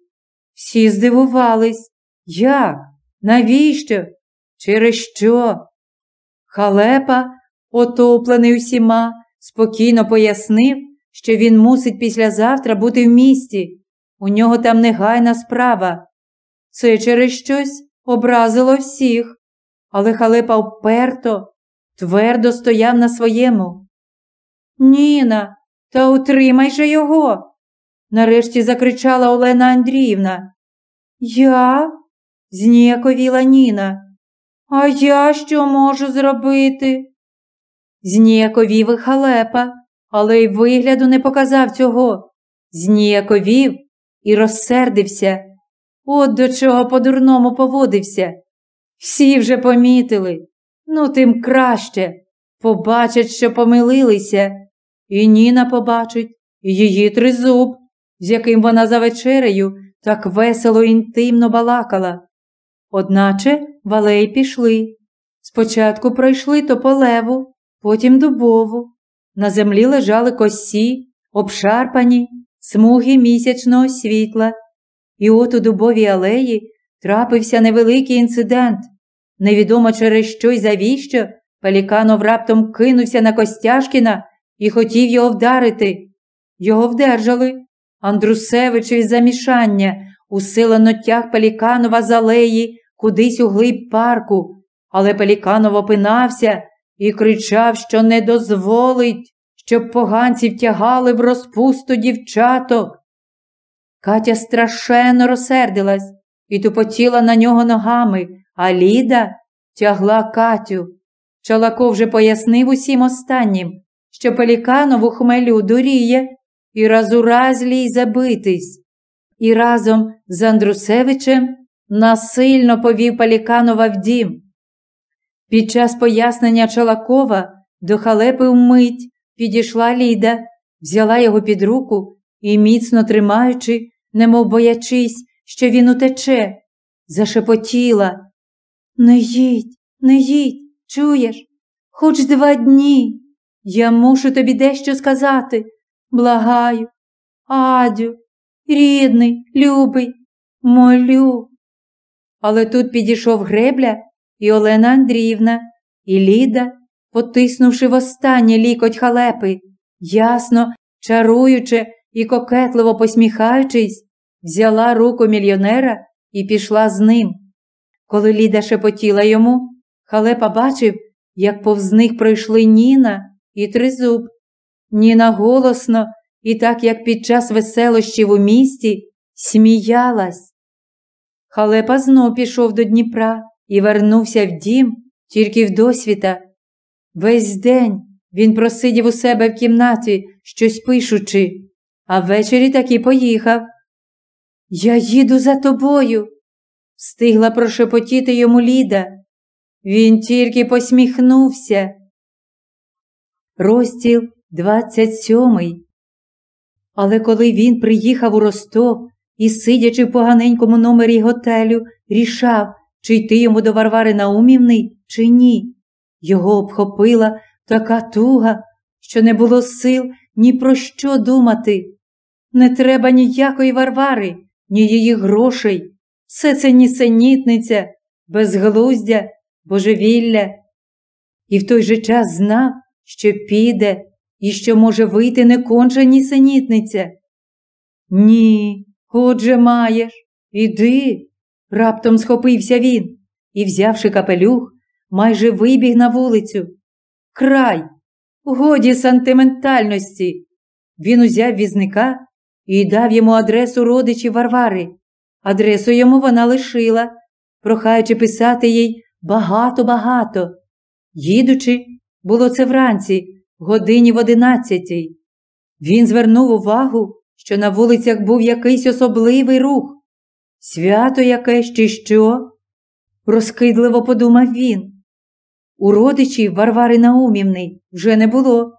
Всі здивувались. Як? Навіщо? Через що? Халепа, отоплений усіма, спокійно пояснив, що він мусить післязавтра бути в місті. У нього там негайна справа. Це через щось образило всіх, але халепа вперто, твердо стояв на своєму. Ніна, та утримай же його. Нарешті закричала Олена Андріївна. Я? зніяковіла Ніна. А я що можу зробити? Зніяковів і халепа, але й вигляду не показав цього. Зніяковів і розсердився. От до чого по-дурному поводився. Всі вже помітили, ну тим краще. Побачать, що помилилися, і Ніна побачить, і її тризуб, з яким вона за вечерею так весело інтимно балакала. Одначе валей пішли. Спочатку пройшли тополеву, потім дубову. На землі лежали косі, обшарпані, смуги місячного світла. І от у дубовій алеї трапився невеликий інцидент. Невідомо через що й завіщо, Пеліканов раптом кинувся на Костяшкіна і хотів його вдарити. Його вдержали. Андрусевич із замішання усилено тяг Пеліканова з алеї кудись у глиб парку, але Пеліканов опинався і кричав, що не дозволить, щоб поганці втягали в розпусту дівчаток. Катя страшенно розсердилась і тупотіла на нього ногами, а Ліда тягла Катю. Чолако вже пояснив усім останнім, що Пеліканов у хмелю дуріє і раз у раз забитись. І разом з Андрусевичем насильно повів Пеліканова в дім. Під час пояснення Чолакова до халепи вмить підійшла Ліда, взяла його під руку і, міцно тримаючи, немов боячись, що він утече, зашепотіла. Не їдь, не їдь, чуєш, хоч два дні. Я мушу тобі дещо сказати. Благаю, Адю, рідний, любий, молю. Але тут підійшов гребля і Олена Андріївна, і Ліда, потиснувши востаннє лікоть халепи, ясно, чаруючи і кокетливо посміхаючись, взяла руку мільйонера і пішла з ним. Коли Ліда шепотіла йому, халепа бачив, як повз них пройшли Ніна і Тризуб. Ніна голосно і так, як під час веселощів у місті, сміялась. Халепа знов пішов до Дніпра і вернувся в дім тільки в досвіта. Весь день він просидів у себе в кімнаті, щось пишучи, а ввечері таки поїхав. Я їду за тобою, встигла прошепотіти йому Ліда. Він тільки посміхнувся. Розділ 27 Але коли він приїхав у Ростов і, сидячи в поганенькому номері готелю, рішав, чи йти йому до Варвари Наумівни, чи ні, його обхопила така туга, що не було сил ні про що думати. Не треба ніякої Варвари, ні її грошей. Все це нісенітниця, безглуздя, божевілля. І в той же час знав, що піде і що може вийти не конче нісенітниця. Ні, отже маєш, іди. Раптом схопився він і, взявши капелюх, майже вибіг на вулицю. Край, годі сантиментальності. Він узяв візника і дав йому адресу родичів Варвари. Адресу йому вона лишила, прохаючи писати їй багато-багато. Їдучи, було це вранці, годині в одинадцятій. Він звернув увагу, що на вулицях був якийсь особливий рух. Свято якесь, чи що? розкидливо подумав він. У родичів Варвари Наумівни вже не було.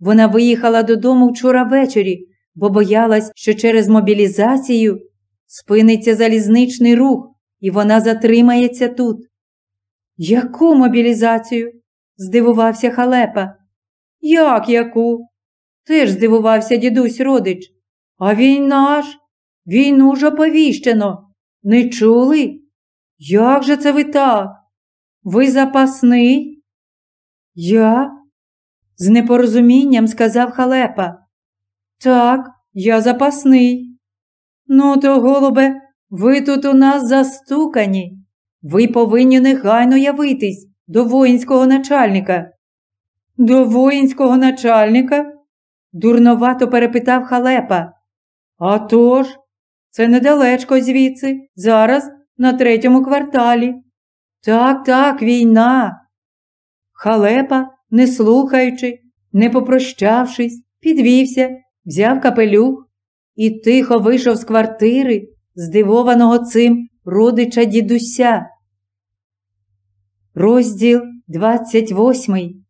Вона виїхала додому вчора ввечері, бо боялась, що через мобілізацію спиниться залізничний рух, і вона затримається тут. Яку мобілізацію? здивувався халепа. Як яку? Теж здивувався дідусь родич. А війна ж, війну ж оповіщено. Не чули? Як же це ви так? Ви запасний? Я? З непорозумінням сказав халепа. Так, я запасний. Ну, то, голубе, ви тут у нас застукані. Ви повинні негайно явитись до воїнського начальника. До воїнського начальника? дурновато перепитав халепа. «А тож, це недалечко звідси, зараз на третьому кварталі. Так, так, війна. Халепа, не слухаючи, не попрощавшись, підвівся, взяв капелюх і тихо вийшов з квартири, здивованого цим родича дідуся. Розділ 28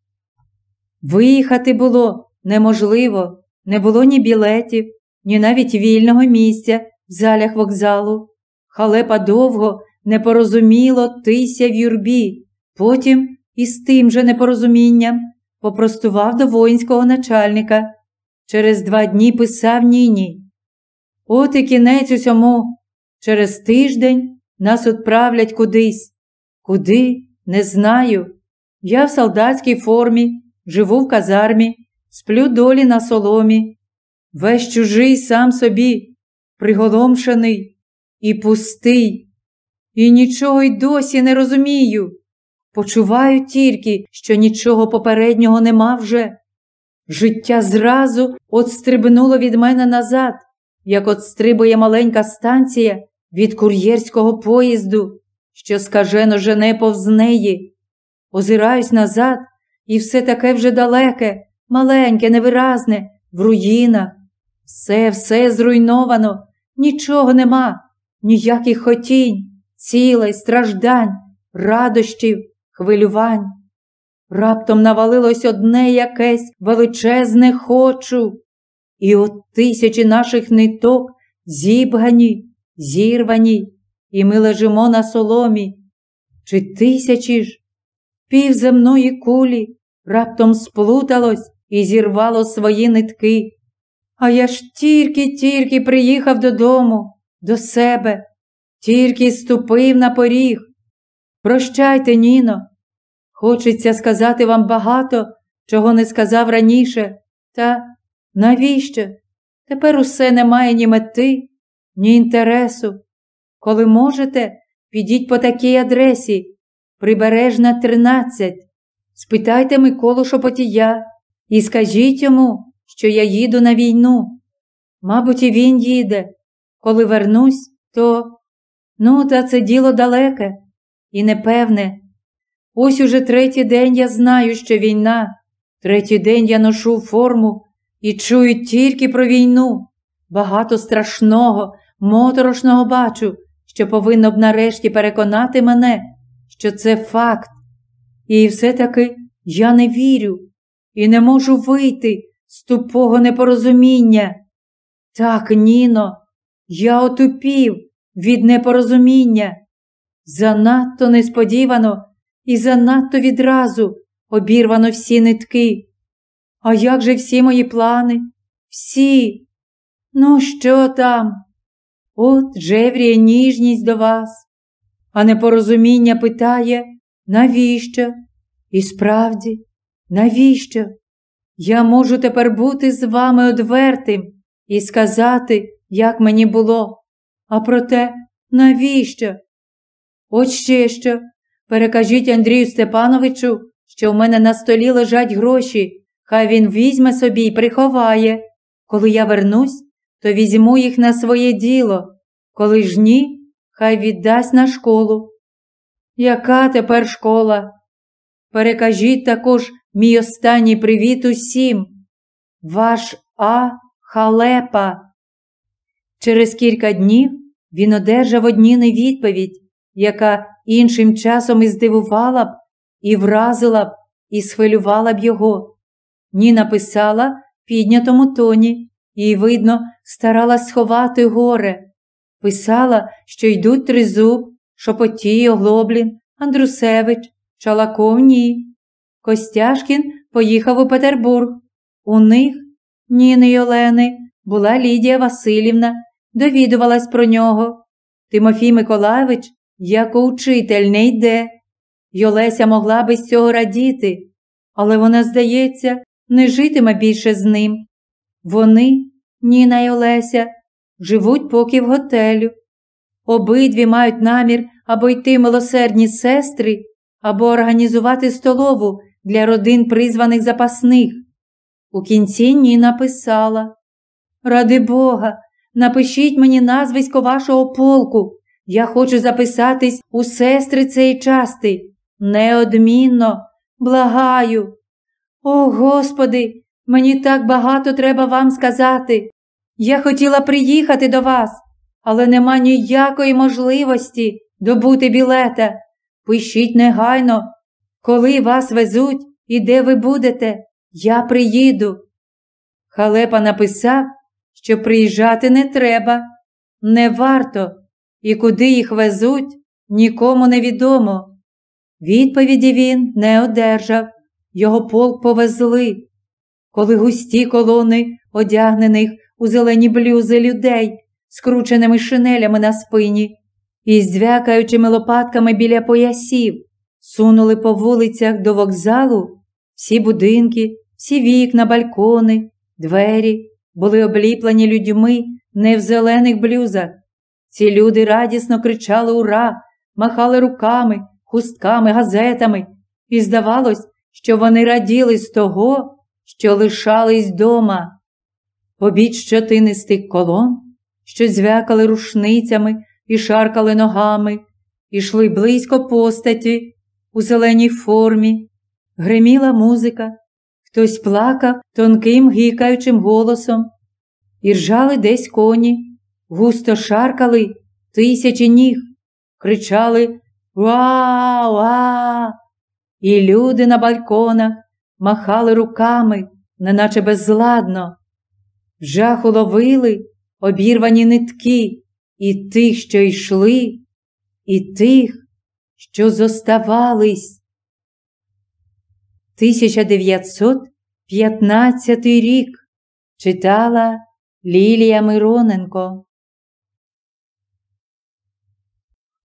Виїхати було неможливо, не було ні білетів, ні навіть вільного місця в залях вокзалу. Халепа довго непорозуміло тися в юрбі, потім із тим же непорозумінням попростував до воїнського начальника. Через два дні писав Ніні. От і кінець усьому. Через тиждень нас відправлять кудись. Куди? Не знаю. Я в солдатській формі, живу в казармі, сплю долі на соломі. Весь чужий сам собі, приголомшений і пустий, і нічого й досі не розумію. Почуваю тільки, що нічого попереднього нема вже. Життя зразу отстрибнуло від мене назад, як отстрибує маленька станція від кур'єрського поїзду, що скажено жене повз неї. Озираюсь назад, і все таке вже далеке, маленьке, невиразне, в руїнах. Все, все зруйновано, нічого нема, ніяких хотінь, цілей, страждань, радощів, хвилювань. Раптом навалилось одне якесь величезне хочу, і от тисячі наших ниток зібгані, зірвані, і ми лежимо на соломі. Чи тисячі ж пів земної кулі раптом сплуталось і зірвало свої нитки. А я ж тільки-тільки приїхав додому, до себе, тільки ступив на поріг. Прощайте, Ніно. Хочеться сказати вам багато, чого не сказав раніше, та навіщо? Тепер усе не має ні мети, ні інтересу. Коли можете, підіть по такій адресі, Прибережна, 13. Спитайте Миколу Шопотія і скажіть йому, що я їду на війну. Мабуть, і він їде. Коли вернусь, то ну, та це діло далеке і непевне. Ось уже третій день я знаю, що війна, третій день я ношу форму і чую тільки про війну. Багато страшного, моторошного бачу, що повинно б нарешті переконати мене, що це факт. І все-таки я не вірю і не можу вийти з тупого непорозуміння. Так, Ніно, я отупів від непорозуміння. Занадто несподівано і занадто відразу обірвано всі нитки. А як же всі мої плани? Всі. Ну, що там? От жевріє ніжність до вас, а непорозуміння питає, навіщо? І справді, навіщо? Я можу тепер бути з вами одвертим і сказати, як мені було. А проте, навіщо? От ще що. Перекажіть Андрію Степановичу, що в мене на столі лежать гроші, хай він візьме собі і приховає. Коли я вернусь, то візьму їх на своє діло. Коли ж ні, хай віддасть на школу. Яка тепер школа? Перекажіть також мій останній привіт усім. Ваш А. Халепа. Через кілька днів він одержав одніни відповідь, яка іншим часом і здивувала б, і вразила б, і схвилювала б його. Ні написала в піднятому тоні, і, видно, старалась сховати горе. Писала, що йдуть тризуб, Шопотій, Оглоблін, Андрусевич, Чалаков ні. Костяшкін поїхав у Петербург. У них, Ніни й Олени, була Лідія Васильівна, довідувалась про нього. Тимофій Миколаївич, як учитель, не йде. Йолеся могла би з цього радіти, але вона, здається, не житиме більше з ним. Вони, Ніна й Олеся, живуть поки в готелю. Обидві мають намір або йти милосердні сестри, або організувати столову для родин призваних запасних. У кінці Ніна писала Ради Бога, напишіть мені назвисько вашого полку. Я хочу записатись у сестри цей части. Неодмінно, благаю. О, Господи, мені так багато треба вам сказати. Я хотіла приїхати до вас, але нема ніякої можливості добути білета. Пишіть негайно, коли вас везуть і де ви будете, я приїду. Халепа написав, що приїжджати не треба, не варто, і куди їх везуть, нікому не відомо. Відповіді він не одержав, його полк повезли. Коли густі колони, одягнених у зелені блюзи людей, скрученими шинелями на спині і звякаючими лопатками біля поясів, сунули по вулицях до вокзалу, всі будинки, всі вікна, балкони, двері були обліплені людьми не в зелених блюзах. Ці люди радісно кричали Ура, махали руками, хустками, газетами, і здавалось, що вони раділи з того, що лишались дома. Побіч щотинистих колон, що звякали рушницями і шаркали ногами, ішли близько постаті у зеленій формі, гриміла музика, хтось плакав тонким гікаючим голосом, і ржали десь коні, густо шаркали тисячі ніг, кричали Уа, уа! І люди на балконах махали руками, неначе безладно. Жаху ловили обірвані нитки і тих, що йшли, і тих, що зоставались. 1915 рік читала Лілія Мироненко